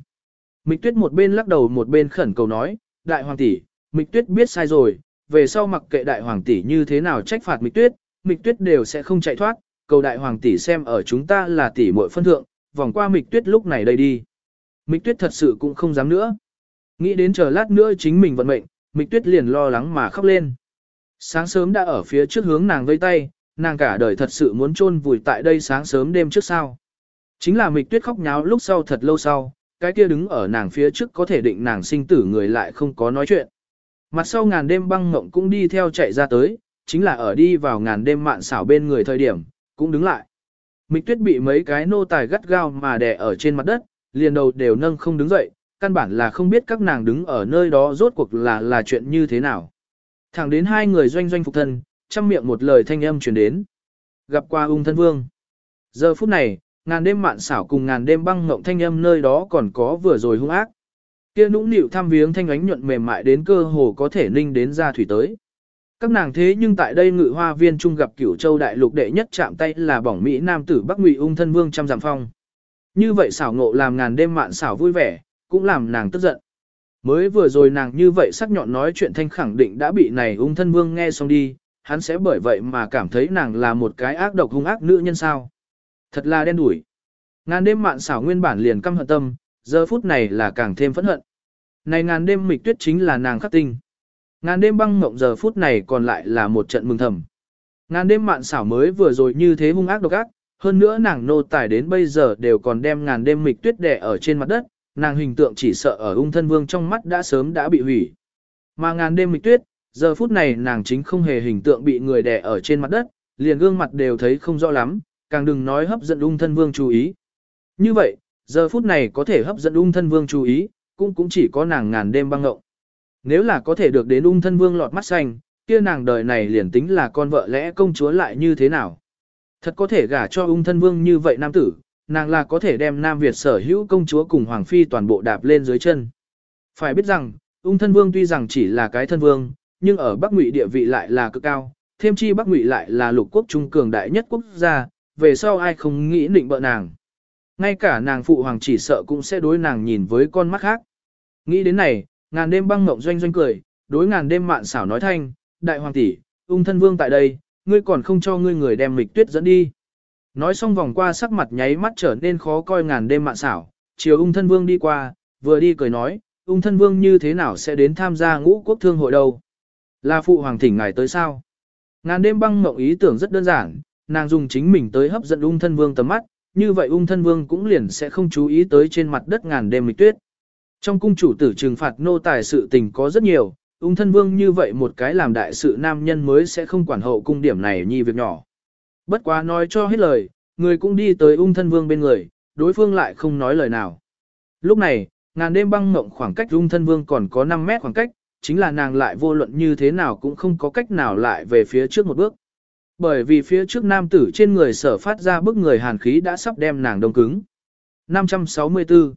Mịch tuyết một bên lắc đầu một bên khẩn cầu nói, đại hoàng tỷ, mịch tuyết biết sai rồi, về sau mặc kệ đại hoàng tỷ như thế nào trách phạt mịch tuyết, mịch tuyết đều sẽ không chạy thoát, cầu đại hoàng tỷ xem ở chúng ta là tỷ muội phân thượng, vòng qua mịch tuyết lúc này đây đi. Mịch tuyết thật sự cũng không dám nữa. Nghĩ đến chờ lát nữa chính mình vận mệnh, mịch tuyết liền lo lắng mà khóc lên. Sáng sớm đã ở phía trước hướng nàng vây tay, nàng cả đời thật sự muốn chôn vùi tại đây sáng sớm đêm trước sao. Chính là mịch tuyết khóc nháo lúc sau thật lâu sau, cái kia đứng ở nàng phía trước có thể định nàng sinh tử người lại không có nói chuyện. Mặt sau ngàn đêm băng ngộng cũng đi theo chạy ra tới, chính là ở đi vào ngàn đêm mạn xảo bên người thời điểm, cũng đứng lại. Mịch tuyết bị mấy cái nô tài gắt gao mà đè ở trên mặt đất, liền đầu đều nâng không đứng dậy, căn bản là không biết các nàng đứng ở nơi đó rốt cuộc là là chuyện như thế nào. Thẳng đến hai người doanh doanh phục thân, chăm miệng một lời thanh âm truyền đến. Gặp qua ung thân vương. Giờ phút này, ngàn đêm mạn xảo cùng ngàn đêm băng ngộng thanh âm nơi đó còn có vừa rồi hung ác. Kia nũng nịu thăm viếng thanh ánh nhuận mềm mại đến cơ hồ có thể ninh đến ra thủy tới. Các nàng thế nhưng tại đây ngự hoa viên trung gặp cửu châu đại lục đệ nhất chạm tay là bỏng Mỹ Nam tử Bắc Ngụy ung thân vương trăm giảm phong. Như vậy xảo ngộ làm ngàn đêm mạn xảo vui vẻ, cũng làm nàng tức giận. Mới vừa rồi nàng như vậy sắc nhọn nói chuyện thanh khẳng định đã bị này ung thân vương nghe xong đi, hắn sẽ bởi vậy mà cảm thấy nàng là một cái ác độc hung ác nữ nhân sao. Thật là đen đủi. Ngàn đêm mạn xảo nguyên bản liền căm hận tâm, giờ phút này là càng thêm phẫn hận. Này ngàn đêm mịch tuyết chính là nàng khắc tinh. Ngàn đêm băng mộng giờ phút này còn lại là một trận mừng thầm. Ngàn đêm mạn xảo mới vừa rồi như thế hung ác độc ác, hơn nữa nàng nô tài đến bây giờ đều còn đem ngàn đêm mịch tuyết đẻ ở trên mặt đất, nàng hình tượng chỉ sợ ở ung thân vương trong mắt đã sớm đã bị hủy. Mà ngàn đêm mịch tuyết, giờ phút này nàng chính không hề hình tượng bị người đè ở trên mặt đất, liền gương mặt đều thấy không rõ lắm, càng đừng nói hấp dẫn ung thân vương chú ý. Như vậy, giờ phút này có thể hấp dẫn ung thân vương chú ý, cũng cũng chỉ có nàng ngàn đêm băng ngộng. Nếu là có thể được đến ung thân vương lọt mắt xanh, kia nàng đời này liền tính là con vợ lẽ công chúa lại như thế nào. Thật có thể gả cho ung thân vương như vậy nam tử, nàng là có thể đem Nam Việt sở hữu công chúa cùng Hoàng Phi toàn bộ đạp lên dưới chân. Phải biết rằng, ung thân vương tuy rằng chỉ là cái thân vương, nhưng ở Bắc Ngụy địa vị lại là cực cao, thêm chi Bắc Ngụy lại là lục quốc trung cường đại nhất quốc gia, về sau ai không nghĩ định bợ nàng. Ngay cả nàng phụ hoàng chỉ sợ cũng sẽ đối nàng nhìn với con mắt khác. Nghĩ đến này, ngàn đêm băng ngộng doanh doanh cười, đối ngàn đêm mạn xảo nói thanh, đại hoàng tỷ, ung thân vương tại đây, ngươi còn không cho ngươi người đem mịch tuyết dẫn đi. Nói xong vòng qua sắc mặt nháy mắt trở nên khó coi ngàn đêm mạn xảo, chiều ung thân vương đi qua, vừa đi cười nói, ung thân vương như thế nào sẽ đến tham gia ngũ quốc thương hội đâu. Là phụ hoàng thỉnh ngài tới sao? Ngàn đêm băng mộng ý tưởng rất đơn giản, nàng dùng chính mình tới hấp dẫn ung thân vương tầm mắt, như vậy ung thân vương cũng liền sẽ không chú ý tới trên mặt đất ngàn đêm mịch tuyết. Trong cung chủ tử trừng phạt nô tài sự tình có rất nhiều, ung thân vương như vậy một cái làm đại sự nam nhân mới sẽ không quản hậu cung điểm này nhi việc nhỏ. Bất quá nói cho hết lời, người cũng đi tới ung thân vương bên người, đối phương lại không nói lời nào. Lúc này, ngàn đêm băng mộng khoảng cách ung thân vương còn có 5 mét khoảng cách, chính là nàng lại vô luận như thế nào cũng không có cách nào lại về phía trước một bước. Bởi vì phía trước nam tử trên người sở phát ra bức người hàn khí đã sắp đem nàng đông cứng. 564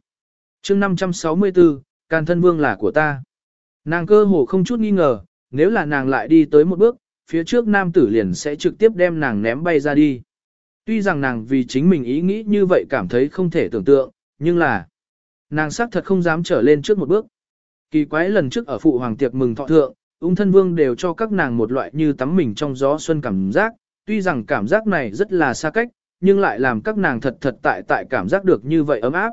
chương 564, Càn thân vương là của ta. Nàng cơ hồ không chút nghi ngờ, nếu là nàng lại đi tới một bước, phía trước nam tử liền sẽ trực tiếp đem nàng ném bay ra đi. Tuy rằng nàng vì chính mình ý nghĩ như vậy cảm thấy không thể tưởng tượng, nhưng là nàng xác thật không dám trở lên trước một bước. Kỳ quái lần trước ở phụ hoàng tiệc mừng thọ thượng, ung thân vương đều cho các nàng một loại như tắm mình trong gió xuân cảm giác, tuy rằng cảm giác này rất là xa cách, nhưng lại làm các nàng thật thật tại tại cảm giác được như vậy ấm áp.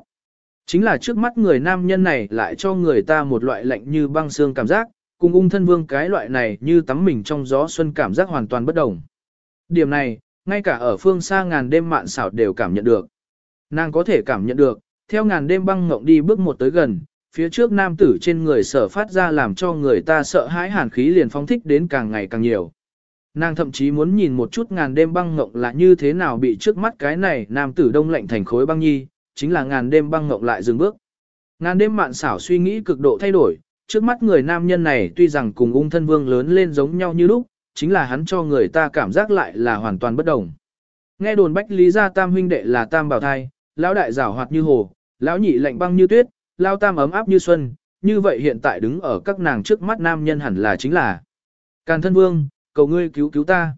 Chính là trước mắt người nam nhân này lại cho người ta một loại lạnh như băng xương cảm giác, cùng ung thân vương cái loại này như tắm mình trong gió xuân cảm giác hoàn toàn bất đồng. Điểm này, ngay cả ở phương xa ngàn đêm mạn xảo đều cảm nhận được. Nàng có thể cảm nhận được, theo ngàn đêm băng ngộng đi bước một tới gần, phía trước nam tử trên người sở phát ra làm cho người ta sợ hãi hàn khí liền phong thích đến càng ngày càng nhiều. Nàng thậm chí muốn nhìn một chút ngàn đêm băng ngộng là như thế nào bị trước mắt cái này nam tử đông lạnh thành khối băng nhi, chính là ngàn đêm băng ngộng lại dừng bước. Ngàn đêm mạn xảo suy nghĩ cực độ thay đổi, trước mắt người nam nhân này tuy rằng cùng ung thân vương lớn lên giống nhau như lúc, chính là hắn cho người ta cảm giác lại là hoàn toàn bất đồng. Nghe đồn bách lý gia tam huynh đệ là tam bảo thai, lão đại giảo hoạt như hồ, lão nhị lạnh băng như tuyết, lão tam ấm áp như xuân, như vậy hiện tại đứng ở các nàng trước mắt nam nhân hẳn là chính là Càn thân vương, cầu ngươi cứu cứu ta.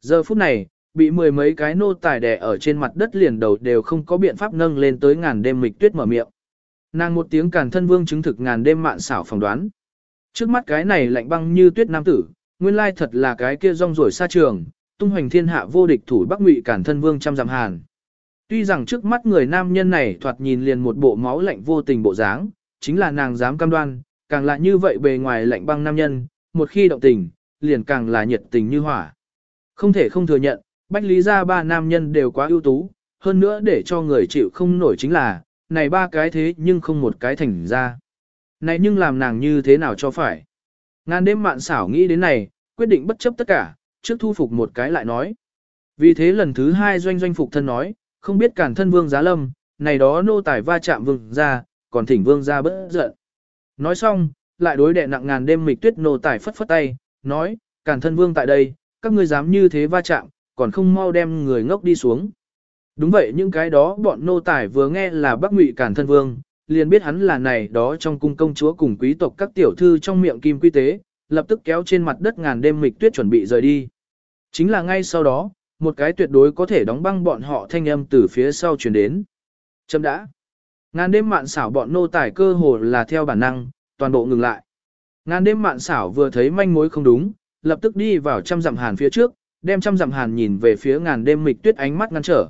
Giờ phút này, bị mười mấy cái nô tài đè ở trên mặt đất liền đầu đều không có biện pháp nâng lên tới ngàn đêm mịch tuyết mở miệng. Nàng một tiếng càn thân vương chứng thực ngàn đêm mạn xảo phỏng đoán. Trước mắt cái này lạnh băng như tuyết nam tử, nguyên lai thật là cái kia rong rổi xa trường, tung hoành thiên hạ vô địch thủ bắc ngụy càn thân vương trăm dặm hàn. Tuy rằng trước mắt người nam nhân này thoạt nhìn liền một bộ máu lạnh vô tình bộ dáng, chính là nàng dám cam đoan, càng là như vậy bề ngoài lạnh băng nam nhân, một khi động tình, liền càng là nhiệt tình như hỏa. Không thể không thừa nhận, Bách Lý gia ba nam nhân đều quá ưu tú, hơn nữa để cho người chịu không nổi chính là, này ba cái thế nhưng không một cái thành ra. Này nhưng làm nàng như thế nào cho phải. Ngàn đêm mạn xảo nghĩ đến này, quyết định bất chấp tất cả, trước thu phục một cái lại nói. Vì thế lần thứ hai doanh doanh phục thân nói, không biết cản thân vương giá lâm, này đó nô tài va chạm vương ra, còn thỉnh vương ra bất giận. Nói xong, lại đối đệ nặng ngàn đêm mịch tuyết nô tài phất phất tay, nói, cản thân vương tại đây, các ngươi dám như thế va chạm, còn không mau đem người ngốc đi xuống. Đúng vậy những cái đó bọn nô tài vừa nghe là Bắc Ngụy Cản Thân Vương, liền biết hắn là này đó trong cung công chúa cùng quý tộc các tiểu thư trong miệng kim quy tế, lập tức kéo trên mặt đất ngàn đêm mịch tuyết chuẩn bị rời đi. Chính là ngay sau đó, một cái tuyệt đối có thể đóng băng bọn họ thanh âm từ phía sau truyền đến. Chấm đã. Ngàn đêm mạn xảo bọn nô tài cơ hồ là theo bản năng, toàn bộ ngừng lại. Ngàn đêm mạn xảo vừa thấy manh mối không đúng, lập tức đi vào trăm dặm hàn phía trước, đem trăm dặm hàn nhìn về phía ngàn đêm mịch tuyết ánh mắt ngăn trở.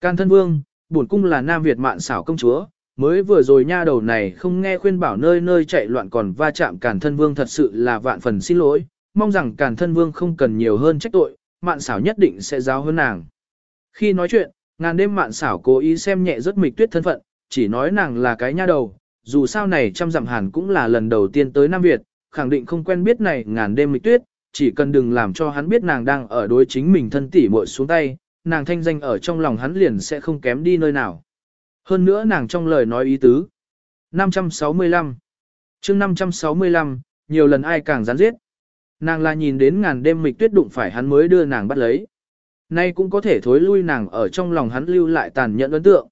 Can thân vương, bổn cung là Nam Việt mạn xảo công chúa, mới vừa rồi nha đầu này không nghe khuyên bảo nơi nơi chạy loạn còn va chạm càn thân vương thật sự là vạn phần xin lỗi, mong rằng càn thân vương không cần nhiều hơn trách tội, mạn xảo nhất định sẽ giáo hơn nàng. Khi nói chuyện, ngàn đêm mạn xảo cố ý xem nhẹ rất mịch tuyết thân phận, chỉ nói nàng là cái nha đầu, dù sao này trăm dặm hàn cũng là lần đầu tiên tới Nam Việt, khẳng định không quen biết này ngàn đêm mịch tuyết, chỉ cần đừng làm cho hắn biết nàng đang ở đối chính mình thân tỉ muội xuống tay, nàng thanh danh ở trong lòng hắn liền sẽ không kém đi nơi nào. Hơn nữa nàng trong lời nói ý tứ. 565 chương 565, nhiều lần ai càng gián giết. Nàng là nhìn đến ngàn đêm mịch tuyết đụng phải hắn mới đưa nàng bắt lấy. Nay cũng có thể thối lui nàng ở trong lòng hắn lưu lại tàn nhẫn ấn tượng.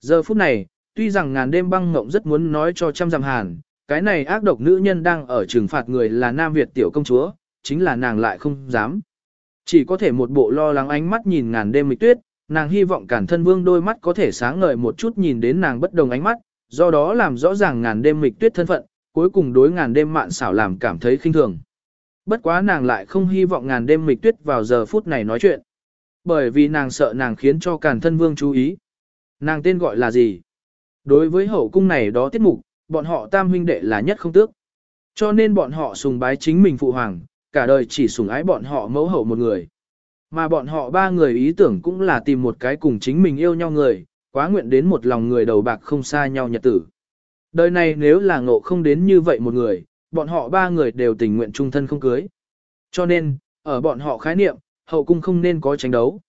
Giờ phút này, tuy rằng ngàn đêm băng ngộng rất muốn nói cho trăm dặm hàn, cái này ác độc nữ nhân đang ở trừng phạt người là Nam Việt tiểu công chúa, chính là nàng lại không dám. Chỉ có thể một bộ lo lắng ánh mắt nhìn ngàn đêm mịch tuyết, nàng hy vọng cản thân vương đôi mắt có thể sáng ngời một chút nhìn đến nàng bất đồng ánh mắt, do đó làm rõ ràng ngàn đêm mịch tuyết thân phận, cuối cùng đối ngàn đêm mạn xảo làm cảm thấy khinh thường. Bất quá nàng lại không hy vọng ngàn đêm mịch tuyết vào giờ phút này nói chuyện. Bởi vì nàng sợ nàng khiến cho càn thân vương chú ý. Nàng tên gọi là gì? Đối với hậu cung này đó tiết mục, bọn họ tam huynh đệ là nhất không tước. Cho nên bọn họ sùng bái chính mình phụ hoàng, cả đời chỉ sủng ái bọn họ mẫu hậu một người. Mà bọn họ ba người ý tưởng cũng là tìm một cái cùng chính mình yêu nhau người, quá nguyện đến một lòng người đầu bạc không xa nhau nhật tử. Đời này nếu là ngộ không đến như vậy một người, bọn họ ba người đều tình nguyện trung thân không cưới. Cho nên, ở bọn họ khái niệm, hậu cung không nên có tranh đấu.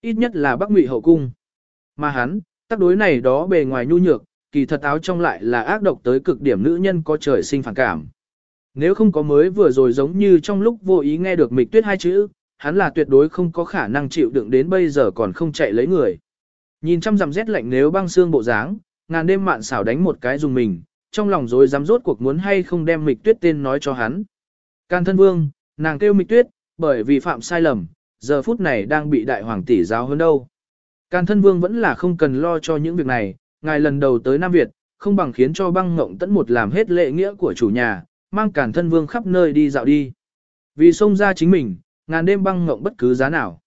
Ít nhất là bắc ngụy hậu cung. Mà hắn, tác đối này đó bề ngoài nhu nhược, kỳ thật áo trong lại là ác độc tới cực điểm nữ nhân có trời sinh phản cảm. Nếu không có mới vừa rồi giống như trong lúc vô ý nghe được mịch tuyết hai chữ, hắn là tuyệt đối không có khả năng chịu đựng đến bây giờ còn không chạy lấy người. Nhìn trăm dặm rét lạnh nếu băng xương bộ dáng, ngàn đêm mạn xảo đánh một cái dùng mình, trong lòng rồi dám rốt cuộc muốn hay không đem mịch tuyết tên nói cho hắn. Can thân vương, nàng kêu mịch tuyết, bởi vì phạm sai lầm, giờ phút này đang bị đại hoàng tỷ giáo hơn đâu. Can thân vương vẫn là không cần lo cho những việc này, ngài lần đầu tới Nam Việt, không bằng khiến cho băng ngộng tẫn một làm hết lệ nghĩa của chủ nhà, mang cản thân vương khắp nơi đi dạo đi. Vì xông ra chính mình, ngàn đêm băng ngộng bất cứ giá nào.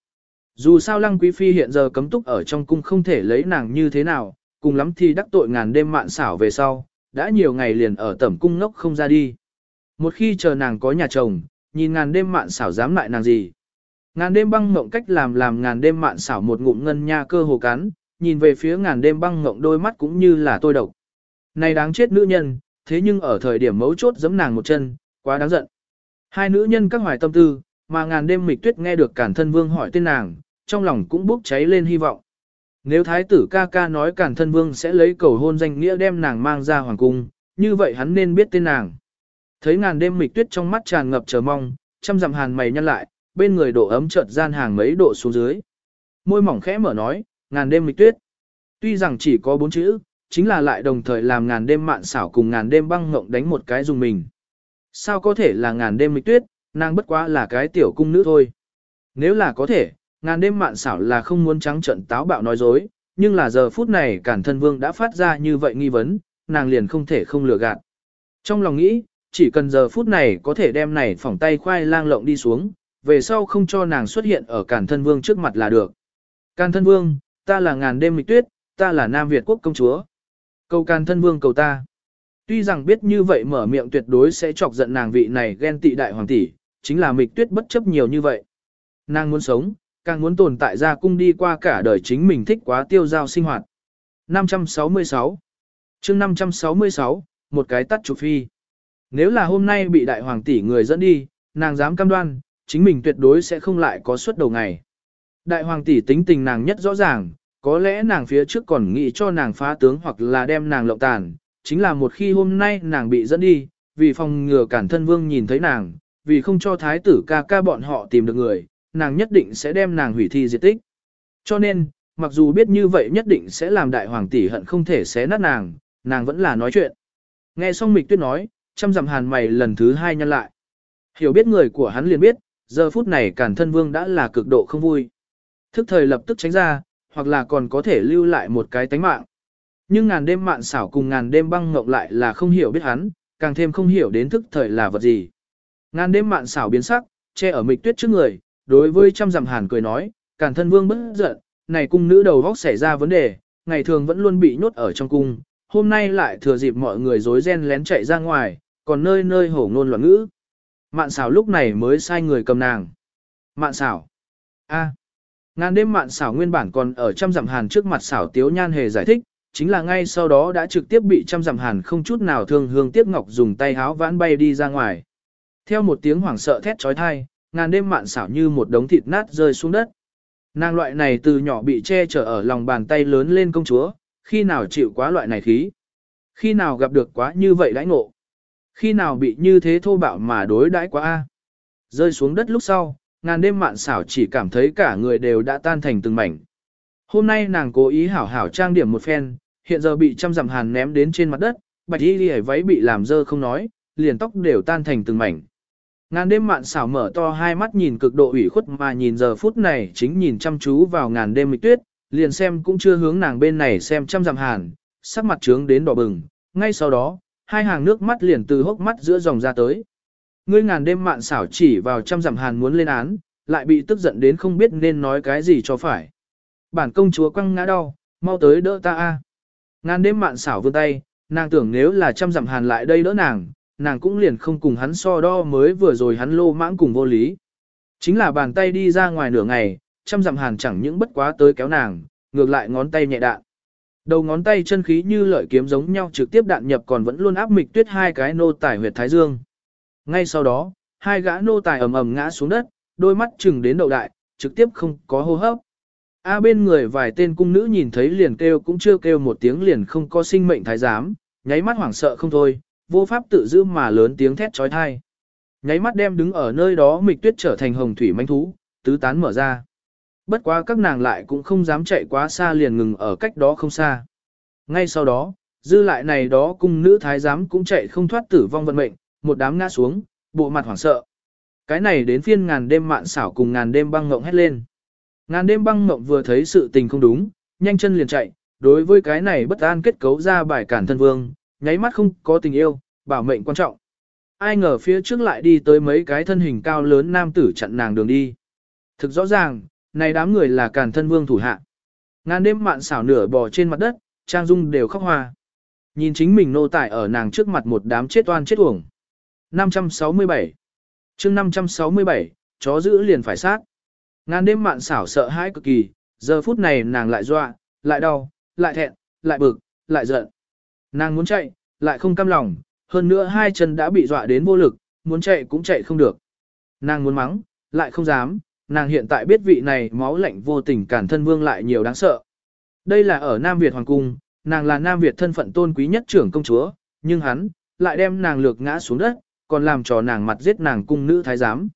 Dù sao lăng quý phi hiện giờ cấm túc ở trong cung không thể lấy nàng như thế nào, cùng lắm thì đắc tội ngàn đêm mạn xảo về sau, đã nhiều ngày liền ở tẩm cung ngốc không ra đi. Một khi chờ nàng có nhà chồng, nhìn ngàn đêm mạn xảo dám lại nàng gì. Ngàn đêm băng ngộng cách làm làm ngàn đêm mạn xảo một ngụm ngân nha cơ hồ cắn, nhìn về phía ngàn đêm băng ngộng đôi mắt cũng như là tôi độc. Này đáng chết nữ nhân, thế nhưng ở thời điểm mấu chốt giẫm nàng một chân, quá đáng giận. Hai nữ nhân các hoài tâm tư, mà ngàn đêm mịch tuyết nghe được cản thân vương hỏi tên nàng, trong lòng cũng bốc cháy lên hy vọng. Nếu thái tử ca ca nói cản thân vương sẽ lấy cầu hôn danh nghĩa đem nàng mang ra hoàng cung, như vậy hắn nên biết tên nàng. Thấy ngàn đêm mịch tuyết trong mắt tràn ngập chờ mong, trăm dặm hàn mày nhăn lại, bên người độ ấm chợt gian hàng mấy độ xuống dưới. Môi mỏng khẽ mở nói, ngàn đêm mịch tuyết. Tuy rằng chỉ có bốn chữ, chính là lại đồng thời làm ngàn đêm mạn xảo cùng ngàn đêm băng ngộng đánh một cái dùng mình. Sao có thể là ngàn đêm mịch tuyết, nàng bất quá là cái tiểu cung nữ thôi. Nếu là có thể, ngàn đêm mạn xảo là không muốn trắng trận táo bạo nói dối, nhưng là giờ phút này cản thân vương đã phát ra như vậy nghi vấn, nàng liền không thể không lừa gạt. Trong lòng nghĩ, chỉ cần giờ phút này có thể đem này phỏng tay khoai lang lộng đi xuống, về sau không cho nàng xuất hiện ở cản thân vương trước mặt là được. Càn thân vương, ta là ngàn đêm mịch tuyết, ta là Nam Việt quốc công chúa. Cầu càn thân vương cầu ta. Tuy rằng biết như vậy mở miệng tuyệt đối sẽ chọc giận nàng vị này ghen tị đại hoàng tỷ, chính là mịch tuyết bất chấp nhiều như vậy. Nàng muốn sống, càng muốn tồn tại ra cung đi qua cả đời chính mình thích quá tiêu giao sinh hoạt. 566 chương 566, một cái tắt chụp phi. Nếu là hôm nay bị đại hoàng tỷ người dẫn đi, nàng dám cam đoan, chính mình tuyệt đối sẽ không lại có suất đầu ngày. Đại hoàng tỷ tính tình nàng nhất rõ ràng, có lẽ nàng phía trước còn nghĩ cho nàng phá tướng hoặc là đem nàng lộng tàn, chính là một khi hôm nay nàng bị dẫn đi, vì phòng ngừa cản thân vương nhìn thấy nàng, vì không cho thái tử ca ca bọn họ tìm được người, nàng nhất định sẽ đem nàng hủy thi diệt tích. Cho nên, mặc dù biết như vậy nhất định sẽ làm đại hoàng tỷ hận không thể xé nát nàng, nàng vẫn là nói chuyện. Nghe xong mịch tuyết nói, chăm dặm hàn mày lần thứ hai nhăn lại. Hiểu biết người của hắn liền biết, giờ phút này cản thân vương đã là cực độ không vui. Thức thời lập tức tránh ra, hoặc là còn có thể lưu lại một cái tánh mạng. Nhưng ngàn đêm mạn xảo cùng ngàn đêm băng ngộng lại là không hiểu biết hắn, càng thêm không hiểu đến thức thời là vật gì. Ngàn đêm mạn xảo biến sắc, che ở mịch tuyết trước người, đối với trăm dặm hàn cười nói, càn thân vương bất giận, này cung nữ đầu vóc xảy ra vấn đề, ngày thường vẫn luôn bị nhốt ở trong cung, hôm nay lại thừa dịp mọi người rối ren lén chạy ra ngoài, còn nơi nơi hổ ngôn loạn ngữ. Mạn xảo lúc này mới sai người cầm nàng. Mạn xảo. a Ngàn đêm mạn xảo nguyên bản còn ở trăm dặm hàn trước mặt xảo tiếu nhan hề giải thích, chính là ngay sau đó đã trực tiếp bị trăm dặm hàn không chút nào thương hương tiếc ngọc dùng tay háo vãn bay đi ra ngoài. Theo một tiếng hoảng sợ thét trói thai, ngàn đêm mạn xảo như một đống thịt nát rơi xuống đất. Nàng loại này từ nhỏ bị che chở ở lòng bàn tay lớn lên công chúa, khi nào chịu quá loại này khí. Khi nào gặp được quá như vậy đãi ngộ. Khi nào bị như thế thô bạo mà đối đãi quá a Rơi xuống đất lúc sau, ngàn đêm mạn xảo chỉ cảm thấy cả người đều đã tan thành từng mảnh. Hôm nay nàng cố ý hảo hảo trang điểm một phen, hiện giờ bị trăm dặm hàn ném đến trên mặt đất, bạch y liễu váy bị làm dơ không nói, liền tóc đều tan thành từng mảnh. Ngàn đêm mạn xảo mở to hai mắt nhìn cực độ ủy khuất mà nhìn giờ phút này chính nhìn chăm chú vào ngàn đêm mịch tuyết, liền xem cũng chưa hướng nàng bên này xem trăm dặm hàn, sắc mặt trướng đến đỏ bừng, ngay sau đó, hai hàng nước mắt liền từ hốc mắt giữa dòng ra tới. Ngươi ngàn đêm mạn xảo chỉ vào trăm dặm hàn muốn lên án, lại bị tức giận đến không biết nên nói cái gì cho phải. Bản công chúa quăng ngã đau, mau tới đỡ ta a. Ngàn đêm mạn xảo vươn tay, nàng tưởng nếu là trăm dặm hàn lại đây đỡ nàng, nàng cũng liền không cùng hắn so đo mới vừa rồi hắn lô mãng cùng vô lý. Chính là bàn tay đi ra ngoài nửa ngày, trăm dặm hàn chẳng những bất quá tới kéo nàng, ngược lại ngón tay nhẹ đạn. Đầu ngón tay chân khí như lợi kiếm giống nhau trực tiếp đạn nhập còn vẫn luôn áp mịch tuyết hai cái nô tài huyệt thái dương. Ngay sau đó, hai gã nô tài ầm ầm ngã xuống đất, đôi mắt chừng đến đầu đại, trực tiếp không có hô hấp. A bên người vài tên cung nữ nhìn thấy liền kêu cũng chưa kêu một tiếng liền không có sinh mệnh thái giám, nháy mắt hoảng sợ không thôi, vô pháp tự giữ mà lớn tiếng thét trói thai. Nháy mắt đem đứng ở nơi đó mịch tuyết trở thành hồng thủy manh thú, tứ tán mở ra. Bất quá các nàng lại cũng không dám chạy quá xa liền ngừng ở cách đó không xa. Ngay sau đó, dư lại này đó cung nữ thái giám cũng chạy không thoát tử vong vận mệnh, một đám ngã xuống, bộ mặt hoảng sợ. Cái này đến phiên ngàn đêm mạn xảo cùng ngàn đêm băng ngộng hét lên. Ngàn đêm băng ngộng vừa thấy sự tình không đúng, nhanh chân liền chạy, đối với cái này bất an kết cấu ra bài cản thân vương, nháy mắt không có tình yêu, bảo mệnh quan trọng. Ai ngờ phía trước lại đi tới mấy cái thân hình cao lớn nam tử chặn nàng đường đi. Thực rõ ràng, này đám người là càn thân vương thủ hạ. Ngàn đêm mạn xảo nửa bò trên mặt đất, trang dung đều khóc hoa. Nhìn chính mình nô tải ở nàng trước mặt một đám chết oan chết uổng. 567 chương 567, chó giữ liền phải sát. Ngàn đêm mạn xảo sợ hãi cực kỳ, giờ phút này nàng lại dọa, lại đau, lại thẹn, lại bực, lại giận. Nàng muốn chạy, lại không cam lòng, hơn nữa hai chân đã bị dọa đến vô lực, muốn chạy cũng chạy không được. Nàng muốn mắng, lại không dám, nàng hiện tại biết vị này máu lạnh vô tình cản thân vương lại nhiều đáng sợ. Đây là ở Nam Việt Hoàng Cung, nàng là Nam Việt thân phận tôn quý nhất trưởng công chúa, nhưng hắn, lại đem nàng lược ngã xuống đất, còn làm trò nàng mặt giết nàng cung nữ thái giám.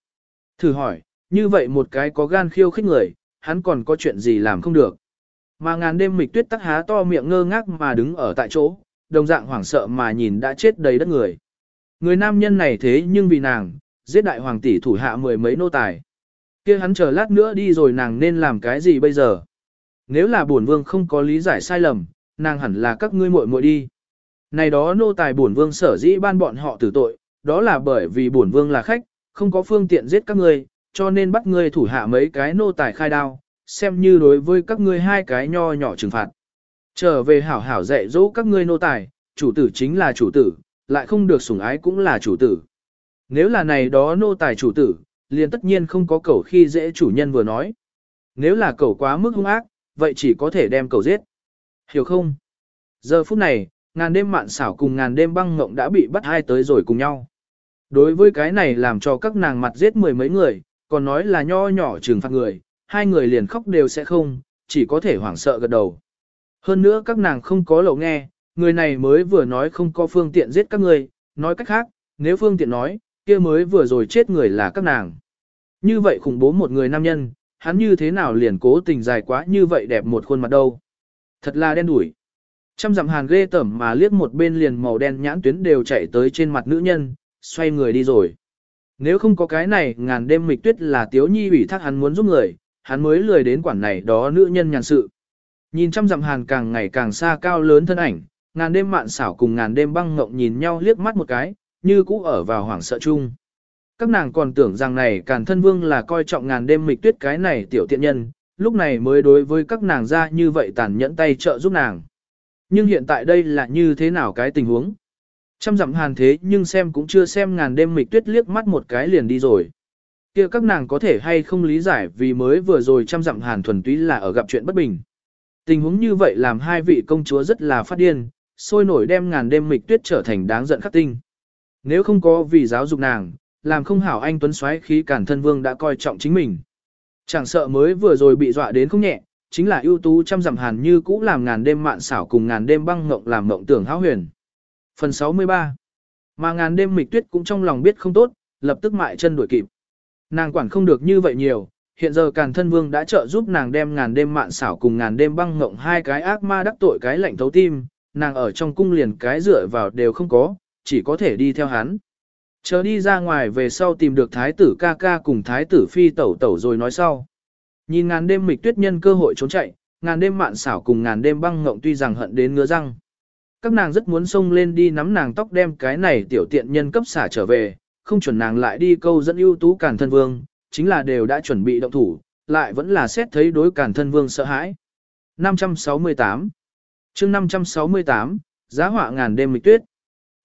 Thử hỏi, như vậy một cái có gan khiêu khích người, hắn còn có chuyện gì làm không được. Mà ngàn đêm mịch tuyết tắc há to miệng ngơ ngác mà đứng ở tại chỗ, đồng dạng hoảng sợ mà nhìn đã chết đầy đất người. Người nam nhân này thế nhưng vì nàng, giết đại hoàng tỷ thủ hạ mười mấy nô tài. kia hắn chờ lát nữa đi rồi nàng nên làm cái gì bây giờ? Nếu là bổn vương không có lý giải sai lầm, nàng hẳn là các ngươi muội muội đi. Này đó nô tài bổn vương sở dĩ ban bọn họ tử tội, đó là bởi vì bổn vương là khách, không có phương tiện giết các ngươi, cho nên bắt ngươi thủ hạ mấy cái nô tài khai đao, xem như đối với các ngươi hai cái nho nhỏ trừng phạt. Trở về hảo hảo dạy dỗ các ngươi nô tài, chủ tử chính là chủ tử, lại không được sủng ái cũng là chủ tử. Nếu là này đó nô tài chủ tử, liền tất nhiên không có cẩu khi dễ chủ nhân vừa nói. Nếu là cẩu quá mức hung ác, vậy chỉ có thể đem cẩu giết. Hiểu không? Giờ phút này, ngàn đêm mạn xảo cùng ngàn đêm băng ngộng đã bị bắt hai tới rồi cùng nhau. Đối với cái này làm cho các nàng mặt giết mười mấy người, còn nói là nho nhỏ trừng phạt người, hai người liền khóc đều sẽ không, chỉ có thể hoảng sợ gật đầu. Hơn nữa các nàng không có lậu nghe, người này mới vừa nói không có phương tiện giết các người, nói cách khác, nếu phương tiện nói, kia mới vừa rồi chết người là các nàng. Như vậy khủng bố một người nam nhân, hắn như thế nào liền cố tình dài quá như vậy đẹp một khuôn mặt đâu. Thật là đen đủi. Trăm dặm hàn ghê tẩm mà liếc một bên liền màu đen nhãn tuyến đều chạy tới trên mặt nữ nhân, xoay người đi rồi. Nếu không có cái này, ngàn đêm mịch tuyết là tiếu nhi ủy thác hắn muốn giúp người, hắn mới lười đến quản này đó nữ nhân nhàn sự. Nhìn trăm dặm hàn càng ngày càng xa cao lớn thân ảnh, ngàn đêm mạn xảo cùng ngàn đêm băng ngộng nhìn nhau liếc mắt một cái, như cũ ở vào hoảng sợ chung. Các nàng còn tưởng rằng này càn thân vương là coi trọng ngàn đêm mịch tuyết cái này tiểu tiện nhân, lúc này mới đối với các nàng ra như vậy tàn nhẫn tay trợ giúp nàng. Nhưng hiện tại đây là như thế nào cái tình huống? Trăm dặm hàn thế nhưng xem cũng chưa xem ngàn đêm mịch tuyết liếc mắt một cái liền đi rồi. kia các nàng có thể hay không lý giải vì mới vừa rồi trăm dặm hàn thuần túy là ở gặp chuyện bất bình. Tình huống như vậy làm hai vị công chúa rất là phát điên, sôi nổi đem ngàn đêm mịch tuyết trở thành đáng giận khắc tinh. Nếu không có vì giáo dục nàng, làm không hảo anh tuấn xoáy khí cản thân vương đã coi trọng chính mình. Chẳng sợ mới vừa rồi bị dọa đến không nhẹ, chính là ưu tú trăm dặm hàn như cũ làm ngàn đêm mạn xảo cùng ngàn đêm băng ngộng làm ngộng tưởng háo huyền. Phần 63 Mà ngàn đêm mịch tuyết cũng trong lòng biết không tốt, lập tức mại chân đuổi kịp. Nàng quản không được như vậy nhiều, hiện giờ càn thân vương đã trợ giúp nàng đem ngàn đêm mạn xảo cùng ngàn đêm băng ngộng hai cái ác ma đắc tội cái lạnh thấu tim, nàng ở trong cung liền cái dựa vào đều không có, chỉ có thể đi theo hắn. Chờ đi ra ngoài về sau tìm được thái tử ca ca cùng thái tử phi tẩu tẩu rồi nói sau. Nhìn ngàn đêm mịch tuyết nhân cơ hội trốn chạy, ngàn đêm mạn xảo cùng ngàn đêm băng ngộng tuy rằng hận đến ngứa răng. Các nàng rất muốn xông lên đi nắm nàng tóc đem cái này tiểu tiện nhân cấp xả trở về, không chuẩn nàng lại đi câu dẫn ưu tú cản thân vương, chính là đều đã chuẩn bị động thủ, lại vẫn là xét thấy đối cản thân vương sợ hãi. 568 chương 568, giá họa ngàn đêm mịch tuyết.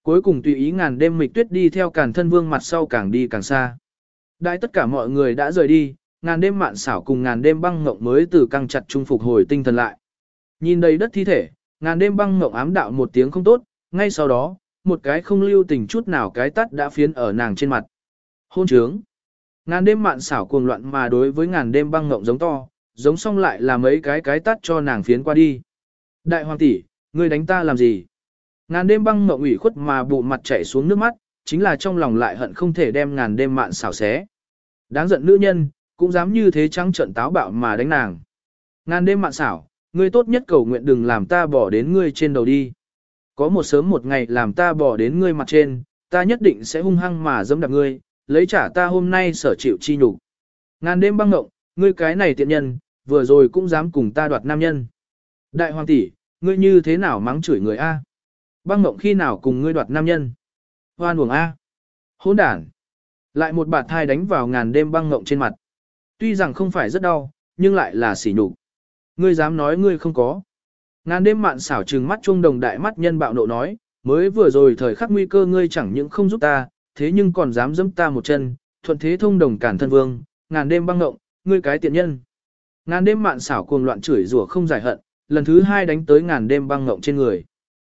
Cuối cùng tùy ý ngàn đêm mịch tuyết đi theo cản thân vương mặt sau càng đi càng xa. Đại tất cả mọi người đã rời đi, ngàn đêm mạn xảo cùng ngàn đêm băng ngộng mới từ căng chặt trung phục hồi tinh thần lại. Nhìn đầy đất thi thể, ngàn đêm băng ngộng ám đạo một tiếng không tốt, ngay sau đó, một cái không lưu tình chút nào cái tắt đã phiến ở nàng trên mặt. Hôn trướng. Ngàn đêm mạn xảo cuồng loạn mà đối với ngàn đêm băng ngộng giống to, giống xong lại là mấy cái cái tắt cho nàng phiến qua đi. Đại hoàng tỷ, ngươi đánh ta làm gì? Ngàn đêm băng ngộng ủy khuất mà bụ mặt chảy xuống nước mắt, chính là trong lòng lại hận không thể đem ngàn đêm mạn xảo xé. Đáng giận nữ nhân, cũng dám như thế trắng trận táo bạo mà đánh nàng. Ngàn đêm mạn xảo, ngươi tốt nhất cầu nguyện đừng làm ta bỏ đến ngươi trên đầu đi. Có một sớm một ngày làm ta bỏ đến ngươi mặt trên, ta nhất định sẽ hung hăng mà dẫm đạp ngươi, lấy trả ta hôm nay sở chịu chi nhục. Ngàn đêm băng ngộng, ngươi cái này tiện nhân, vừa rồi cũng dám cùng ta đoạt nam nhân. Đại hoàng tỷ, ngươi như thế nào mắng chửi người A? Băng ngộng khi nào cùng ngươi đoạt nam nhân? Hoan uổng A. Hỗn đản. Lại một bạt thai đánh vào ngàn đêm băng ngộng trên mặt. Tuy rằng không phải rất đau, nhưng lại là sỉ nhục. Ngươi dám nói ngươi không có. Ngàn đêm mạn xảo trừng mắt chuông đồng đại mắt nhân bạo nộ nói, mới vừa rồi thời khắc nguy cơ ngươi chẳng những không giúp ta, thế nhưng còn dám dẫm ta một chân, thuận thế thông đồng cản thân vương, ngàn đêm băng ngộng, ngươi cái tiện nhân. Ngàn đêm mạn xảo cuồng loạn chửi rủa không giải hận, lần thứ hai đánh tới ngàn đêm băng ngộng trên người.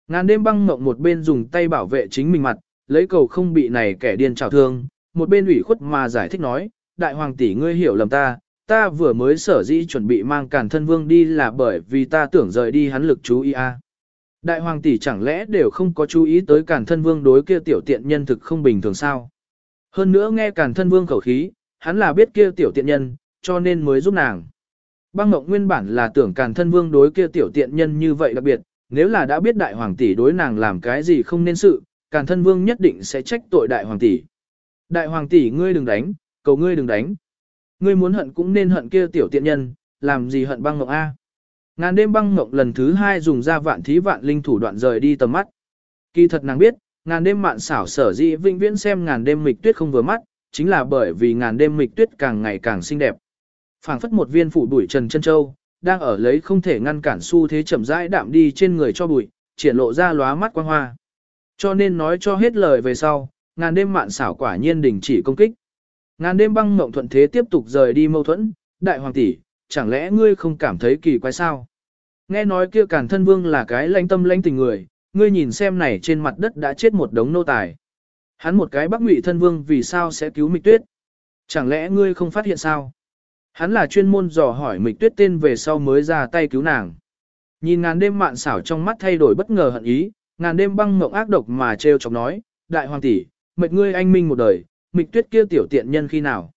Ngàn đêm băng ngộng một bên dùng tay bảo vệ chính mình mặt, lấy cầu không bị này kẻ điên trào thương, một bên ủy khuất mà giải thích nói, đại hoàng tỷ ngươi hiểu lầm ta, ta vừa mới sở dĩ chuẩn bị mang càn thân vương đi là bởi vì ta tưởng rời đi hắn lực chú ý a. Đại hoàng tỷ chẳng lẽ đều không có chú ý tới càn thân vương đối kia tiểu tiện nhân thực không bình thường sao? Hơn nữa nghe càn thân vương khẩu khí, hắn là biết kia tiểu tiện nhân, cho nên mới giúp nàng. Băng Ngọc nguyên bản là tưởng càn thân vương đối kia tiểu tiện nhân như vậy đặc biệt, nếu là đã biết đại hoàng tỷ đối nàng làm cái gì không nên sự, càn thân vương nhất định sẽ trách tội đại hoàng tỷ. Đại hoàng tỷ ngươi đừng đánh, cầu ngươi đừng đánh. Ngươi muốn hận cũng nên hận kia tiểu tiện nhân, làm gì hận băng ngọc A. Ngàn đêm băng ngọc lần thứ hai dùng ra vạn thí vạn linh thủ đoạn rời đi tầm mắt. Kỳ thật nàng biết, ngàn đêm mạn xảo sở dĩ vinh viễn xem ngàn đêm mịch tuyết không vừa mắt, chính là bởi vì ngàn đêm mịch tuyết càng ngày càng xinh đẹp. phảng phất một viên phủ bụi trần chân châu, đang ở lấy không thể ngăn cản xu thế chậm rãi đạm đi trên người cho bụi, triển lộ ra lóa mắt quang hoa. Cho nên nói cho hết lời về sau, ngàn đêm mạn xảo quả nhiên đình chỉ công kích. Ngàn đêm băng mộng thuận thế tiếp tục rời đi mâu thuẫn, đại hoàng tỷ, chẳng lẽ ngươi không cảm thấy kỳ quái sao? Nghe nói kia cản thân vương là cái lãnh tâm lãnh tình người, ngươi nhìn xem này trên mặt đất đã chết một đống nô tài. Hắn một cái bắc ngụy thân vương vì sao sẽ cứu mịch tuyết? Chẳng lẽ ngươi không phát hiện sao? Hắn là chuyên môn dò hỏi mịch tuyết tên về sau mới ra tay cứu nàng. Nhìn ngàn đêm mạn xảo trong mắt thay đổi bất ngờ hận ý, ngàn đêm băng mộng ác độc mà trêu chọc nói, đại hoàng tỷ, mệt ngươi anh minh một đời, mịch tuyết kia tiểu tiện nhân khi nào.